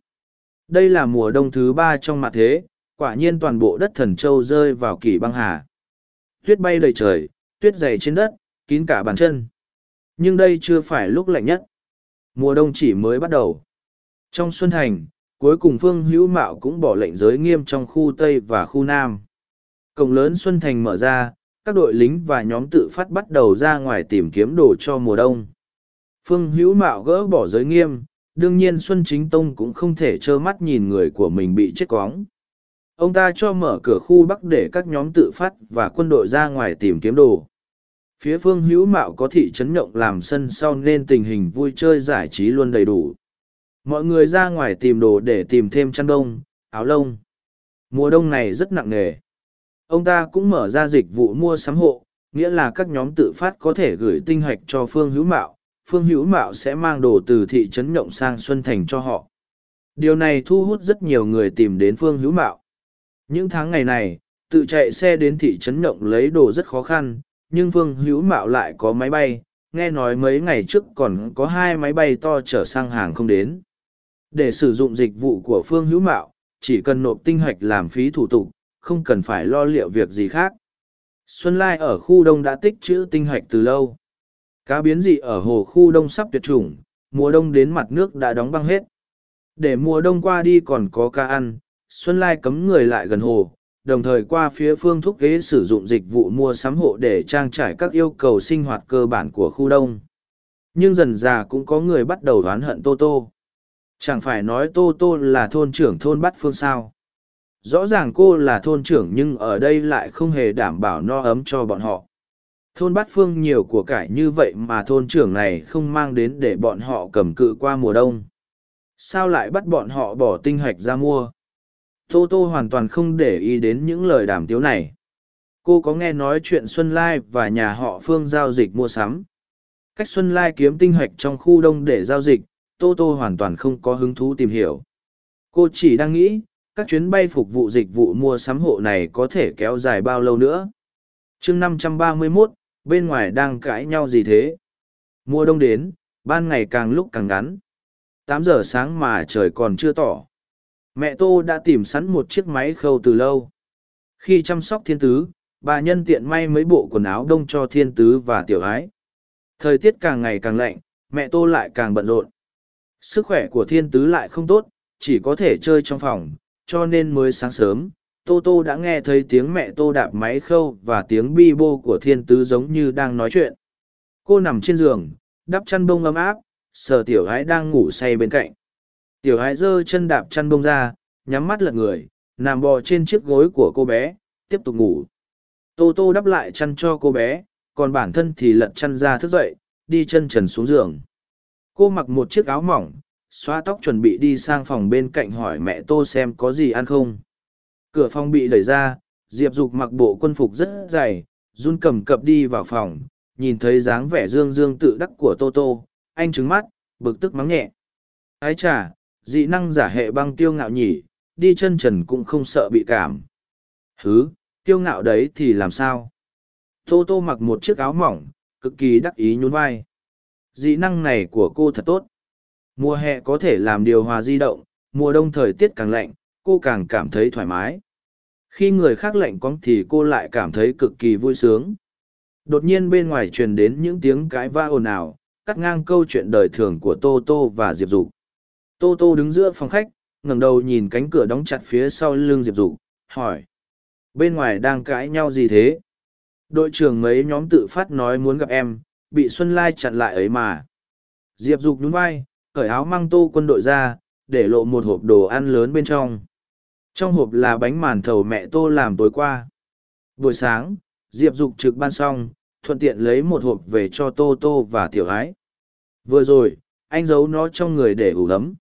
Đây là mùa đông thứ ba trong mặt thế, quả nhiên toàn bộ đất thần châu rơi vào kỳ băng hà. Tuyết bay đầy trời, tuyết dày trên đất, kín cả bàn chân. Nhưng đây chưa phải lúc lạnh nhất. Mùa đông chỉ mới bắt đầu. Trong xuân thành cuối cùng phương hữu mạo cũng bỏ lệnh giới nghiêm trong khu tây và khu nam. Cổng lớn xuân thành mở ra, các đội lính và nhóm tự phát bắt đầu ra ngoài tìm kiếm đồ cho mùa đông. Phương hữu mạo gỡ bỏ giới nghiêm, đương nhiên xuân chính tông cũng không thể trơ mắt nhìn người của mình bị chết cóng. Ông ta cho mở cửa khu bắc để các nhóm tự phát và quân đội ra ngoài tìm kiếm đồ. Phía phương hữu mạo có thị trấn nhộng làm sân sau nên tình hình vui chơi giải trí luôn đầy đủ mọi người ra ngoài tìm đồ để tìm thêm chăn đông, áo lông. Mùa đông này rất nặng nề. Ông ta cũng mở ra dịch vụ mua sắm hộ, nghĩa là các nhóm tự phát có thể gửi tinh hạch cho phương hữu mạo. Phương hữu mạo sẽ mang đồ từ thị trấn nhộng sang xuân thành cho họ. Điều này thu hút rất nhiều người tìm đến phương hữu mạo. Những tháng ngày này, tự chạy xe đến thị trấn nhộng lấy đồ rất khó khăn, nhưng phương hữu mạo lại có máy bay. Nghe nói mấy ngày trước còn có hai máy bay to chở sang hàng không đến để sử dụng dịch vụ của phương hữu mạo chỉ cần nộp tinh hoạch làm phí thủ tục không cần phải lo liệu việc gì khác Xuân Lai ở khu đông đã tích trữ tinh hạch từ lâu. Cá biến dị ở hồ khu đông sắp tuyệt chủng, mùa đông đến mặt nước đã đóng băng hết. Để mùa đông qua đi còn có cá ăn, Xuân Lai cấm người lại gần hồ, đồng thời qua phía phương thúc ghế sử dụng dịch vụ mua sắm hộ để trang trải các yêu cầu sinh hoạt cơ bản của khu đông. Nhưng dần già cũng có người bắt đầu đoán hận Tô Tô. Chẳng phải nói Tô Tô là thôn trưởng thôn Bát Phương sao. Rõ ràng cô là thôn trưởng nhưng ở đây lại không hề đảm bảo no ấm cho bọn họ. Thôn Bát Phương nhiều của cải như vậy mà thôn trưởng này không mang đến để bọn họ cầm cự qua mùa đông. Sao lại bắt bọn họ bỏ tinh hạch ra mua? Tô Tô hoàn toàn không để ý đến những lời đàm tiếu này. Cô có nghe nói chuyện Xuân Lai và nhà họ Phương giao dịch mua sắm. Cách Xuân Lai kiếm tinh hoạch trong khu đông để giao dịch, Tô Tô hoàn toàn không có hứng thú tìm hiểu. Cô chỉ đang nghĩ, các chuyến bay phục vụ dịch vụ mua sắm hộ này có thể kéo dài bao lâu nữa. chương 531, bên ngoài đang cãi nhau gì thế? Mùa đông đến, ban ngày càng lúc càng ngắn. Tám giờ sáng mà trời còn chưa tỏ mẹ tô đã tìm sẵn một chiếc máy khâu từ lâu khi chăm sóc thiên tứ bà nhân tiện may mấy bộ quần áo đông cho thiên tứ và tiểu ái thời tiết càng ngày càng lạnh mẹ tô lại càng bận rộn sức khỏe của thiên tứ lại không tốt chỉ có thể chơi trong phòng cho nên mới sáng sớm tô tô đã nghe thấy tiếng mẹ tô đạp máy khâu và tiếng bi bô của thiên tứ giống như đang nói chuyện cô nằm trên giường đắp chăn bông ấm áp sờ tiểu gái đang ngủ say bên cạnh Tiểu gái giơ chân đạp chăn bông ra, nhắm mắt lật người, nằm bò trên chiếc gối của cô bé, tiếp tục ngủ. Tô tô đắp lại chăn cho cô bé, còn bản thân thì lật chăn ra thức dậy, đi chân trần xuống giường. Cô mặc một chiếc áo mỏng, xóa tóc chuẩn bị đi sang phòng bên cạnh hỏi mẹ tô xem có gì ăn không. Cửa phòng bị đẩy ra, Diệp Dục mặc bộ quân phục rất dày, run cầm cập đi vào phòng, nhìn thấy dáng vẻ dương dương tự đắc của Tô Tô, anh trứng mắt, bực tức mắng nhẹ. Ái chà, dị năng giả hệ băng tiêu ngạo nhỉ, đi chân trần cũng không sợ bị cảm. Hứ, tiêu ngạo đấy thì làm sao? Tô Tô mặc một chiếc áo mỏng, cực kỳ đắc ý nhún vai. Dị năng này của cô thật tốt. Mùa hè có thể làm điều hòa di động, mùa đông thời tiết càng lạnh, cô càng cảm thấy thoải mái. Khi người khác lạnh cóng thì cô lại cảm thấy cực kỳ vui sướng. Đột nhiên bên ngoài truyền đến những tiếng cãi va ồn ào, cắt ngang câu chuyện đời thường của Tô Tô và Diệp Dục. Tô Tô đứng giữa phòng khách, ngẩng đầu nhìn cánh cửa đóng chặt phía sau lưng Diệp Dục, hỏi. Bên ngoài đang cãi nhau gì thế? Đội trưởng mấy nhóm tự phát nói muốn gặp em, bị Xuân Lai chặn lại ấy mà. Diệp Dục nhún vai, cởi áo mang tô quân đội ra, để lộ một hộp đồ ăn lớn bên trong. Trong hộp là bánh màn thầu mẹ tô làm tối qua. Buổi sáng, Diệp Dục trực ban xong, thuận tiện lấy một hộp về cho Tô Tô và Tiểu Ái. Vừa rồi, anh giấu nó trong người để ủ ấm.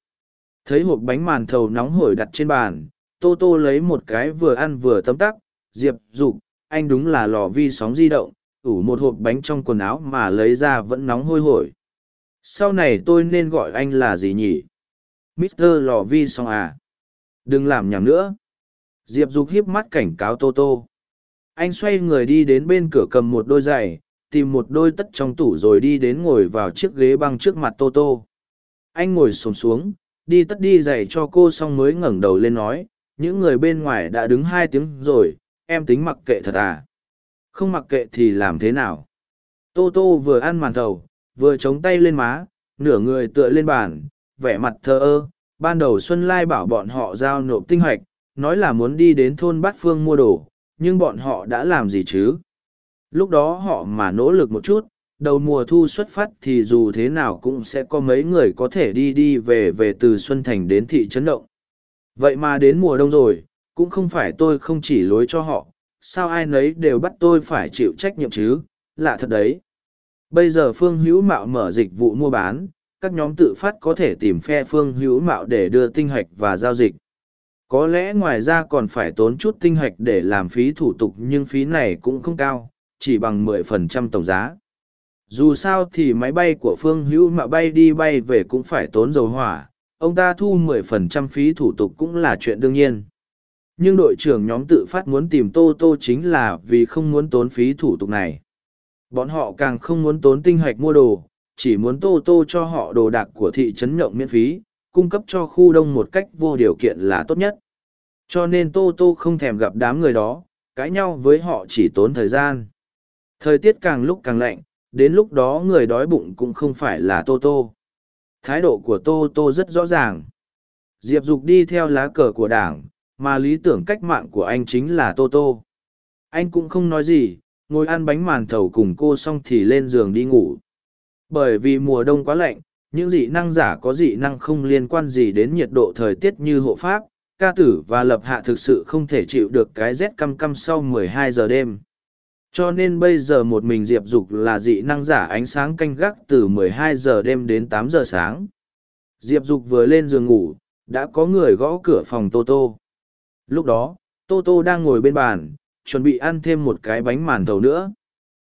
Thấy hộp bánh màn thầu nóng hổi đặt trên bàn, Tô Tô lấy một cái vừa ăn vừa tấm tắc, Diệp dục anh đúng là lò vi sóng di động, ủ một hộp bánh trong quần áo mà lấy ra vẫn nóng hôi hổi. Sau này tôi nên gọi anh là gì nhỉ? Mister lò vi xong à? Đừng làm nhảm nữa. Diệp dục hiếp mắt cảnh cáo Tô Tô. Anh xoay người đi đến bên cửa cầm một đôi giày, tìm một đôi tất trong tủ rồi đi đến ngồi vào chiếc ghế băng trước mặt Tô Tô. Anh ngồi xổm xuống, đi tất đi giày cho cô xong mới ngẩng đầu lên nói những người bên ngoài đã đứng hai tiếng rồi em tính mặc kệ thật à không mặc kệ thì làm thế nào. Tô tô vừa ăn màn thầu vừa chống tay lên má nửa người tựa lên bàn vẻ mặt thờ ơ. Ban đầu xuân lai bảo bọn họ giao nộp tinh hoạch nói là muốn đi đến thôn bát phương mua đồ nhưng bọn họ đã làm gì chứ? Lúc đó họ mà nỗ lực một chút đầu mùa thu xuất phát thì dù thế nào cũng sẽ có mấy người có thể đi đi về về từ Xuân Thành đến thị trấn động. Vậy mà đến mùa đông rồi, cũng không phải tôi không chỉ lối cho họ, sao ai nấy đều bắt tôi phải chịu trách nhiệm chứ, lạ thật đấy. Bây giờ Phương Hữu Mạo mở dịch vụ mua bán, các nhóm tự phát có thể tìm phe Phương Hữu Mạo để đưa tinh hạch và giao dịch. Có lẽ ngoài ra còn phải tốn chút tinh hạch để làm phí thủ tục nhưng phí này cũng không cao, chỉ bằng 10% tổng giá dù sao thì máy bay của phương hữu Mạo bay đi bay về cũng phải tốn dầu hỏa ông ta thu 10% phí thủ tục cũng là chuyện đương nhiên nhưng đội trưởng nhóm tự phát muốn tìm tô tô chính là vì không muốn tốn phí thủ tục này bọn họ càng không muốn tốn tinh hoạch mua đồ chỉ muốn tô tô cho họ đồ đạc của thị trấn nhộng miễn phí cung cấp cho khu đông một cách vô điều kiện là tốt nhất cho nên tô tô không thèm gặp đám người đó cãi nhau với họ chỉ tốn thời gian. Thời tiết càng lúc càng lạnh, đến lúc đó người đói bụng cũng không phải là Tô Tô. Thái độ của Tô Tô rất rõ ràng. Diệp Dục đi theo lá cờ của đảng, mà lý tưởng cách mạng của anh chính là Tô Tô. Anh cũng không nói gì, ngồi ăn bánh màn thầu cùng cô xong thì lên giường đi ngủ. Bởi vì mùa đông quá lạnh, những dị năng giả có dị năng không liên quan gì đến nhiệt độ thời tiết như hộ pháp, ca tử và lập hạ thực sự không thể chịu được cái rét căm căm sau 12 giờ đêm. Cho nên bây giờ một mình Diệp Dục là dị năng giả ánh sáng canh gác từ 12 giờ đêm đến 8 giờ sáng. Diệp Dục vừa lên giường ngủ, đã có người gõ cửa phòng Tô Tô. Lúc đó, Tô Tô đang ngồi bên bàn, chuẩn bị ăn thêm một cái bánh màn thầu nữa.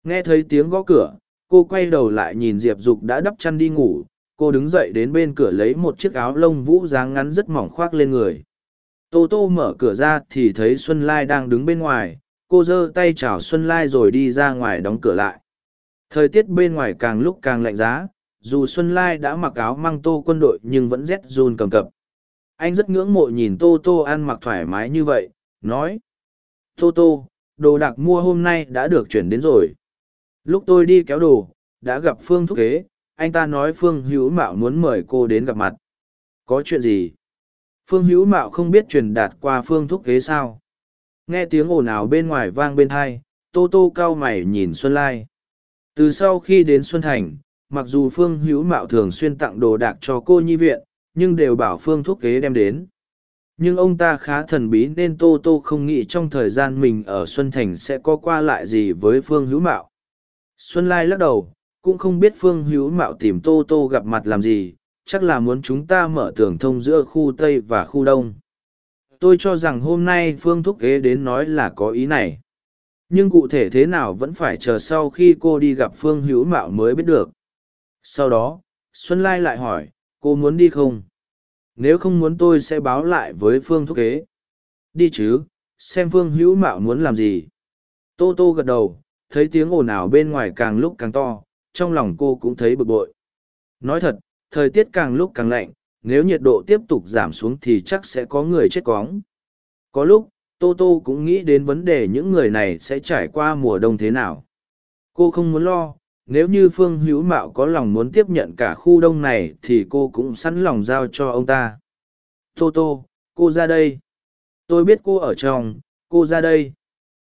Nghe thấy tiếng gõ cửa, cô quay đầu lại nhìn Diệp Dục đã đắp chăn đi ngủ, cô đứng dậy đến bên cửa lấy một chiếc áo lông vũ dáng ngắn rất mỏng khoác lên người. Tô Tô mở cửa ra thì thấy Xuân Lai đang đứng bên ngoài, cô giơ tay chào Xuân Lai rồi đi ra ngoài đóng cửa lại. Thời tiết bên ngoài càng lúc càng lạnh giá, dù Xuân Lai đã mặc áo măng tô quân đội nhưng vẫn rét run cầm cập. Anh rất ngưỡng mộ nhìn Tô Tô ăn mặc thoải mái như vậy, nói. Tô Tô, đồ đạc mua hôm nay đã được chuyển đến rồi. Lúc tôi đi kéo đồ, đã gặp Phương Thúc Kế, anh ta nói Phương Hữu Mạo muốn mời cô đến gặp mặt. Có chuyện gì? Phương Hữu Mạo không biết truyền đạt qua Phương Thúc Kế sao? Nghe tiếng ồn ào bên ngoài vang bên thai Tô Tô cao mày nhìn Xuân Lai. Từ sau khi đến Xuân Thành, mặc dù Phương Hữu Mạo thường xuyên tặng đồ đạc cho cô nhi viện, nhưng đều bảo Phương Thúc Kế đem đến. Nhưng ông ta khá thần bí nên tô tô không nghĩ trong thời gian mình ở xuân thành sẽ có qua lại gì với phương hữu mạo. Xuân lai lắc đầu, cũng không biết phương hữu mạo tìm tô tô gặp mặt làm gì, chắc là muốn chúng ta mở tường thông giữa khu tây và khu đông. Tôi cho rằng hôm nay phương thúc ghế đến nói là có ý này. Nhưng cụ thể thế nào vẫn phải chờ sau khi cô đi gặp phương hữu mạo mới biết được. Sau đó, xuân lai lại hỏi, cô muốn đi không? Nếu không muốn tôi sẽ báo lại với phương thúc kế. Đi chứ, xem phương hữu mạo muốn làm gì. Tô tô gật đầu, thấy tiếng ồn ào bên ngoài càng lúc càng to, trong lòng cô cũng thấy bực bội. Nói thật, thời tiết càng lúc càng lạnh, nếu nhiệt độ tiếp tục giảm xuống thì chắc sẽ có người chết cóng. Có lúc, tô tô cũng nghĩ đến vấn đề những người này sẽ trải qua mùa đông thế nào. Cô không muốn lo nếu như phương hữu mạo có lòng muốn tiếp nhận cả khu đông này thì cô cũng sẵn lòng giao cho ông ta. Tô tô, cô ra đây. Tôi biết cô ở trong, cô ra đây.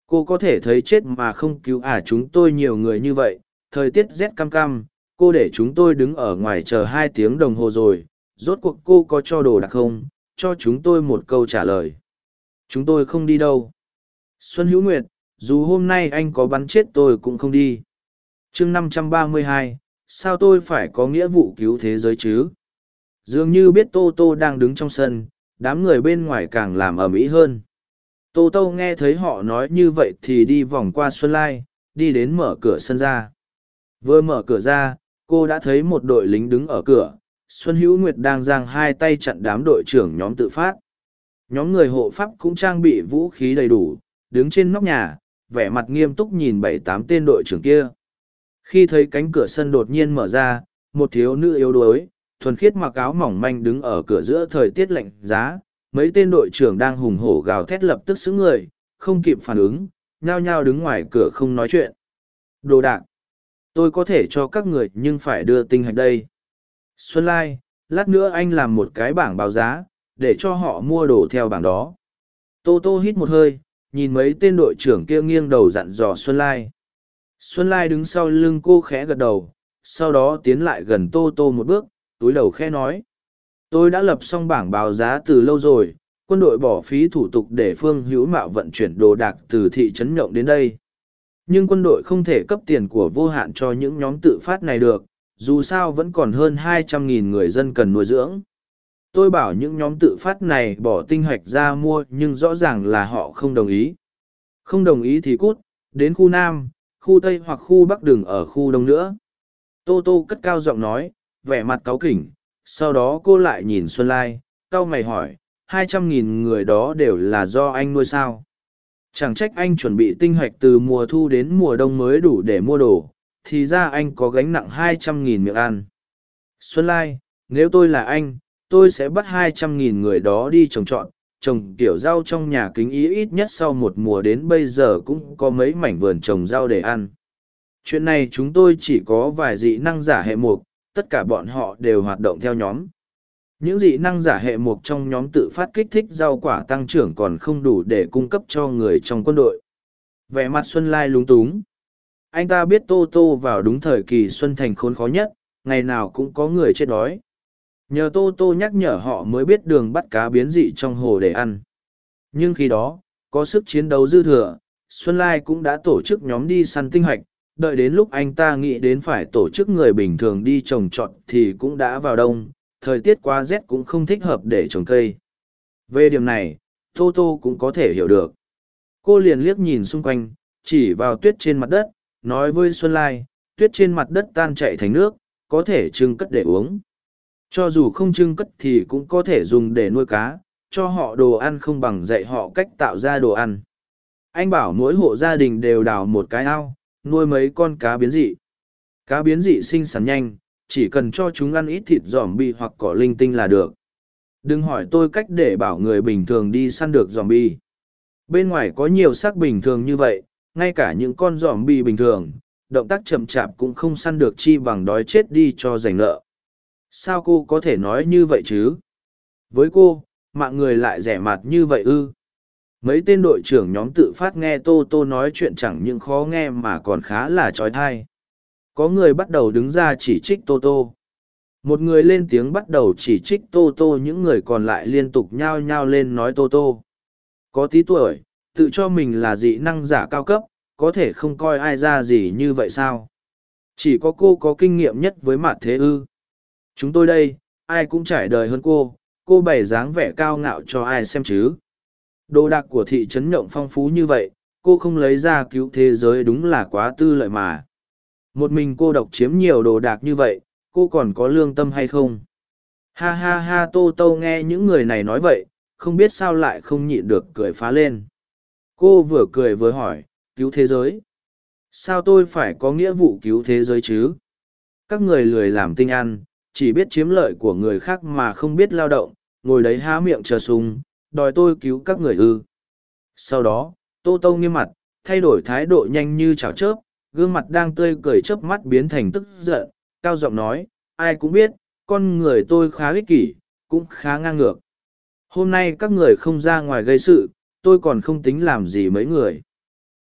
Cô có thể thấy chết mà không cứu à chúng tôi nhiều người như vậy, thời tiết rét cam cam, cô để chúng tôi đứng ở ngoài chờ hai tiếng đồng hồ rồi, rốt cuộc cô có cho đồ đặc không? Cho chúng tôi một câu trả lời. Chúng tôi không đi đâu. Xuân hữu nguyệt, dù hôm nay anh có bắn chết tôi cũng không đi chương năm trăm ba mươi hai, sao tôi phải có nghĩa vụ cứu thế giới chứ? Dường như biết tô tô đang đứng trong sân, đám người bên ngoài càng làm ầm ĩ hơn. Tô tô nghe thấy họ nói như vậy thì đi vòng qua xuân lai, đi đến mở cửa sân ra. Vừa mở cửa ra, cô đã thấy một đội lính đứng ở cửa. Xuân hữu nguyệt đang giang hai tay chặn đám đội trưởng nhóm tự phát. Nhóm người hộ pháp cũng trang bị vũ khí đầy đủ, đứng trên nóc nhà, vẻ mặt nghiêm túc nhìn bảy tám tên đội trưởng kia khi thấy cánh cửa sân đột nhiên mở ra, một thiếu nữ yếu đuối, thuần khiết mặc áo mỏng manh đứng ở cửa giữa thời tiết lạnh giá, mấy tên đội trưởng đang hùng hổ gào thét lập tức xứng người, không kịp phản ứng, nhao nhao đứng ngoài cửa không nói chuyện. Đồ đạc! Tôi có thể cho các người nhưng phải đưa tinh hạch đây. Xuân Lai, lát nữa anh làm một cái bảng báo giá, để cho họ mua đồ theo bảng đó. Tô Tô hít một hơi, nhìn mấy tên đội trưởng kia nghiêng đầu dặn dò Xuân Lai. Xuân Lai đứng sau lưng cô khẽ gật đầu, sau đó tiến lại gần Tô Tô một bước, túi đầu khẽ nói. Tôi đã lập xong bảng báo giá từ lâu rồi, quân đội bỏ phí thủ tục để Phương Hữu Mạo vận chuyển đồ đạc từ thị trấn Nhộng đến đây. Nhưng quân đội không thể cấp tiền của vô hạn cho những nhóm tự phát này được, dù sao vẫn còn hơn 200.000 người dân cần nuôi dưỡng. Tôi bảo những nhóm tự phát này bỏ tinh hoạch ra mua nhưng rõ ràng là họ không đồng ý. Không đồng ý thì cút, đến khu Nam, khu tây hoặc khu bắc đừng ở khu đông nữa. Tô tô cất cao giọng nói, vẻ mặt cáu kỉnh, sau đó cô lại nhìn xuân lai, cau mày hỏi, hai trăm nghìn người đó đều là do anh nuôi sao? Chẳng trách anh chuẩn bị tinh hoạch từ mùa thu đến mùa đông mới đủ để mua đồ, thì ra anh có gánh nặng hai trăm nghìn miệng ăn. Xuân lai, nếu tôi là anh, tôi sẽ bắt hai trăm nghìn người đó đi trồng trọt trồng kiểu rau trong nhà kính ý ít nhất sau một mùa đến bây giờ cũng có mấy mảnh vườn trồng rau để ăn. Chuyện này chúng tôi chỉ có vài dị năng giả hệ mục, tất cả bọn họ đều hoạt động theo nhóm. Những dị năng giả hệ mục trong nhóm tự phát kích thích rau quả tăng trưởng còn không đủ để cung cấp cho người trong quân đội. Vẻ mặt Xuân Lai lúng túng. Anh ta biết Tô Tô vào đúng thời kỳ Xuân Thành khốn khó nhất, ngày nào cũng có người chết đói. Nhờ Tô Tô nhắc nhở họ mới biết đường bắt cá biến dị trong hồ để ăn. Nhưng khi đó, có sức chiến đấu dư thừa, Xuân Lai cũng đã tổ chức nhóm đi săn tinh hoạch, đợi đến lúc anh ta nghĩ đến phải tổ chức người bình thường đi trồng trọt thì cũng đã vào đông, thời tiết quá rét cũng không thích hợp để trồng cây. Về điểm này, Tô Tô cũng có thể hiểu được. Cô liền liếc nhìn xung quanh, chỉ vào tuyết trên mặt đất, nói với Xuân Lai, tuyết trên mặt đất tan chạy thành nước, có thể trưng cất để uống. Cho dù không trưng cất thì cũng có thể dùng để nuôi cá, cho họ đồ ăn không bằng dạy họ cách tạo ra đồ ăn. Anh bảo mỗi hộ gia đình đều đào một cái ao, nuôi mấy con cá biến dị. Cá biến dị sinh sản nhanh, chỉ cần cho chúng ăn ít thịt giòm bi hoặc cỏ linh tinh là được. Đừng hỏi tôi cách để bảo người bình thường đi săn được giòm bi. Bên ngoài có nhiều xác bình thường như vậy, ngay cả những con giòm bi bình thường, động tác chậm chạp cũng không săn được chi bằng đói chết đi cho giành nợ. Sao cô có thể nói như vậy chứ? Với cô, mạng người lại rẻ mặt như vậy ư? mấy tên đội trưởng nhóm tự phát nghe tô tô nói chuyện chẳng những khó nghe mà còn khá là trói thai. Có người bắt đầu đứng ra chỉ trích tô tô. Một người lên tiếng bắt đầu chỉ trích tô tô những người còn lại liên tục nhao nhao lên nói tô tô. Có tí tuổi tự cho mình là dị năng giả cao cấp có thể không coi ai ra gì như vậy sao? Chỉ có cô có kinh nghiệm nhất với mặt thế ư? Chúng tôi đây ai cũng trải đời hơn cô cô bày dáng vẻ cao ngạo cho ai xem chứ Đồ đạc của thị trấn nhộng phong phú như vậy, cô không lấy ra cứu thế giới đúng là quá tư lợi mà. Một mình cô độc chiếm nhiều đồ đạc như vậy, cô còn có lương tâm hay không? Ha ha ha tô tô nghe những người này nói vậy, không biết sao lại không nhịn được cười phá lên. Cô vừa cười vừa hỏi, cứu thế giới? Sao tôi phải có nghĩa vụ cứu thế giới chứ? Các người lười làm tinh ăn, chỉ biết chiếm lợi của người khác mà không biết lao động, ngồi đấy há miệng chờ sung, đòi tôi cứu các người ư. Sau đó, Tô Tô nghiêm mặt, thay đổi thái độ nhanh như chảo chớp, gương mặt đang tươi cười chớp mắt biến thành tức giận, cao giọng nói, ai cũng biết, con người tôi khá ích kỷ, cũng khá ngang ngược. Hôm nay các người không ra ngoài gây sự, tôi còn không tính làm gì mấy người.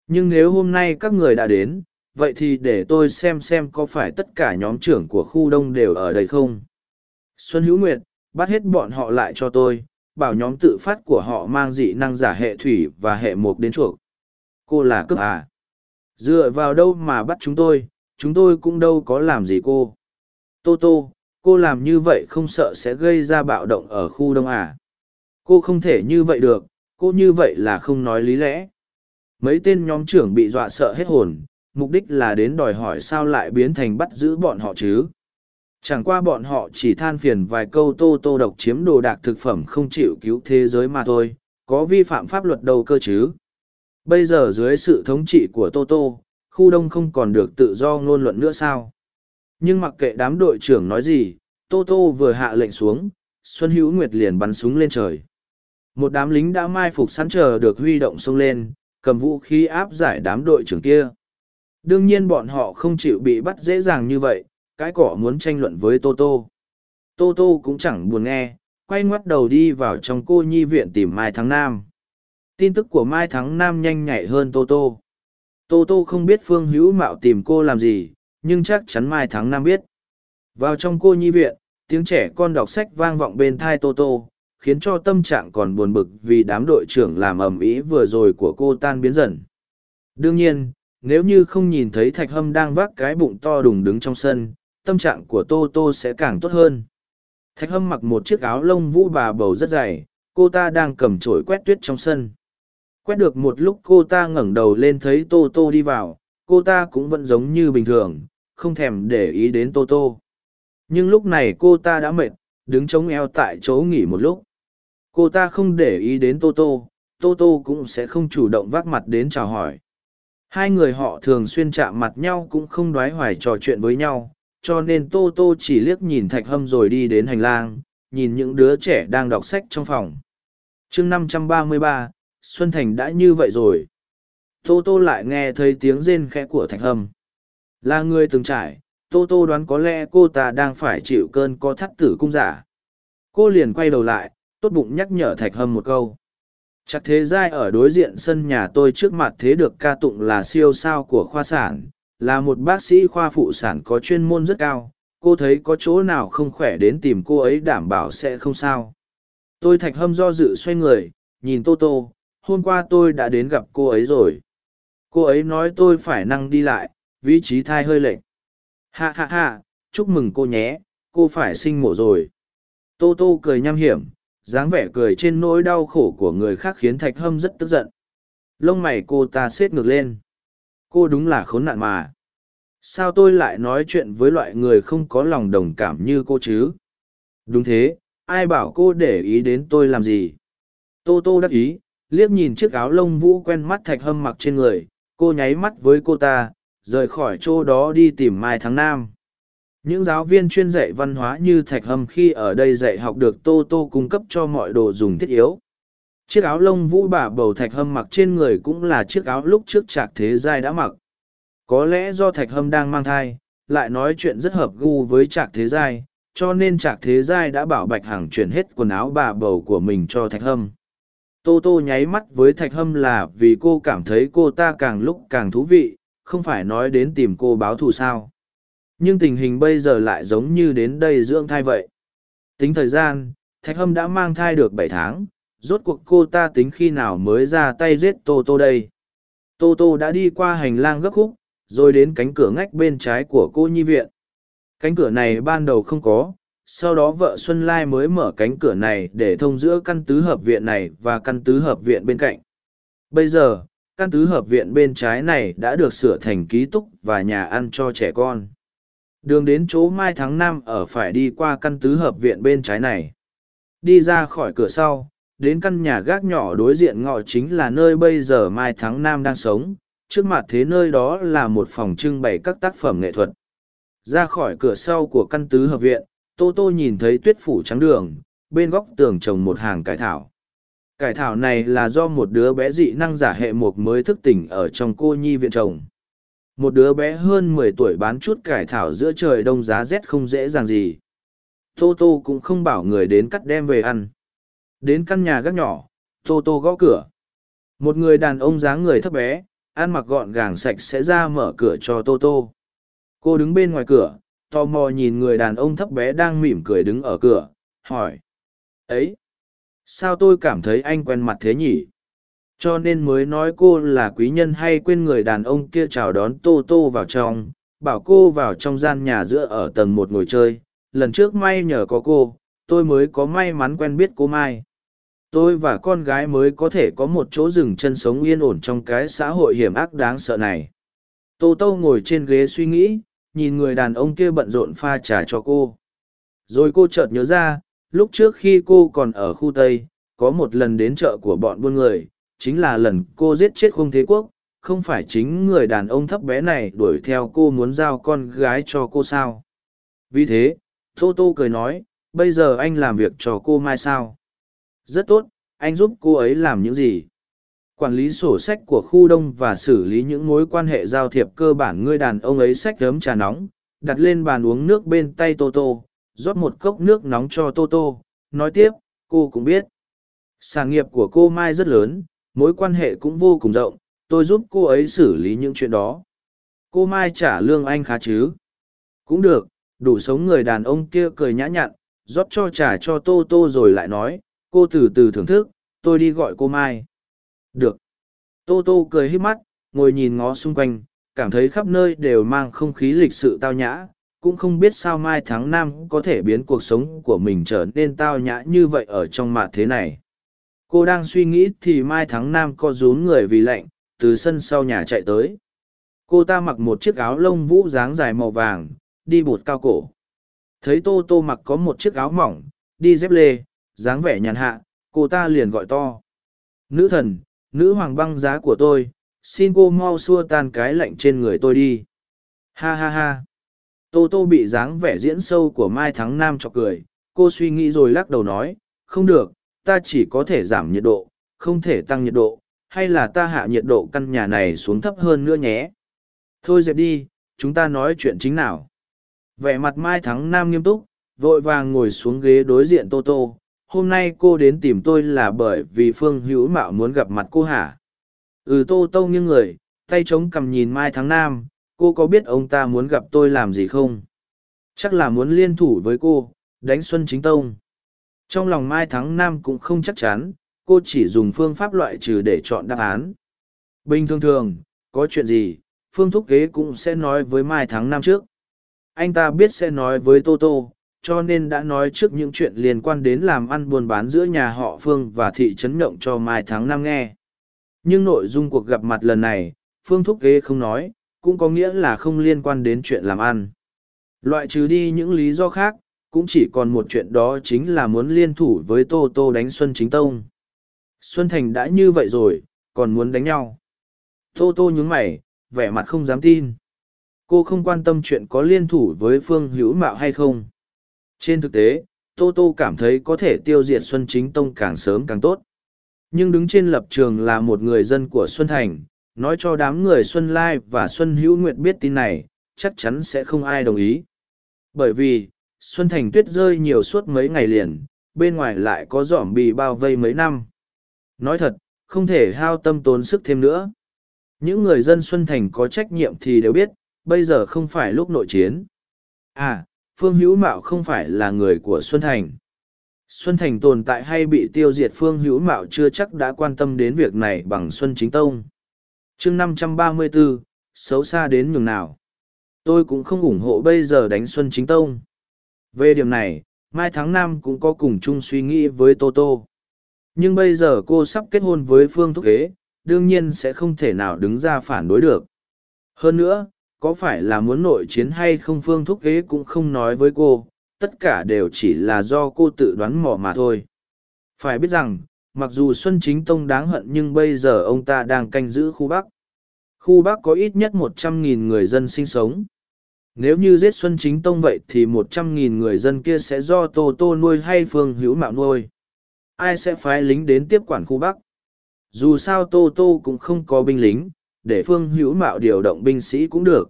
Nhưng nếu hôm nay các người đã đến, vậy thì để tôi xem xem có phải tất cả nhóm trưởng của khu đông đều ở đây không. Xuân Hữu Nguyệt, bắt hết bọn họ lại cho tôi, bảo nhóm tự phát của họ mang dị năng giả hệ thủy và hệ mục đến chuộc. Cô là cướp à? Dựa vào đâu mà bắt chúng tôi, chúng tôi cũng đâu có làm gì cô. Tô Tô, cô làm như vậy không sợ sẽ gây ra bạo động ở khu đông à? Cô không thể như vậy được, cô như vậy là không nói lý lẽ. Mấy tên nhóm trưởng bị dọa sợ hết hồn, mục đích là đến đòi hỏi sao lại biến thành bắt giữ bọn họ chứ. Chẳng qua bọn họ chỉ than phiền vài câu tô tô độc chiếm đồ đạc thực phẩm không chịu cứu thế giới mà thôi, có vi phạm pháp luật đâu cơ chứ. Bây giờ dưới sự thống trị của Tô Tô, khu đông không còn được tự do ngôn luận nữa sao? Nhưng mặc kệ đám đội trưởng nói gì, Tô Tô vừa hạ lệnh xuống, Xuân Hữu Nguyệt liền bắn súng lên trời. Một đám lính đã mai phục sẵn chờ được huy động xông lên, cầm vũ khí áp giải đám đội trưởng kia. Đương nhiên bọn họ không chịu bị bắt dễ dàng như vậy, cái cỏ muốn tranh luận với tô tô. Tô tô cũng chẳng buồn nghe quay ngoắt đầu đi vào trong cô nhi viện tìm mai thắng nam. Tin tức của mai thắng nam nhanh nhạy hơn tô tô. Tô tô không biết phương hữu mạo tìm cô làm gì nhưng chắc chắn mai thắng nam biết. Vào trong cô nhi viện tiếng trẻ con đọc sách vang vọng bên thai tô tô khiến cho tâm trạng còn buồn bực vì đám đội trưởng làm ầm ĩ vừa rồi của cô tan biến dần. Đương nhiên nếu như không nhìn thấy thạch hâm đang vác cái bụng to đùng đứng trong sân, tâm trạng của tô tô sẽ càng tốt hơn. Thạch hâm mặc một chiếc áo lông vũ bà bầu rất dày, cô ta đang cầm chổi quét tuyết trong sân. Quét được một lúc cô ta ngẩng đầu lên thấy tô tô đi vào, cô ta cũng vẫn giống như bình thường, không thèm để ý đến tô tô. Nhưng lúc này cô ta đã mệt, đứng chống eo tại chỗ nghỉ một lúc. Cô ta không để ý đến tô tô tô tô cũng sẽ không chủ động vác mặt đến chào hỏi hai người họ thường xuyên chạm mặt nhau cũng không đoái hoài trò chuyện với nhau, cho nên tô tô chỉ liếc nhìn thạch hâm rồi đi đến hành lang, nhìn những đứa trẻ đang đọc sách trong phòng. Chương năm trăm ba mươi ba, xuân thành đã như vậy rồi. Tô tô lại nghe thấy tiếng rên khẽ của thạch hâm. Là người từng trải, tô tô đoán có lẽ cô ta đang phải chịu cơn co thắt tử cung giả. Cô liền quay đầu lại, tốt bụng nhắc nhở thạch hâm một câu chắc thế giai ở đối diện sân nhà tôi trước mặt thế được ca tụng là siêu sao của khoa sản là một bác sĩ khoa phụ sản có chuyên môn rất cao. Cô thấy có chỗ nào không khỏe đến tìm cô ấy đảm bảo sẽ không sao. Tôi thạch hâm do dự xoay người nhìn tô tô hôm qua tôi đã đến gặp cô ấy rồi. Cô ấy nói tôi phải năng đi lại vị trí thai hơi lệch. Ha ha ha, chúc mừng cô nhé cô phải sinh mổ rồi. Tô tô cười nham hiểm dáng vẻ cười trên nỗi đau khổ của người khác khiến thạch hâm rất tức giận. Lông mày cô ta xếp ngược lên. Cô đúng là khốn nạn mà. Sao tôi lại nói chuyện với loại người không có lòng đồng cảm như cô chứ? Đúng thế, ai bảo cô để ý đến tôi làm gì? Tô tô đắc ý, liếc nhìn chiếc áo lông vũ quen mắt thạch hâm mặc trên người. Cô nháy mắt với cô ta, rời khỏi chỗ đó đi tìm mai tháng nam những giáo viên chuyên dạy văn hóa như thạch hâm khi ở đây dạy học được tô tô cung cấp cho mọi đồ dùng thiết yếu. Chiếc áo lông vũ bà bầu thạch hâm mặc trên người cũng là chiếc áo lúc trước trạc thế giai đã mặc. Có lẽ do thạch hâm đang mang thai, lại nói chuyện rất hợp gu với trạc thế giai, cho nên trạc thế giai đã bảo bạch hằng chuyển hết quần áo bà bầu của mình cho thạch hâm. Tô tô nháy mắt với thạch hâm là vì cô cảm thấy cô ta càng lúc càng thú vị, không phải nói đến tìm cô báo thù sao nhưng tình hình bây giờ lại giống như đến đây dưỡng thai vậy. Tính thời gian, thạch hâm đã mang thai được bảy tháng, rốt cuộc cô ta tính khi nào mới ra tay giết tô tô đây? Tô tô đã đi qua hành lang gấp khúc, rồi đến cánh cửa ngách bên trái của cô nhi viện. Cánh cửa này ban đầu không có, sau đó vợ xuân lai mới mở cánh cửa này để thông giữa căn tứ hợp viện này và căn tứ hợp viện bên cạnh. Bây giờ, căn tứ hợp viện bên trái này đã được sửa thành ký túc và nhà ăn cho trẻ con đường đến chỗ mai tháng năm ở phải đi qua căn tứ hợp viện bên trái này. Đi ra khỏi cửa sau, đến căn nhà gác nhỏ đối diện ngọ chính là nơi bây giờ mai tháng năm đang sống. Trước mặt thế nơi đó là một phòng trưng bày các tác phẩm nghệ thuật. Ra khỏi cửa sau của căn tứ hợp viện, tô tô nhìn thấy tuyết phủ trắng đường, bên góc tường trồng một hàng cải thảo. Cải thảo này là do một đứa bé dị năng giả hệ mục mới thức tỉnh ở trong cô nhi viện trồng một đứa bé hơn mười tuổi bán chút cải thảo giữa trời đông giá rét không dễ dàng gì. Tô tô cũng không bảo người đến cắt đem về ăn. Đến căn nhà gác nhỏ, tô tô gõ cửa. Một người đàn ông dáng người thấp bé, ăn mặc gọn gàng sạch sẽ ra mở cửa cho tô tô. Cô đứng bên ngoài cửa, tò mò nhìn người đàn ông thấp bé đang mỉm cười đứng ở cửa, hỏi. Ấy, sao tôi cảm thấy anh quen mặt thế nhỉ? Cho nên mới nói cô là quý nhân hay quên người đàn ông kia chào đón tô tô vào trong, bảo cô vào trong gian nhà giữa ở tầng một ngồi chơi. Lần trước may nhờ có cô, tôi mới có may mắn quen biết cô mai. Tôi và con gái mới có thể có một chỗ dừng chân sống yên ổn trong cái xã hội hiểm ác đáng sợ này. Tô tô ngồi trên ghế suy nghĩ, nhìn người đàn ông kia bận rộn pha trà cho cô. Rồi cô chợt nhớ ra, lúc trước khi cô còn ở khu tây, có một lần đến chợ của bọn buôn người chính là lần cô giết chết khung thế quốc, không phải chính người đàn ông thấp bé này đuổi theo cô muốn giao con gái cho cô sao? Vì thế, tô tô cười nói, bây giờ anh làm việc cho cô mai sao? Rất tốt, anh giúp cô ấy làm những gì? Quản lý sổ sách của khu đông và xử lý những mối quan hệ giao thiệp cơ bản ngươi đàn ông ấy sách ấm trà nóng, đặt lên bàn uống nước bên tay tô tô, rót một cốc nước nóng cho tô tô, nói tiếp, cô cũng biết. Sản nghiệp của cô mai rất lớn mối quan hệ cũng vô cùng rộng, tôi giúp cô ấy xử lý những chuyện đó. Cô mai trả lương anh khá chứ? Cũng được, đủ sống người đàn ông kia cười nhã nhặn, rót cho trả cho tô tô rồi lại nói, cô từ từ thưởng thức, tôi đi gọi cô mai. Được. Tô tô cười hít mắt, ngồi nhìn ngó xung quanh, cảm thấy khắp nơi đều mang không khí lịch sự tao nhã, cũng không biết sao mai tháng năm có thể biến cuộc sống của mình trở nên tao nhã như vậy ở trong mặt thế này cô đang suy nghĩ thì mai Thắng Nam co rún người vì lạnh, từ sân sau nhà chạy tới. Cô ta mặc một chiếc áo lông vũ dáng dài màu vàng, đi bụt cao cổ. Thấy tô tô mặc có một chiếc áo mỏng, đi dép lê, dáng vẻ nhàn hạ, cô ta liền gọi to. Nữ thần, nữ hoàng băng giá của tôi, xin cô mau xua tan cái lạnh trên người tôi đi. Ha ha ha. Tô tô bị dáng vẻ diễn sâu của mai thắng nam chọc cười. Cô suy nghĩ rồi lắc đầu nói, không được ta chỉ có thể giảm nhiệt độ, không thể tăng nhiệt độ, hay là ta hạ nhiệt độ căn nhà này xuống thấp hơn nữa nhé. Thôi dẹp đi, chúng ta nói chuyện chính nào. Vẻ mặt Mai Thắng Nam nghiêm túc, vội vàng ngồi xuống ghế đối diện Tô Tô. Hôm nay cô đến tìm tôi là bởi vì Phương Hữu Mạo muốn gặp mặt cô hả? Ừ Tô Tô nghiêng người, tay chống cầm nhìn Mai Thắng Nam, cô có biết ông ta muốn gặp tôi làm gì không? Chắc là muốn liên thủ với cô, đánh Xuân Chính Tông. Trong lòng Mai Thắng Nam cũng không chắc chắn, cô chỉ dùng phương pháp loại trừ để chọn đáp án. Bình thường thường, có chuyện gì, Phương Thúc Kế cũng sẽ nói với Mai Thắng Nam trước. Anh ta biết sẽ nói với Tô Tô, cho nên đã nói trước những chuyện liên quan đến làm ăn buôn bán giữa nhà họ Phương và thị trấn Nhộng cho Mai Thắng Nam nghe. Nhưng nội dung cuộc gặp mặt lần này, Phương Thúc Kế không nói, cũng có nghĩa là không liên quan đến chuyện làm ăn. Loại trừ đi những lý do khác, cũng chỉ còn một chuyện đó chính là muốn liên thủ với Tô Tô đánh Xuân Chính Tông. Xuân Thành đã như vậy rồi, còn muốn đánh nhau. Tô Tô nhướng mày, vẻ mặt không dám tin. Cô không quan tâm chuyện có liên thủ với Phương Hữu Mạo hay không. Trên thực tế, Tô Tô cảm thấy có thể tiêu diệt Xuân Chính Tông càng sớm càng tốt. Nhưng đứng trên lập trường là một người dân của Xuân Thành, nói cho đám người Xuân Lai và Xuân Hữu Nguyệt biết tin này, chắc chắn sẽ không ai đồng ý. Bởi vì, Xuân Thành tuyết rơi nhiều suốt mấy ngày liền, bên ngoài lại có giỏm bị bao vây mấy năm. Nói thật, không thể hao tâm tốn sức thêm nữa. Những người dân Xuân Thành có trách nhiệm thì đều biết, bây giờ không phải lúc nội chiến. À, Phương Hữu Mạo không phải là người của Xuân Thành. Xuân Thành tồn tại hay bị tiêu diệt Phương Hữu Mạo chưa chắc đã quan tâm đến việc này bằng Xuân Chính Tông. chương 534, xấu xa đến nhường nào. Tôi cũng không ủng hộ bây giờ đánh Xuân Chính Tông. Về điểm này, Mai Tháng Năm cũng có cùng chung suy nghĩ với Tô Tô. Nhưng bây giờ cô sắp kết hôn với Phương Thúc Kế, đương nhiên sẽ không thể nào đứng ra phản đối được. Hơn nữa, có phải là muốn nội chiến hay không Phương Thúc Kế cũng không nói với cô, tất cả đều chỉ là do cô tự đoán mò mà thôi. Phải biết rằng, mặc dù Xuân Chính Tông đáng hận nhưng bây giờ ông ta đang canh giữ khu Bắc. Khu Bắc có ít nhất một trăm nghìn người dân sinh sống. Nếu như giết Xuân Chính Tông vậy thì một trăm nghìn người dân kia sẽ do Tô Tô nuôi hay Phương Hữu Mạo nuôi. Ai sẽ phái lính đến tiếp quản khu Bắc? Dù sao Tô Tô cũng không có binh lính, để Phương Hữu Mạo điều động binh sĩ cũng được.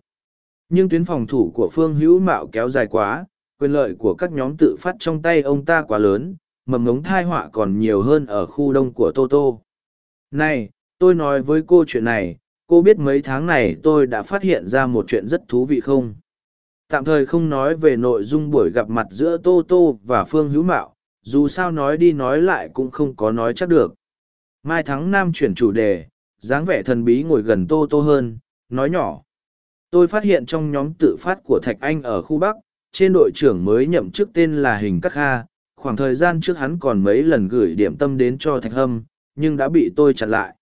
Nhưng tuyến phòng thủ của Phương Hữu Mạo kéo dài quá, quyền lợi của các nhóm tự phát trong tay ông ta quá lớn, mầm ngống thai họa còn nhiều hơn ở khu đông của Tô Tô. Này, tôi nói với cô chuyện này, cô biết mấy tháng này tôi đã phát hiện ra một chuyện rất thú vị không? Tạm thời không nói về nội dung buổi gặp mặt giữa tô tô và phương hữu mạo, dù sao nói đi nói lại cũng không có nói chắc được. Mai thắng nam chuyển chủ đề, dáng vẻ thần bí ngồi gần tô tô hơn, nói nhỏ. Tôi phát hiện trong nhóm tự phát của thạch anh ở khu bắc, trên đội trưởng mới nhậm chức tên là hình cắt kha, khoảng thời gian trước hắn còn mấy lần gửi điểm tâm đến cho thạch hâm, nhưng đã bị tôi chặn lại.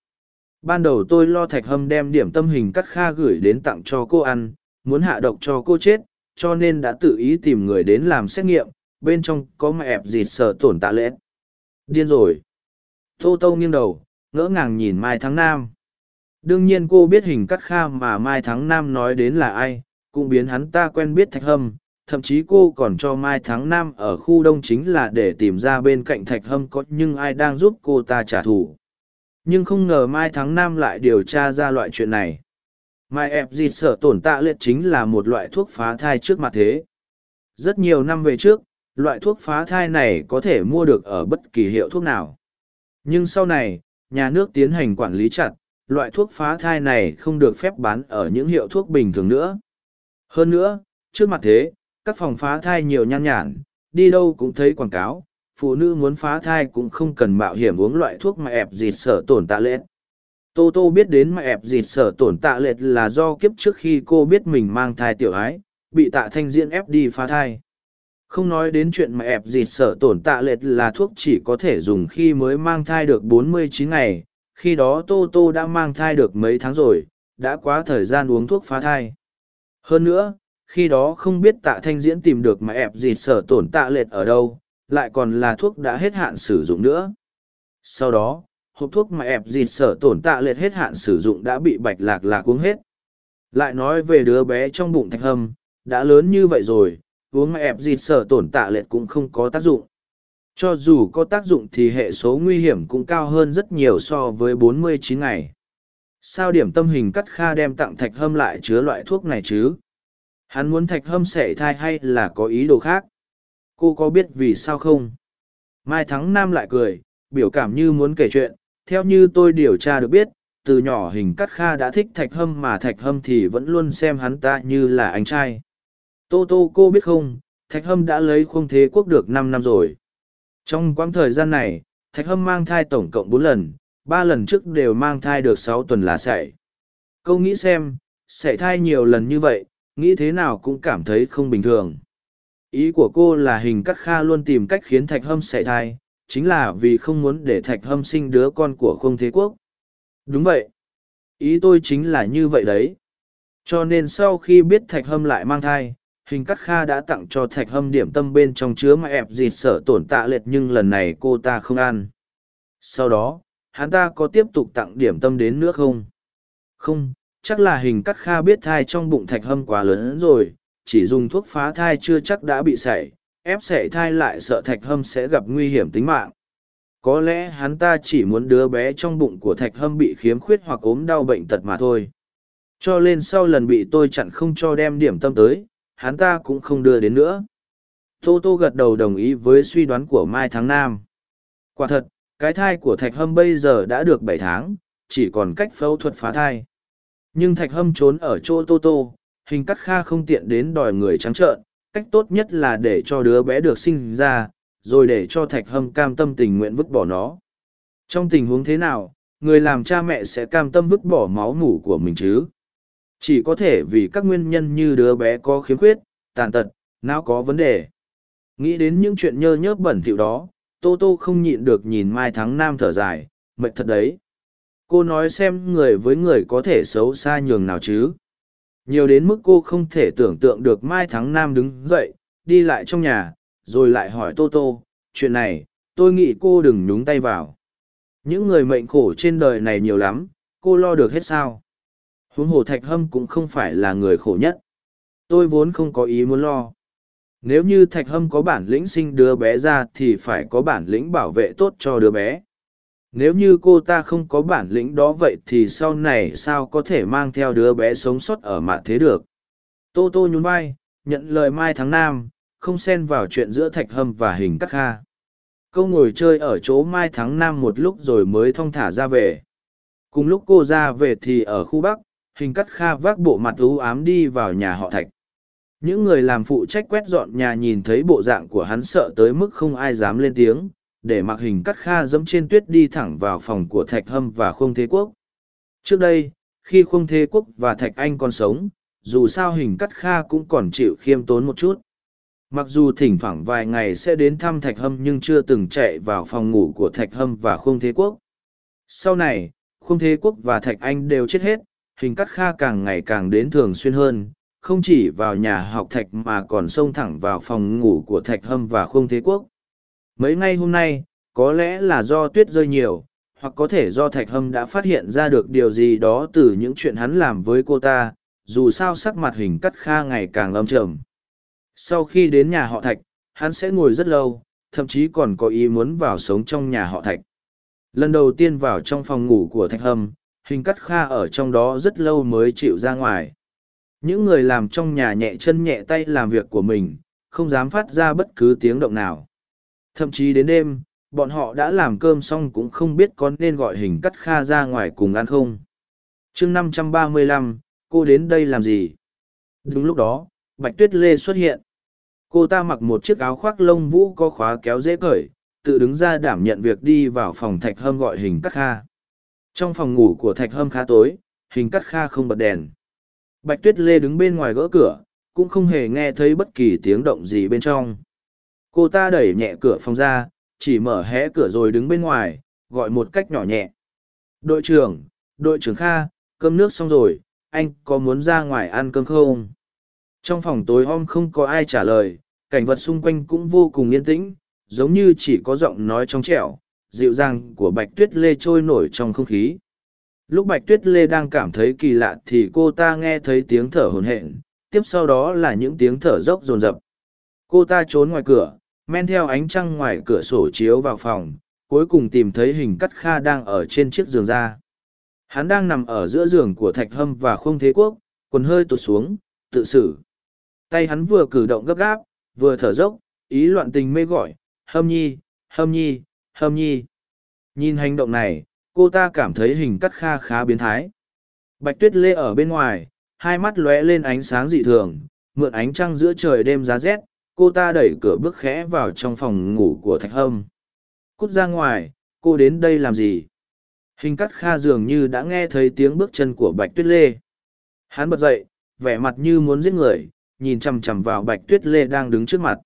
Ban đầu tôi lo thạch hâm đem điểm tâm hình cắt kha gửi đến tặng cho cô ăn, muốn hạ độc cho cô chết cho nên đã tự ý tìm người đến làm xét nghiệm, bên trong có mẹ ẹp dịt sợ tổn tạ lễ. Điên rồi. Tô Tô nghiêng đầu, ngỡ ngàng nhìn Mai Thắng Nam. Đương nhiên cô biết hình cắt kha mà Mai Thắng Nam nói đến là ai, cũng biến hắn ta quen biết Thạch Hâm, thậm chí cô còn cho Mai Thắng Nam ở khu đông chính là để tìm ra bên cạnh Thạch Hâm có nhưng ai đang giúp cô ta trả thù. Nhưng không ngờ Mai Thắng Nam lại điều tra ra loại chuyện này. Mai ép dịt sở tổn tạ liệt chính là một loại thuốc phá thai trước mặt thế. Rất nhiều năm về trước, loại thuốc phá thai này có thể mua được ở bất kỳ hiệu thuốc nào. Nhưng sau này, nhà nước tiến hành quản lý chặt, loại thuốc phá thai này không được phép bán ở những hiệu thuốc bình thường nữa. Hơn nữa, trước mặt thế, các phòng phá thai nhiều nhan nhản, đi đâu cũng thấy quảng cáo, phụ nữ muốn phá thai cũng không cần mạo hiểm uống loại thuốc mà ép dịt sở tổn tạ lết. Tô Tô biết đến mà ẹp dịt sở tổn tạ lệch là do kiếp trước khi cô biết mình mang thai tiểu ái, bị tạ thanh diễn ép đi phá thai. Không nói đến chuyện mà ẹp dịt sở tổn tạ lệch là thuốc chỉ có thể dùng khi mới mang thai được 49 ngày, khi đó Tô Tô đã mang thai được mấy tháng rồi, đã quá thời gian uống thuốc phá thai. Hơn nữa, khi đó không biết tạ thanh diễn tìm được mà ẹp dịt sở tổn tạ lệch ở đâu, lại còn là thuốc đã hết hạn sử dụng nữa. Sau đó, hộp thuốc mà ép dịt sở tổn tạ liệt hết hạn sử dụng đã bị bạch lạc lạc uống hết. Lại nói về đứa bé trong bụng thạch hâm, đã lớn như vậy rồi, uống mà ép dịt sở tổn tạ liệt cũng không có tác dụng. cho dù có tác dụng thì hệ số nguy hiểm cũng cao hơn rất nhiều so với 49 ngày sao điểm tâm hình cắt kha đem tặng thạch hâm lại chứa loại thuốc này chứ hắn muốn thạch hâm sẻ thai hay là có ý đồ khác cô có biết vì sao không mai thắng nam lại cười biểu cảm như muốn kể chuyện theo như tôi điều tra được biết, từ nhỏ hình cắt kha đã thích thạch hâm mà thạch hâm thì vẫn luôn xem hắn ta như là anh trai. Tô tô, cô biết không, thạch hâm đã lấy khung thế quốc được năm năm rồi. Trong quãng thời gian này, thạch hâm mang thai tổng cộng bốn lần, ba lần trước đều mang thai được sáu tuần là sảy. Câu nghĩ xem, sảy thai nhiều lần như vậy, nghĩ thế nào cũng cảm thấy không bình thường. Ý của cô là hình cắt kha luôn tìm cách khiến thạch hâm sảy thai chính là vì không muốn để thạch hâm sinh đứa con của không thế quốc. Đúng vậy. Ý tôi chính là như vậy đấy. Cho nên sau khi biết thạch hâm lại mang thai, hình cắt kha đã tặng cho thạch hâm điểm tâm bên trong chứa mà ẹp dịt sợ tổn tạ liệt nhưng lần này cô ta không ăn. Sau đó, hắn ta có tiếp tục tặng điểm tâm đến nữa không? Không, chắc là hình cắt kha biết thai trong bụng thạch hâm quá lớn rồi, chỉ dùng thuốc phá thai chưa chắc đã bị sảy ép sảy thai lại sợ thạch hâm sẽ gặp nguy hiểm tính mạng. Có lẽ hắn ta chỉ muốn đứa bé trong bụng của thạch hâm bị khiếm khuyết hoặc ốm đau bệnh tật mà thôi. Cho nên sau lần bị tôi chặn không cho đem điểm tâm tới, hắn ta cũng không đưa đến nữa. Tô tô gật đầu đồng ý với suy đoán của mai tháng nam. Quả thật, cái thai của thạch hâm bây giờ đã được bảy tháng, chỉ còn cách phẫu thuật phá thai. Nhưng thạch hâm trốn ở chỗ tô tô, hình cắt kha không tiện đến đòi người trắng trợn cách tốt nhất là để cho đứa bé được sinh ra, rồi để cho thạch hâm cam tâm tình nguyện vứt bỏ nó. Trong tình huống thế nào, người làm cha mẹ sẽ cam tâm vứt bỏ máu mủ của mình chứ? Chỉ có thể vì các nguyên nhân như đứa bé có khiếm khuyết, tàn tật, não có vấn đề. Nghĩ đến những chuyện nhơ nhớp bẩn thỉu đó, tô tô không nhịn được nhìn mai thắng nam thở dài, mệt thật đấy. Cô nói xem người với người có thể xấu xa nhường nào chứ? Nhiều đến mức cô không thể tưởng tượng được mai thắng nam đứng dậy, đi lại trong nhà, rồi lại hỏi tô tô, chuyện này, tôi nghĩ cô đừng nhúng tay vào. Những người mệnh khổ trên đời này nhiều lắm, cô lo được hết sao? Huống hồ thạch hâm cũng không phải là người khổ nhất. Tôi vốn không có ý muốn lo. Nếu như thạch hâm có bản lĩnh sinh đứa bé ra thì phải có bản lĩnh bảo vệ tốt cho đứa bé nếu như cô ta không có bản lĩnh đó vậy thì sau này sao có thể mang theo đứa bé sống sót ở mạn thế được? Tô tô nhún vai nhận lời mai tháng Nam, không xen vào chuyện giữa thạch hâm và hình cắt kha. Câu ngồi chơi ở chỗ mai tháng Nam một lúc rồi mới thong thả ra về. Cùng lúc cô ra về thì ở khu bắc hình cắt kha vác bộ mặt ưu ám đi vào nhà họ thạch. Những người làm phụ trách quét dọn nhà nhìn thấy bộ dạng của hắn sợ tới mức không ai dám lên tiếng để mặc hình cắt kha dẫm trên tuyết đi thẳng vào phòng của thạch hâm và khung thế quốc. Trước đây, khi khung thế quốc và thạch anh còn sống, dù sao hình cắt kha cũng còn chịu khiêm tốn một chút. Mặc dù thỉnh thoảng vài ngày sẽ đến thăm thạch hâm nhưng chưa từng chạy vào phòng ngủ của thạch hâm và khung thế quốc. Sau này khung thế quốc và thạch anh đều chết hết, hình cắt kha càng ngày càng đến thường xuyên hơn, không chỉ vào nhà học thạch mà còn xông thẳng vào phòng ngủ của thạch hâm và khung thế quốc mấy ngày hôm nay, có lẽ là do tuyết rơi nhiều, hoặc có thể do thạch hâm đã phát hiện ra được điều gì đó từ những chuyện hắn làm với cô ta, dù sao sắc mặt hình cắt kha ngày càng lâm trầm. Sau khi đến nhà họ thạch, hắn sẽ ngồi rất lâu, thậm chí còn có ý muốn vào sống trong nhà họ thạch. Lần đầu tiên vào trong phòng ngủ của thạch hâm, hình cắt kha ở trong đó rất lâu mới chịu ra ngoài. Những người làm trong nhà nhẹ chân nhẹ tay làm việc của mình, không dám phát ra bất cứ tiếng động nào thậm chí đến đêm, bọn họ đã làm cơm xong cũng không biết có nên gọi hình cắt kha ra ngoài cùng ăn không. Chương năm trăm ba mươi lăm, cô đến đây làm gì? Đúng lúc đó, bạch tuyết lê xuất hiện. Cô ta mặc một chiếc áo khoác lông vũ có khóa kéo dễ cởi, tự đứng ra đảm nhận việc đi vào phòng thạch hâm gọi hình cắt kha. Trong phòng ngủ của thạch hâm khá tối, hình cắt kha không bật đèn. Bạch tuyết lê đứng bên ngoài gỡ cửa, cũng không hề nghe thấy bất kỳ tiếng động gì bên trong cô ta đẩy nhẹ cửa phòng ra, chỉ mở hé cửa rồi đứng bên ngoài, gọi một cách nhỏ nhẹ. Đội trưởng đội trưởng kha, cơm nước xong rồi, anh có muốn ra ngoài ăn cơm không? Trong phòng tối om không có ai trả lời, cảnh vật xung quanh cũng vô cùng yên tĩnh, giống như chỉ có giọng nói trong trẻo, dịu dàng của bạch tuyết lê trôi nổi trong không khí. Lúc bạch tuyết lê đang cảm thấy kỳ lạ thì cô ta nghe thấy tiếng thở hồn hển, tiếp sau đó là những tiếng thở dốc rồn rập cô ta trốn ngoài cửa men theo ánh trăng ngoài cửa sổ chiếu vào phòng, cuối cùng tìm thấy hình cắt kha đang ở trên chiếc giường ra. Hắn đang nằm ở giữa giường của thạch hâm và không thế quốc, quần hơi tụt xuống, tự xử. Tay hắn vừa cử động gấp gáp, vừa thở dốc, ý loạn tình mê gọi, hâm nhi hâm nhi hâm nhi. Nhìn hành động này, cô ta cảm thấy hình cắt kha khá biến thái. Bạch tuyết lê ở bên ngoài, hai mắt lóe lên ánh sáng dị thường, mượn ánh trăng giữa trời đêm giá rét cô ta đẩy cửa bước khẽ vào trong phòng ngủ của thạch hâm. Cút ra ngoài, cô đến đây làm gì? Hình cắt kha dường như đã nghe thấy tiếng bước chân của bạch tuyết lê. Hắn bật dậy, vẻ mặt như muốn giết người, nhìn chằm chằm vào bạch tuyết lê đang đứng trước mặt.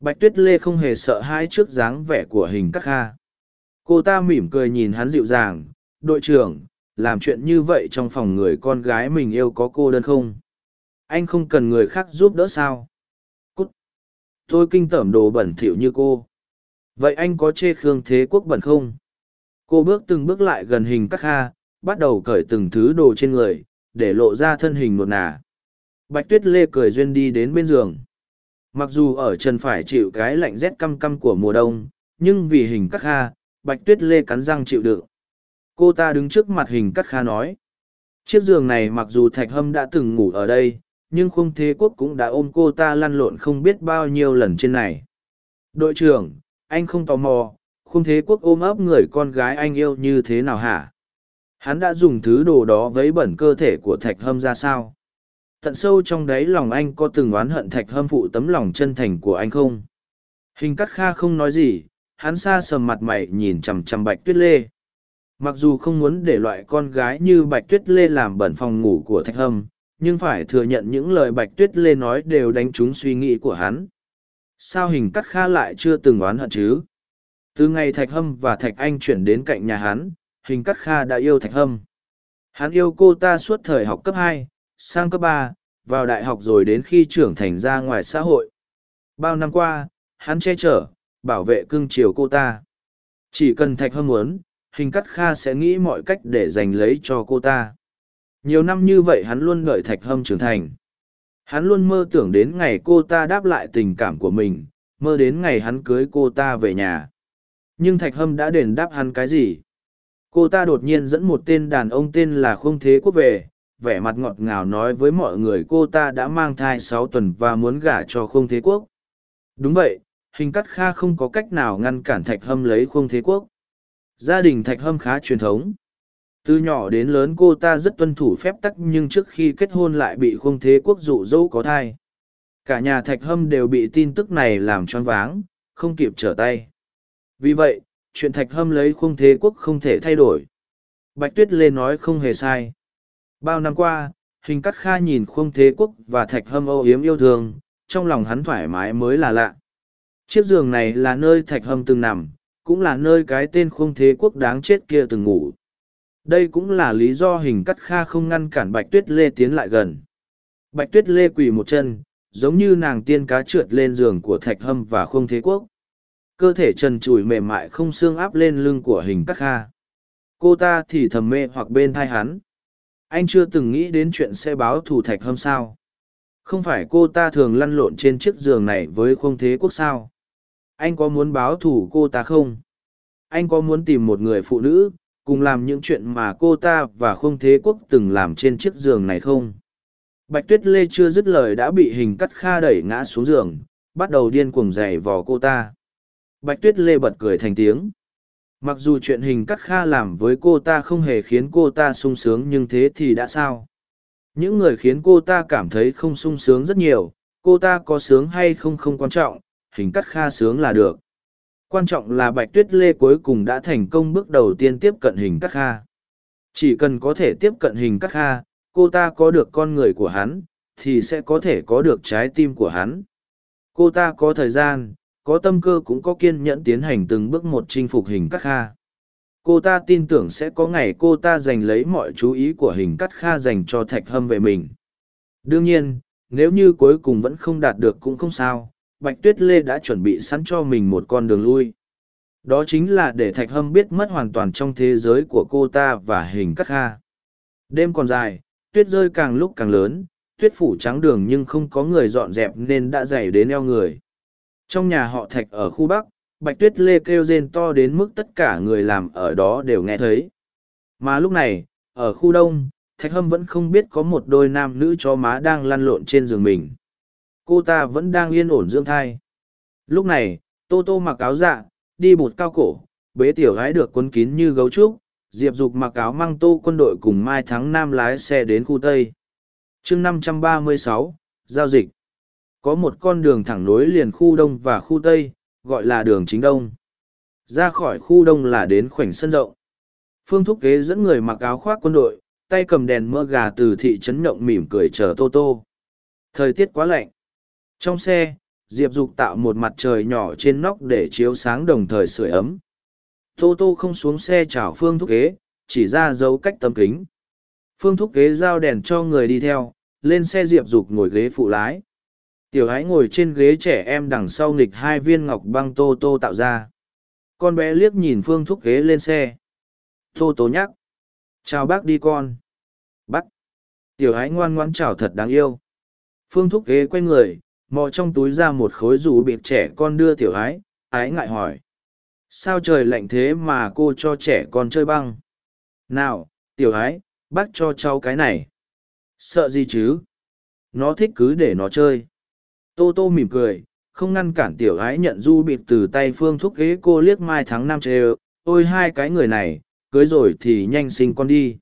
Bạch tuyết lê không hề sợ hãi trước dáng vẻ của hình cắt kha. Cô ta mỉm cười nhìn hắn dịu dàng, đội trưởng, làm chuyện như vậy trong phòng người con gái mình yêu có cô đơn không? Anh không cần người khác giúp đỡ sao? Tôi kinh tởm đồ bẩn thỉu như cô. Vậy anh có chê khương thế quốc bẩn không? Cô bước từng bước lại gần hình các kha, bắt đầu cởi từng thứ đồ trên người, để lộ ra thân hình nột nà. Bạch tuyết lê cười duyên đi đến bên giường. Mặc dù ở trần phải chịu cái lạnh rét căm căm của mùa đông, nhưng vì hình các kha, bạch tuyết lê cắn răng chịu đựng. Cô ta đứng trước mặt hình cắt kha nói, chiếc giường này mặc dù thạch hâm đã từng ngủ ở đây nhưng khung thế quốc cũng đã ôm cô ta lăn lộn không biết bao nhiêu lần trên này. Đội trưởng, anh không tò mò khung thế quốc ôm ấp người con gái anh yêu như thế nào hả? Hắn đã dùng thứ đồ đó vấy bẩn cơ thể của thạch hâm ra sao? Tận sâu trong đáy lòng anh có từng oán hận thạch hâm phụ tấm lòng chân thành của anh không? Hình cắt kha không nói gì, hắn xa sầm mặt mày nhìn chằm chằm bạch tuyết lê. Mặc dù không muốn để loại con gái như bạch tuyết lê làm bẩn phòng ngủ của thạch hâm nhưng phải thừa nhận những lời bạch tuyết lê nói đều đánh trúng suy nghĩ của hắn. Sao hình cắt kha lại chưa từng oán hận chứ? Từ ngày thạch hâm và thạch anh chuyển đến cạnh nhà hắn, hình cắt kha đã yêu thạch hâm. Hắn yêu cô ta suốt thời học cấp hai, sang cấp ba, vào đại học rồi đến khi trưởng thành ra ngoài xã hội. Bao năm qua, hắn che chở, bảo vệ cưng chiều cô ta. Chỉ cần thạch hâm muốn, hình cắt kha sẽ nghĩ mọi cách để giành lấy cho cô ta nhiều năm như vậy hắn luôn đợi thạch hâm trưởng thành. Hắn luôn mơ tưởng đến ngày cô ta đáp lại tình cảm của mình, mơ đến ngày hắn cưới cô ta về nhà. Nhưng thạch hâm đã đền đáp hắn cái gì? Cô ta đột nhiên dẫn một tên đàn ông tên là không thế quốc về, vẻ mặt ngọt ngào nói với mọi người cô ta đã mang thai sáu tuần và muốn gả cho không thế quốc. Đúng vậy, hình cắt kha không có cách nào ngăn cản thạch hâm lấy không thế quốc. Gia đình thạch hâm khá truyền thống từ nhỏ đến lớn cô ta rất tuân thủ phép tắc nhưng trước khi kết hôn lại bị khung thế quốc dụ dỗ có thai. Cả nhà thạch hâm đều bị tin tức này làm choáng váng, không kịp trở tay. Vì vậy, chuyện thạch hâm lấy khung thế quốc không thể thay đổi. Bạch tuyết lê nói không hề sai. Bao năm qua, hình cắt kha nhìn khung thế quốc và thạch hâm âu yếm yêu thương, trong lòng hắn thoải mái mới là lạ. Chiếc giường này là nơi thạch hâm từng nằm, cũng là nơi cái tên khung thế quốc đáng chết kia từng ngủ đây cũng là lý do hình cắt kha không ngăn cản bạch tuyết lê tiến lại gần. Bạch tuyết lê quỳ một chân, giống như nàng tiên cá trượt lên giường của thạch hâm và không thế quốc. Cơ thể trần trụi mềm mại không xương áp lên lưng của hình cắt kha. Cô ta thì thầm mê hoặc bên thai hắn. Anh chưa từng nghĩ đến chuyện sẽ báo thù thạch hâm sao? Không phải cô ta thường lăn lộn trên chiếc giường này với không thế quốc sao? Anh có muốn báo thù cô ta không? Anh có muốn tìm một người phụ nữ cùng làm những chuyện mà cô ta và không thế quốc từng làm trên chiếc giường này không? Bạch tuyết lê chưa dứt lời đã bị hình cắt kha đẩy ngã xuống giường, bắt đầu điên cuồng giày vò cô ta. Bạch tuyết lê bật cười thành tiếng. Mặc dù chuyện hình cắt kha làm với cô ta không hề khiến cô ta sung sướng nhưng thế thì đã sao? Những người khiến cô ta cảm thấy không sung sướng rất nhiều, cô ta có sướng hay không không quan trọng, hình cắt kha sướng là được quan trọng là bạch tuyết lê cuối cùng đã thành công bước đầu tiên tiếp cận hình cắt kha. Chỉ cần có thể tiếp cận hình cắt kha, cô ta có được con người của hắn, thì sẽ có thể có được trái tim của hắn. Cô ta có thời gian, có tâm cơ cũng có kiên nhẫn tiến hành từng bước một chinh phục hình cắt kha. Cô ta tin tưởng sẽ có ngày cô ta giành lấy mọi chú ý của hình cắt kha dành cho thạch hâm về mình. Đương nhiên, nếu như cuối cùng vẫn không đạt được cũng không sao bạch tuyết lê đã chuẩn bị sẵn cho mình một con đường lui đó chính là để thạch hâm biết mất hoàn toàn trong thế giới của cô ta và hình cắt kha đêm còn dài tuyết rơi càng lúc càng lớn tuyết phủ trắng đường nhưng không có người dọn dẹp nên đã dày đến eo người Trong nhà họ Thạch ở khu Bắc, Bạch Tuyết Lê kêu rên to đến mức tất cả người làm ở đó đều nghe thấy. Mà lúc này, ở khu Đông, Thạch Hâm vẫn không biết có một đôi nam nữ chó má đang lăn lộn trên giường mình. Cô ta vẫn đang yên ổn dưỡng thai. Lúc này, Tô Tô mặc áo dạ, đi bụt cao cổ, bế tiểu gái được quấn kín như gấu trúc, Diệp Dục mặc áo mang tô quân đội cùng Mai Thắng Nam lái xe đến khu Tây. chương 536, Giao dịch. Có một con đường thẳng nối liền khu Đông và khu Tây, gọi là đường chính Đông. Ra khỏi khu Đông là đến khoảnh sân rộng. Phương Thúc Kế dẫn người mặc áo khoác quân đội, tay cầm đèn mơ gà từ thị trấn nhộng mỉm cười chờ Tô Tô. Thời tiết quá lạnh. Trong xe, Diệp Dục tạo một mặt trời nhỏ trên nóc để chiếu sáng đồng thời sưởi ấm. Tô Tô không xuống xe chào Phương Thúc Kế, chỉ ra dấu cách tấm kính. Phương Thúc Kế giao đèn cho người đi theo, lên xe Diệp Dục ngồi ghế phụ lái. Tiểu ái ngồi trên ghế trẻ em đằng sau nghịch hai viên ngọc băng Tô Tô tạo ra. Con bé liếc nhìn Phương Thúc Kế lên xe. Tô Tô nhắc. Chào bác đi con. Bác. Tiểu ái ngoan ngoãn chào thật đáng yêu. Phương Thúc Kế quay người, mò trong túi ra một khối rủ bịt trẻ con đưa tiểu ái, ái ngại hỏi. Sao trời lạnh thế mà cô cho trẻ con chơi băng? Nào, tiểu ái, bác cho cháu cái này. Sợ gì chứ? Nó thích cứ để nó chơi. Tô tô mỉm cười, không ngăn cản tiểu ái nhận du bịt từ tay phương thúc ghế cô liếc mai tháng năm chê ôi hai cái người này, cưới rồi thì nhanh sinh con đi.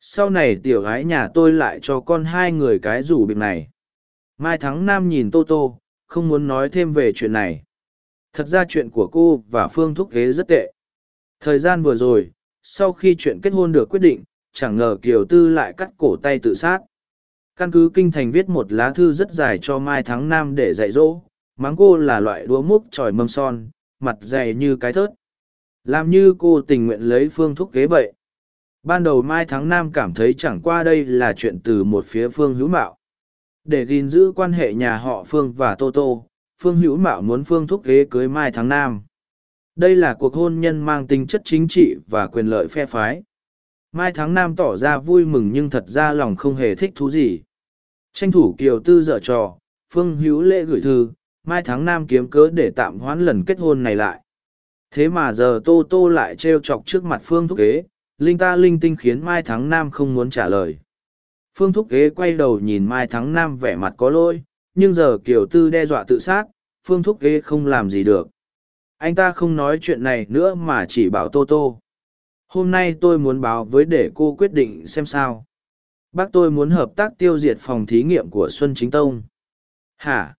Sau này tiểu ái nhà tôi lại cho con hai người cái rủ bịt này. Mai Thắng Nam nhìn Tô Tô, không muốn nói thêm về chuyện này. Thật ra chuyện của cô và Phương Thúc Ghế rất tệ. Thời gian vừa rồi, sau khi chuyện kết hôn được quyết định, chẳng ngờ Kiều Tư lại cắt cổ tay tự sát. Căn cứ Kinh Thành viết một lá thư rất dài cho Mai Thắng Nam để dạy dỗ, mắng cô là loại đúa múc tròi mâm son, mặt dày như cái thớt. Làm như cô tình nguyện lấy Phương Thúc Ghế vậy. Ban đầu Mai Thắng Nam cảm thấy chẳng qua đây là chuyện từ một phía Phương hữu mạo. Để gìn giữ quan hệ nhà họ Phương và Tô Tô, Phương Hữu Mạo muốn Phương thúc ghế cưới Mai tháng Nam. Đây là cuộc hôn nhân mang tính chất chính trị và quyền lợi phe phái. Mai tháng Nam tỏ ra vui mừng nhưng thật ra lòng không hề thích thú gì. Tranh thủ kiều tư dở trò, Phương Hữu lễ gửi thư, Mai tháng Nam kiếm cớ để tạm hoãn lần kết hôn này lại. Thế mà giờ Tô Tô lại trêu chọc trước mặt Phương thúc ghế, linh ta linh tinh khiến Mai tháng Nam không muốn trả lời. Phương Thúc Kế quay đầu nhìn Mai Thắng Nam vẻ mặt có lỗi, nhưng giờ Kiều Tư đe dọa tự sát, Phương Thúc Kế không làm gì được. Anh ta không nói chuyện này nữa mà chỉ bảo Tô Tô. Hôm nay tôi muốn báo với để cô quyết định xem sao. Bác tôi muốn hợp tác tiêu diệt phòng thí nghiệm của Xuân Chính Tông. Hả?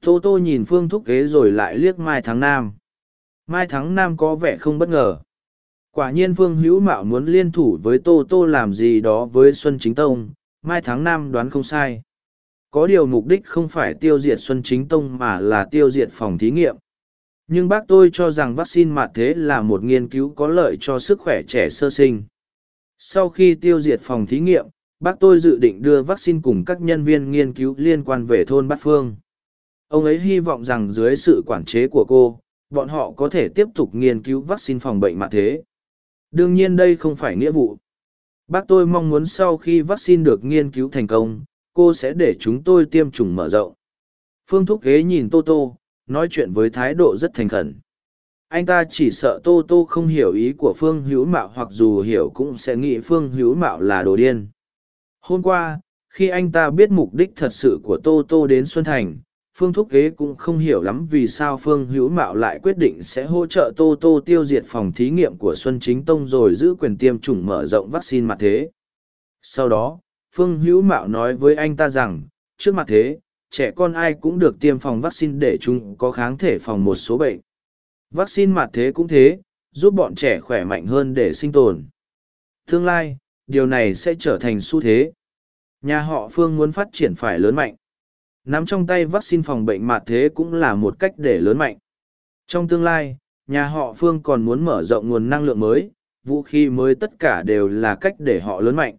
Tô Tô nhìn Phương Thúc Kế rồi lại liếc Mai Thắng Nam. Mai Thắng Nam có vẻ không bất ngờ. Quả nhiên Vương Hữu Mạo muốn liên thủ với Tô Tô làm gì đó với Xuân Chính Tông, Mai Tháng Năm đoán không sai. Có điều mục đích không phải tiêu diệt Xuân Chính Tông mà là tiêu diệt phòng thí nghiệm. Nhưng bác tôi cho rằng vaccine mạ thế là một nghiên cứu có lợi cho sức khỏe trẻ sơ sinh. Sau khi tiêu diệt phòng thí nghiệm, bác tôi dự định đưa vaccine cùng các nhân viên nghiên cứu liên quan về thôn Bát Phương. Ông ấy hy vọng rằng dưới sự quản chế của cô, bọn họ có thể tiếp tục nghiên cứu vaccine phòng bệnh mạ thế. Đương nhiên đây không phải nghĩa vụ. Bác tôi mong muốn sau khi vaccine được nghiên cứu thành công, cô sẽ để chúng tôi tiêm chủng mở rộng. Phương Thúc Ghế nhìn Tô Tô, nói chuyện với thái độ rất thành khẩn. Anh ta chỉ sợ Tô Tô không hiểu ý của Phương Hữu Mạo hoặc dù hiểu cũng sẽ nghĩ Phương Hữu Mạo là đồ điên. Hôm qua, khi anh ta biết mục đích thật sự của Tô Tô đến Xuân Thành, phương thúc ghế cũng không hiểu lắm vì sao phương hữu mạo lại quyết định sẽ hỗ trợ tô tô tiêu diệt phòng thí nghiệm của xuân chính tông rồi giữ quyền tiêm chủng mở rộng vaccine mặt thế. Sau đó, phương hữu mạo nói với anh ta rằng, trước mặt thế, trẻ con ai cũng được tiêm phòng vaccine để chúng có kháng thể phòng một số bệnh. Vaccine mặt thế cũng thế, giúp bọn trẻ khỏe mạnh hơn để sinh tồn. Tương lai, điều này sẽ trở thành xu thế. Nhà họ phương muốn phát triển phải lớn mạnh. Nắm trong tay vaccine phòng bệnh mạt thế cũng là một cách để lớn mạnh. Trong tương lai, nhà họ Phương còn muốn mở rộng nguồn năng lượng mới, vũ khí mới tất cả đều là cách để họ lớn mạnh.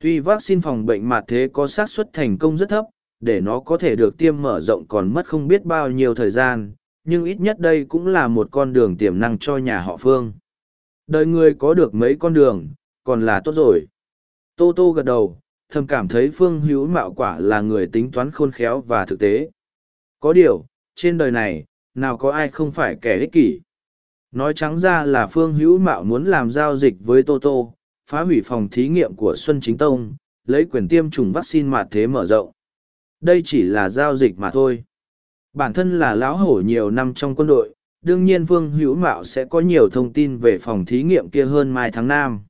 Tuy vaccine phòng bệnh mạt thế có xác suất thành công rất thấp, để nó có thể được tiêm mở rộng còn mất không biết bao nhiêu thời gian, nhưng ít nhất đây cũng là một con đường tiềm năng cho nhà họ Phương. Đời người có được mấy con đường, còn là tốt rồi. Tô Tô gật đầu, thầm cảm thấy phương hữu mạo quả là người tính toán khôn khéo và thực tế có điều trên đời này, nào có ai không phải kẻ ích kỷ. Nói trắng ra là Phương Hữu Mạo muốn làm giao dịch với Toto phá hủy phòng thí nghiệm của Xuân Chính Tông, lấy quyền tiêm chủng vaccine mà thế mở rộng. Đây chỉ là giao dịch mà thôi. Bản thân là lão hổ nhiều năm trong quân đội, đương nhiên Phương Hữu Mạo sẽ có nhiều thông tin về phòng thí nghiệm kia hơn Mai tháng Nam.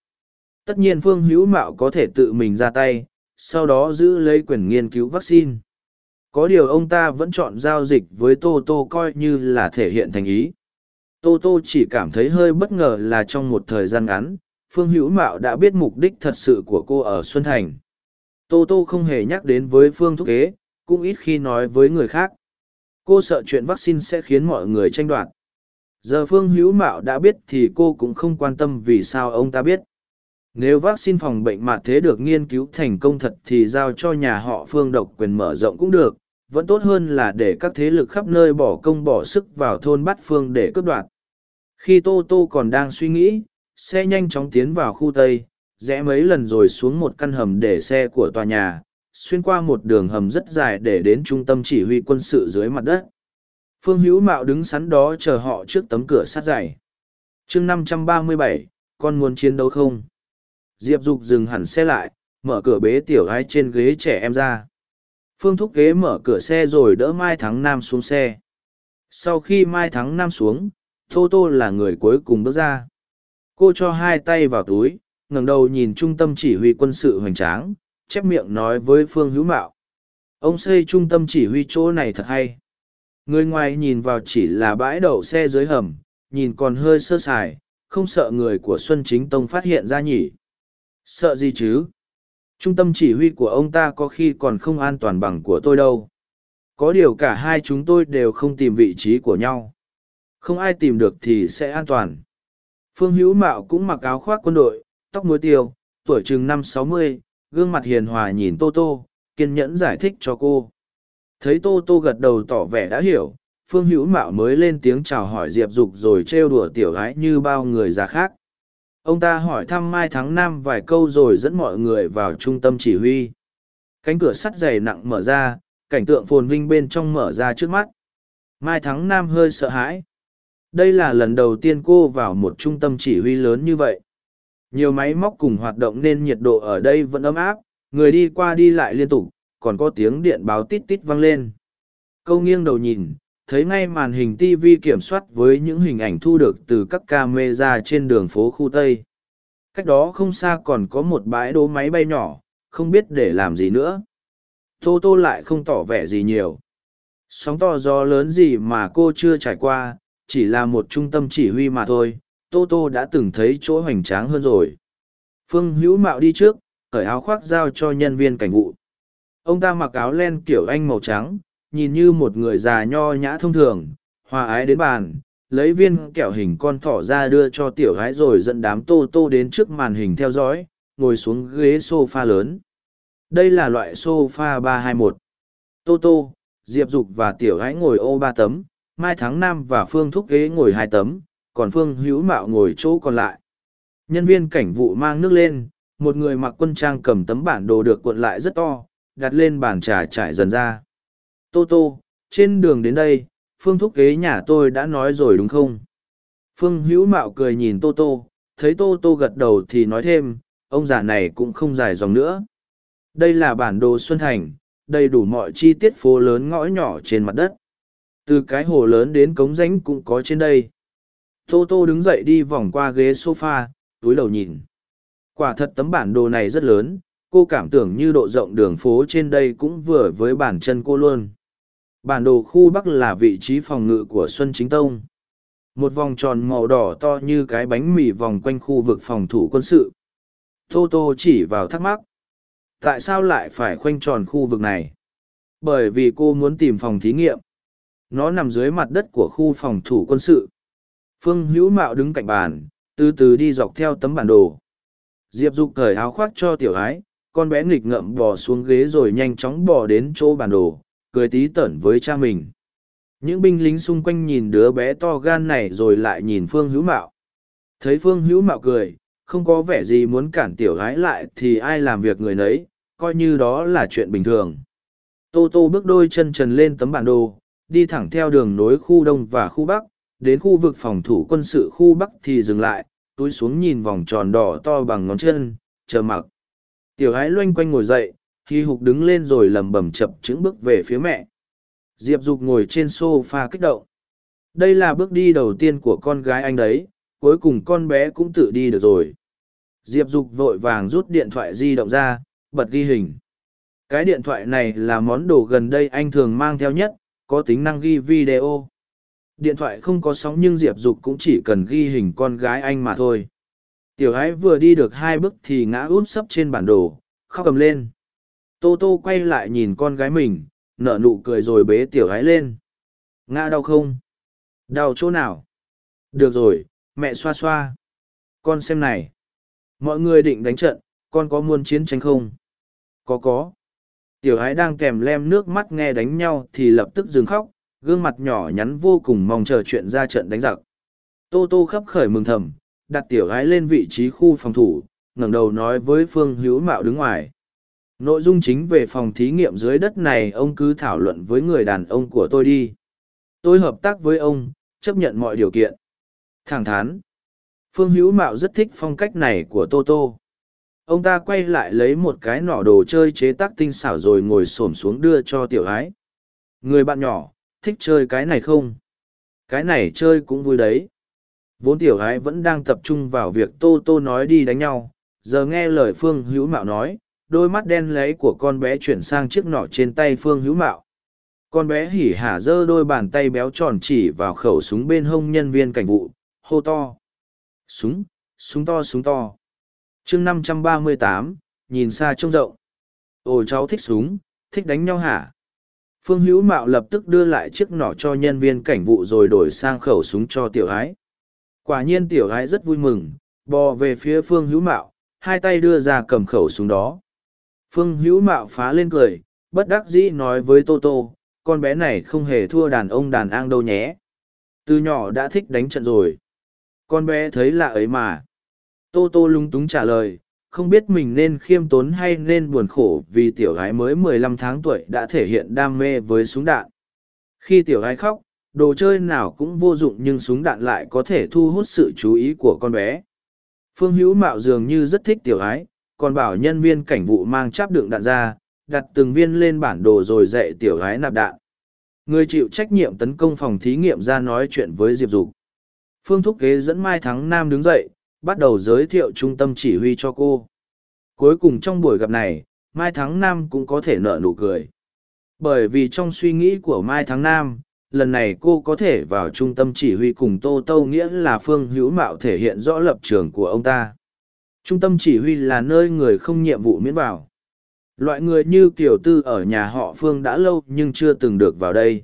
Tất nhiên Phương Hữu Mạo có thể tự mình ra tay, sau đó giữ lấy quyền nghiên cứu vaccine. Có điều ông ta vẫn chọn giao dịch với Tô Tô coi như là thể hiện thành ý. Tô Tô chỉ cảm thấy hơi bất ngờ là trong một thời gian ngắn, Phương Hữu Mạo đã biết mục đích thật sự của cô ở Xuân Thành. Tô Tô không hề nhắc đến với Phương Thúc Kế, cũng ít khi nói với người khác. Cô sợ chuyện vaccine sẽ khiến mọi người tranh đoạt. Giờ Phương Hữu Mạo đã biết thì cô cũng không quan tâm vì sao ông ta biết. Nếu vaccine phòng bệnh mạt thế được nghiên cứu thành công thật thì giao cho nhà họ Phương độc quyền mở rộng cũng được, vẫn tốt hơn là để các thế lực khắp nơi bỏ công bỏ sức vào thôn bát phương để cướp đoạt. Khi Tô Tô còn đang suy nghĩ, xe nhanh chóng tiến vào khu Tây, rẽ mấy lần rồi xuống một căn hầm để xe của tòa nhà, xuyên qua một đường hầm rất dài để đến trung tâm chỉ huy quân sự dưới mặt đất. Phương Hữu Mạo đứng sẵn đó chờ họ trước tấm cửa sát dày. chương 537, con muốn chiến đấu không? Diệp Dục dừng hẳn xe lại, mở cửa bế tiểu gái trên ghế trẻ em ra. Phương thúc ghế mở cửa xe rồi đỡ Mai Thắng Nam xuống xe. Sau khi Mai Thắng Nam xuống, Tô Tô là người cuối cùng bước ra. Cô cho hai tay vào túi, ngẩng đầu nhìn trung tâm chỉ huy quân sự hoành tráng, chép miệng nói với Phương Hữu Mạo. Ông xây trung tâm chỉ huy chỗ này thật hay. Người ngoài nhìn vào chỉ là bãi đậu xe dưới hầm, nhìn còn hơi sơ sài, không sợ người của Xuân Chính Tông phát hiện ra nhỉ. Sợ gì chứ? Trung tâm chỉ huy của ông ta có khi còn không an toàn bằng của tôi đâu. Có điều cả hai chúng tôi đều không tìm vị trí của nhau. Không ai tìm được thì sẽ an toàn. Phương Hữu Mạo cũng mặc áo khoác quân đội, tóc muối tiêu, tuổi chừng năm sáu mươi, gương mặt hiền hòa nhìn Tô Tô, kiên nhẫn giải thích cho cô. Thấy Tô Tô gật đầu tỏ vẻ đã hiểu, Phương Hữu Mạo mới lên tiếng chào hỏi Diệp Dục rồi trêu đùa tiểu gái như bao người già khác. Ông ta hỏi thăm Mai Thắng Nam vài câu rồi dẫn mọi người vào trung tâm chỉ huy. Cánh cửa sắt dày nặng mở ra, cảnh tượng phồn vinh bên trong mở ra trước mắt. Mai Thắng Nam hơi sợ hãi. Đây là lần đầu tiên cô vào một trung tâm chỉ huy lớn như vậy. Nhiều máy móc cùng hoạt động nên nhiệt độ ở đây vẫn ấm áp, người đi qua đi lại liên tục, còn có tiếng điện báo tít tít vang lên. Câu nghiêng đầu nhìn, thấy ngay màn hình TV kiểm soát với những hình ảnh thu được từ các camera trên đường phố khu Tây. Cách đó không xa còn có một bãi đỗ máy bay nhỏ, không biết để làm gì nữa. Tô Tô lại không tỏ vẻ gì nhiều. Sóng to gió lớn gì mà cô chưa trải qua, chỉ là một trung tâm chỉ huy mà thôi, Tô Tô đã từng thấy chỗ hoành tráng hơn rồi. Phương Hữu Mạo đi trước, cởi áo khoác giao cho nhân viên cảnh vụ. Ông ta mặc áo len kiểu anh màu trắng, nhìn như một người già nho nhã thông thường, hòa ái đến bàn, lấy viên kẹo hình con thỏ ra đưa cho tiểu gái rồi dẫn đám tô tô đến trước màn hình theo dõi, ngồi xuống ghế sofa lớn. Đây là loại sofa 321. Tô tô, Diệp Dục và tiểu gái ngồi ô ba tấm, Mai Thắng Nam và Phương Thúc ghế ngồi hai tấm, còn Phương Hữu Mạo ngồi chỗ còn lại. Nhân viên cảnh vụ mang nước lên, một người mặc quân trang cầm tấm bản đồ được cuộn lại rất to, đặt lên bàn trà trải dần ra. Tô Tô, trên đường đến đây, Phương thúc ghế nhà tôi đã nói rồi đúng không? Phương hữu mạo cười nhìn Tô Tô, thấy Tô Tô gật đầu thì nói thêm, ông già này cũng không dài dòng nữa. Đây là bản đồ Xuân Thành, đầy đủ mọi chi tiết phố lớn ngõ nhỏ trên mặt đất. Từ cái hồ lớn đến cống rãnh cũng có trên đây. Tô Tô đứng dậy đi vòng qua ghế sofa, túi đầu nhìn. Quả thật tấm bản đồ này rất lớn, cô cảm tưởng như độ rộng đường phố trên đây cũng vừa với bản chân cô luôn. Bản đồ khu Bắc là vị trí phòng ngự của Xuân Chính Tông. Một vòng tròn màu đỏ to như cái bánh mì vòng quanh khu vực phòng thủ quân sự. Tô Tô chỉ vào thắc mắc. Tại sao lại phải khoanh tròn khu vực này? Bởi vì cô muốn tìm phòng thí nghiệm. Nó nằm dưới mặt đất của khu phòng thủ quân sự. Phương Hữu Mạo đứng cạnh bàn, từ từ đi dọc theo tấm bản đồ. Diệp Dục cởi áo khoác cho tiểu ái, con bé nghịch ngợm bò xuống ghế rồi nhanh chóng bò đến chỗ bản đồ, cười tí tởn với cha mình. Những binh lính xung quanh nhìn đứa bé to gan này rồi lại nhìn Phương Hữu Mạo. Thấy Phương Hữu Mạo cười, không có vẻ gì muốn cản tiểu gái lại thì ai làm việc người nấy, coi như đó là chuyện bình thường. Tô Tô bước đôi chân trần lên tấm bản đồ, đi thẳng theo đường nối khu đông và khu bắc, đến khu vực phòng thủ quân sự khu bắc thì dừng lại, túi xuống nhìn vòng tròn đỏ to bằng ngón chân, chờ mặc. Tiểu ái loanh quanh ngồi dậy, khi hục đứng lên rồi lầm bầm chập chững bước về phía mẹ. Diệp Dục ngồi trên sofa kích động. Đây là bước đi đầu tiên của con gái anh đấy, cuối cùng con bé cũng tự đi được rồi. Diệp Dục vội vàng rút điện thoại di động ra, bật ghi hình. Cái điện thoại này là món đồ gần đây anh thường mang theo nhất, có tính năng ghi video. Điện thoại không có sóng nhưng Diệp Dục cũng chỉ cần ghi hình con gái anh mà thôi. Tiểu ái vừa đi được hai bước thì ngã úp sấp trên bản đồ, khóc cầm lên. Tô Tô quay lại nhìn con gái mình, nở nụ cười rồi bế tiểu ái lên. Ngã đau không? Đau chỗ nào? Được rồi, mẹ xoa xoa. Con xem này. Mọi người định đánh trận, con có muốn chiến tranh không? Có có. Tiểu ái đang kèm lem nước mắt nghe đánh nhau thì lập tức dừng khóc, gương mặt nhỏ nhắn vô cùng mong chờ chuyện ra trận đánh giặc. Tô tô khấp khởi mừng thầm, đặt tiểu gái lên vị trí khu phòng thủ, ngẩng đầu nói với Phương Hữu Mạo đứng ngoài. Nội dung chính về phòng thí nghiệm dưới đất này ông cứ thảo luận với người đàn ông của tôi đi. Tôi hợp tác với ông, chấp nhận mọi điều kiện. Thẳng thắn. Phương Hữu Mạo rất thích phong cách này của Tô Tô. Ông ta quay lại lấy một cái nỏ đồ chơi chế tác tinh xảo rồi ngồi xổm xuống đưa cho tiểu ái. Người bạn nhỏ, thích chơi cái này không? Cái này chơi cũng vui đấy. Vốn tiểu ái vẫn đang tập trung vào việc Tô Tô nói đi đánh nhau, giờ nghe lời Phương Hữu Mạo nói, đôi mắt đen lấy của con bé chuyển sang chiếc nỏ trên tay Phương Hữu Mạo. Con bé hỉ hả giơ đôi bàn tay béo tròn chỉ vào khẩu súng bên hông nhân viên cảnh vụ, hô to. Súng, súng to súng to. chương năm trăm ba mươi tám nhìn xa trông rộng. Ồ cháu thích súng, thích đánh nhau hả? Phương Hữu Mạo lập tức đưa lại chiếc nỏ cho nhân viên cảnh vụ rồi đổi sang khẩu súng cho tiểu ái. Quả nhiên tiểu gái rất vui mừng, bò về phía Phương Hữu Mạo, hai tay đưa ra cầm khẩu súng đó. Phương Hữu Mạo phá lên cười, bất đắc dĩ nói với Tô Tô, con bé này không hề thua đàn ông đàn an đâu nhé. Từ nhỏ đã thích đánh trận rồi. Con bé thấy lạ ấy mà. Tô Tô lúng túng trả lời, không biết mình nên khiêm tốn hay nên buồn khổ vì tiểu gái mới mười lăm tháng tuổi đã thể hiện đam mê với súng đạn. Khi tiểu gái khóc, đồ chơi nào cũng vô dụng nhưng súng đạn lại có thể thu hút sự chú ý của con bé. Phương Hữu Mạo dường như rất thích tiểu gái, còn bảo nhân viên cảnh vụ mang cháp đựng đạn ra, đặt từng viên lên bản đồ rồi dạy tiểu gái nạp đạn. Người chịu trách nhiệm tấn công phòng thí nghiệm ra nói chuyện với Diệp Dục. Phương Thúc Kế dẫn Mai Thắng Nam đứng dậy, bắt đầu giới thiệu trung tâm chỉ huy cho cô. Cuối cùng trong buổi gặp này, Mai Thắng Nam cũng có thể nở nụ cười. Bởi vì trong suy nghĩ của Mai Thắng Nam, lần này cô có thể vào trung tâm chỉ huy cùng Tô Tâu nghĩa là Phương Hữu Mạo thể hiện rõ lập trường của ông ta. Trung tâm chỉ huy là nơi người không nhiệm vụ miễn vào. Loại người như Kiều Tư ở nhà họ Phương đã lâu nhưng chưa từng được vào đây.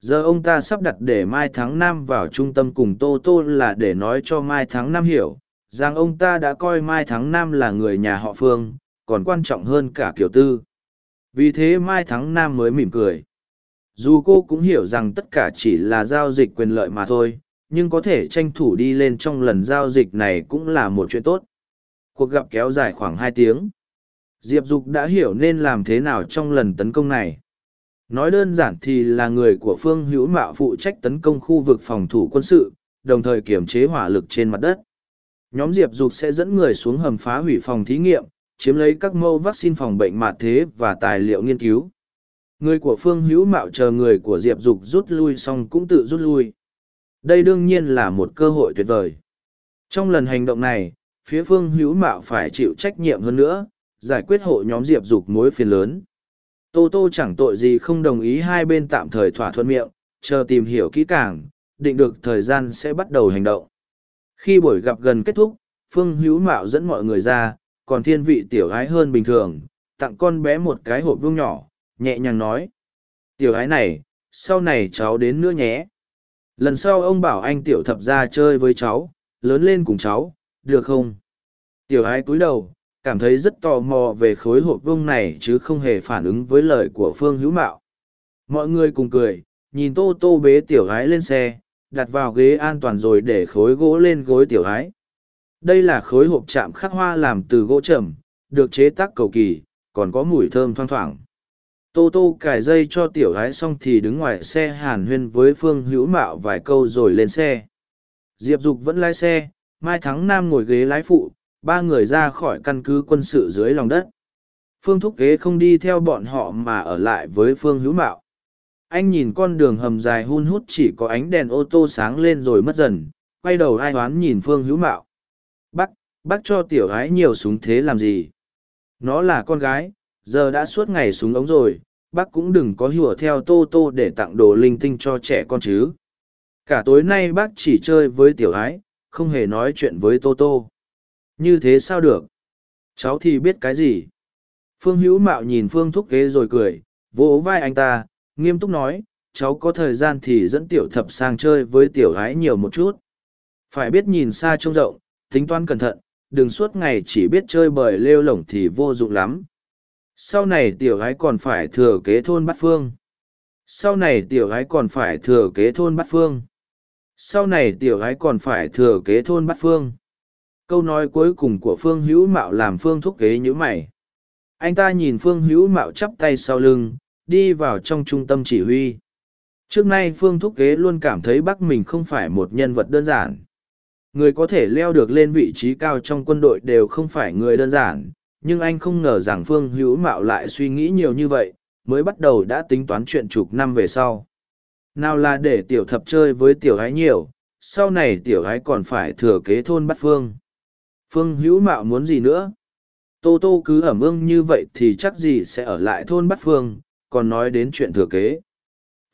Giờ ông ta sắp đặt để Mai tháng năm vào trung tâm cùng Tô Tô là để nói cho Mai tháng năm hiểu, rằng ông ta đã coi Mai tháng năm là người nhà họ Phương, còn quan trọng hơn cả Kiều Tư. Vì thế Mai tháng năm mới mỉm cười. Dù cô cũng hiểu rằng tất cả chỉ là giao dịch quyền lợi mà thôi, nhưng có thể tranh thủ đi lên trong lần giao dịch này cũng là một chuyện tốt. Cuộc gặp kéo dài khoảng hai tiếng. Diệp Dục đã hiểu nên làm thế nào trong lần tấn công này. Nói đơn giản thì là người của Phương Hữu Mạo phụ trách tấn công khu vực phòng thủ quân sự, đồng thời kiểm chế hỏa lực trên mặt đất. Nhóm Diệp Dục sẽ dẫn người xuống hầm phá hủy phòng thí nghiệm, chiếm lấy các mẫu vaccine phòng bệnh mạ thế và tài liệu nghiên cứu. Người của Phương Hữu Mạo chờ người của Diệp Dục rút lui xong cũng tự rút lui. Đây đương nhiên là một cơ hội tuyệt vời. Trong lần hành động này, phía Phương Hữu Mạo phải chịu trách nhiệm hơn nữa, giải quyết hộ nhóm Diệp Dục mối phiền lớn. Tô Tô chẳng tội gì không đồng ý hai bên tạm thời thỏa thuận miệng, chờ tìm hiểu kỹ càng, định được thời gian sẽ bắt đầu hành động. Khi buổi gặp gần kết thúc, Phương Hữu Mạo dẫn mọi người ra, còn thiên vị tiểu gái hơn bình thường, tặng con bé một cái hộp vuông nhỏ, nhẹ nhàng nói. Tiểu ái này, sau này cháu đến nữa nhé. Lần sau ông bảo anh tiểu thập ra chơi với cháu, lớn lên cùng cháu, được không? Tiểu ái cúi đầu, cảm thấy rất tò mò về khối hộp vông này chứ không hề phản ứng với lời của phương hữu mạo mọi người cùng cười nhìn tô tô bế tiểu gái lên xe đặt vào ghế an toàn rồi để khối gỗ lên gối tiểu gái đây là khối hộp chạm khắc hoa làm từ gỗ trầm được chế tác cầu kỳ còn có mùi thơm thoang thoảng tô tô cài dây cho tiểu gái xong thì đứng ngoài xe hàn huyên với phương hữu mạo vài câu rồi lên xe. Diệp dục vẫn lái xe, mai thắng nam ngồi ghế lái phụ, ba người ra khỏi căn cứ quân sự dưới lòng đất. Phương thúc ghế không đi theo bọn họ mà ở lại với phương hữu mạo. Anh nhìn con đường hầm dài hun hút chỉ có ánh đèn ô tô sáng lên rồi mất dần, quay đầu ai oán nhìn phương hữu mạo. Bác bác cho tiểu gái nhiều súng thế làm gì? Nó là con gái giờ đã suốt ngày súng ống rồi, bác cũng đừng có hùa theo tô tô để tặng đồ linh tinh cho trẻ con chứ. Cả tối nay bác chỉ chơi với tiểu ái, không hề nói chuyện với tô tô. Như thế sao được? Cháu thì biết cái gì? Phương hữu mạo nhìn phương thúc ghế rồi cười, vỗ vai anh ta, nghiêm túc nói, cháu có thời gian thì dẫn tiểu thập sang chơi với tiểu gái nhiều một chút. Phải biết nhìn xa trông rộng, tính toán cẩn thận, đừng suốt ngày chỉ biết chơi bời lêu lổng thì vô dụng lắm sau này tiểu gái còn phải thừa kế thôn bát phương. Sau này tiểu gái còn phải thừa kế thôn bát phương. Sau này tiểu gái còn phải thừa kế thôn bát phương. Câu nói cuối cùng của phương hữu mạo làm phương thúc kế nhữ mày. Anh ta nhìn phương hữu mạo chắp tay sau lưng, đi vào trong trung tâm chỉ huy. Trước nay phương thúc kế luôn cảm thấy bắc mình không phải một nhân vật đơn giản. Người có thể leo được lên vị trí cao trong quân đội đều không phải người đơn giản nhưng anh không ngờ rằng phương hữu mạo lại suy nghĩ nhiều như vậy, mới bắt đầu đã tính toán chuyện chục năm về sau. Nào là để tiểu thập chơi với tiểu gái nhiều, sau này tiểu gái còn phải thừa kế thôn bắt phương. Phương hữu mạo muốn gì nữa? Tô tô cứ ẩm ương như vậy thì chắc gì sẽ ở lại thôn bắt phương, còn nói đến chuyện thừa kế.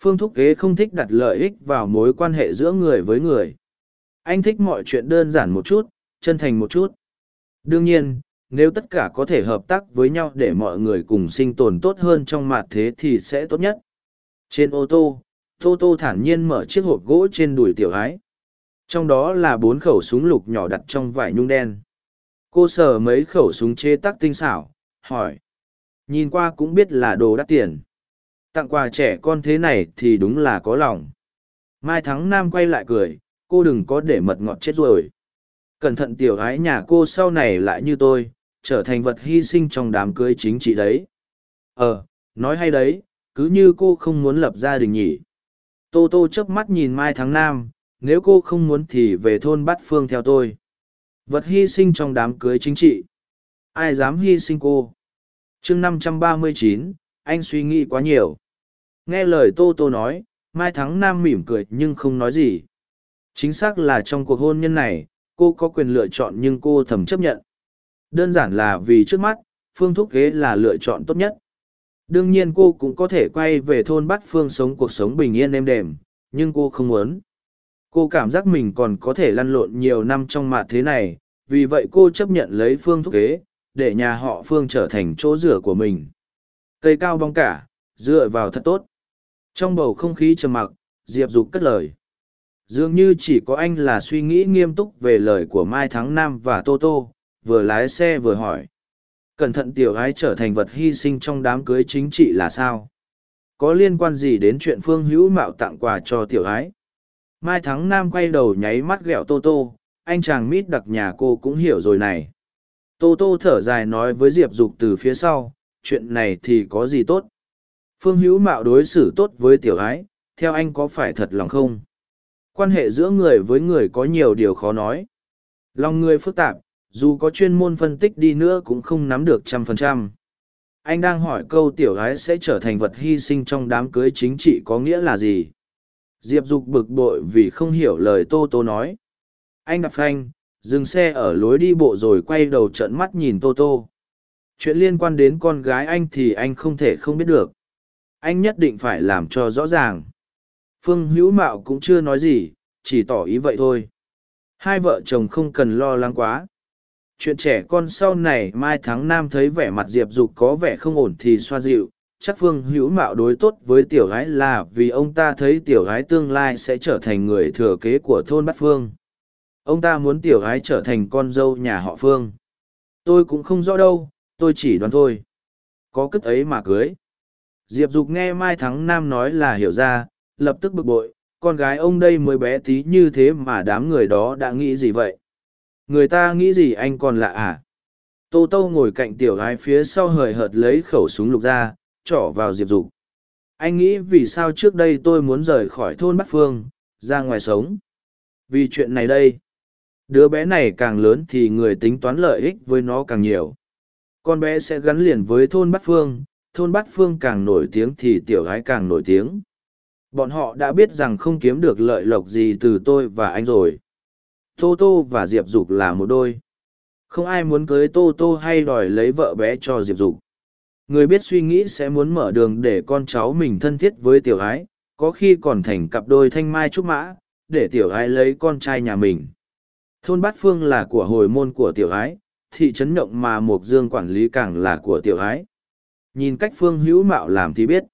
Phương thúc kế không thích đặt lợi ích vào mối quan hệ giữa người với người. Anh thích mọi chuyện đơn giản một chút, chân thành một chút. Đương nhiên nếu tất cả có thể hợp tác với nhau để mọi người cùng sinh tồn tốt hơn trong mặt thế thì sẽ tốt nhất. Trên ô tô tô tô thản nhiên mở chiếc hộp gỗ trên đùi tiểu ái trong đó là bốn khẩu súng lục nhỏ đặt trong vải nhung đen. Cô sờ mấy khẩu súng chế tác tinh xảo, hỏi. Nhìn qua cũng biết là đồ đắt tiền. Tặng quà trẻ con thế này thì đúng là có lòng. Mai thắng nam quay lại cười, cô đừng có để mật ngọt chết rồi. Cẩn thận tiểu gái nhà cô sau này lại như tôi trở thành vật hy sinh trong đám cưới chính trị đấy. Ờ nói hay đấy cứ như cô không muốn lập gia đình nhỉ. Tô tô chớp mắt nhìn mai tháng Nam, nếu cô không muốn thì về thôn bát phương theo tôi. Vật hy sinh trong đám cưới chính trị. Ai dám hy sinh cô? Chương năm trăm ba mươi chín anh suy nghĩ quá nhiều. Nghe lời tô tô nói mai thắng nam mỉm cười nhưng không nói gì. Chính xác là trong cuộc hôn nhân này cô có quyền lựa chọn nhưng cô thầm chấp nhận đơn giản là vì trước mắt, phương thúc kế là lựa chọn tốt nhất. Đương nhiên cô cũng có thể quay về thôn bát phương sống cuộc sống bình yên êm đềm, nhưng cô không muốn. Cô cảm giác mình còn có thể lăn lộn nhiều năm trong mạt thế này, vì vậy cô chấp nhận lấy phương thúc kế để nhà họ phương trở thành chỗ rửa của mình. Cây cao bong cả, dựa vào thật tốt. Trong bầu không khí trầm mặc, diệp dục cất lời. Dường như chỉ có anh là suy nghĩ nghiêm túc về lời của mai thắng nam và tô tô vừa lái xe vừa hỏi. Cẩn thận tiểu gái trở thành vật hy sinh trong đám cưới chính trị là sao? Có liên quan gì đến chuyện phương hữu mạo tặng quà cho tiểu gái? Mai thắng nam quay đầu nháy mắt ghẹo tô tô, anh chàng mít đặc nhà cô cũng hiểu rồi này. Tô tô thở dài nói với diệp dục từ phía sau, chuyện này thì có gì tốt? Phương hữu mạo đối xử tốt với tiểu ái theo anh có phải thật lòng không? Quan hệ giữa người với người có nhiều điều khó nói. Lòng người phức tạp dù có chuyên môn phân tích đi nữa cũng không nắm được trăm phần trăm. Anh đang hỏi câu tiểu gái sẽ trở thành vật hy sinh trong đám cưới chính trị có nghĩa là gì? Diệp dục bực bội vì không hiểu lời tô tô nói. Anh đạp phanh, dừng xe ở lối đi bộ rồi quay đầu trợn mắt nhìn tô tô. Chuyện liên quan đến con gái anh thì anh không thể không biết được. Anh nhất định phải làm cho rõ ràng. Phương hữu mạo cũng chưa nói gì, chỉ tỏ ý vậy thôi. Hai vợ chồng không cần lo lắng quá chuyện trẻ con sau này mai tháng nam thấy vẻ mặt diệp dục có vẻ không ổn thì xoa dịu, chắc phương hữu mạo đối tốt với tiểu gái là vì ông ta thấy tiểu gái tương lai sẽ trở thành người thừa kế của thôn bát phương. Ông ta muốn tiểu gái trở thành con dâu nhà họ phương. Tôi cũng không rõ đâu, tôi chỉ đoán thôi. Có cất ấy mà cưới. Diệp dục nghe mai thắng nam nói là hiểu ra, lập tức bực bội, con gái ông đây mới bé tí như thế mà đám người đó đã nghĩ gì vậy? Người ta nghĩ gì anh còn lạ à? Tô tô ngồi cạnh tiểu gái phía sau hời hợt lấy khẩu súng lục ra, trỏ vào diệp dục. Anh nghĩ vì sao trước đây tôi muốn rời khỏi thôn bát phương, ra ngoài sống? Vì chuyện này đây. Đứa bé này càng lớn thì người tính toán lợi ích với nó càng nhiều. Con bé sẽ gắn liền với thôn bát phương, thôn bát phương càng nổi tiếng thì tiểu gái càng nổi tiếng. Bọn họ đã biết rằng không kiếm được lợi lộc gì từ tôi và anh rồi tô tô và diệp dục là một đôi. Không ai muốn cưới tô tô hay đòi lấy vợ bé cho diệp dục. Người biết suy nghĩ sẽ muốn mở đường để con cháu mình thân thiết với tiểu ái, có khi còn thành cặp đôi thanh mai trúc mã, để tiểu ái lấy con trai nhà mình. Thôn bát phương là của hồi môn của tiểu ái, thị trấn động mà mộc dương quản lý càng là của tiểu ái. Nhìn cách phương hữu mạo làm thì biết.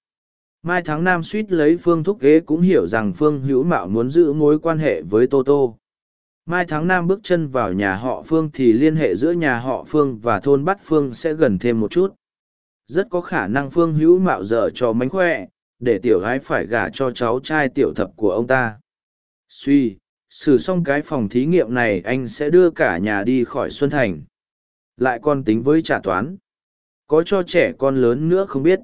Mai tháng nam suýt lấy phương thúc ghế cũng hiểu rằng phương hữu mạo muốn giữ mối quan hệ với tô tô mai tháng nam bước chân vào nhà họ phương thì liên hệ giữa nhà họ phương và thôn bát phương sẽ gần thêm một chút. Rất có khả năng phương hữu mạo dở cho mánh khỏe, để tiểu gái phải gả cho cháu trai tiểu thập của ông ta. Suy, xử xong cái phòng thí nghiệm này anh sẽ đưa cả nhà đi khỏi xuân thành. Lại còn tính với trả toán. Có cho trẻ con lớn nữa không biết.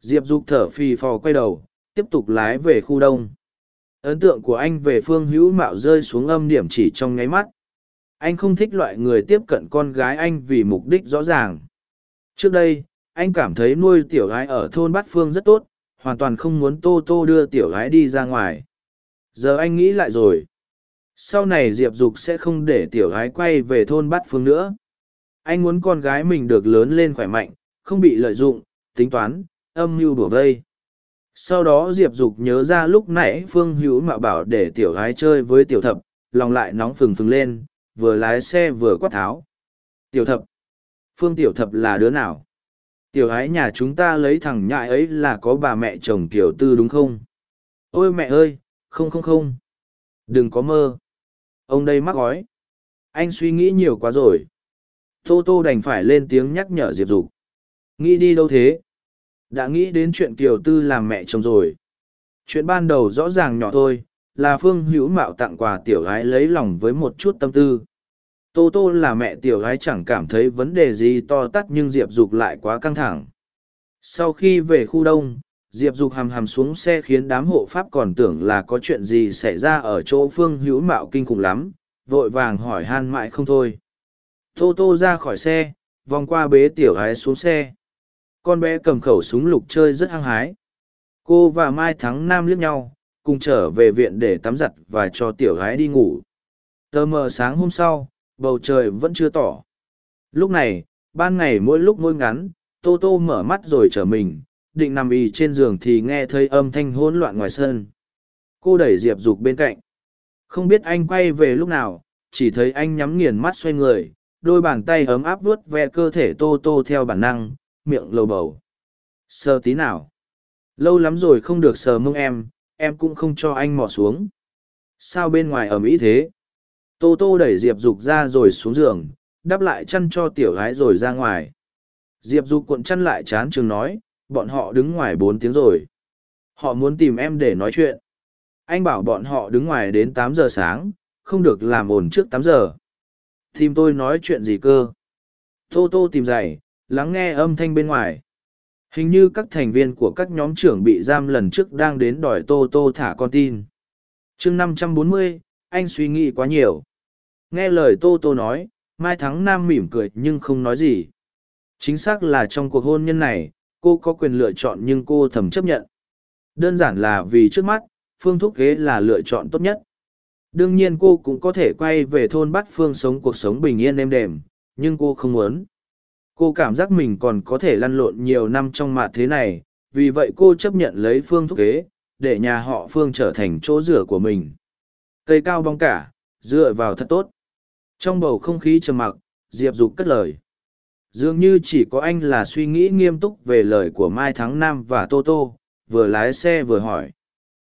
Diệp dục thở phì phò quay đầu, tiếp tục lái về khu đông ấn tượng của anh về phương hữu mạo rơi xuống âm điểm chỉ trong nháy mắt. Anh không thích loại người tiếp cận con gái anh vì mục đích rõ ràng. Trước đây, anh cảm thấy nuôi tiểu gái ở thôn bát phương rất tốt, hoàn toàn không muốn tô tô đưa tiểu gái đi ra ngoài. Giờ anh nghĩ lại rồi. Sau này diệp dục sẽ không để tiểu gái quay về thôn bát phương nữa. Anh muốn con gái mình được lớn lên khỏe mạnh, không bị lợi dụng, tính toán, âm mưu bủa vây sau đó diệp dục nhớ ra lúc nãy phương hữu mạo bảo để tiểu gái chơi với tiểu thập, lòng lại nóng phừng phừng lên, vừa lái xe vừa quát tháo. Tiểu thập, phương tiểu thập là đứa nào? Tiểu gái nhà chúng ta lấy thằng nhại ấy là có bà mẹ chồng tiểu tư đúng không? Ôi mẹ ơi, không không không. Đừng có mơ. Ông đây mắc gói. Anh suy nghĩ nhiều quá rồi. Tô tô đành phải lên tiếng nhắc nhở diệp dục. Nghĩ đi đâu thế? Đã nghĩ đến chuyện kiều tư làm mẹ chồng rồi. Chuyện ban đầu rõ ràng nhỏ thôi, là phương hữu mạo tặng quà tiểu gái lấy lòng với một chút tâm tư. Tô tô là mẹ tiểu gái chẳng cảm thấy vấn đề gì to tắt nhưng diệp dục lại quá căng thẳng. Sau khi về khu đông, diệp dục hằm hằm xuống xe khiến đám hộ pháp còn tưởng là có chuyện gì xảy ra ở chỗ phương hữu mạo kinh khủng lắm, vội vàng hỏi han mãi không thôi. Tô tô ra khỏi xe, vòng qua bế tiểu gái xuống xe con bé cầm khẩu súng lục chơi rất hăng hái. Cô và mai thắng nam liếc nhau, cùng trở về viện để tắm giặt và cho tiểu gái đi ngủ. Tờ mờ sáng hôm sau, bầu trời vẫn chưa tỏ. Lúc này, ban ngày mỗi lúc mỗi ngắn, tô tô mở mắt rồi trở mình, định nằm ì trên giường thì nghe thấy âm thanh hỗn loạn ngoài sân. Cô đẩy diệp dục bên cạnh. Không biết anh quay về lúc nào, chỉ thấy anh nhắm nghiền mắt xoay người, đôi bàn tay ấm áp vuốt ve cơ thể tô tô theo bản năng miệng lầu bầu. Sờ tí nào. Lâu lắm rồi không được sờ mông em em cũng không cho anh mò xuống. Sao bên ngoài ở mỹ thế? Tô tô đẩy diệp dục ra rồi xuống giường, đắp lại chăn cho tiểu gái rồi ra ngoài. Diệp dục cuộn chăn lại chán chừng nói, bọn họ đứng ngoài bốn tiếng rồi. Họ muốn tìm em để nói chuyện. Anh bảo bọn họ đứng ngoài đến tám giờ sáng, không được làm ồn trước tám giờ. Tìm tôi nói chuyện gì cơ? Tô tô tìm giày lắng nghe âm thanh bên ngoài. Hình như các thành viên của các nhóm trưởng bị giam lần trước đang đến đòi tô tô thả con tin. Chương năm trăm bốn mươi, anh suy nghĩ quá nhiều. Nghe lời tô tô nói, mai thắng nam mỉm cười nhưng không nói gì. Chính xác là trong cuộc hôn nhân này, cô có quyền lựa chọn nhưng cô thầm chấp nhận. Đơn giản là vì trước mắt, phương thúc ghế là lựa chọn tốt nhất. Đương nhiên cô cũng có thể quay về thôn bắt phương sống cuộc sống bình yên êm đềm, nhưng cô không muốn cô cảm giác mình còn có thể lăn lộn nhiều năm trong mạt thế này, vì vậy cô chấp nhận lấy phương thúc kế để nhà họ phương trở thành chỗ rửa của mình. Cây cao bong cả, dựa vào thật tốt. Trong bầu không khí trầm mặc, diệp dục cất lời. Dường như chỉ có anh là suy nghĩ nghiêm túc về lời của mai thắng nam và tô tô, vừa lái xe vừa hỏi.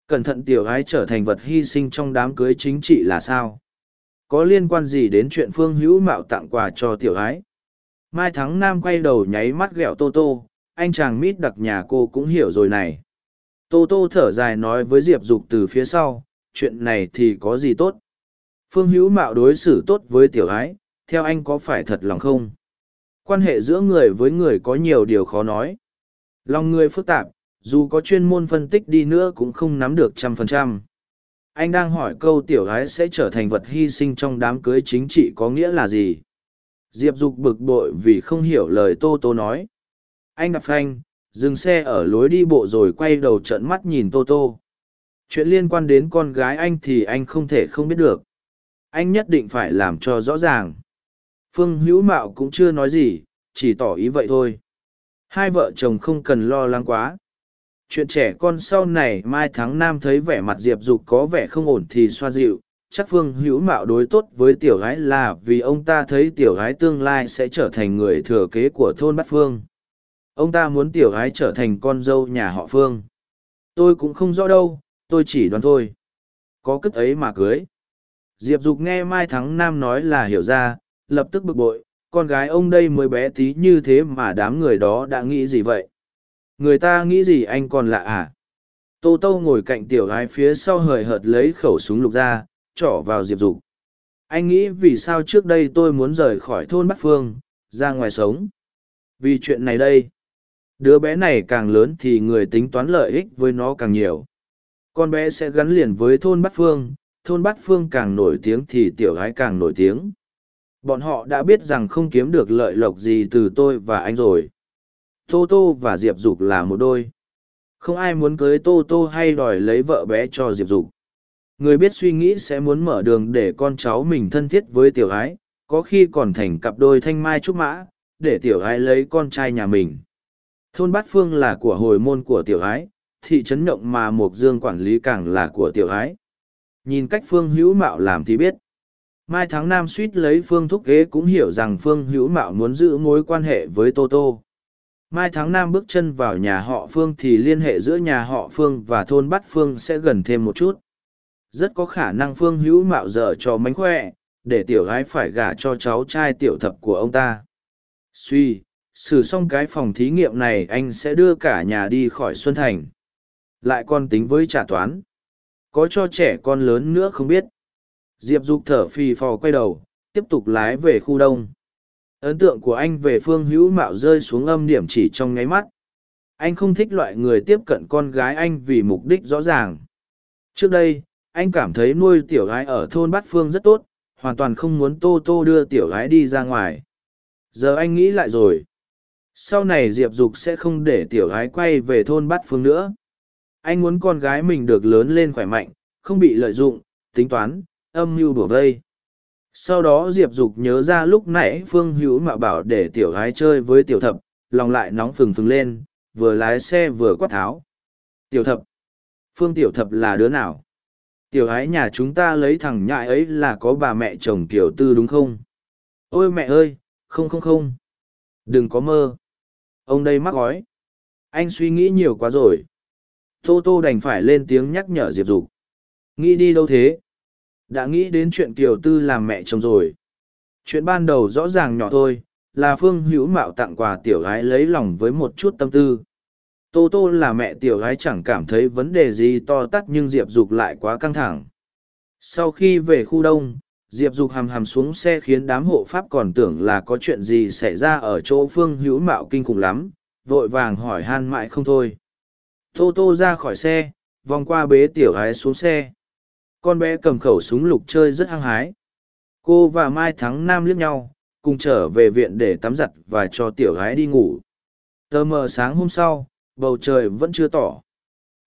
Cẩn thận tiểu gái trở thành vật hy sinh trong đám cưới chính trị là sao? Có liên quan gì đến chuyện phương hữu mạo tặng quà cho tiểu gái Mai Thắng Nam quay đầu nháy mắt ghẹo Tô Tô, anh chàng mít đặc nhà cô cũng hiểu rồi này. Tô Tô thở dài nói với Diệp Dục từ phía sau, chuyện này thì có gì tốt. Phương Hữu Mạo đối xử tốt với tiểu ái, theo anh có phải thật lòng không? Quan hệ giữa người với người có nhiều điều khó nói. Lòng người phức tạp, dù có chuyên môn phân tích đi nữa cũng không nắm được trăm phần trăm. Anh đang hỏi câu tiểu gái sẽ trở thành vật hy sinh trong đám cưới chính trị có nghĩa là gì? Diệp Dục bực bội vì không hiểu lời Tô Tô nói. Anh đạp phanh, dừng xe ở lối đi bộ rồi quay đầu trận mắt nhìn Tô Tô. Chuyện liên quan đến con gái anh thì anh không thể không biết được. Anh nhất định phải làm cho rõ ràng. Phương Hữu Mạo cũng chưa nói gì, chỉ tỏ ý vậy thôi. Hai vợ chồng không cần lo lắng quá. Chuyện trẻ con sau này mai tháng năm thấy vẻ mặt Diệp Dục có vẻ không ổn thì xoa dịu, chắc phương hữu mạo đối tốt với tiểu gái là vì ông ta thấy tiểu gái tương lai sẽ trở thành người thừa kế của thôn bát phương. Ông ta muốn tiểu gái trở thành con dâu nhà họ phương. Tôi cũng không rõ đâu, tôi chỉ đoán thôi. Có cất ấy mà cưới. Diệp dục nghe mai thắng nam nói là hiểu ra, lập tức bực bội. Con gái ông đây mới bé tí như thế mà đám người đó đã nghĩ gì vậy? Người ta nghĩ gì anh còn lạ à? Tô tô ngồi cạnh tiểu gái phía sau hời hợt lấy khẩu súng lục ra trỏ vào diệp dục. Anh nghĩ vì sao trước đây tôi muốn rời khỏi thôn bắc phương, ra ngoài sống? Vì chuyện này đây. Đứa bé này càng lớn thì người tính toán lợi ích với nó càng nhiều. Con bé sẽ gắn liền với thôn bát phương, thôn bát phương càng nổi tiếng thì tiểu gái càng nổi tiếng. Bọn họ đã biết rằng không kiếm được lợi lộc gì từ tôi và anh rồi. Tô tô và diệp dục là một đôi. Không ai muốn cưới tô tô hay đòi lấy vợ bé cho diệp dục. Người biết suy nghĩ sẽ muốn mở đường để con cháu mình thân thiết với tiểu ái, có khi còn thành cặp đôi thanh mai trúc mã, để tiểu ái lấy con trai nhà mình. Thôn Bát Phương là của hồi môn của tiểu ái, thị trấn động mà Mộc Dương quản lý càng là của tiểu ái. Nhìn cách Phương Hữu Mạo làm thì biết. Mai tháng Nam suýt lấy Phương Thúc Ghế cũng hiểu rằng Phương Hữu Mạo muốn giữ mối quan hệ với Tô Tô. Mai tháng Nam bước chân vào nhà họ Phương thì liên hệ giữa nhà họ Phương và thôn Bát Phương sẽ gần thêm một chút rất có khả năng phương hữu mạo dở cho mánh khỏe, để tiểu gái phải gả cho cháu trai tiểu thập của ông ta. Suy, xử xong cái phòng thí nghiệm này anh sẽ đưa cả nhà đi khỏi xuân thành. Lại còn tính với trả toán. Có cho trẻ con lớn nữa không biết. Diệp dục thở phì phò quay đầu, tiếp tục lái về khu đông. Ấn tượng của anh về phương hữu mạo rơi xuống âm điểm chỉ trong nháy mắt. Anh không thích loại người tiếp cận con gái anh vì mục đích rõ ràng. Trước đây anh cảm thấy nuôi tiểu gái ở thôn bát phương rất tốt, hoàn toàn không muốn tô tô đưa tiểu gái đi ra ngoài. Giờ anh nghĩ lại rồi. Sau này diệp dục sẽ không để tiểu gái quay về thôn bát phương nữa. Anh muốn con gái mình được lớn lên khỏe mạnh, không bị lợi dụng, tính toán, âm mưu đổ vây. Sau đó diệp dục nhớ ra lúc nãy phương hữu mạo bảo để tiểu gái chơi với tiểu thập, lòng lại nóng phừng phừng lên, vừa lái xe vừa quát tháo. Tiểu thập. Phương tiểu thập là đứa nào? Tiểu ái nhà chúng ta lấy thằng nhại ấy là có bà mẹ chồng tiểu tư đúng không? Ôi mẹ ơi, không không không. Đừng có mơ. Ông đây mắc gói anh suy nghĩ nhiều quá rồi. Tô tô đành phải lên tiếng nhắc nhở diệp dục. Nghĩ đi đâu thế? Đã nghĩ đến chuyện tiểu tư làm mẹ chồng rồi. Chuyện ban đầu rõ ràng nhỏ thôi, là phương hữu mạo tặng quà tiểu gái lấy lòng với một chút tâm tư. Tô Tô là mẹ tiểu gái chẳng cảm thấy vấn đề gì to tắt nhưng Diệp Dục lại quá căng thẳng. Sau khi về khu đông, Diệp Dục hằm hằm xuống xe khiến đám hộ pháp còn tưởng là có chuyện gì xảy ra ở chỗ phương hữu mạo kinh khủng lắm, vội vàng hỏi han mãi không thôi. Tô Tô ra khỏi xe, vòng qua bế tiểu gái xuống xe. Con bé cầm khẩu súng lục chơi rất hăng hái. Cô và Mai Thắng Nam liếc nhau, cùng trở về viện để tắm giặt và cho tiểu gái đi ngủ. Tờ mờ sáng hôm sau, bầu trời vẫn chưa tỏ.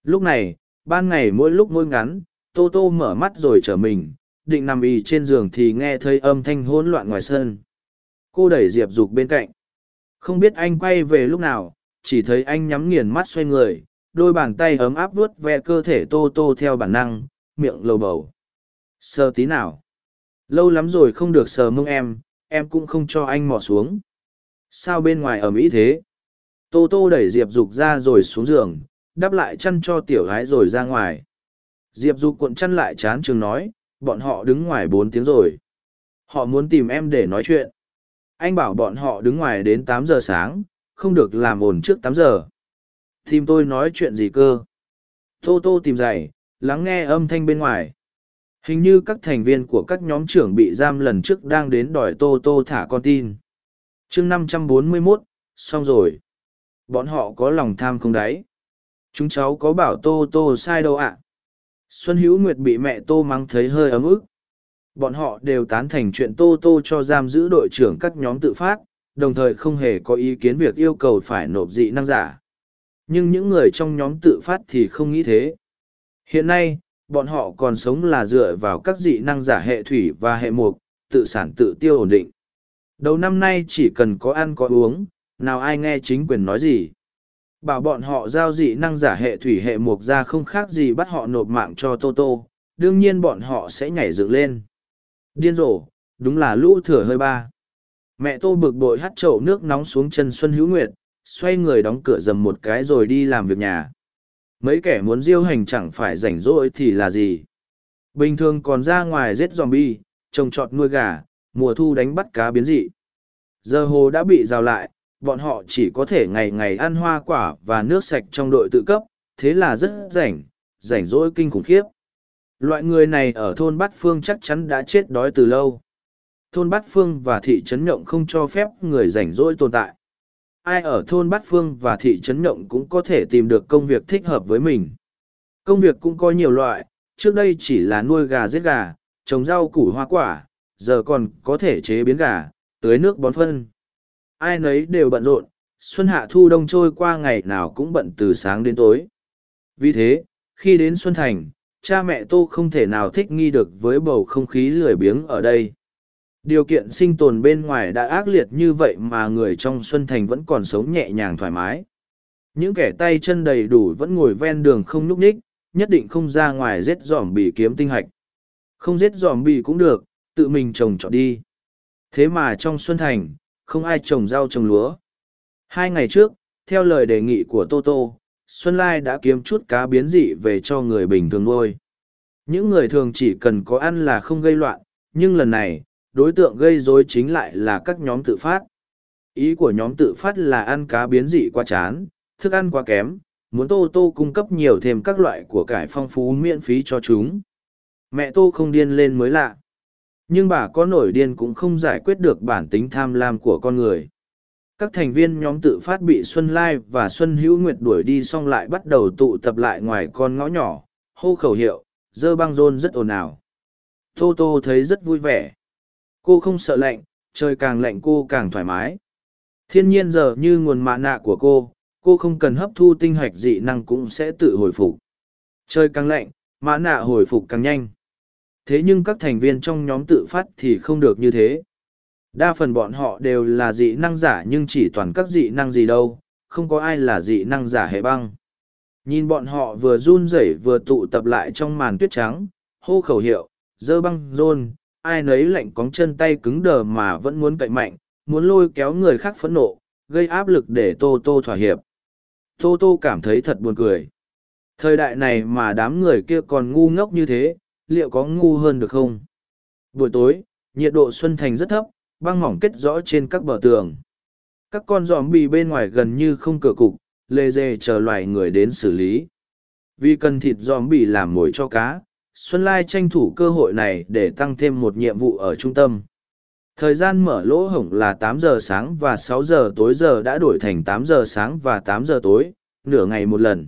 Lúc này, ban ngày mỗi lúc mỗi ngắn, Tô Tô mở mắt rồi trở mình, định nằm y trên giường thì nghe thấy âm thanh hỗn loạn ngoài sân. Cô đẩy Diệp Dục bên cạnh. Không biết anh quay về lúc nào, chỉ thấy anh nhắm nghiền mắt xoay người, đôi bàn tay ấm áp vuốt ve cơ thể Tô Tô theo bản năng, miệng lầu bầu. Sờ tí nào. Lâu lắm rồi không được sờ mông em, em cũng không cho anh mò xuống. Sao bên ngoài ẩm ý thế? Tô Tô đẩy Diệp Dục ra rồi xuống giường, đắp lại chăn cho tiểu gái rồi ra ngoài. Diệp Dục cuộn chăn lại chán trường nói, bọn họ đứng ngoài bốn tiếng rồi. Họ muốn tìm em để nói chuyện. Anh bảo bọn họ đứng ngoài đến tám giờ sáng, không được làm ồn trước tám giờ. Tìm tôi nói chuyện gì cơ? Tô Tô tìm giày, lắng nghe âm thanh bên ngoài. Hình như các thành viên của các nhóm trưởng bị giam lần trước đang đến đòi Tô Tô thả con tin. chương năm trăm bốn mươi mốt xong rồi. Bọn họ có lòng tham không đáy. Chúng cháu có bảo tô tô sai đâu ạ. Xuân Hữu Nguyệt bị mẹ tô mắng thấy hơi ấm ức. Bọn họ đều tán thành chuyện tô tô cho giam giữ đội trưởng các nhóm tự phát, đồng thời không hề có ý kiến việc yêu cầu phải nộp dị năng giả. Nhưng những người trong nhóm tự phát thì không nghĩ thế. Hiện nay, bọn họ còn sống là dựa vào các dị năng giả hệ thủy và hệ mục, tự sản tự tiêu ổn định. Đầu năm nay chỉ cần có ăn có uống, nào ai nghe chính quyền nói gì. Bảo bọn họ giao dị năng giả hệ thủy hệ mục ra không khác gì bắt họ nộp mạng cho Tô Tô, đương nhiên bọn họ sẽ nhảy dựng lên. Điên rồ, đúng là lũ thừa hơi ba. Mẹ Tô bực bội hắt chậu nước nóng xuống chân Xuân Hữu Nguyệt, xoay người đóng cửa dầm một cái rồi đi làm việc nhà. Mấy kẻ muốn diêu hành chẳng phải rảnh rỗi thì là gì. Bình thường còn ra ngoài giết zombie, trồng trọt nuôi gà, mùa thu đánh bắt cá biến dị. Giờ hồ đã bị rào lại, bọn họ chỉ có thể ngày ngày ăn hoa quả và nước sạch trong đội tự cấp, thế là rất rảnh, rảnh rỗi kinh khủng khiếp. Loại người này ở thôn Bát Phương chắc chắn đã chết đói từ lâu. Thôn Bát Phương và thị trấn Nhộng không cho phép người rảnh rỗi tồn tại. Ai ở thôn Bát Phương và thị trấn Nhộng cũng có thể tìm được công việc thích hợp với mình. Công việc cũng có nhiều loại, trước đây chỉ là nuôi gà giết gà, trồng rau củ hoa quả, giờ còn có thể chế biến gà, tưới nước bón phân. Ai nấy đều bận rộn, xuân hạ thu đông trôi qua ngày nào cũng bận từ sáng đến tối. Vì thế, khi đến Xuân Thành, cha mẹ tô không thể nào thích nghi được với bầu không khí lười biếng ở đây. Điều kiện sinh tồn bên ngoài đã ác liệt như vậy mà người trong Xuân Thành vẫn còn sống nhẹ nhàng thoải mái. Những kẻ tay chân đầy đủ vẫn ngồi ven đường không nhúc nhích, nhất định không ra ngoài giết giỏm bị kiếm tinh hạch. Không giết giỏm bị cũng được, tự mình trồng trọt đi. Thế mà trong Xuân Thành, không ai trồng rau trồng lúa. Hai ngày trước, theo lời đề nghị của Toto, Xuân Lai đã kiếm chút cá biến dị về cho người bình thường nuôi. Những người thường chỉ cần có ăn là không gây loạn, nhưng lần này, đối tượng gây rối chính lại là các nhóm tự phát. Ý của nhóm tự phát là ăn cá biến dị quá chán, thức ăn quá kém, muốn Tô Tô cung cấp nhiều thêm các loại của cải phong phú miễn phí cho chúng. Mẹ Tô không điên lên mới lạ. Nhưng bà có nổi điên cũng không giải quyết được bản tính tham lam của con người. Các thành viên nhóm tự phát bị Xuân Lai và Xuân Hữu Nguyệt đuổi đi xong lại bắt đầu tụ tập lại ngoài con ngõ nhỏ, hô khẩu hiệu, dơ băng rôn rất ồn ào. Tô Tô thấy rất vui vẻ. Cô không sợ lạnh, trời càng lạnh cô càng thoải mái. Thiên nhiên giờ như nguồn mạ nạ của cô, cô không cần hấp thu tinh hoạch dị năng cũng sẽ tự hồi phục. Trời càng lạnh, mã nạ hồi phục càng nhanh thế nhưng các thành viên trong nhóm tự phát thì không được như thế. Đa phần bọn họ đều là dị năng giả nhưng chỉ toàn các dị năng gì đâu, không có ai là dị năng giả hệ băng. Nhìn bọn họ vừa run rẩy vừa tụ tập lại trong màn tuyết trắng, hô khẩu hiệu, dơ băng rôn, ai nấy lạnh cóng chân tay cứng đờ mà vẫn muốn cậy mạnh, muốn lôi kéo người khác phẫn nộ, gây áp lực để tô tô thỏa hiệp. Tô tô cảm thấy thật buồn cười. Thời đại này mà đám người kia còn ngu ngốc như thế liệu có ngu hơn được không? Buổi tối, nhiệt độ Xuân Thành rất thấp, băng mỏng kết rõ trên các bờ tường. Các con giòm bì bên ngoài gần như không cửa cục, lê dê chờ loài người đến xử lý. Vì cần thịt giòm bì làm mồi cho cá, Xuân Lai tranh thủ cơ hội này để tăng thêm một nhiệm vụ ở trung tâm. Thời gian mở lỗ hổng là tám giờ sáng và sáu giờ tối giờ đã đổi thành tám giờ sáng và tám giờ tối, nửa ngày một lần.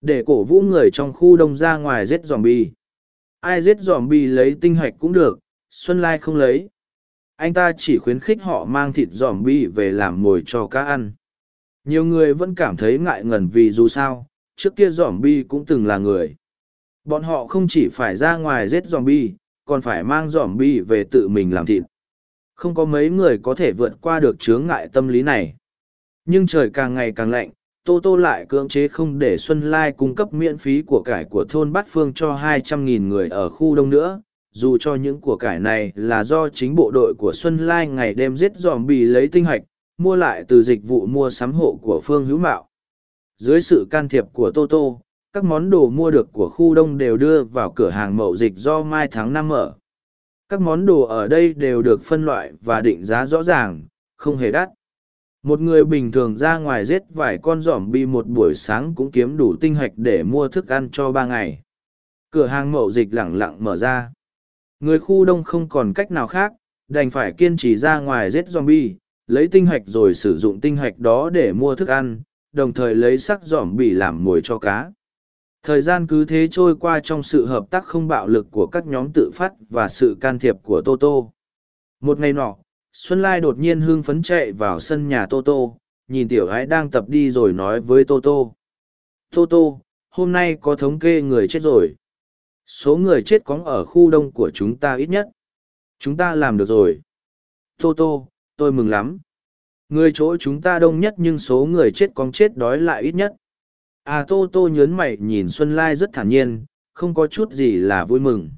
Để cổ vũ người trong khu đông ra ngoài giết zombie ai giết dòm bi lấy tinh hạch cũng được, xuân lai không lấy. Anh ta chỉ khuyến khích họ mang thịt dòm bi về làm mồi cho cá ăn. Nhiều người vẫn cảm thấy ngại ngần vì dù sao, trước kia dòm bi cũng từng là người. Bọn họ không chỉ phải ra ngoài giết dòm bi còn phải mang dòm bi về tự mình làm thịt. Không có mấy người có thể vượt qua được chướng ngại tâm lý này. Nhưng trời càng ngày càng lạnh Tô Tô lại cưỡng chế không để Xuân Lai cung cấp miễn phí của cải của thôn Bát Phương cho 200.000 người ở khu đông nữa, dù cho những của cải này là do chính bộ đội của Xuân Lai ngày đêm giết dòm bì lấy tinh hạch, mua lại từ dịch vụ mua sắm hộ của Phương Hữu Mạo. Dưới sự can thiệp của Tô Tô, các món đồ mua được của khu đông đều đưa vào cửa hàng mậu dịch do mai tháng năm mở. Các món đồ ở đây đều được phân loại và định giá rõ ràng, không hề đắt một người bình thường ra ngoài giết vài con giỏm bi một buổi sáng cũng kiếm đủ tinh hạch để mua thức ăn cho ba ngày cửa hàng mậu dịch lẳng lặng mở ra người khu đông không còn cách nào khác đành phải kiên trì ra ngoài giết zombie lấy tinh hạch rồi sử dụng tinh hạch đó để mua thức ăn đồng thời lấy sắc giỏm bỉ làm mồi cho cá. Thời gian cứ thế trôi qua trong sự hợp tác không bạo lực của các nhóm tự phát và sự can thiệp của Toto. Một ngày nọ, Xuân Lai đột nhiên hưng phấn chạy vào sân nhà Toto, nhìn tiểu gái đang tập đi rồi nói với Toto. Toto, hôm nay có thống kê người chết rồi. Số người chết cóng ở khu đông của chúng ta ít nhất. Chúng ta làm được rồi. Toto, tôi mừng lắm. Người chỗ chúng ta đông nhất nhưng số người chết cóng chết đói lại ít nhất. À Tô Tô nhớn mày nhìn Xuân Lai rất thản nhiên, không có chút gì là vui mừng.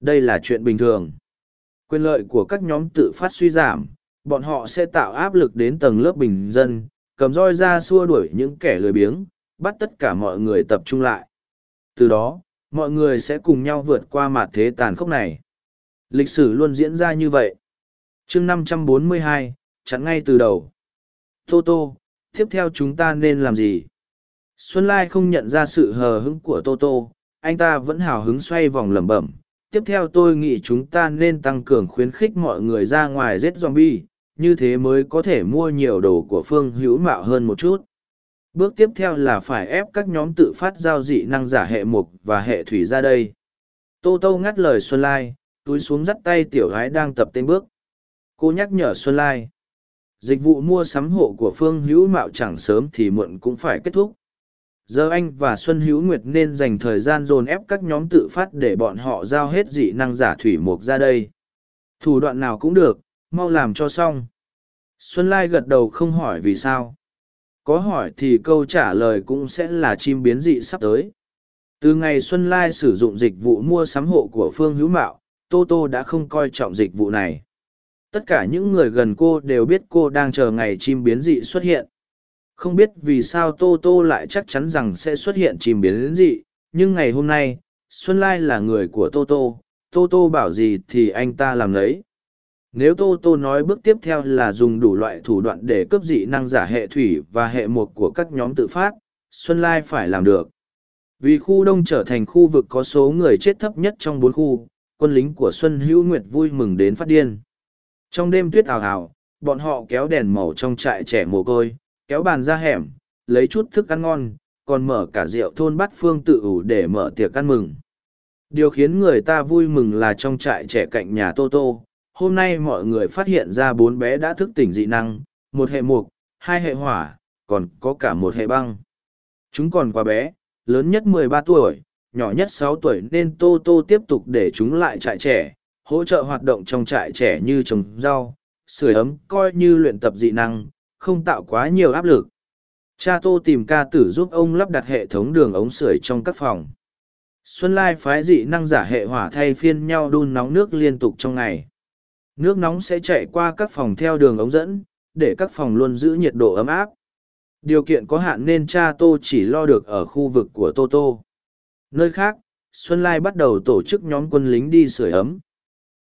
Đây là chuyện bình thường. Quyền lợi của các nhóm tự phát suy giảm, bọn họ sẽ tạo áp lực đến tầng lớp bình dân, cầm roi ra xua đuổi những kẻ lười biếng, bắt tất cả mọi người tập trung lại. Từ đó, mọi người sẽ cùng nhau vượt qua mặt thế tàn khốc này. Lịch sử luôn diễn ra như vậy. chương 542, chặn ngay từ đầu. Tô Tô, tiếp theo chúng ta nên làm gì? Xuân Lai không nhận ra sự hờ hững của Tô Tô, anh ta vẫn hào hứng xoay vòng lẩm bẩm. Tiếp theo tôi nghĩ chúng ta nên tăng cường khuyến khích mọi người ra ngoài giết zombie, như thế mới có thể mua nhiều đồ của phương hữu mạo hơn một chút. Bước tiếp theo là phải ép các nhóm tự phát giao dị năng giả hệ mục và hệ thủy ra đây. Tô Tô ngắt lời Xuân Lai, túi xuống dắt tay tiểu gái đang tập tên bước. Cô nhắc nhở Xuân Lai. Dịch vụ mua sắm hộ của Phương Hữu Mạo chẳng sớm thì muộn cũng phải kết thúc. Giờ anh và Xuân Hữu Nguyệt nên dành thời gian dồn ép các nhóm tự phát để bọn họ giao hết dị năng giả thủy mục ra đây. Thủ đoạn nào cũng được, mau làm cho xong. Xuân Lai gật đầu không hỏi vì sao. Có hỏi thì câu trả lời cũng sẽ là chim biến dị sắp tới. Từ ngày Xuân Lai sử dụng dịch vụ mua sắm hộ của Phương Hữu Mạo, Tô Tô đã không coi trọng dịch vụ này. Tất cả những người gần cô đều biết cô đang chờ ngày chim biến dị xuất hiện. Không biết vì sao Tô Tô lại chắc chắn rằng sẽ xuất hiện chìm biến dị, nhưng ngày hôm nay, Xuân Lai là người của Tô Tô, Tô Tô bảo gì thì anh ta làm lấy. Nếu Tô Tô nói bước tiếp theo là dùng đủ loại thủ đoạn để cướp dị năng giả hệ thủy và hệ mục của các nhóm tự phát, Xuân Lai phải làm được. Vì khu đông trở thành khu vực có số người chết thấp nhất trong bốn khu, quân lính của Xuân Hữu Nguyệt vui mừng đến phát điên. Trong đêm tuyết ảo ảo, bọn họ kéo đèn màu trong trại trẻ mồ côi, kéo bàn ra hẻm, lấy chút thức ăn ngon, còn mở cả rượu thôn bắt phương tự ủ để mở tiệc ăn mừng. Điều khiến người ta vui mừng là trong trại trẻ cạnh nhà Tô Tô, hôm nay mọi người phát hiện ra bốn bé đã thức tỉnh dị năng, một hệ mục, hai hệ hỏa, còn có cả một hệ băng. Chúng còn quá bé, lớn nhất 13 tuổi, nhỏ nhất 6 tuổi nên Tô Tô tiếp tục để chúng lại trại trẻ, hỗ trợ hoạt động trong trại trẻ như trồng rau, sưởi ấm coi như luyện tập dị năng, không tạo quá nhiều áp lực. Cha Tô tìm ca tử giúp ông lắp đặt hệ thống đường ống sưởi trong các phòng. Xuân Lai phái dị năng giả hệ hỏa thay phiên nhau đun nóng nước liên tục trong ngày. Nước nóng sẽ chạy qua các phòng theo đường ống dẫn, để các phòng luôn giữ nhiệt độ ấm áp. Điều kiện có hạn nên cha Tô chỉ lo được ở khu vực của Tô Tô. Nơi khác, Xuân Lai bắt đầu tổ chức nhóm quân lính đi sưởi ấm.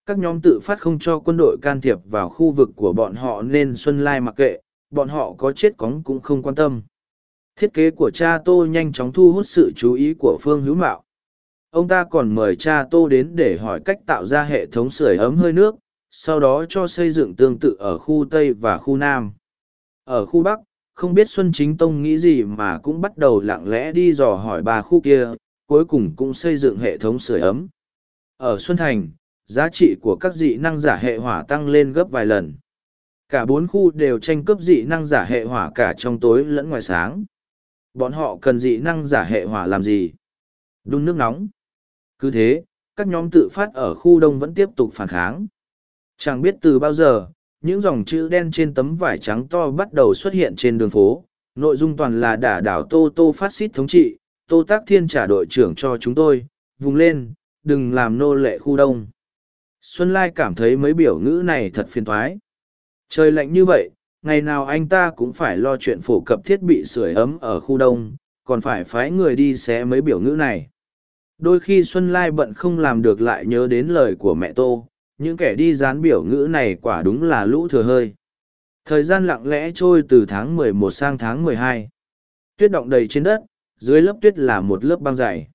Các nhóm tự phát không cho quân đội can thiệp vào khu vực của bọn họ nên Xuân Lai mặc kệ, bọn họ có chết cóng cũng không quan tâm. Thiết kế của cha Tô nhanh chóng thu hút sự chú ý của Phương Hữu Mạo. Ông ta còn mời cha Tô đến để hỏi cách tạo ra hệ thống sưởi ấm hơi nước, sau đó cho xây dựng tương tự ở khu Tây và khu Nam. Ở khu Bắc, không biết Xuân Chính Tông nghĩ gì mà cũng bắt đầu lặng lẽ đi dò hỏi ba khu kia, cuối cùng cũng xây dựng hệ thống sưởi ấm. Ở Xuân Thành, giá trị của các dị năng giả hệ hỏa tăng lên gấp vài lần. Cả bốn khu đều tranh cướp dị năng giả hệ hỏa cả trong tối lẫn ngoài sáng. Bọn họ cần dị năng giả hệ hỏa làm gì? Đun nước nóng. Cứ thế, các nhóm tự phát ở khu đông vẫn tiếp tục phản kháng. Chẳng biết từ bao giờ, những dòng chữ đen trên tấm vải trắng to bắt đầu xuất hiện trên đường phố. Nội dung toàn là đả đảo Tô Tô phát xít thống trị, Tô Tác Thiên trả đội trưởng cho chúng tôi, vùng lên, đừng làm nô lệ khu đông. Xuân Lai cảm thấy mấy biểu ngữ này thật phiền thoái. Trời lạnh như vậy, ngày nào anh ta cũng phải lo chuyện phổ cập thiết bị sưởi ấm ở khu đông, còn phải phái người đi xé mấy biểu ngữ này. Đôi khi Xuân Lai bận không làm được lại nhớ đến lời của mẹ Tô, những kẻ đi dán biểu ngữ này quả đúng là lũ thừa hơi. Thời gian lặng lẽ trôi từ tháng 11 sang tháng 12. Tuyết động đầy trên đất, dưới lớp tuyết là một lớp băng dày.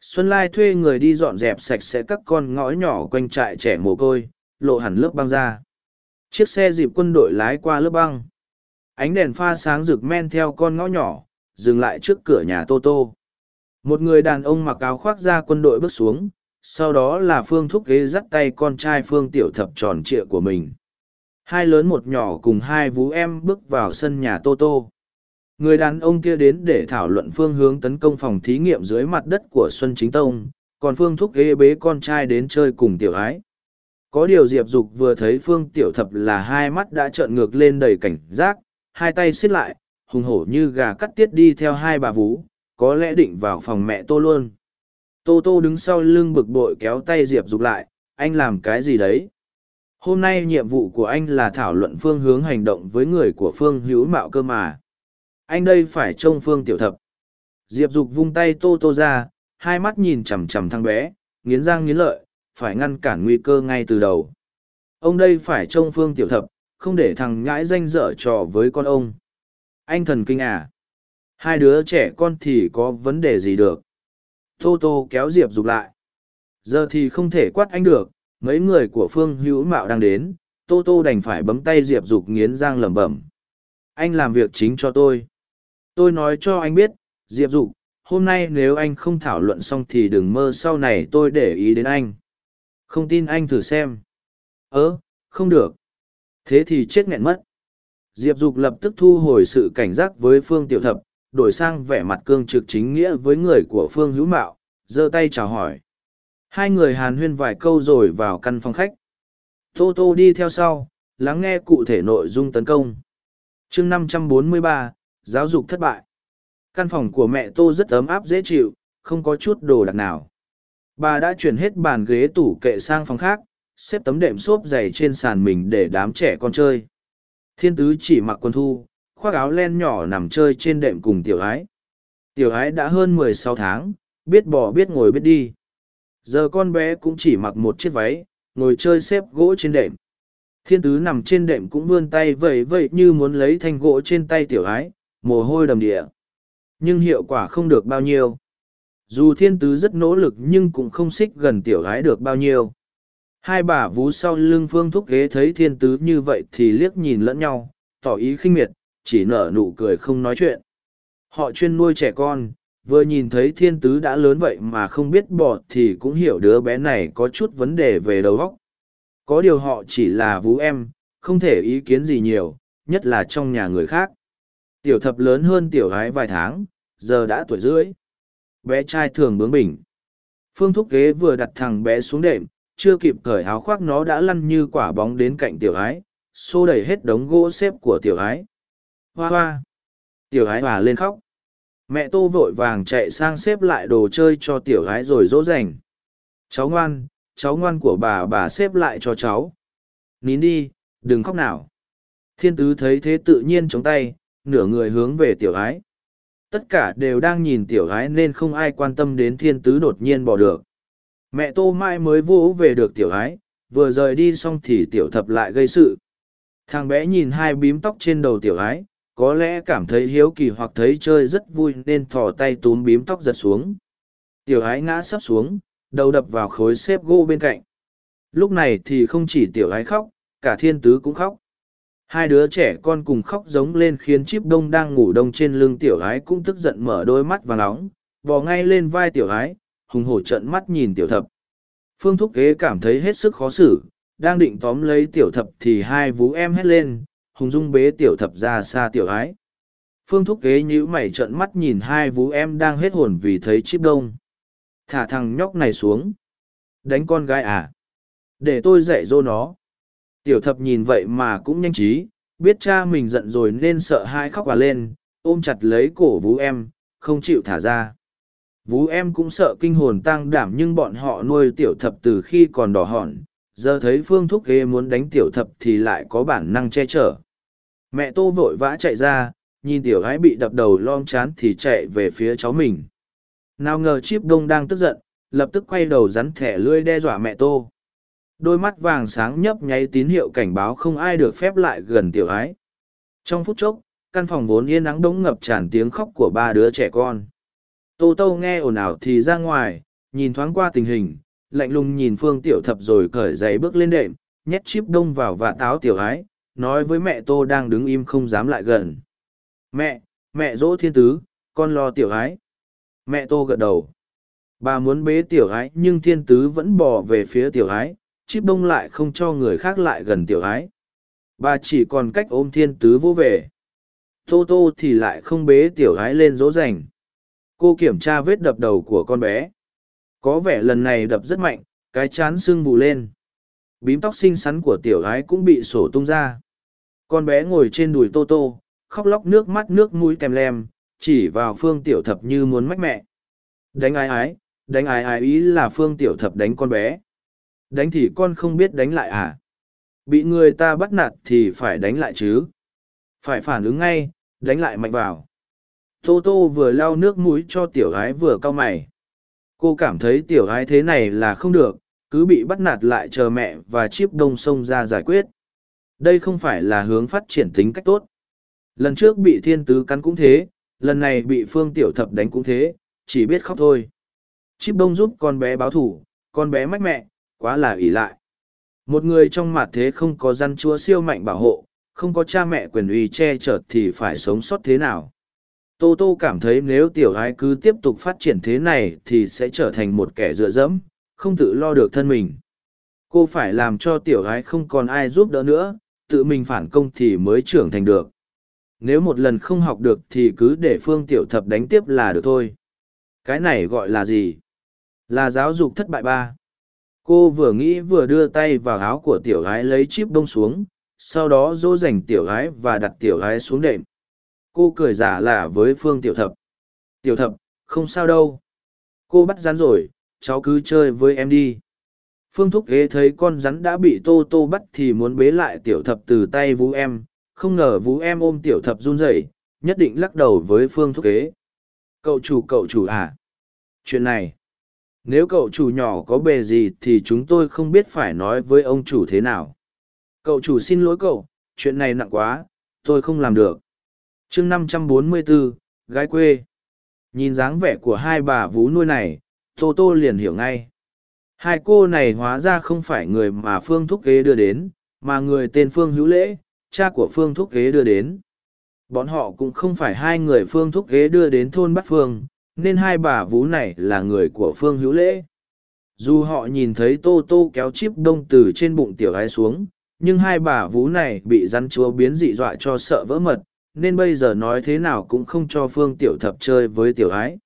Xuân Lai thuê người đi dọn dẹp sạch sẽ các con ngõ nhỏ quanh trại trẻ mồ côi, lộ hẳn lớp băng ra. Chiếc xe dịp quân đội lái qua lớp băng. ánh đèn pha sáng rực men theo con ngõ nhỏ, dừng lại trước cửa nhà tô tô. Một người đàn ông mặc áo khoác ra quân đội bước xuống, sau đó là phương thúc ghế dắt tay con trai phương tiểu thập tròn trịa của mình. Hai lớn một nhỏ cùng hai vú em bước vào sân nhà tô tô. Người đàn ông kia đến để thảo luận phương hướng tấn công phòng thí nghiệm dưới mặt đất của xuân chính tông, còn phương thúc ghế bế con trai đến chơi cùng tiểu ái có điều diệp dục vừa thấy phương tiểu thập là hai mắt đã trợn ngược lên đầy cảnh giác, hai tay xiết lại, hùng hổ như gà cắt tiết đi theo hai bà vú, có lẽ định vào phòng mẹ tô luôn. Tô tô đứng sau lưng bực bội kéo tay diệp dục lại, anh làm cái gì đấy? Hôm nay nhiệm vụ của anh là thảo luận phương hướng hành động với người của phương hữu mạo cơ mà. Anh đây phải trông phương tiểu thập. Diệp dục vung tay tô tô ra, hai mắt nhìn chằm chằm thằng bé, nghiến răng nghiến lợi phải ngăn cản nguy cơ ngay từ đầu. Ông đây phải trông phương tiểu thập, không để thằng ngãi danh dở trò với con ông. Anh thần kinh à? Hai đứa trẻ con thì có vấn đề gì được? Tô tô kéo diệp dục lại. Giờ thì không thể quát anh được, mấy người của phương hữu mạo đang đến, tô tô đành phải bấm tay diệp dục nghiến răng lẩm bẩm. Anh làm việc chính cho tôi. Tôi nói cho anh biết, diệp dục, hôm nay nếu anh không thảo luận xong thì đừng mơ sau này tôi để ý đến anh không tin anh thử xem. Ớ không được. Thế thì chết nghẹn mất. Diệp dục lập tức thu hồi sự cảnh giác với phương tiểu thập, đổi sang vẻ mặt cương trực chính nghĩa với người của phương hữu mạo, giơ tay chào hỏi. Hai người hàn huyên vài câu rồi vào căn phòng khách. Tô tô đi theo sau, lắng nghe cụ thể nội dung tấn công. Chương năm trăm bốn mươi ba, giáo dục thất bại. Căn phòng của mẹ tô rất ấm áp, dễ chịu, không có chút đồ đặc nào bà đã chuyển hết bàn ghế tủ kệ sang phòng khác, xếp tấm đệm xốp dày trên sàn mình để đám trẻ con chơi. Thiên tứ chỉ mặc quần thu, khoác áo len nhỏ nằm chơi trên đệm cùng tiểu ái. Tiểu ái đã hơn mười sáu tháng, biết bỏ biết ngồi biết đi. Giờ con bé cũng chỉ mặc một chiếc váy, ngồi chơi xếp gỗ trên đệm. Thiên tứ nằm trên đệm cũng vươn tay vẩy vẩy như muốn lấy thanh gỗ trên tay tiểu ái, mồ hôi đầm địa. Nhưng hiệu quả không được bao nhiêu dù thiên tứ rất nỗ lực nhưng cũng không xích gần tiểu gái được bao nhiêu. Hai bà vú sau lưng phương thúc ghế thấy thiên tứ như vậy thì liếc nhìn lẫn nhau, tỏ ý khinh miệt, chỉ nở nụ cười không nói chuyện. Họ chuyên nuôi trẻ con, vừa nhìn thấy thiên tứ đã lớn vậy mà không biết bỏ thì cũng hiểu đứa bé này có chút vấn đề về đầu óc. Có điều họ chỉ là vú em, không thể ý kiến gì nhiều, nhất là trong nhà người khác. Tiểu thập lớn hơn tiểu gái vài tháng, giờ đã tuổi rưỡi bé trai thường bướng bỉnh. Phương thúc ghế vừa đặt thằng bé xuống đệm, chưa kịp cởi áo khoác nó đã lăn như quả bóng đến cạnh tiểu ái, xô đẩy hết đống gỗ xếp của tiểu ái. Hoa hoa. Tiểu ái hòa lên khóc. Mẹ tô vội vàng chạy sang xếp lại đồ chơi cho tiểu ái rồi dỗ dành. Cháu ngoan cháu ngoan của bà bà xếp lại cho cháu. Nín đi, đừng khóc nào. Thiên tứ thấy thế tự nhiên chống tay, nửa người hướng về tiểu ái tất cả đều đang nhìn tiểu gái nên không ai quan tâm đến thiên tứ đột nhiên bỏ được. Mẹ tô mai mới vỗ về được tiểu gái, vừa rời đi xong thì tiểu thập lại gây sự. Thằng bé nhìn hai bím tóc trên đầu tiểu gái, có lẽ cảm thấy hiếu kỳ hoặc thấy chơi rất vui nên thò tay túm bím tóc giật xuống. Tiểu gái ngã sấp xuống, đầu đập vào khối xếp gỗ bên cạnh. Lúc này thì không chỉ tiểu gái khóc, cả thiên tứ cũng khóc. Hai đứa trẻ con cùng khóc giống lên khiến chip đông đang ngủ đông trên lưng tiểu ái cũng tức giận mở đôi mắt và nóng, bò ngay lên vai tiểu ái, hùng hổ trận mắt nhìn tiểu thập. Phương Thúc Kế cảm thấy hết sức khó xử, đang định tóm lấy tiểu thập thì hai vú em hét lên, hùng dung bế tiểu thập ra xa tiểu ái. Phương Thúc Kế nhíu mày trận mắt nhìn hai vú em đang hết hồn vì thấy chip đông. Thả thằng nhóc này xuống. Đánh con gái à? Để tôi dạy dỗ nó. Tiểu thập nhìn vậy mà cũng nhanh trí, biết cha mình giận rồi nên sợ hai khóc và lên, ôm chặt lấy cổ vú em, không chịu thả ra. Vú em cũng sợ kinh hồn tăng đảm nhưng bọn họ nuôi tiểu thập từ khi còn đỏ hòn, giờ thấy phương thúc ghê muốn đánh tiểu thập thì lại có bản năng che chở. Mẹ tô vội vã chạy ra, nhìn tiểu gái bị đập đầu lom chán thì chạy về phía cháu mình. Nào ngờ chip đông đang tức giận, lập tức quay đầu rắn thẻ lươi đe dọa mẹ tô. Đôi mắt vàng sáng nhấp nháy tín hiệu cảnh báo không ai được phép lại gần tiểu ái. Trong phút chốc, căn phòng vốn yên nắng đống ngập tràn tiếng khóc của ba đứa trẻ con. Tô Tô nghe ồn ào thì ra ngoài, nhìn thoáng qua tình hình, lạnh lùng nhìn Phương Tiểu Thập rồi cởi giày bước lên đệm, nhét chip đông vào và táo tiểu ái, nói với mẹ tô đang đứng im không dám lại gần mẹ mẹ dỗ thiên tứ con lo tiểu ái mẹ tô gật đầu bà muốn bế tiểu ái nhưng thiên tứ vẫn bỏ về phía tiểu ái chip bông lại không cho người khác lại gần tiểu ái. Bà chỉ còn cách ôm thiên tứ vô về. Tô tô thì lại không bế tiểu ái lên dỗ dành. Cô kiểm tra vết đập đầu của con bé. Có vẻ lần này đập rất mạnh, cái chán sưng vù lên. Bím tóc xinh xắn của tiểu ái cũng bị sổ tung ra. Con bé ngồi trên đùi tô tô, khóc lóc nước mắt nước mũi kèm lem, chỉ vào phương tiểu thập như muốn mách mẹ. Đánh ái ái, đánh ái ái ý là phương tiểu thập đánh con bé đánh thì con không biết đánh lại à? Bị người ta bắt nạt thì phải đánh lại chứ? Phải phản ứng ngay, đánh lại mạnh vào. Tô tô vừa lau nước mũi cho tiểu gái vừa cau mày. Cô cảm thấy tiểu gái thế này là không được, cứ bị bắt nạt lại chờ mẹ và chiếc đông sông ra giải quyết. Đây không phải là hướng phát triển tính cách tốt. Lần trước bị thiên tứ cắn cũng thế, lần này bị phương tiểu thập đánh cũng thế, chỉ biết khóc thôi. Chip đông giúp con bé báo thủ con bé mách mẹ quá là ỷ lại. Một người trong mặt thế không có răn chúa siêu mạnh bảo hộ, không có cha mẹ quyền uy che chở thì phải sống sót thế nào? Tô tô cảm thấy nếu tiểu gái cứ tiếp tục phát triển thế này thì sẽ trở thành một kẻ dựa dẫm, không tự lo được thân mình. Cô phải làm cho tiểu gái không còn ai giúp đỡ nữa, tự mình phản công thì mới trưởng thành được. Nếu một lần không học được thì cứ để phương tiểu thập đánh tiếp là được thôi. Cái này gọi là gì? Là giáo dục thất bại ba cô vừa nghĩ vừa đưa tay vào áo của tiểu gái lấy chip đông xuống, sau đó dỗ dành tiểu gái và đặt tiểu gái xuống đệm. Cô cười giả lả với phương tiểu thập. Tiểu thập, không sao đâu. Cô bắt rắn rồi, cháu cứ chơi với em đi. Phương thúc ghế thấy con rắn đã bị tô tô bắt thì muốn bế lại tiểu thập từ tay vũ em. Không ngờ vũ em ôm tiểu thập run rẩy, nhất định lắc đầu với phương thúc ghế cậu chủ cậu chủ à? Chuyện này nếu cậu chủ nhỏ có bề gì thì chúng tôi không biết phải nói với ông chủ thế nào. Cậu chủ xin lỗi cậu, chuyện này nặng quá, tôi không làm được. Chương năm trăm bốn mươi bốn gái quê. Nhìn dáng vẻ của hai bà vú nuôi này, tô tô liền hiểu ngay. Hai cô này hóa ra không phải người mà phương thúc kế đưa đến, mà người tên phương hữu lễ, cha của phương thúc kế đưa đến. Bọn họ cũng không phải hai người phương thúc kế đưa đến thôn bát phương nên hai bà vú này là người của phương hữu lễ dù họ nhìn thấy tô tô kéo chip đông từ trên bụng tiểu gái xuống, nhưng hai bà vú này bị rắn chúa biến dị dọa cho sợ vỡ mật, nên bây giờ nói thế nào cũng không cho phương tiểu thập chơi với tiểu gái.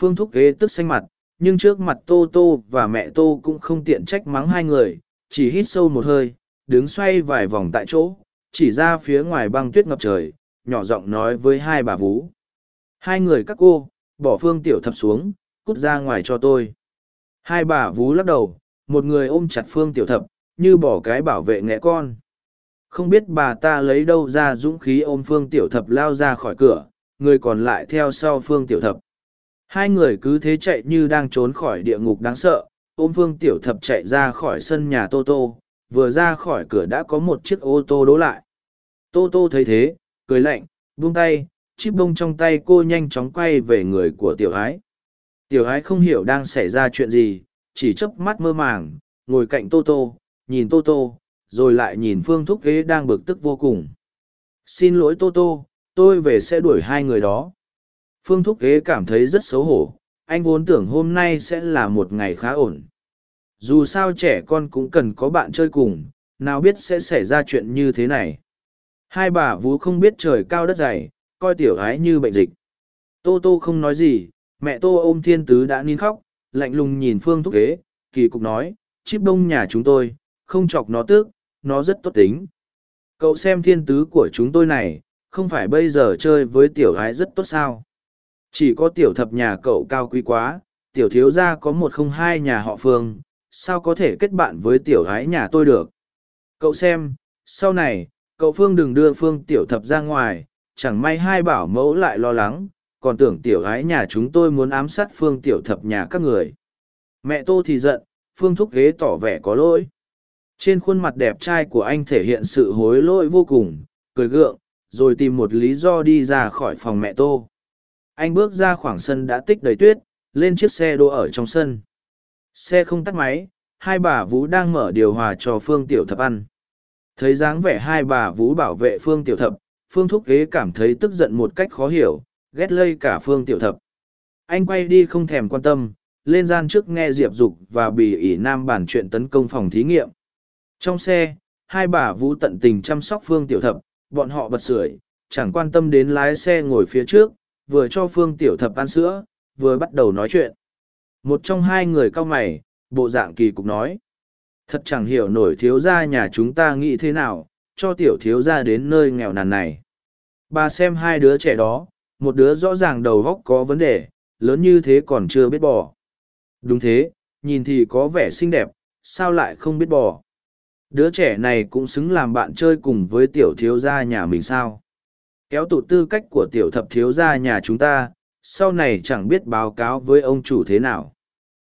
phương thúc ghế tức xanh mặt, nhưng trước mặt tô tô và mẹ tô cũng không tiện trách mắng hai người, chỉ hít sâu một hơi, đứng xoay vài vòng tại chỗ, chỉ ra phía ngoài băng tuyết ngập trời, nhỏ giọng nói với hai bà vú hai người các cô bỏ phương tiểu thập xuống, cút ra ngoài cho tôi. Hai bà vú lắc đầu, một người ôm chặt phương tiểu thập, như bỏ cái bảo vệ nghẽ con. Không biết bà ta lấy đâu ra dũng khí ôm phương tiểu thập lao ra khỏi cửa, người còn lại theo sau phương tiểu thập. Hai người cứ thế chạy như đang trốn khỏi địa ngục đáng sợ, ôm phương tiểu thập chạy ra khỏi sân nhà tô tô, vừa ra khỏi cửa đã có một chiếc ô tô đỗ lại. Tô tô thấy thế, cười lạnh, buông tay Chiếc bông trong tay cô nhanh chóng quay về người của tiểu ái. Tiểu ái không hiểu đang xảy ra chuyện gì, chỉ chớp mắt mơ màng, ngồi cạnh tô tô, nhìn tô tô, rồi lại nhìn phương thúc ghế đang bực tức vô cùng. Xin lỗi tô tô, tôi về sẽ đuổi hai người đó. Phương thúc ghế cảm thấy rất xấu hổ, anh vốn tưởng hôm nay sẽ là một ngày khá ổn. Dù sao trẻ con cũng cần có bạn chơi cùng, nào biết sẽ xảy ra chuyện như thế này. Hai bà vú không biết trời cao đất dày coi tiểu gái như bệnh dịch. Tô tô không nói gì, mẹ tô ôm thiên tứ đã nín khóc, lạnh lùng nhìn phương thúc ghế kỳ cục nói, chip đông nhà chúng tôi, không chọc nó tước nó rất tốt tính. Cậu xem thiên tứ của chúng tôi này, không phải bây giờ chơi với tiểu gái rất tốt sao? Chỉ có tiểu thập nhà cậu cao quý quá, tiểu thiếu gia có một không hai nhà họ phương, sao có thể kết bạn với tiểu gái nhà tôi được? Cậu xem, sau này, cậu phương đừng đưa phương tiểu thập ra ngoài chẳng may hai bảo mẫu lại lo lắng, còn tưởng tiểu gái nhà chúng tôi muốn ám sát phương tiểu thập nhà các người. Mẹ tô thì giận, phương thúc ghế tỏ vẻ có lỗi. Trên khuôn mặt đẹp trai của anh thể hiện sự hối lỗi vô cùng, cười gượng, rồi tìm một lý do đi ra khỏi phòng mẹ tô. Anh bước ra khoảng sân đã tích đầy tuyết, lên chiếc xe đỗ ở trong sân. Xe không tắt máy, hai bà vú đang mở điều hòa cho phương tiểu thập ăn. Thấy dáng vẻ hai bà vũ bảo vệ phương tiểu thập phương thúc ghế cảm thấy tức giận một cách khó hiểu, ghét lây cả phương tiểu thập. Anh quay đi không thèm quan tâm, lên gian trước nghe diệp dục và bì ỉ nam bàn chuyện tấn công phòng thí nghiệm. Trong xe, hai bà vũ tận tình chăm sóc phương tiểu thập, bọn họ bật sưởi, chẳng quan tâm đến lái xe ngồi phía trước, vừa cho phương tiểu thập ăn sữa, vừa bắt đầu nói chuyện. Một trong hai người cau mày, bộ dạng kỳ cục nói, thật chẳng hiểu nổi thiếu gia nhà chúng ta nghĩ thế nào cho tiểu thiếu gia đến nơi nghèo nàn này bà xem hai đứa trẻ đó, một đứa rõ ràng đầu góc có vấn đề, lớn như thế còn chưa biết bỏ. đúng thế, nhìn thì có vẻ xinh đẹp, sao lại không biết bỏ? đứa trẻ này cũng xứng làm bạn chơi cùng với tiểu thiếu gia nhà mình sao kéo tụ tư cách của tiểu thập thiếu gia nhà chúng ta, sau này chẳng biết báo cáo với ông chủ thế nào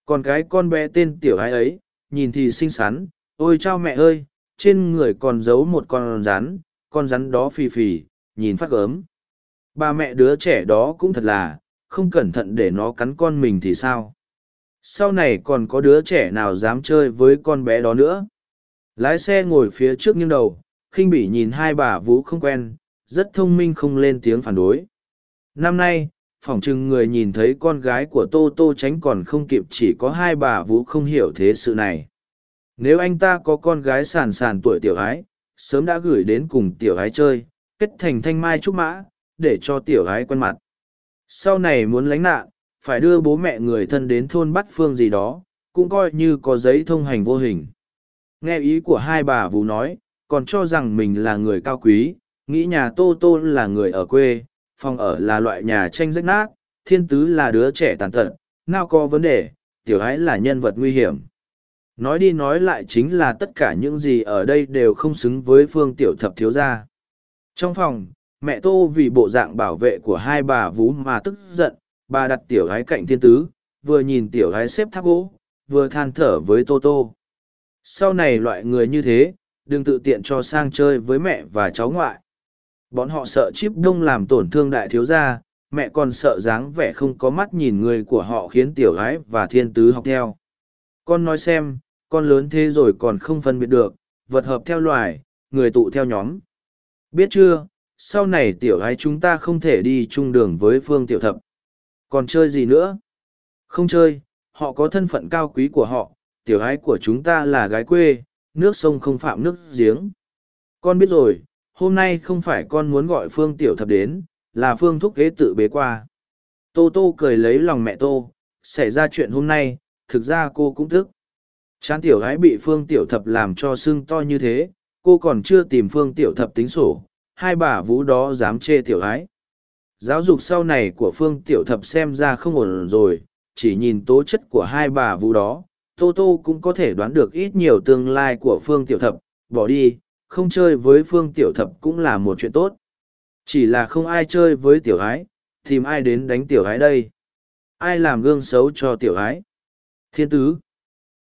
còn cái con bé tên tiểu ai ấy, nhìn thì xinh xắn, ôi chao mẹ ơi trên người còn giấu một con rắn con rắn đó phì phì, nhìn phát gớm. Ba mẹ đứa trẻ đó cũng thật là, không cẩn thận để nó cắn con mình thì sao? Sau này còn có đứa trẻ nào dám chơi với con bé đó nữa? Lái xe ngồi phía trước nghiêng đầu, khinh bỉ nhìn hai bà vũ không quen, rất thông minh không lên tiếng phản đối. Năm nay, phỏng chừng người nhìn thấy con gái của tô tô tránh còn không kịp chỉ có hai bà vũ không hiểu thế sự này nếu anh ta có con gái sàn sàn tuổi tiểu ái, sớm đã gửi đến cùng tiểu ái chơi, kết thành thanh mai trúc mã, để cho tiểu ái quen mặt. Sau này muốn lánh nạn, phải đưa bố mẹ người thân đến thôn bắt phương gì đó, cũng coi như có giấy thông hành vô hình. Nghe ý của hai bà vú nói, còn cho rằng mình là người cao quý, nghĩ nhà tô tô là người ở quê, phòng ở là loại nhà tranh rách nát, thiên tứ là đứa trẻ tàn tật, nào có vấn đề, tiểu ái là nhân vật nguy hiểm nói đi nói lại chính là tất cả những gì ở đây đều không xứng với phương tiểu thập thiếu gia. Trong phòng, mẹ tô vì bộ dạng bảo vệ của hai bà vú mà tức giận, bà đặt tiểu gái cạnh thiên tứ, vừa nhìn tiểu gái xếp tháp gỗ, vừa than thở với tô tô. Sau này loại người như thế, đừng tự tiện cho sang chơi với mẹ và cháu ngoại. Bọn họ sợ chip đông làm tổn thương đại thiếu gia, mẹ còn sợ dáng vẻ không có mắt nhìn người của họ khiến tiểu gái và thiên tứ học theo. Con nói xem con lớn thế rồi còn không phân biệt được, vật hợp theo loài, người tụ theo nhóm. Biết chưa, sau này tiểu gái chúng ta không thể đi chung đường với phương tiểu thập. Còn chơi gì nữa? Không chơi, họ có thân phận cao quý của họ, tiểu gái của chúng ta là gái quê, nước sông không phạm nước giếng. Con biết rồi, hôm nay không phải con muốn gọi phương tiểu thập đến, là phương thúc kế tự bế qua. Tô tô cười lấy lòng mẹ tô, xảy ra chuyện hôm nay, thực ra cô cũng thức chán tiểu gái bị phương tiểu thập làm cho sưng to như thế cô còn chưa tìm phương tiểu thập tính sổ hai bà vũ đó dám chê tiểu gái. Giáo dục sau này của phương tiểu thập xem ra không ổn rồi chỉ nhìn tố chất của hai bà vũ đó tô tô cũng có thể đoán được ít nhiều tương lai của phương tiểu thập bỏ đi không chơi với phương tiểu thập cũng là một chuyện tốt. Chỉ là không ai chơi với tiểu gái, tìm ai đến đánh tiểu gái đây? Ai làm gương xấu cho tiểu gái? thiên tứ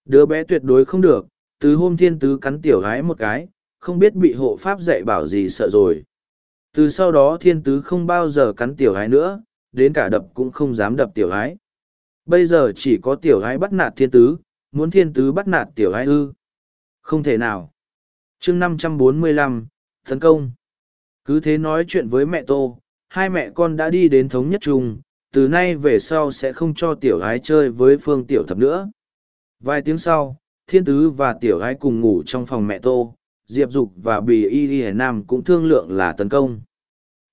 đứa bé tuyệt đối không được, từ hôm thiên tứ cắn tiểu Gái một cái, không biết bị hộ pháp dạy bảo gì sợ rồi. Từ sau đó thiên tứ không bao giờ cắn tiểu Gái nữa, đến cả đập cũng không dám đập tiểu Gái. bây giờ chỉ có tiểu Gái bắt nạt thiên tứ, muốn thiên tứ bắt nạt tiểu Gái ư. Không thể nào. Chương năm trăm bốn mươi lăm, tấn công. Cứ thế nói chuyện với mẹ tô, hai mẹ con đã đi đến thống nhất chung, từ nay về sau sẽ không cho tiểu Gái chơi với phương tiểu thập nữa vài tiếng sau, thiên tứ và tiểu ái cùng ngủ trong phòng mẹ tô, diệp dục và bì y y nam cũng thương lượng là tấn công.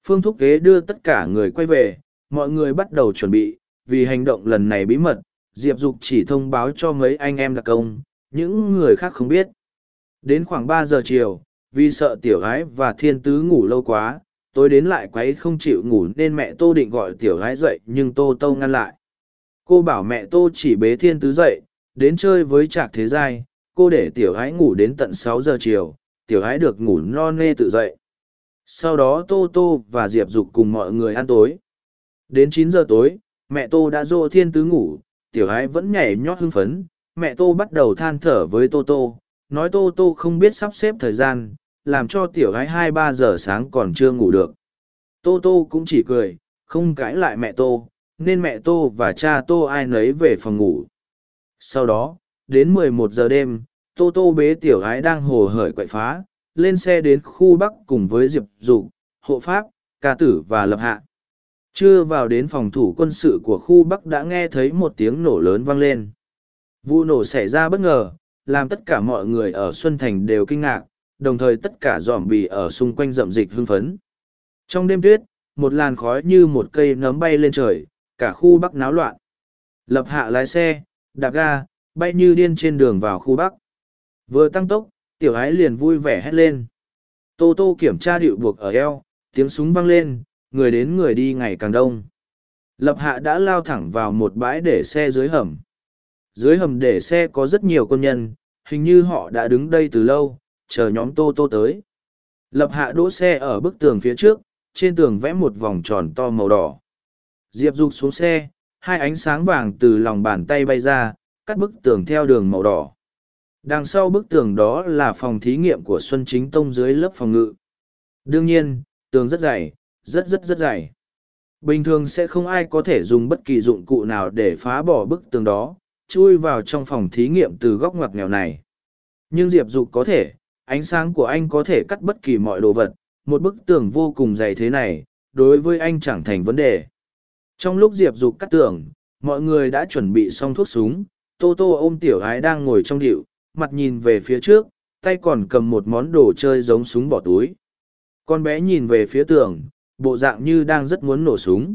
Phương thúc kế đưa tất cả người quay về, mọi người bắt đầu chuẩn bị, vì hành động lần này bí mật, diệp dục chỉ thông báo cho mấy anh em đặc công, những người khác không biết. Đến khoảng ba giờ chiều, vì sợ tiểu gái và thiên tứ ngủ lâu quá tôi đến lại quấy không chịu ngủ nên mẹ tô định gọi tiểu gái dậy nhưng tô tâu ngăn lại. Cô bảo mẹ tô chỉ bế thiên tứ dậy đến chơi với trạc thế giai, cô để tiểu gái ngủ đến tận sáu giờ chiều, tiểu gái được ngủ no nê tự dậy. Sau đó tô tô và diệp dục cùng mọi người ăn tối. Đến chín giờ tối, mẹ tô đã dỗ thiên tứ ngủ, tiểu gái vẫn nhảy nhót hưng phấn. Mẹ tô bắt đầu than thở với tô tô, nói tô tô không biết sắp xếp thời gian, làm cho tiểu gái hai ba giờ sáng còn chưa ngủ được. Tô tô cũng chỉ cười, không cãi lại mẹ tô, nên mẹ tô và cha tô ai nấy về phòng ngủ sau đó đến mười một giờ đêm tô tô bế tiểu gái đang hồ hởi quậy phá lên xe đến khu Bắc cùng với Diệp Dục, Hộ Pháp, Ca Tử và Lập Hạ. Chưa vào đến phòng thủ quân sự của khu Bắc đã nghe thấy một tiếng nổ lớn vang lên. Vụ nổ xảy ra bất ngờ, làm tất cả mọi người ở Xuân Thành đều kinh ngạc, đồng thời tất cả dòm bì ở xung quanh rậm dịch hưng phấn. Trong đêm tuyết, một làn khói như một cây nấm bay lên trời, cả khu Bắc náo loạn. Lập hạ lái xe, đạp ga, bay như điên trên đường vào khu Bắc. Vừa tăng tốc, tiểu ái liền vui vẻ hét lên. Tô tô kiểm tra điệu buộc ở eo, tiếng súng vang lên, người đến người đi ngày càng đông. Lập hạ đã lao thẳng vào một bãi để xe dưới hầm. Dưới hầm để xe có rất nhiều công nhân, hình như họ đã đứng đây từ lâu, chờ nhóm tô tô tới. Lập hạ đỗ xe ở bức tường phía trước, trên tường vẽ một vòng tròn to màu đỏ. Diệp Dục xuống xe, hai ánh sáng vàng từ lòng bàn tay bay ra, cắt bức tường theo đường màu đỏ. Đằng sau bức tường đó là phòng thí nghiệm của Xuân Chính Tông dưới lớp phòng ngự. Đương nhiên, tường rất dày, rất rất rất dày. Bình thường sẽ không ai có thể dùng bất kỳ dụng cụ nào để phá bỏ bức tường đó, chui vào trong phòng thí nghiệm từ góc ngoặc nghèo này. Nhưng Diệp Dục có thể, ánh sáng của anh có thể cắt bất kỳ mọi đồ vật, một bức tường vô cùng dày thế này, đối với anh chẳng thành vấn đề. Trong lúc Diệp Dục cắt tường, mọi người đã chuẩn bị xong thuốc súng, Tô Tô ôm tiểu ái đang ngồi trong điệu, mặt nhìn về phía trước, tay còn cầm một món đồ chơi giống súng bỏ túi. Con bé nhìn về phía tường, bộ dạng như đang rất muốn nổ súng.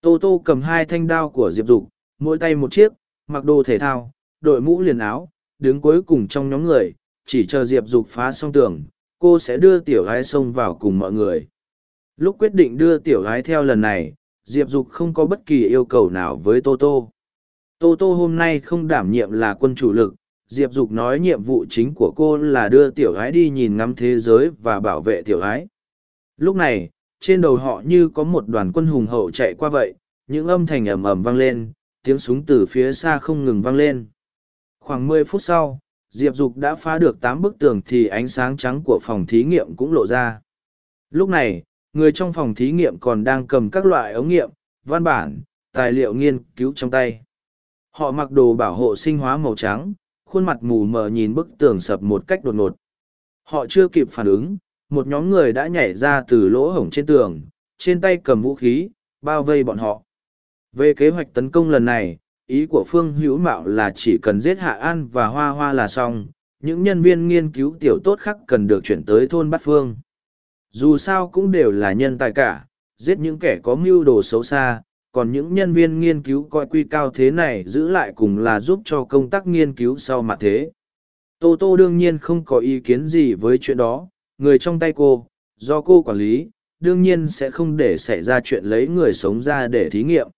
Tô Tô cầm hai thanh đao của Diệp Dục, mỗi tay một chiếc, mặc đồ thể thao, đội mũ liền áo, đứng cuối cùng trong nhóm người, chỉ chờ Diệp Dục phá xong tường, cô sẽ đưa tiểu gái xông vào cùng mọi người. Lúc quyết định đưa tiểu gái theo lần này, Diệp Dục không có bất kỳ yêu cầu nào với Tô Tô. Tô Tô hôm nay không đảm nhiệm là quân chủ lực, Diệp Dục nói nhiệm vụ chính của cô là đưa tiểu gái đi nhìn ngắm thế giới và bảo vệ tiểu gái. Lúc này, trên đầu họ như có một đoàn quân hùng hậu chạy qua vậy, những âm thanh ầm ầm vang lên, tiếng súng từ phía xa không ngừng vang lên. Khoảng mười phút sau, Diệp Dục đã phá được tám bức tường thì ánh sáng trắng của phòng thí nghiệm cũng lộ ra. Lúc này, người trong phòng thí nghiệm còn đang cầm các loại ống nghiệm, văn bản, tài liệu nghiên cứu trong tay. Họ mặc đồ bảo hộ sinh hóa màu trắng, khuôn mặt mù mờ nhìn bức tường sập một cách đột ngột. Họ chưa kịp phản ứng, một nhóm người đã nhảy ra từ lỗ hổng trên tường, trên tay cầm vũ khí, bao vây bọn họ. Về kế hoạch tấn công lần này, ý của Phương Hữu Mạo là chỉ cần giết Hạ An và Hoa Hoa là xong, những nhân viên nghiên cứu tiểu tốt khác cần được chuyển tới thôn Bát Phương. Dù sao cũng đều là nhân tài cả, giết những kẻ có mưu đồ xấu xa, còn những nhân viên nghiên cứu coi quy cao thế này giữ lại cùng là giúp cho công tác nghiên cứu sau mặt thế. Tô Tô đương nhiên không có ý kiến gì với chuyện đó, người trong tay cô, do cô quản lý, đương nhiên sẽ không để xảy ra chuyện lấy người sống ra để thí nghiệm.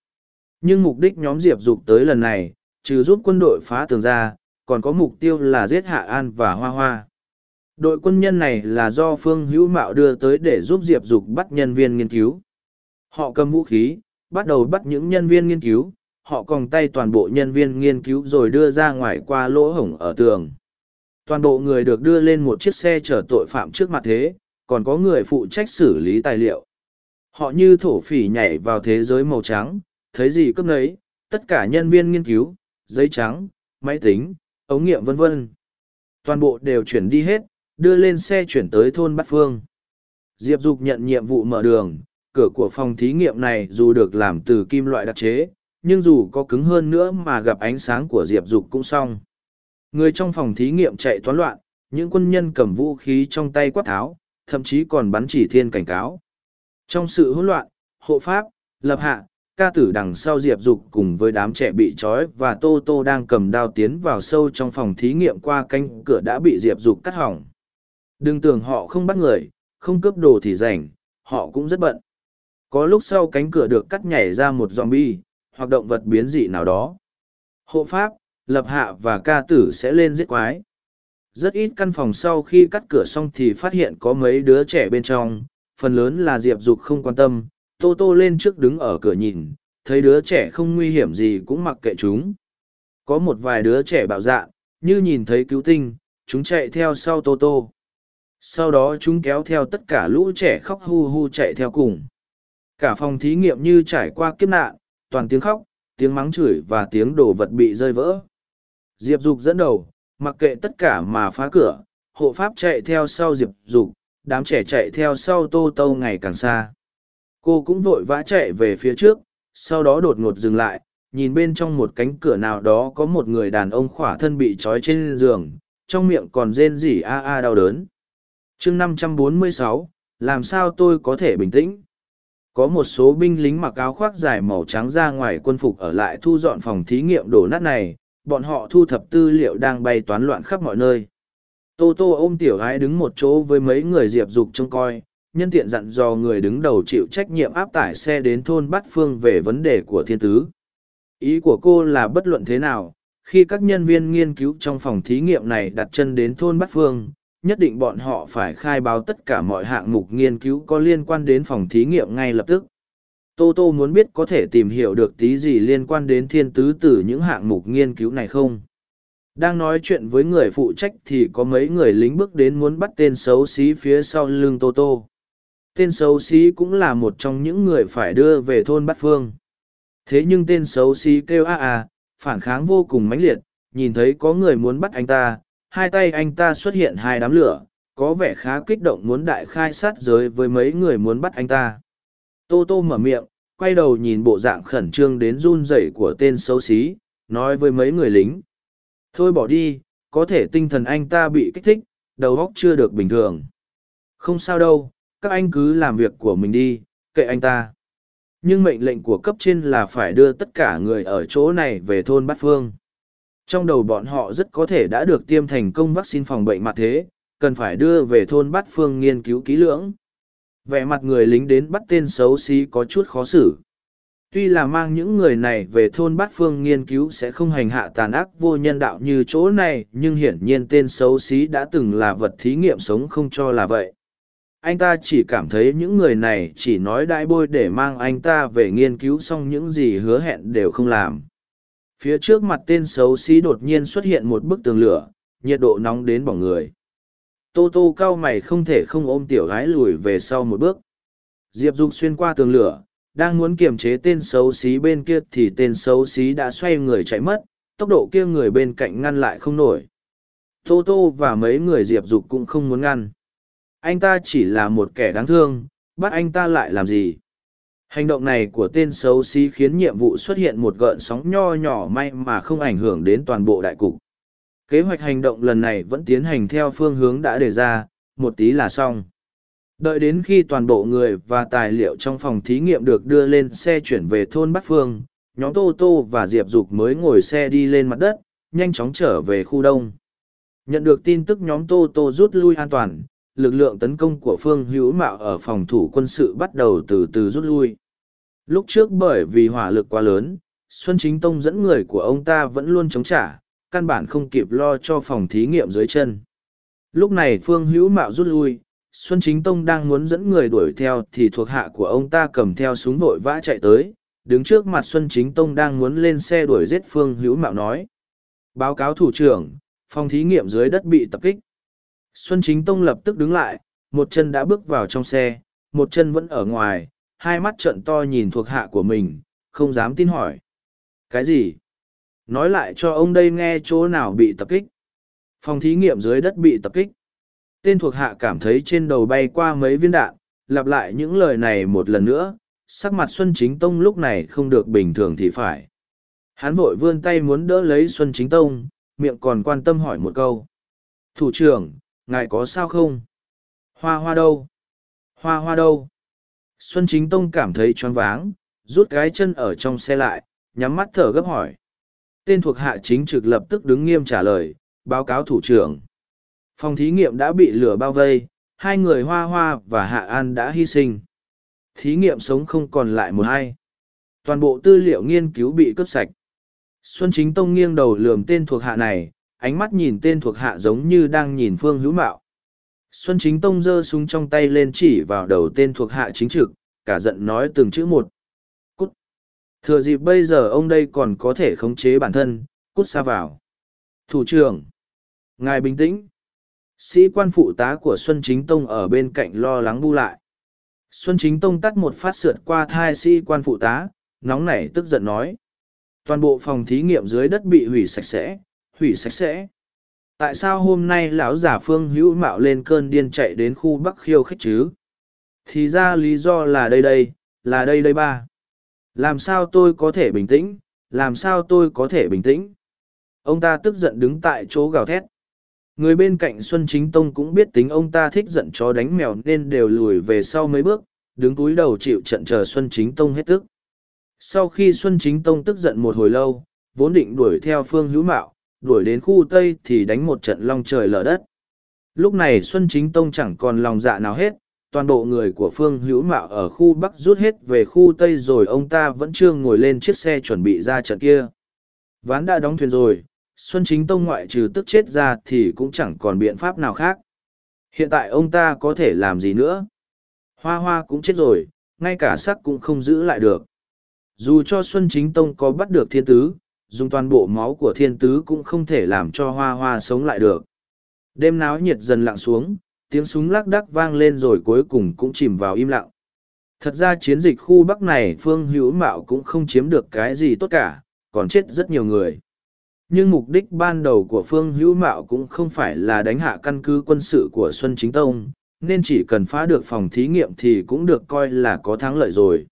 Nhưng mục đích nhóm Diệp Dục tới lần này, trừ giúp quân đội phá tường ra, còn có mục tiêu là giết Hạ An và Hoa Hoa. Đội quân nhân này là do Phương Hữu Mạo đưa tới để giúp Diệp Dục bắt nhân viên nghiên cứu. Họ cầm vũ khí, bắt đầu bắt những nhân viên nghiên cứu, họ còng tay toàn bộ nhân viên nghiên cứu rồi đưa ra ngoài qua lỗ hổng ở tường. Toàn bộ người được đưa lên một chiếc xe chở tội phạm trước mặt thế, còn có người phụ trách xử lý tài liệu. Họ như thổ phỉ nhảy vào thế giới màu trắng, thấy gì cướp nấy, tất cả nhân viên nghiên cứu, giấy trắng, máy tính, ống nghiệm vân vân. Toàn bộ đều chuyển đi hết, đưa lên xe chuyển tới thôn Bát Phương. Diệp Dục nhận nhiệm vụ mở đường, cửa của phòng thí nghiệm này dù được làm từ kim loại đặc chế, nhưng dù có cứng hơn nữa mà gặp ánh sáng của Diệp Dục cũng xong. Người trong phòng thí nghiệm chạy toán loạn, những quân nhân cầm vũ khí trong tay quát tháo, thậm chí còn bắn chỉ thiên cảnh cáo. Trong sự hỗn loạn, hộ pháp, lập hạ, ca tử đằng sau diệp dục cùng với đám trẻ bị trói và tô tô đang cầm đao tiến vào sâu trong phòng thí nghiệm qua cánh cửa đã bị diệp dục cắt hỏng đừng tưởng họ không bắt người không cướp đồ thì rảnh họ cũng rất bận. Có lúc sau cánh cửa được cắt nhảy ra một zombie, bi hoặc động vật biến dị nào đó. Hộ pháp lập hạ và ca tử sẽ lên giết quái. Rất ít căn phòng sau khi cắt cửa xong thì phát hiện có mấy đứa trẻ bên trong phần lớn là diệp dục không quan tâm. Tô tô lên trước đứng ở cửa nhìn thấy đứa trẻ không nguy hiểm gì cũng mặc kệ chúng. Có một vài đứa trẻ bạo dạn như nhìn thấy cứu tinh chúng chạy theo sau tô tô sau đó chúng kéo theo tất cả lũ trẻ khóc hu hu chạy theo cùng. Cả phòng thí nghiệm như trải qua kiếp nạn, toàn tiếng khóc, tiếng mắng chửi và tiếng đồ vật bị rơi vỡ. Diệp dục dẫn đầu, mặc kệ tất cả mà phá cửa, hộ pháp chạy theo sau diệp dục, đám trẻ chạy theo sau tô tô ngày càng xa. Cô cũng vội vã chạy về phía trước, sau đó đột ngột dừng lại, nhìn bên trong một cánh cửa nào đó có một người đàn ông khỏa thân bị trói trên giường, trong miệng còn rên rỉ a a đau đớn chương năm trăm bốn mươi sáu, làm sao tôi có thể bình tĩnh? Có một số binh lính mặc áo khoác dài màu trắng ra ngoài quân phục ở lại thu dọn phòng thí nghiệm đổ nát này, bọn họ thu thập tư liệu đang bay toán loạn khắp mọi nơi. Tô tô ôm tiểu gái đứng một chỗ với mấy người diệp dục trông coi, nhân tiện dặn dò người đứng đầu chịu trách nhiệm áp tải xe đến thôn bát phương về vấn đề của thiên tứ. Ý của cô là bất luận thế nào, khi các nhân viên nghiên cứu trong phòng thí nghiệm này đặt chân đến thôn bát phương nhất định bọn họ phải khai báo tất cả mọi hạng mục nghiên cứu có liên quan đến phòng thí nghiệm ngay lập tức. Tô tô muốn biết có thể tìm hiểu được tí gì liên quan đến thiên tứ từ những hạng mục nghiên cứu này không? Đang nói chuyện với người phụ trách thì có mấy người lính bước đến muốn bắt tên xấu xí phía sau lưng tô tô. Tên xấu xí cũng là một trong những người phải đưa về thôn bát phương. Thế nhưng tên xấu xí kêu a a, phản kháng vô cùng mãnh liệt, nhìn thấy có người muốn bắt anh ta hai tay anh ta xuất hiện hai đám lửa, có vẻ khá kích động muốn đại khai sát giới với mấy người muốn bắt anh ta. Tô tô mở miệng, quay đầu nhìn bộ dạng khẩn trương đến run rẩy của tên xấu xí, nói với mấy người lính. Thôi bỏ đi, có thể tinh thần anh ta bị kích thích, đầu óc chưa được bình thường. Không sao đâu, các anh cứ làm việc của mình đi, kệ anh ta. Nhưng mệnh lệnh của cấp trên là phải đưa tất cả người ở chỗ này về thôn bát phương trong đầu bọn họ rất có thể đã được tiêm thành công vaccine phòng bệnh mặt thế, cần phải đưa về thôn bát phương nghiên cứu kỹ lưỡng. Vẻ mặt người lính đến bắt tên xấu xí có chút khó xử. Tuy là mang những người này về thôn bát phương nghiên cứu sẽ không hành hạ tàn ác vô nhân đạo như chỗ này, nhưng hiển nhiên tên xấu xí đã từng là vật thí nghiệm sống không cho là vậy. Anh ta chỉ cảm thấy những người này chỉ nói đại bôi để mang anh ta về nghiên cứu xong những gì hứa hẹn đều không làm phía trước mặt tên xấu xí đột nhiên xuất hiện một bức tường lửa, nhiệt độ nóng đến bỏng người. Tô tô cao mày không thể không ôm tiểu gái lùi về sau một bước. Diệp dục xuyên qua tường lửa, đang muốn kiềm chế tên xấu xí bên kia thì tên xấu xí đã xoay người chạy mất, tốc độ kia người bên cạnh ngăn lại không nổi. Tô tô và mấy người diệp dục cũng không muốn ngăn. Anh ta chỉ là một kẻ đáng thương, bắt anh ta lại làm gì? Hành động này của tên xấu xí khiến nhiệm vụ xuất hiện một gợn sóng nho nhỏ may mà không ảnh hưởng đến toàn bộ đại cục. Kế hoạch hành động lần này vẫn tiến hành theo phương hướng đã đề ra, một tí là xong. Đợi đến khi toàn bộ người và tài liệu trong phòng thí nghiệm được đưa lên xe chuyển về thôn bắc phương, nhóm tô tô và diệp dục mới ngồi xe đi lên mặt đất, nhanh chóng trở về khu đông. Nhận được tin tức nhóm tô tô rút lui an toàn lực lượng tấn công của phương hữu mạo ở phòng thủ quân sự bắt đầu từ từ rút lui. Lúc trước bởi vì hỏa lực quá lớn, xuân chính tông dẫn người của ông ta vẫn luôn chống trả, căn bản không kịp lo cho phòng thí nghiệm dưới chân. Lúc này phương hữu mạo rút lui, xuân chính tông đang muốn dẫn người đuổi theo thì thuộc hạ của ông ta cầm theo súng vội vã chạy tới, đứng trước mặt xuân chính tông đang muốn lên xe đuổi giết phương hữu mạo nói, báo cáo thủ trưởng, phòng thí nghiệm dưới đất bị tập kích. Xuân Chính Tông lập tức đứng lại, một chân đã bước vào trong xe, một chân vẫn ở ngoài, hai mắt trợn to nhìn thuộc hạ của mình, không dám tin hỏi. Cái gì? Nói lại cho ông đây nghe chỗ nào bị tập kích. Phòng thí nghiệm dưới đất bị tập kích. Tên thuộc hạ cảm thấy trên đầu bay qua mấy viên đạn, lặp lại những lời này một lần nữa, sắc mặt Xuân Chính Tông lúc này không được bình thường thì phải. Hắn vội vươn tay muốn đỡ lấy Xuân Chính Tông, miệng còn quan tâm hỏi một câu. Thủ trưởng, ngài có sao không? Hoa hoa đâu? Hoa hoa đâu? Xuân chính tông cảm thấy choáng váng, rút cái chân ở trong xe lại, nhắm mắt thở gấp hỏi. Tên thuộc hạ chính trực lập tức đứng nghiêm trả lời, báo cáo thủ trưởng. Phòng thí nghiệm đã bị lửa bao vây, hai người hoa hoa và hạ an đã hy sinh. Thí nghiệm sống không còn lại một hai toàn bộ tư liệu nghiên cứu bị cướp sạch. Xuân chính tông nghiêng đầu lườm tên thuộc hạ này ánh mắt nhìn tên thuộc hạ giống như đang nhìn phương hữu mạo. Xuân chính tông giơ súng trong tay lên chỉ vào đầu tên thuộc hạ chính trực, cả giận nói từng chữ một. Cút. Thừa dịp bây giờ ông đây còn có thể khống chế bản thân, cút xa vào. Thủ trưởng. Ngài bình tĩnh. Sĩ quan phụ tá của xuân chính tông ở bên cạnh lo lắng bu lại. Xuân chính tông tắt một phát sượt qua thai sĩ quan phụ tá, nóng nảy tức giận nói. Toàn bộ phòng thí nghiệm dưới đất bị hủy sạch sẽ hủy sạch sẽ. tại sao hôm nay lão giả phương hữu mạo lên cơn điên chạy đến khu bắc khiêu khích chứ? Thì ra lý do là đây đây, là đây đây ba. Làm sao tôi có thể bình tĩnh? Làm sao tôi có thể bình tĩnh? Ông ta tức giận đứng tại chỗ gào thét. Người bên cạnh xuân chính tông cũng biết tính ông ta thích giận chó đánh mèo nên đều lùi về sau mấy bước, đứng túi đầu chịu trận chờ xuân chính tông hết tức. Sau khi xuân chính tông tức giận một hồi lâu, vốn định đuổi theo phương hữu mạo đuổi đến khu tây thì đánh một trận long trời lở đất. Lúc này xuân chính tông chẳng còn lòng dạ nào hết, toàn bộ người của phương hữu mạo ở khu bắc rút hết về khu tây rồi ông ta vẫn chưa ngồi lên chiếc xe chuẩn bị ra trận kia. Ván đã đóng thuyền rồi, xuân chính tông ngoại trừ tức chết ra thì cũng chẳng còn biện pháp nào khác. Hiện tại ông ta có thể làm gì nữa? Hoa hoa cũng chết rồi, ngay cả sắc cũng không giữ lại được. Dù cho xuân chính tông có bắt được thiên tứ dùng toàn bộ máu của thiên tứ cũng không thể làm cho hoa hoa sống lại được. Đêm náo nhiệt dần lặng xuống, tiếng súng lác đắc vang lên rồi cuối cùng cũng chìm vào im lặng. Thật ra chiến dịch khu bắc này phương hữu mạo cũng không chiếm được cái gì tốt cả, còn chết rất nhiều người. Nhưng mục đích ban đầu của phương hữu mạo cũng không phải là đánh hạ căn cứ quân sự của xuân chính tông, nên chỉ cần phá được phòng thí nghiệm thì cũng được coi là có thắng lợi rồi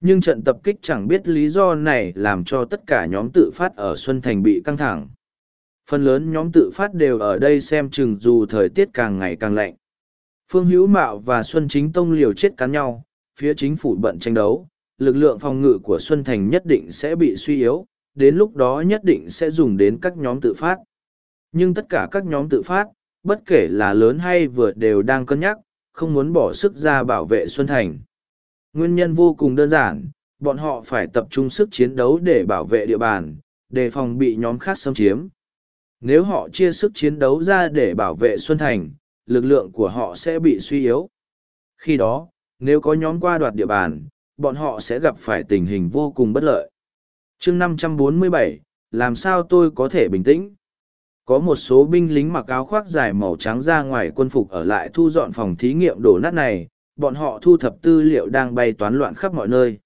nhưng trận tập kích chẳng biết lý do này làm cho tất cả nhóm tự phát ở xuân thành bị căng thẳng. Phần lớn nhóm tự phát đều ở đây xem chừng dù thời tiết càng ngày càng lạnh. Phương hữu mạo và xuân chính tông liều chết cắn nhau, phía chính phủ bận tranh đấu, lực lượng phòng ngự của xuân thành nhất định sẽ bị suy yếu, đến lúc đó nhất định sẽ dùng đến các nhóm tự phát. Nhưng tất cả các nhóm tự phát, bất kể là lớn hay vừa đều đang cân nhắc, không muốn bỏ sức ra bảo vệ xuân thành nguyên nhân vô cùng đơn giản bọn họ phải tập trung sức chiến đấu để bảo vệ địa bàn đề phòng bị nhóm khác xâm chiếm nếu họ chia sức chiến đấu ra để bảo vệ Xuân Thành, lực lượng của họ sẽ bị suy yếu. Khi đó, nếu có nhóm qua đoạt địa bàn, bọn họ sẽ gặp phải tình hình vô cùng bất lợi. chương 547, làm sao tôi có thể bình tĩnh? Có một số binh lính mặc áo khoác dài màu trắng ra ngoài quân phục ở lại thu dọn phòng thí nghiệm đổ nát này, bọn họ thu thập tư liệu đang bay toán loạn khắp mọi nơi.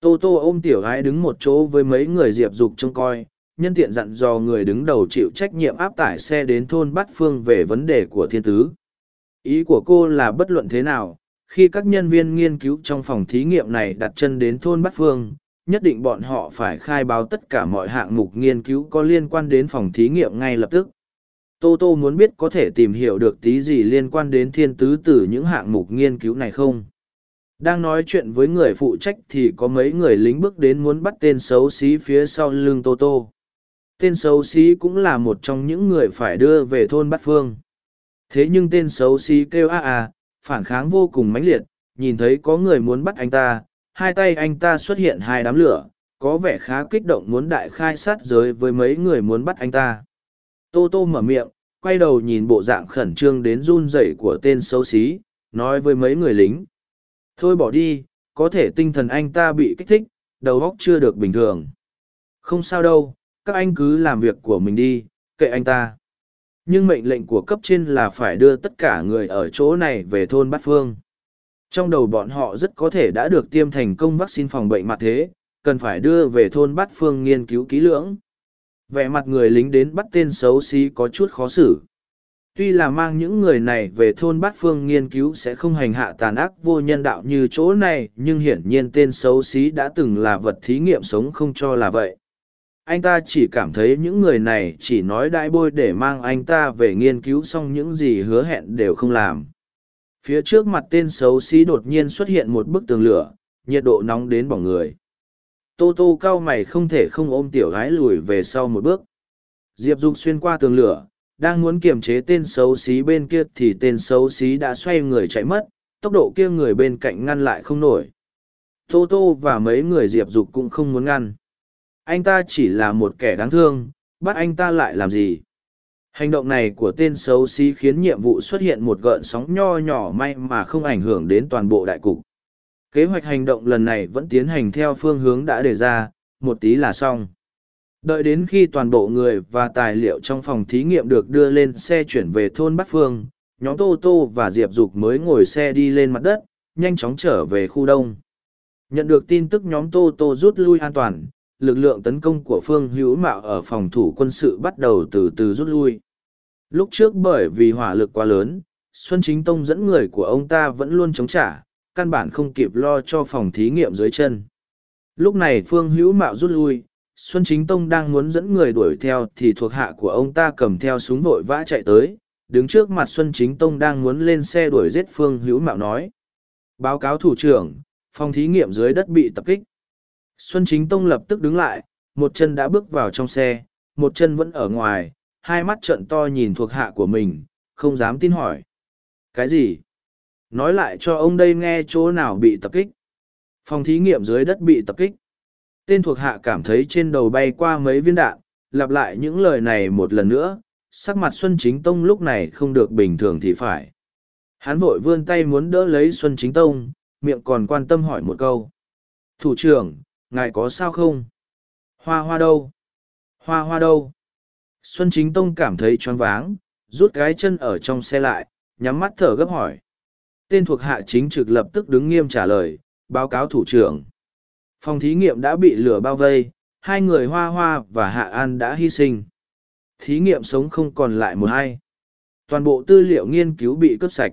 Tô Tô ôm tiểu gái đứng một chỗ với mấy người diệp dục trông coi, nhân tiện dặn dò người đứng đầu chịu trách nhiệm áp tải xe đến thôn Bát Phương về vấn đề của thiên tứ. Ý của cô là bất luận thế nào, khi các nhân viên nghiên cứu trong phòng thí nghiệm này đặt chân đến thôn Bát Phương, nhất định bọn họ phải khai báo tất cả mọi hạng mục nghiên cứu có liên quan đến phòng thí nghiệm ngay lập tức. Tô Tô muốn biết có thể tìm hiểu được tí gì liên quan đến thiên tứ từ những hạng mục nghiên cứu này không? Đang nói chuyện với người phụ trách thì có mấy người lính bước đến muốn bắt tên xấu xí phía sau lưng Tô Tô. Tên xấu xí cũng là một trong những người phải đưa về thôn bát phương. Thế nhưng tên xấu xí kêu a a, phản kháng vô cùng mãnh liệt, nhìn thấy có người muốn bắt anh ta, hai tay anh ta xuất hiện hai đám lửa, có vẻ khá kích động muốn đại khai sát giới với mấy người muốn bắt anh ta tô tô mở miệng quay đầu nhìn bộ dạng khẩn trương đến run rẩy của tên xấu xí nói với mấy người lính thôi bỏ đi có thể tinh thần anh ta bị kích thích đầu óc chưa được bình thường không sao đâu các anh cứ làm việc của mình đi, kệ anh ta. Nhưng mệnh lệnh của cấp trên là phải đưa tất cả người ở chỗ này về thôn Bát Phương. Trong đầu bọn họ rất có thể đã được tiêm thành công vaccine phòng bệnh mặt thế, cần phải đưa về thôn Bát Phương nghiên cứu kỹ lưỡng. Vẻ mặt người lính đến bắt tên xấu xí có chút khó xử. Tuy là mang những người này về thôn Bát Phương nghiên cứu sẽ không hành hạ tàn ác vô nhân đạo như chỗ này, nhưng hiển nhiên tên xấu xí đã từng là vật thí nghiệm sống không cho là vậy. Anh ta chỉ cảm thấy những người này chỉ nói đại bôi để mang anh ta về nghiên cứu xong những gì hứa hẹn đều không làm. Phía trước mặt tên xấu xí đột nhiên xuất hiện một bức tường lửa nhiệt độ nóng đến bỏng người tô tô cao mày không thể không ôm tiểu gái lùi về sau một bước. Diệp dục xuyên qua tường lửa, đang muốn kiềm chế tên xấu xí bên kia thì tên xấu xí đã xoay người chạy mất, tốc độ kia người bên cạnh ngăn lại không nổi. Tô tô và mấy người diệp dục cũng không muốn ngăn. Anh ta chỉ là một kẻ đáng thương, bắt anh ta lại làm gì? Hành động này của tên xấu xí khiến nhiệm vụ xuất hiện một gợn sóng nho nhỏ may mà không ảnh hưởng đến toàn bộ đại cục kế hoạch hành động lần này vẫn tiến hành theo phương hướng đã đề ra một tí là xong. Đợi đến khi toàn bộ người và tài liệu trong phòng thí nghiệm được đưa lên xe chuyển về thôn bắc phương nhóm tô tô và diệp dục mới ngồi xe đi lên mặt đất nhanh chóng trở về khu đông. Nhận được tin tức nhóm tô tô rút lui an toàn lực lượng tấn công của phương hữu mạo ở phòng thủ quân sự bắt đầu từ từ rút lui. Lúc trước bởi vì hỏa lực quá lớn, Xuân Chính Tông dẫn người của ông ta vẫn luôn chống trả, căn bản không kịp lo cho phòng thí nghiệm dưới chân. Lúc này Phương Hữu Mạo rút lui, Xuân Chính Tông đang muốn dẫn người đuổi theo thì thuộc hạ của ông ta cầm theo súng vội vã chạy tới, đứng trước mặt Xuân Chính Tông đang muốn lên xe đuổi giết Phương Hữu Mạo nói. Báo cáo thủ trưởng, phòng thí nghiệm dưới đất bị tập kích. Xuân Chính Tông lập tức đứng lại, một chân đã bước vào trong xe, một chân vẫn ở ngoài, hai mắt trợn to nhìn thuộc hạ của mình, không dám tin hỏi. Cái gì? Nói lại cho ông đây nghe chỗ nào bị tập kích. Phòng thí nghiệm dưới đất bị tập kích. Tên thuộc hạ cảm thấy trên đầu bay qua mấy viên đạn, lặp lại những lời này một lần nữa, sắc mặt Xuân Chính Tông lúc này không được bình thường thì phải. Hắn vội vươn tay muốn đỡ lấy Xuân Chính Tông, miệng còn quan tâm hỏi một câu. Thủ trưởng, ngài có sao không? Hoa hoa đâu? Hoa hoa đâu? Xuân Chính Tông cảm thấy choáng váng, rút cái chân ở trong xe lại, nhắm mắt thở gấp hỏi. Tên thuộc hạ chính trực lập tức đứng nghiêm trả lời, báo cáo thủ trưởng. Phòng thí nghiệm đã bị lửa bao vây, hai người Hoa Hoa và Hạ An đã hy sinh. Thí nghiệm sống không còn lại một hai. Toàn bộ tư liệu nghiên cứu bị cướp sạch.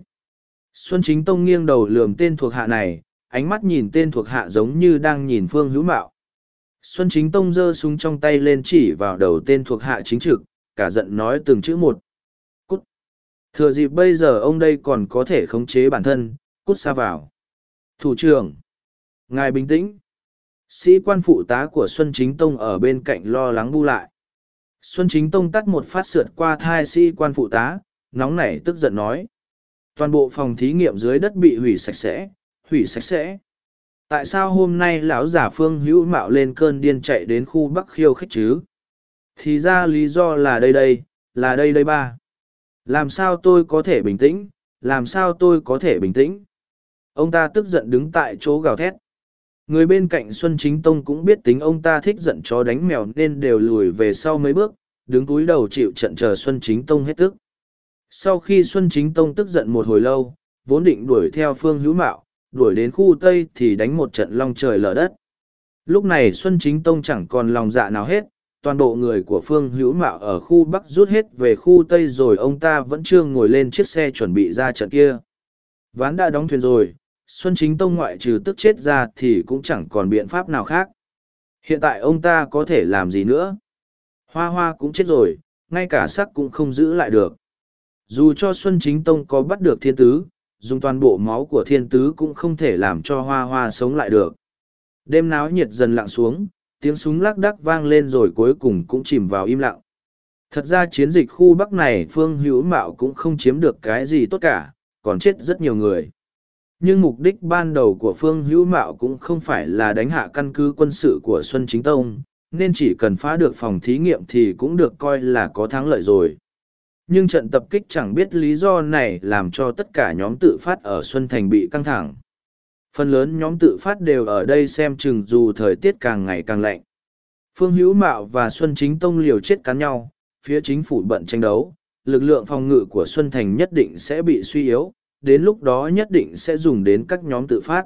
Xuân Chính Tông nghiêng đầu lườm tên thuộc hạ này, ánh mắt nhìn tên thuộc hạ giống như đang nhìn Phương Hữu Mạo. Xuân Chính Tông giơ súng trong tay lên chỉ vào đầu tên thuộc hạ chính trực, cả giận nói từng chữ một. Thừa dịp bây giờ ông đây còn có thể khống chế bản thân, cút xa vào. Thủ trưởng! Ngài bình tĩnh! Sĩ quan phụ tá của Xuân Chính Tông ở bên cạnh lo lắng bu lại. Xuân Chính Tông tắt một phát sượt qua thai sĩ quan phụ tá, nóng nảy tức giận nói. Toàn bộ phòng thí nghiệm dưới đất bị hủy sạch sẽ, hủy sạch sẽ. Tại sao hôm nay lão giả phương hữu mạo lên cơn điên chạy đến khu Bắc khiêu khích chứ? Thì ra lý do là đây đây, là đây đây ba. Làm sao tôi có thể bình tĩnh, làm sao tôi có thể bình tĩnh? Ông ta tức giận đứng tại chỗ gào thét. Người bên cạnh Xuân Chính Tông cũng biết tính ông ta thích giận chó đánh mèo nên đều lùi về sau mấy bước, đứng túi đầu chịu trận chờ Xuân Chính Tông hết tức. Sau khi Xuân Chính Tông tức giận một hồi lâu, vốn định đuổi theo Phương Hữu Mạo, đuổi đến khu Tây thì đánh một trận long trời lở đất. Lúc này Xuân Chính Tông chẳng còn lòng dạ nào hết, toàn bộ người của Phương Hữu Mạo ở khu Bắc rút hết về khu Tây rồi ông ta vẫn chưa ngồi lên chiếc xe chuẩn bị ra trận kia. Ván đã đóng thuyền rồi, Xuân Chính Tông ngoại trừ tức chết ra thì cũng chẳng còn biện pháp nào khác. Hiện tại ông ta có thể làm gì nữa? Hoa hoa cũng chết rồi, ngay cả sắc cũng không giữ lại được. Dù cho Xuân Chính Tông có bắt được thiên tứ, dùng toàn bộ máu của thiên tứ cũng không thể làm cho hoa hoa sống lại được. Đêm náo nhiệt dần lặng xuống, tiếng súng lắc đắc vang lên rồi cuối cùng cũng chìm vào im lặng. Thật ra chiến dịch khu Bắc này Phương Hữu Mạo cũng không chiếm được cái gì tốt cả, còn chết rất nhiều người. Nhưng mục đích ban đầu của phương hữu mạo cũng không phải là đánh hạ căn cứ quân sự của xuân chính tông nên chỉ cần phá được phòng thí nghiệm thì cũng được coi là có thắng lợi rồi. Nhưng trận tập kích chẳng biết lý do này làm cho tất cả nhóm tự phát ở xuân thành bị căng thẳng phần lớn nhóm tự phát đều ở đây xem chừng dù thời tiết càng ngày càng lạnh phương hữu mạo và xuân chính tông liều chết cắn nhau phía chính phủ bận tranh đấu lực lượng phòng ngự của xuân thành nhất định sẽ bị suy yếu đến lúc đó nhất định sẽ dùng đến các nhóm tự phát.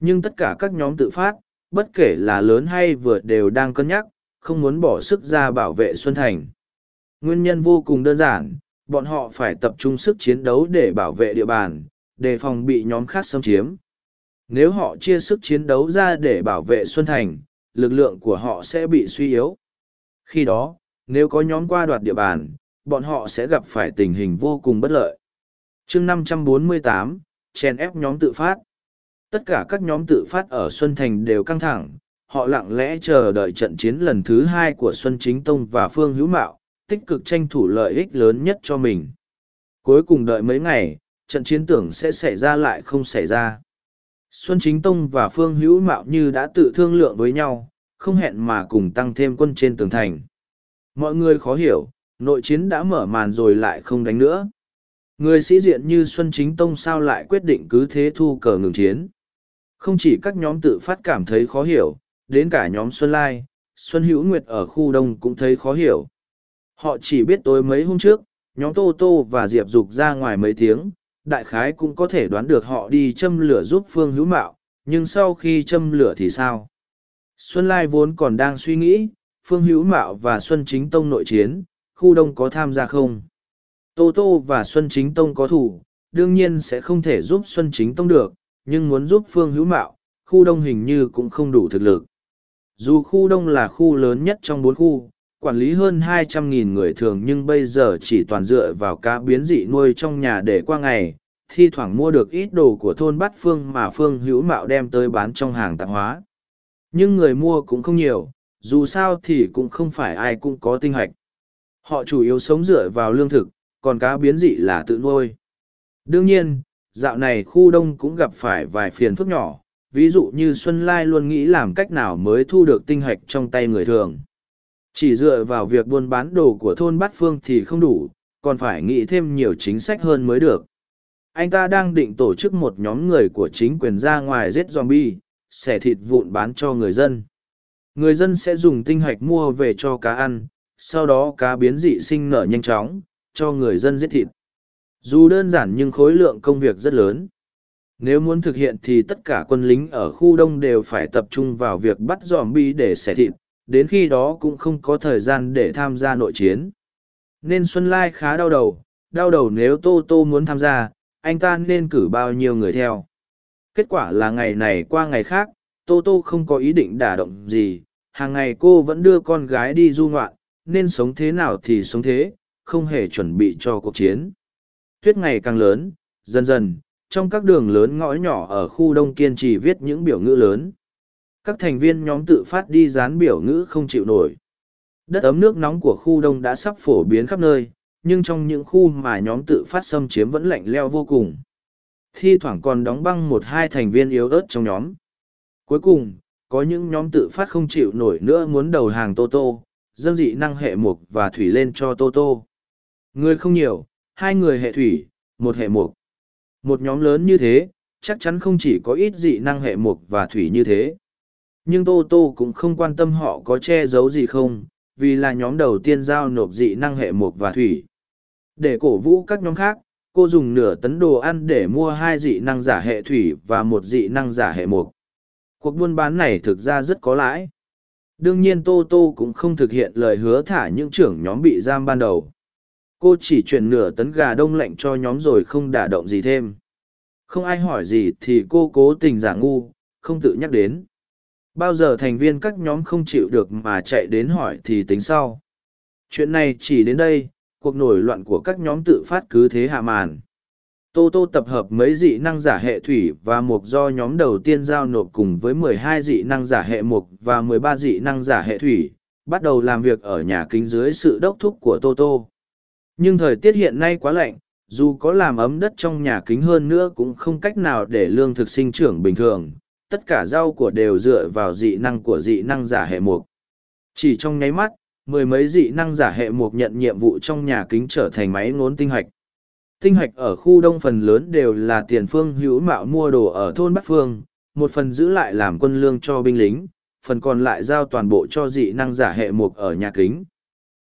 Nhưng tất cả các nhóm tự phát, bất kể là lớn hay vừa đều đang cân nhắc, không muốn bỏ sức ra bảo vệ Xuân Thành. Nguyên nhân vô cùng đơn giản, bọn họ phải tập trung sức chiến đấu để bảo vệ địa bàn, đề phòng bị nhóm khác xâm chiếm. Nếu họ chia sức chiến đấu ra để bảo vệ Xuân Thành, lực lượng của họ sẽ bị suy yếu. Khi đó, nếu có nhóm qua đoạt địa bàn, bọn họ sẽ gặp phải tình hình vô cùng bất lợi chương 548, chèn ép nhóm tự phát. Tất cả các nhóm tự phát ở Xuân Thành đều căng thẳng, họ lặng lẽ chờ đợi trận chiến lần thứ hai của Xuân Chính Tông và Phương Hữu Mạo, tích cực tranh thủ lợi ích lớn nhất cho mình. Cuối cùng đợi mấy ngày, trận chiến tưởng sẽ xảy ra lại không xảy ra. Xuân Chính Tông và Phương Hữu Mạo như đã tự thương lượng với nhau, không hẹn mà cùng tăng thêm quân trên tường thành. Mọi người khó hiểu, nội chiến đã mở màn rồi lại không đánh nữa. Người sĩ diện như Xuân Chính Tông sao lại quyết định cứ thế thu cờ ngừng chiến. Không chỉ các nhóm tự phát cảm thấy khó hiểu, đến cả nhóm Xuân Lai, Xuân Hữu Nguyệt ở khu đông cũng thấy khó hiểu. Họ chỉ biết tối mấy hôm trước, nhóm Tô Tô và Diệp Dục ra ngoài mấy tiếng, đại khái cũng có thể đoán được họ đi châm lửa giúp Phương Hữu Mạo, nhưng sau khi châm lửa thì sao? Xuân Lai vốn còn đang suy nghĩ, Phương Hữu Mạo và Xuân Chính Tông nội chiến, khu đông có tham gia không? Tô Tô và Xuân Chính Tông có thủ, đương nhiên sẽ không thể giúp Xuân Chính Tông được, nhưng muốn giúp Phương Hữu Mạo, khu đông hình như cũng không đủ thực lực. Dù khu đông là khu lớn nhất trong bốn khu, quản lý hơn 200.000 người thường nhưng bây giờ chỉ toàn dựa vào cá biến dị nuôi trong nhà để qua ngày, thi thoảng mua được ít đồ của thôn Bát Phương mà Phương Hữu Mạo đem tới bán trong hàng tạp hóa. Nhưng người mua cũng không nhiều, dù sao thì cũng không phải ai cũng có tinh hoạch. Họ chủ yếu sống dựa vào lương thực, còn cá biến dị là tự nuôi. Đương nhiên, dạo này khu đông cũng gặp phải vài phiền phức nhỏ, ví dụ như Xuân Lai luôn nghĩ làm cách nào mới thu được tinh hoạch trong tay người thường. Chỉ dựa vào việc buôn bán đồ của thôn Bát Phương thì không đủ, còn phải nghĩ thêm nhiều chính sách hơn mới được. Anh ta đang định tổ chức một nhóm người của chính quyền ra ngoài giết zombie, xẻ thịt vụn bán cho người dân. Người dân sẽ dùng tinh hạch mua về cho cá ăn, sau đó cá biến dị sinh nở nhanh chóng, cho người dân giết thịt. Dù đơn giản nhưng khối lượng công việc rất lớn. Nếu muốn thực hiện thì tất cả quân lính ở khu đông đều phải tập trung vào việc bắt zombie để xẻ thịt, đến khi đó cũng không có thời gian để tham gia nội chiến. Nên Xuân Lai khá đau đầu, đau đầu nếu Tô Tô muốn tham gia, anh ta nên cử bao nhiêu người theo. Kết quả là ngày này qua ngày khác, Tô Tô không có ý định đả động gì, hàng ngày cô vẫn đưa con gái đi du ngoạn, nên sống thế nào thì sống thế, không hề chuẩn bị cho cuộc chiến. Tuyết ngày càng lớn, dần dần, trong các đường lớn ngõ nhỏ ở khu đông kiên trì viết những biểu ngữ lớn. Các thành viên nhóm tự phát đi dán biểu ngữ không chịu nổi. Đất ấm nước nóng của khu đông đã sắp phổ biến khắp nơi, nhưng trong những khu mà nhóm tự phát xâm chiếm vẫn lạnh leo vô cùng. Thi thoảng còn đóng băng một hai thành viên yếu ớt trong nhóm. Cuối cùng, có những nhóm tự phát không chịu nổi nữa muốn đầu hàng Tô Tô, dâng dị năng hệ mục và thủy lên cho Tô Tô. Người không nhiều, hai người hệ thủy, một hệ mục. Một nhóm lớn như thế, chắc chắn không chỉ có ít dị năng hệ mục và thủy như thế. Nhưng Tô Tô cũng không quan tâm họ có che giấu gì không, vì là nhóm đầu tiên giao nộp dị năng hệ mộc và thủy. Để cổ vũ các nhóm khác, cô dùng nửa tấn đồ ăn để mua hai dị năng giả hệ thủy và một dị năng giả hệ mộc. Cuộc buôn bán này thực ra rất có lãi. Đương nhiên Tô Tô cũng không thực hiện lời hứa thả những trưởng nhóm bị giam ban đầu. Cô chỉ chuyển nửa tấn gà đông lạnh cho nhóm rồi không đả động gì thêm. Không ai hỏi gì thì cô cố tình giả ngu, không tự nhắc đến. Bao giờ thành viên các nhóm không chịu được mà chạy đến hỏi thì tính sau. Chuyện này chỉ đến đây, cuộc nổi loạn của các nhóm tự phát cứ thế hạ màn. Tô Tô tập hợp mấy dị năng giả hệ thủy và mục do nhóm đầu tiên giao nộp cùng với 12 dị năng giả hệ mục và 13 dị năng giả hệ thủy, bắt đầu làm việc ở nhà kính dưới sự đốc thúc của Tô Tô. Nhưng thời tiết hiện nay quá lạnh, dù có làm ấm đất trong nhà kính hơn nữa cũng không cách nào để lương thực sinh trưởng bình thường, tất cả rau của đều dựa vào dị năng của dị năng giả hệ mục. Chỉ trong nháy mắt, mười mấy dị năng giả hệ mục nhận nhiệm vụ trong nhà kính trở thành máy ngốn tinh hạch tinh hạch ở khu đông phần lớn đều là tiền phương hữu mạo mua đồ ở thôn Bắc Phương, một phần giữ lại làm quân lương cho binh lính, phần còn lại giao toàn bộ cho dị năng giả hệ mục ở nhà kính.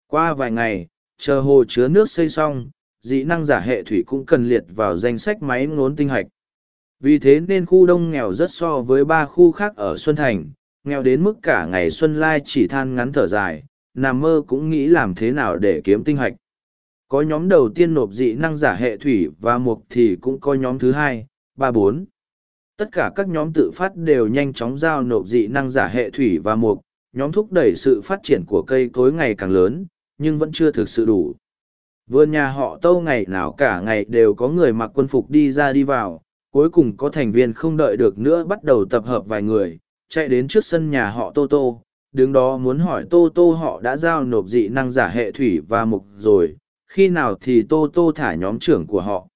Qua vài ngày, chờ hồ chứa nước xây xong, dị năng giả hệ thủy cũng cần liệt vào danh sách máy ngốn tinh hạch. Vì thế nên khu đông nghèo rất so với ba khu khác ở Xuân Thành, nghèo đến mức cả ngày Xuân Lai chỉ than ngắn thở dài, nằm mơ cũng nghĩ làm thế nào để kiếm tinh hạch có nhóm đầu tiên nộp dị năng giả hệ thủy và mục thì cũng có nhóm thứ hai, ba bốn. Tất cả các nhóm tự phát đều nhanh chóng giao nộp dị năng giả hệ thủy và mục, nhóm thúc đẩy sự phát triển của cây cối ngày càng lớn, nhưng vẫn chưa thực sự đủ. Vườn nhà họ tâu ngày nào cả ngày đều có người mặc quân phục đi ra đi vào, cuối cùng có thành viên không đợi được nữa bắt đầu tập hợp vài người, chạy đến trước sân nhà họ Tô Tô, đứng đó muốn hỏi Tô Tô họ đã giao nộp dị năng giả hệ thủy và mục rồi, khi nào thì tô tô thả nhóm trưởng của họ.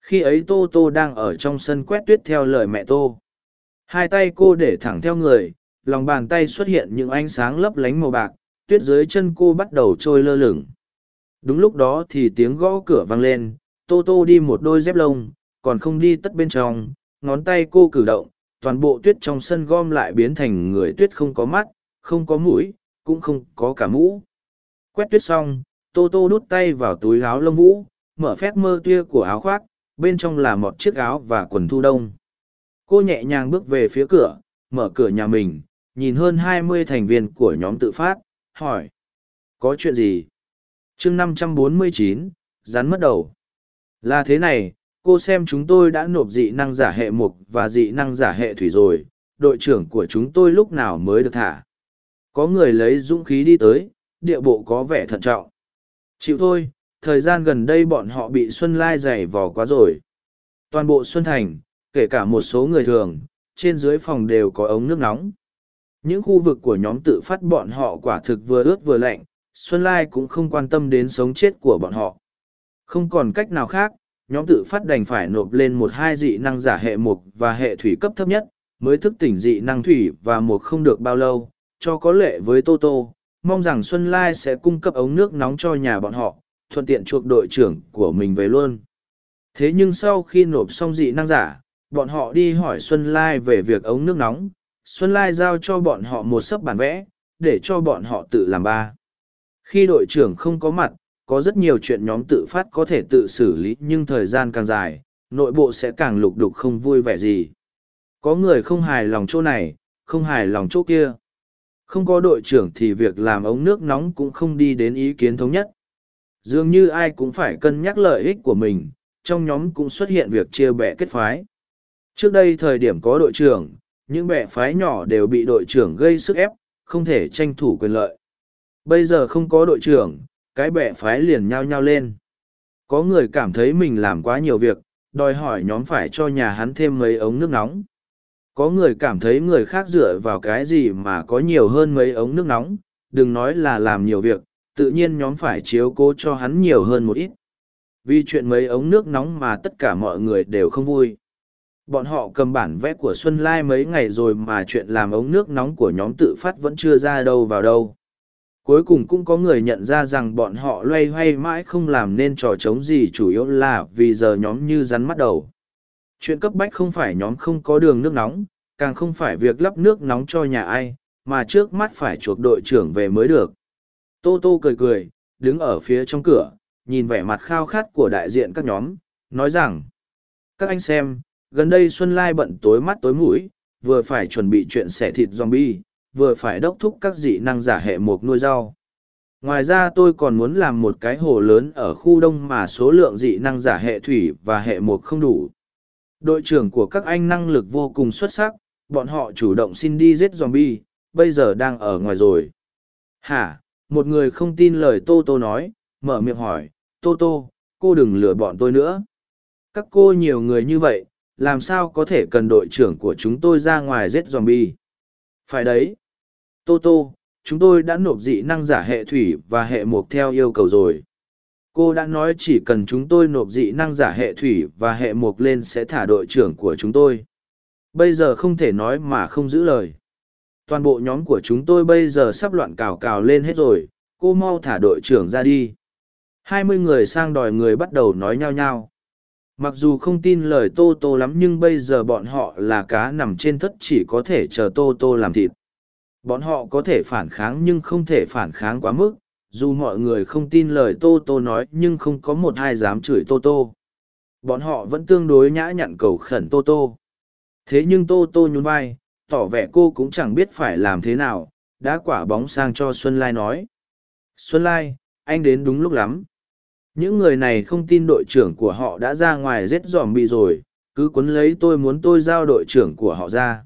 Khi ấy tô tô đang ở trong sân quét tuyết theo lời mẹ tô. Hai tay cô để thẳng theo người lòng bàn tay xuất hiện những ánh sáng lấp lánh màu bạc tuyết dưới chân cô bắt đầu trôi lơ lửng. Đúng lúc đó thì tiếng gõ cửa vang lên tô tô đi một đôi dép lông còn không đi tất bên trong ngón tay cô cử động toàn bộ tuyết trong sân gom lại biến thành người tuyết không có mắt không có mũi cũng không có cả mũ. Quét tuyết xong tô tô đút tay vào túi áo lông vũ mở phép mơ tia của áo khoác bên trong là một chiếc áo và quần thu đông. Cô nhẹ nhàng bước về phía cửa mở cửa nhà mình nhìn hơn hai mươi thành viên của nhóm tự phát hỏi có chuyện gì? Chương năm trăm bốn mươi chín rắn mất đầu. Là thế này, cô xem chúng tôi đã nộp dị năng giả hệ mục và dị năng giả hệ thủy rồi, đội trưởng của chúng tôi lúc nào mới được thả. Có người lấy dũng khí đi tới, địa bộ có vẻ thận trọng. Chịu thôi, thời gian gần đây bọn họ bị Xuân Lai giày vò quá rồi. Toàn bộ Xuân Thành, kể cả một số người thường, trên dưới phòng đều có ống nước nóng. Những khu vực của nhóm tự phát bọn họ quả thực vừa ướt vừa lạnh, Xuân Lai cũng không quan tâm đến sống chết của bọn họ. Không còn cách nào khác, nhóm tự phát đành phải nộp lên một hai dị năng giả hệ mục và hệ thủy cấp thấp nhất, mới thức tỉnh dị năng thủy và mục không được bao lâu, cho có lệ với tô tô, mong rằng Xuân Lai sẽ cung cấp ống nước nóng cho nhà bọn họ, thuận tiện chuộc đội trưởng của mình về luôn. Thế nhưng sau khi nộp xong dị năng giả, bọn họ đi hỏi Xuân Lai về việc ống nước nóng, Xuân Lai giao cho bọn họ một sấp bản vẽ, để cho bọn họ tự làm ba. Khi đội trưởng không có mặt, có rất nhiều chuyện nhóm tự phát có thể tự xử lý nhưng thời gian càng dài, nội bộ sẽ càng lục đục không vui vẻ gì. Có người không hài lòng chỗ này, không hài lòng chỗ kia. Không có đội trưởng thì việc làm ống nước nóng cũng không đi đến ý kiến thống nhất. Dường như ai cũng phải cân nhắc lợi ích của mình, trong nhóm cũng xuất hiện việc chia bẻ kết phái. Trước đây thời điểm có đội trưởng, những bẻ phái nhỏ đều bị đội trưởng gây sức ép, không thể tranh thủ quyền lợi. Bây giờ không có đội trưởng, cái bẻ phái liền nhao nhao lên. Có người cảm thấy mình làm quá nhiều việc, đòi hỏi nhóm phải cho nhà hắn thêm mấy ống nước nóng. Có người cảm thấy người khác dựa vào cái gì mà có nhiều hơn mấy ống nước nóng, đừng nói là làm nhiều việc, tự nhiên nhóm phải chiếu cố cho hắn nhiều hơn một ít. Vì chuyện mấy ống nước nóng mà tất cả mọi người đều không vui. Bọn họ cầm bản vẽ của Xuân Lai mấy ngày rồi mà chuyện làm ống nước nóng của nhóm tự phát vẫn chưa ra đâu vào đâu. Cuối cùng cũng có người nhận ra rằng bọn họ loay hoay mãi không làm nên trò trống gì chủ yếu là vì giờ nhóm như rắn mắt đầu. Chuyện cấp bách không phải nhóm không có đường nước nóng, càng không phải việc lắp nước nóng cho nhà ai, mà trước mắt phải chuộc đội trưởng về mới được. Tô Tô cười cười, đứng ở phía trong cửa, nhìn vẻ mặt khao khát của đại diện các nhóm, nói rằng, các anh xem, gần đây Xuân Lai bận tối mắt tối mũi, vừa phải chuẩn bị chuyện xẻ thịt zombie, vừa phải đốc thúc các dị năng giả hệ mục nuôi rau. Ngoài ra tôi còn muốn làm một cái hồ lớn ở khu đông mà số lượng dị năng giả hệ thủy và hệ mục không đủ. Đội trưởng của các anh năng lực vô cùng xuất sắc, bọn họ chủ động xin đi giết zombie, bây giờ đang ở ngoài rồi. Hả? Một người không tin lời Tô Tô nói, mở miệng hỏi, Tô Tô, cô đừng lừa bọn tôi nữa. Các cô nhiều người như vậy, làm sao có thể cần đội trưởng của chúng tôi ra ngoài giết zombie? Phải đấy. Tô Tô, chúng tôi đã nộp dị năng giả hệ thủy và hệ mộc theo yêu cầu rồi. Cô đã nói chỉ cần chúng tôi nộp dị năng giả hệ thủy và hệ mộc lên sẽ thả đội trưởng của chúng tôi. Bây giờ không thể nói mà không giữ lời. Toàn bộ nhóm của chúng tôi bây giờ sắp loạn cào cào lên hết rồi, cô mau thả đội trưởng ra đi. Hai mươi người sang đòi người bắt đầu nói nhao nhao. Mặc dù không tin lời Tô Tô lắm nhưng bây giờ bọn họ là cá nằm trên thất chỉ có thể chờ Tô Tô làm thịt. Bọn họ có thể phản kháng nhưng không thể phản kháng quá mức, dù mọi người không tin lời Tô Tô nói nhưng không có một ai dám chửi Tô Tô. Bọn họ vẫn tương đối nhã nhặn cầu khẩn Tô Tô. Thế nhưng Tô Tô nhún vai, tỏ vẻ cô cũng chẳng biết phải làm thế nào, đã quả bóng sang cho Xuân Lai nói. Xuân Lai, anh đến đúng lúc lắm. Những người này không tin đội trưởng của họ đã ra ngoài rết dòm bị rồi, cứ quấn lấy tôi muốn tôi giao đội trưởng của họ ra.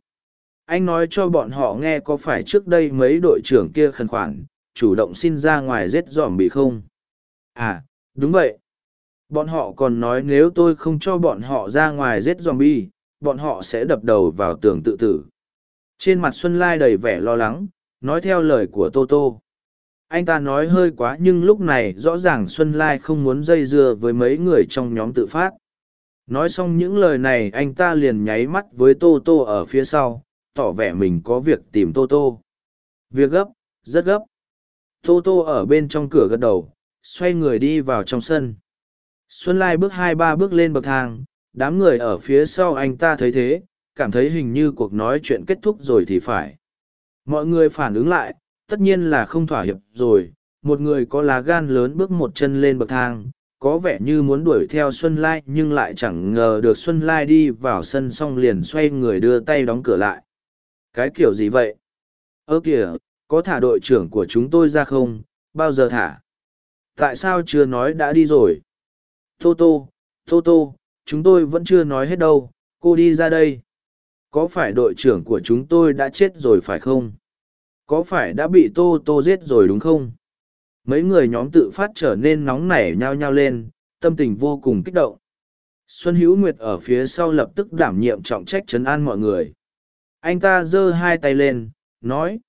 Anh nói cho bọn họ nghe có phải trước đây mấy đội trưởng kia khẩn khoản, chủ động xin ra ngoài giết dòm bị không? À, đúng vậy. Bọn họ còn nói nếu tôi không cho bọn họ ra ngoài giết zombie, bọn họ sẽ đập đầu vào tường tự tử. Trên mặt Xuân Lai đầy vẻ lo lắng, nói theo lời của Tô Tô. Anh ta nói hơi quá nhưng lúc này rõ ràng Xuân Lai không muốn dây dưa với mấy người trong nhóm tự phát. Nói xong những lời này anh ta liền nháy mắt với Tô Tô ở phía sau, tỏ vẻ mình có việc tìm Tô Tô. Việc gấp, rất gấp. Tô Tô ở bên trong cửa gật đầu, xoay người đi vào trong sân. Xuân Lai bước hai ba bước lên bậc thang, đám người ở phía sau anh ta thấy thế, cảm thấy hình như cuộc nói chuyện kết thúc rồi thì phải. Mọi người phản ứng lại, tất nhiên là không thỏa hiệp rồi, một người có lá gan lớn bước một chân lên bậc thang, có vẻ như muốn đuổi theo Xuân Lai nhưng lại chẳng ngờ được Xuân Lai đi vào sân xong liền xoay người đưa tay đóng cửa lại. Cái kiểu gì vậy? Ơ kìa, có thả đội trưởng của chúng tôi ra không, bao giờ thả? Tại sao chưa nói đã đi rồi? Tô Tô, Tô Tô, chúng tôi vẫn chưa nói hết đâu, cô đi ra đây. Có phải đội trưởng của chúng tôi đã chết rồi phải không? Có phải đã bị Tô Tô giết rồi đúng không? Mấy người nhóm tự phát trở nên nóng nảy nhao nhao lên, tâm tình vô cùng kích động. Xuân Hữu Nguyệt ở phía sau lập tức đảm nhiệm trọng trách trấn an mọi người. Anh ta giơ hai tay lên, nói.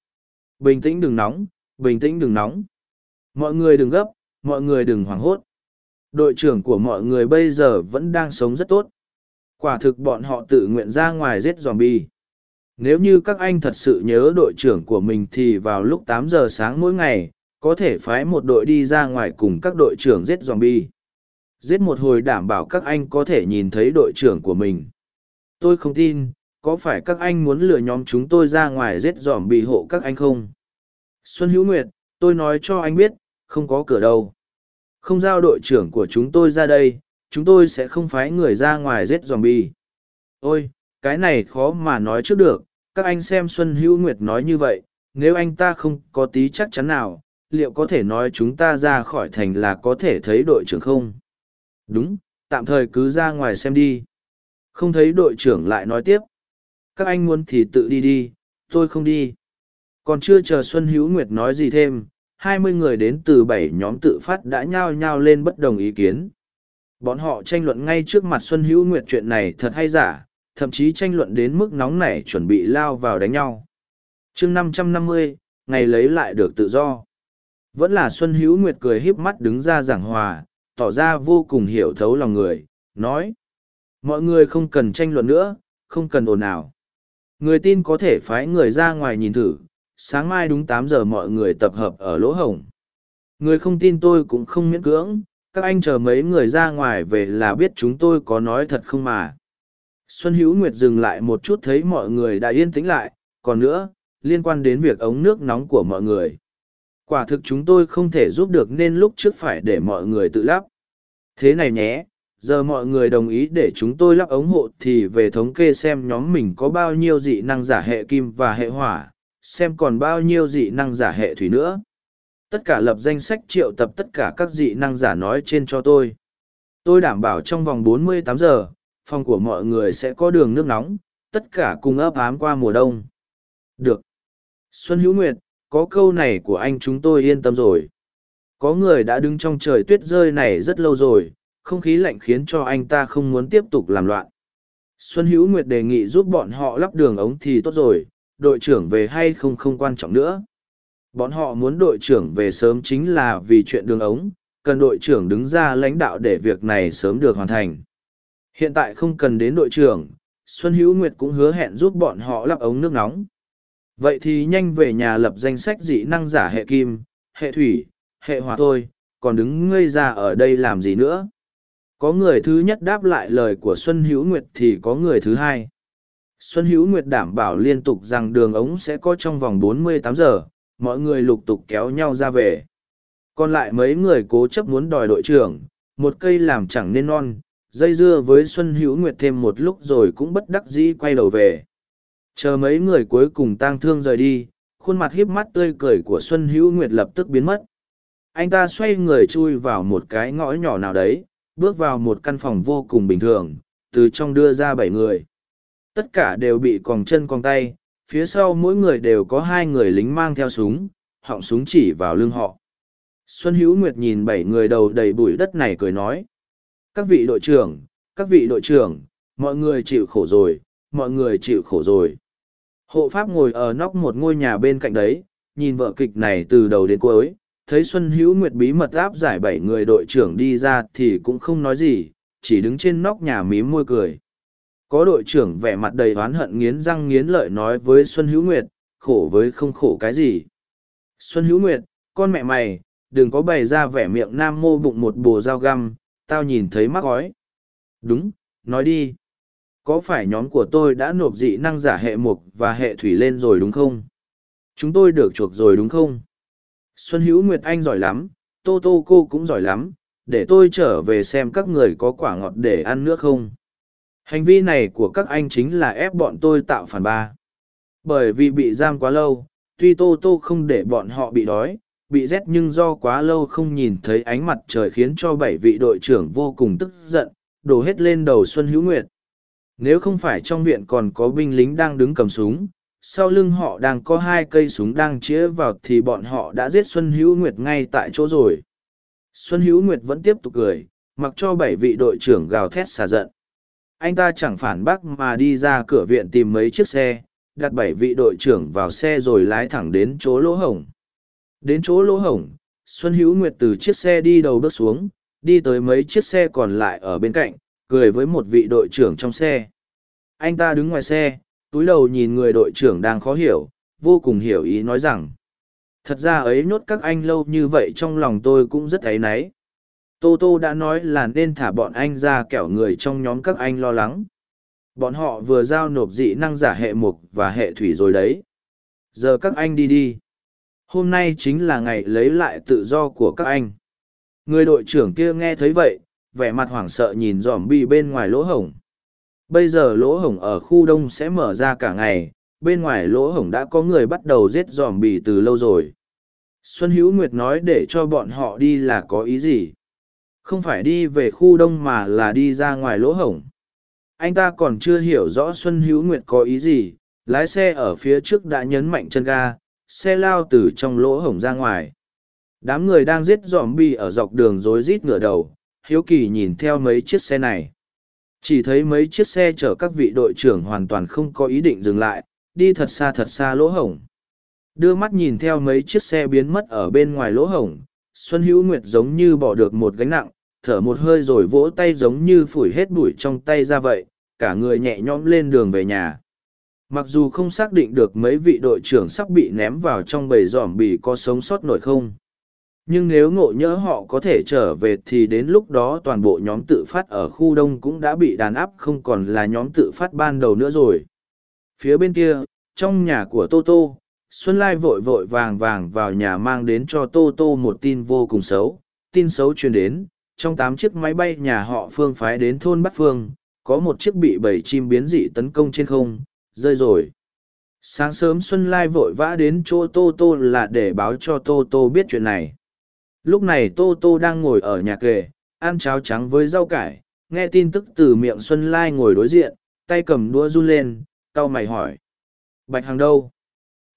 Bình tĩnh đừng nóng, bình tĩnh đừng nóng. Mọi người đừng gấp, mọi người đừng hoảng hốt. Đội trưởng của mọi người bây giờ vẫn đang sống rất tốt. Quả thực bọn họ tự nguyện ra ngoài giết zombie. Nếu như các anh thật sự nhớ đội trưởng của mình thì vào lúc tám giờ sáng mỗi ngày, có thể phái một đội đi ra ngoài cùng các đội trưởng giết zombie. Giết một hồi đảm bảo các anh có thể nhìn thấy đội trưởng của mình. Tôi không tin, có phải các anh muốn lừa nhóm chúng tôi ra ngoài giết zombie hộ các anh không? Xuân Hữu Nguyệt, tôi nói cho anh biết, không có cửa đâu. Không giao đội trưởng của chúng tôi ra đây, chúng tôi sẽ không phái người ra ngoài giết zombie. Ôi, cái này khó mà nói trước được, các anh xem Xuân Hữu Nguyệt nói như vậy, nếu anh ta không có tí chắc chắn nào, liệu có thể nói chúng ta ra khỏi thành là có thể thấy đội trưởng không? Đúng, tạm thời cứ ra ngoài xem đi. Không thấy đội trưởng lại nói tiếp. Các anh muốn thì tự đi đi, tôi không đi. Còn chưa chờ Xuân Hữu Nguyệt nói gì thêm, hai mươi người đến từ bảy nhóm tự phát đã nhao nhao lên bất đồng ý kiến. Bọn họ tranh luận ngay trước mặt Xuân Hữu Nguyệt chuyện này thật hay giả, thậm chí tranh luận đến mức nóng nảy chuẩn bị lao vào đánh nhau. chương năm trăm năm mươi, ngày lấy lại được tự do. Vẫn là Xuân Hữu Nguyệt cười híp mắt đứng ra giảng hòa, tỏ ra vô cùng hiểu thấu lòng người, nói. Mọi người không cần tranh luận nữa, không cần ồn ào. Người tin có thể phái người ra ngoài nhìn thử, sáng mai đúng tám giờ mọi người tập hợp ở lỗ hổng. Người không tin tôi cũng không miễn cưỡng, các anh chờ mấy người ra ngoài về là biết chúng tôi có nói thật không mà. Xuân Hữu Nguyệt dừng lại một chút thấy mọi người đã yên tĩnh lại, còn nữa, liên quan đến việc ống nước nóng của mọi người. Quả thực chúng tôi không thể giúp được nên lúc trước phải để mọi người tự lắp. Thế này nhé, giờ mọi người đồng ý để chúng tôi lắp ống hộ thì về thống kê xem nhóm mình có bao nhiêu dị năng giả hệ kim và hệ hỏa, xem còn bao nhiêu dị năng giả hệ thủy nữa. Tất cả lập danh sách triệu tập tất cả các dị năng giả nói trên cho tôi. Tôi đảm bảo trong vòng 48 giờ, phòng của mọi người sẽ có đường nước nóng, tất cả cùng ấp ám qua mùa đông. Được. Xuân Hữu Nguyệt, có câu này của anh chúng tôi yên tâm rồi. Có người đã đứng trong trời tuyết rơi này rất lâu rồi, không khí lạnh khiến cho anh ta không muốn tiếp tục làm loạn. Xuân Hữu Nguyệt đề nghị giúp bọn họ lắp đường ống thì tốt rồi, đội trưởng về hay không không quan trọng nữa. Bọn họ muốn đội trưởng về sớm chính là vì chuyện đường ống, cần đội trưởng đứng ra lãnh đạo để việc này sớm được hoàn thành. Hiện tại không cần đến đội trưởng, Xuân Hữu Nguyệt cũng hứa hẹn giúp bọn họ lắp ống nước nóng. Vậy thì nhanh về nhà lập danh sách dị năng giả hệ kim, hệ thủy, hệ hỏa thôi, còn đứng ngây ra ở đây làm gì nữa. Có người thứ nhất đáp lại lời của Xuân Hữu Nguyệt thì có người thứ hai. Xuân Hữu Nguyệt đảm bảo liên tục rằng đường ống sẽ có trong vòng 48 giờ, mọi người lục tục kéo nhau ra về. Còn lại mấy người cố chấp muốn đòi đội trưởng, một cây làm chẳng nên non, dây dưa với Xuân Hữu Nguyệt thêm một lúc rồi cũng bất đắc dĩ quay đầu về. Chờ mấy người cuối cùng tang thương rời đi, khuôn mặt híp mắt tươi cười của Xuân Hữu Nguyệt lập tức biến mất. Anh ta xoay người chui vào một cái ngõ nhỏ nào đấy, bước vào một căn phòng vô cùng bình thường, từ trong đưa ra bảy người. Tất cả đều bị còng chân còng tay, phía sau mỗi người đều có hai người lính mang theo súng, họng súng chỉ vào lưng họ. Xuân Hữu Nguyệt nhìn bảy người đầu đầy bụi đất này cười nói. Các vị đội trưởng, các vị đội trưởng, mọi người chịu khổ rồi, mọi người chịu khổ rồi. Hộ pháp ngồi ở nóc một ngôi nhà bên cạnh đấy, nhìn vợ kịch này từ đầu đến cuối, thấy Xuân Hữu Nguyệt bí mật áp giải bảy người đội trưởng đi ra thì cũng không nói gì, chỉ đứng trên nóc nhà mím môi cười. Có đội trưởng vẻ mặt đầy oán hận nghiến răng nghiến lợi nói với Xuân Hữu Nguyệt, khổ với không khổ cái gì. Xuân Hữu Nguyệt, con mẹ mày, đừng có bày ra vẻ miệng nam mô bụng một bồ dao găm, tao nhìn thấy mắc gói. Đúng, nói đi. Có phải nhóm của tôi đã nộp dị năng giả hệ mục và hệ thủy lên rồi đúng không? Chúng tôi được chuộc rồi đúng không? Xuân Hữu Nguyệt Anh giỏi lắm, Tô Tô cô cũng giỏi lắm, để tôi trở về xem các người có quả ngọt để ăn nữa không? Hành vi này của các anh chính là ép bọn tôi tạo phản ba. Bởi vì bị giam quá lâu, tuy Tô Tô không để bọn họ bị đói, bị rét nhưng do quá lâu không nhìn thấy ánh mặt trời khiến cho bảy vị đội trưởng vô cùng tức giận, đổ hết lên đầu Xuân Hữu Nguyệt. Nếu không phải trong viện còn có binh lính đang đứng cầm súng, sau lưng họ đang có hai cây súng đang chĩa vào thì bọn họ đã giết Xuân Hữu Nguyệt ngay tại chỗ rồi. Xuân Hữu Nguyệt vẫn tiếp tục cười, mặc cho bảy vị đội trưởng gào thét xả giận. Anh ta chẳng phản bác mà đi ra cửa viện tìm mấy chiếc xe, đặt bảy vị đội trưởng vào xe rồi lái thẳng đến chỗ lỗ hổng. Đến chỗ lỗ hổng, Xuân Hữu Nguyệt từ chiếc xe đi đầu bước xuống, đi tới mấy chiếc xe còn lại ở bên cạnh, cười với một vị đội trưởng trong xe. Anh ta đứng ngoài xe, túi đầu nhìn người đội trưởng đang khó hiểu, vô cùng hiểu ý nói rằng. Thật ra ấy nhốt các anh lâu như vậy trong lòng tôi cũng rất áy náy. Tô Tô đã nói là nên thả bọn anh ra kẻo người trong nhóm các anh lo lắng. Bọn họ vừa giao nộp dị năng giả hệ mục và hệ thủy rồi đấy. Giờ các anh đi đi. Hôm nay chính là ngày lấy lại tự do của các anh. Người đội trưởng kia nghe thấy vậy, vẻ mặt hoảng sợ nhìn dòm bi bên ngoài lỗ hổng. Bây giờ lỗ hổng ở khu đông sẽ mở ra cả ngày, bên ngoài lỗ hổng đã có người bắt đầu giết dòm bì từ lâu rồi. Xuân Hữu Nguyệt nói để cho bọn họ đi là có ý gì? Không phải đi về khu đông mà là đi ra ngoài lỗ hổng. Anh ta còn chưa hiểu rõ Xuân Hữu Nguyệt có ý gì, lái xe ở phía trước đã nhấn mạnh chân ga, xe lao từ trong lỗ hổng ra ngoài. Đám người đang giết dòm bì ở dọc đường rối rít ngửa đầu, hiếu kỳ nhìn theo mấy chiếc xe này. Chỉ thấy mấy chiếc xe chở các vị đội trưởng hoàn toàn không có ý định dừng lại, đi thật xa thật xa lỗ hổng. Đưa mắt nhìn theo mấy chiếc xe biến mất ở bên ngoài lỗ hổng, Xuân Hữu Nguyệt giống như bỏ được một gánh nặng, thở một hơi rồi vỗ tay giống như phủi hết bụi trong tay ra vậy, cả người nhẹ nhõm lên đường về nhà. Mặc dù không xác định được mấy vị đội trưởng sắp bị ném vào trong bầy giỏm bì có sống sót nổi không. Nhưng nếu ngộ nhỡ họ có thể trở về thì đến lúc đó toàn bộ nhóm tự phát ở khu đông cũng đã bị đàn áp không còn là nhóm tự phát ban đầu nữa rồi. Phía bên kia, trong nhà của Toto, Xuân Lai vội vội vàng vàng vào nhà mang đến cho Toto một tin vô cùng xấu. Tin xấu truyền đến, trong tám chiếc máy bay nhà họ Phương phái đến thôn Bắc Phương, có một chiếc bị bảy chim biến dị tấn công trên không, rơi rồi. Sáng sớm Xuân Lai vội vã đến chỗ Tô Tô là để báo cho Tô Tô biết chuyện này. Lúc này Tô Tô đang ngồi ở nhà kề, ăn cháo trắng với rau cải, nghe tin tức từ miệng Xuân Lai ngồi đối diện, tay cầm đũa run lên, cau mày hỏi. Bạch Hằng đâu?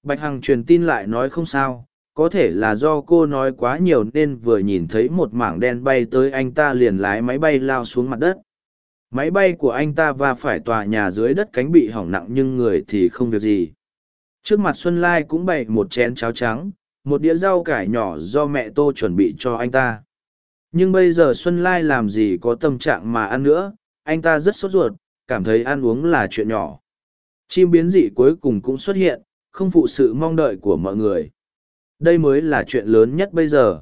Bạch Hằng truyền tin lại nói không sao, có thể là do cô nói quá nhiều nên vừa nhìn thấy một mảng đen bay tới anh ta liền lái máy bay lao xuống mặt đất máy bay của anh ta va phải tòa nhà dưới đất cánh bị hỏng nặng nhưng người thì không việc gì trước mặt xuân lai cũng bày một chén cháo trắng một đĩa rau cải nhỏ do mẹ tô chuẩn bị cho anh ta. Nhưng bây giờ xuân lai làm gì có tâm trạng mà ăn nữa, anh ta rất sốt ruột, cảm thấy ăn uống là chuyện nhỏ. Chim biến dị cuối cùng cũng xuất hiện, không phụ sự mong đợi của mọi người. Đây mới là chuyện lớn nhất bây giờ.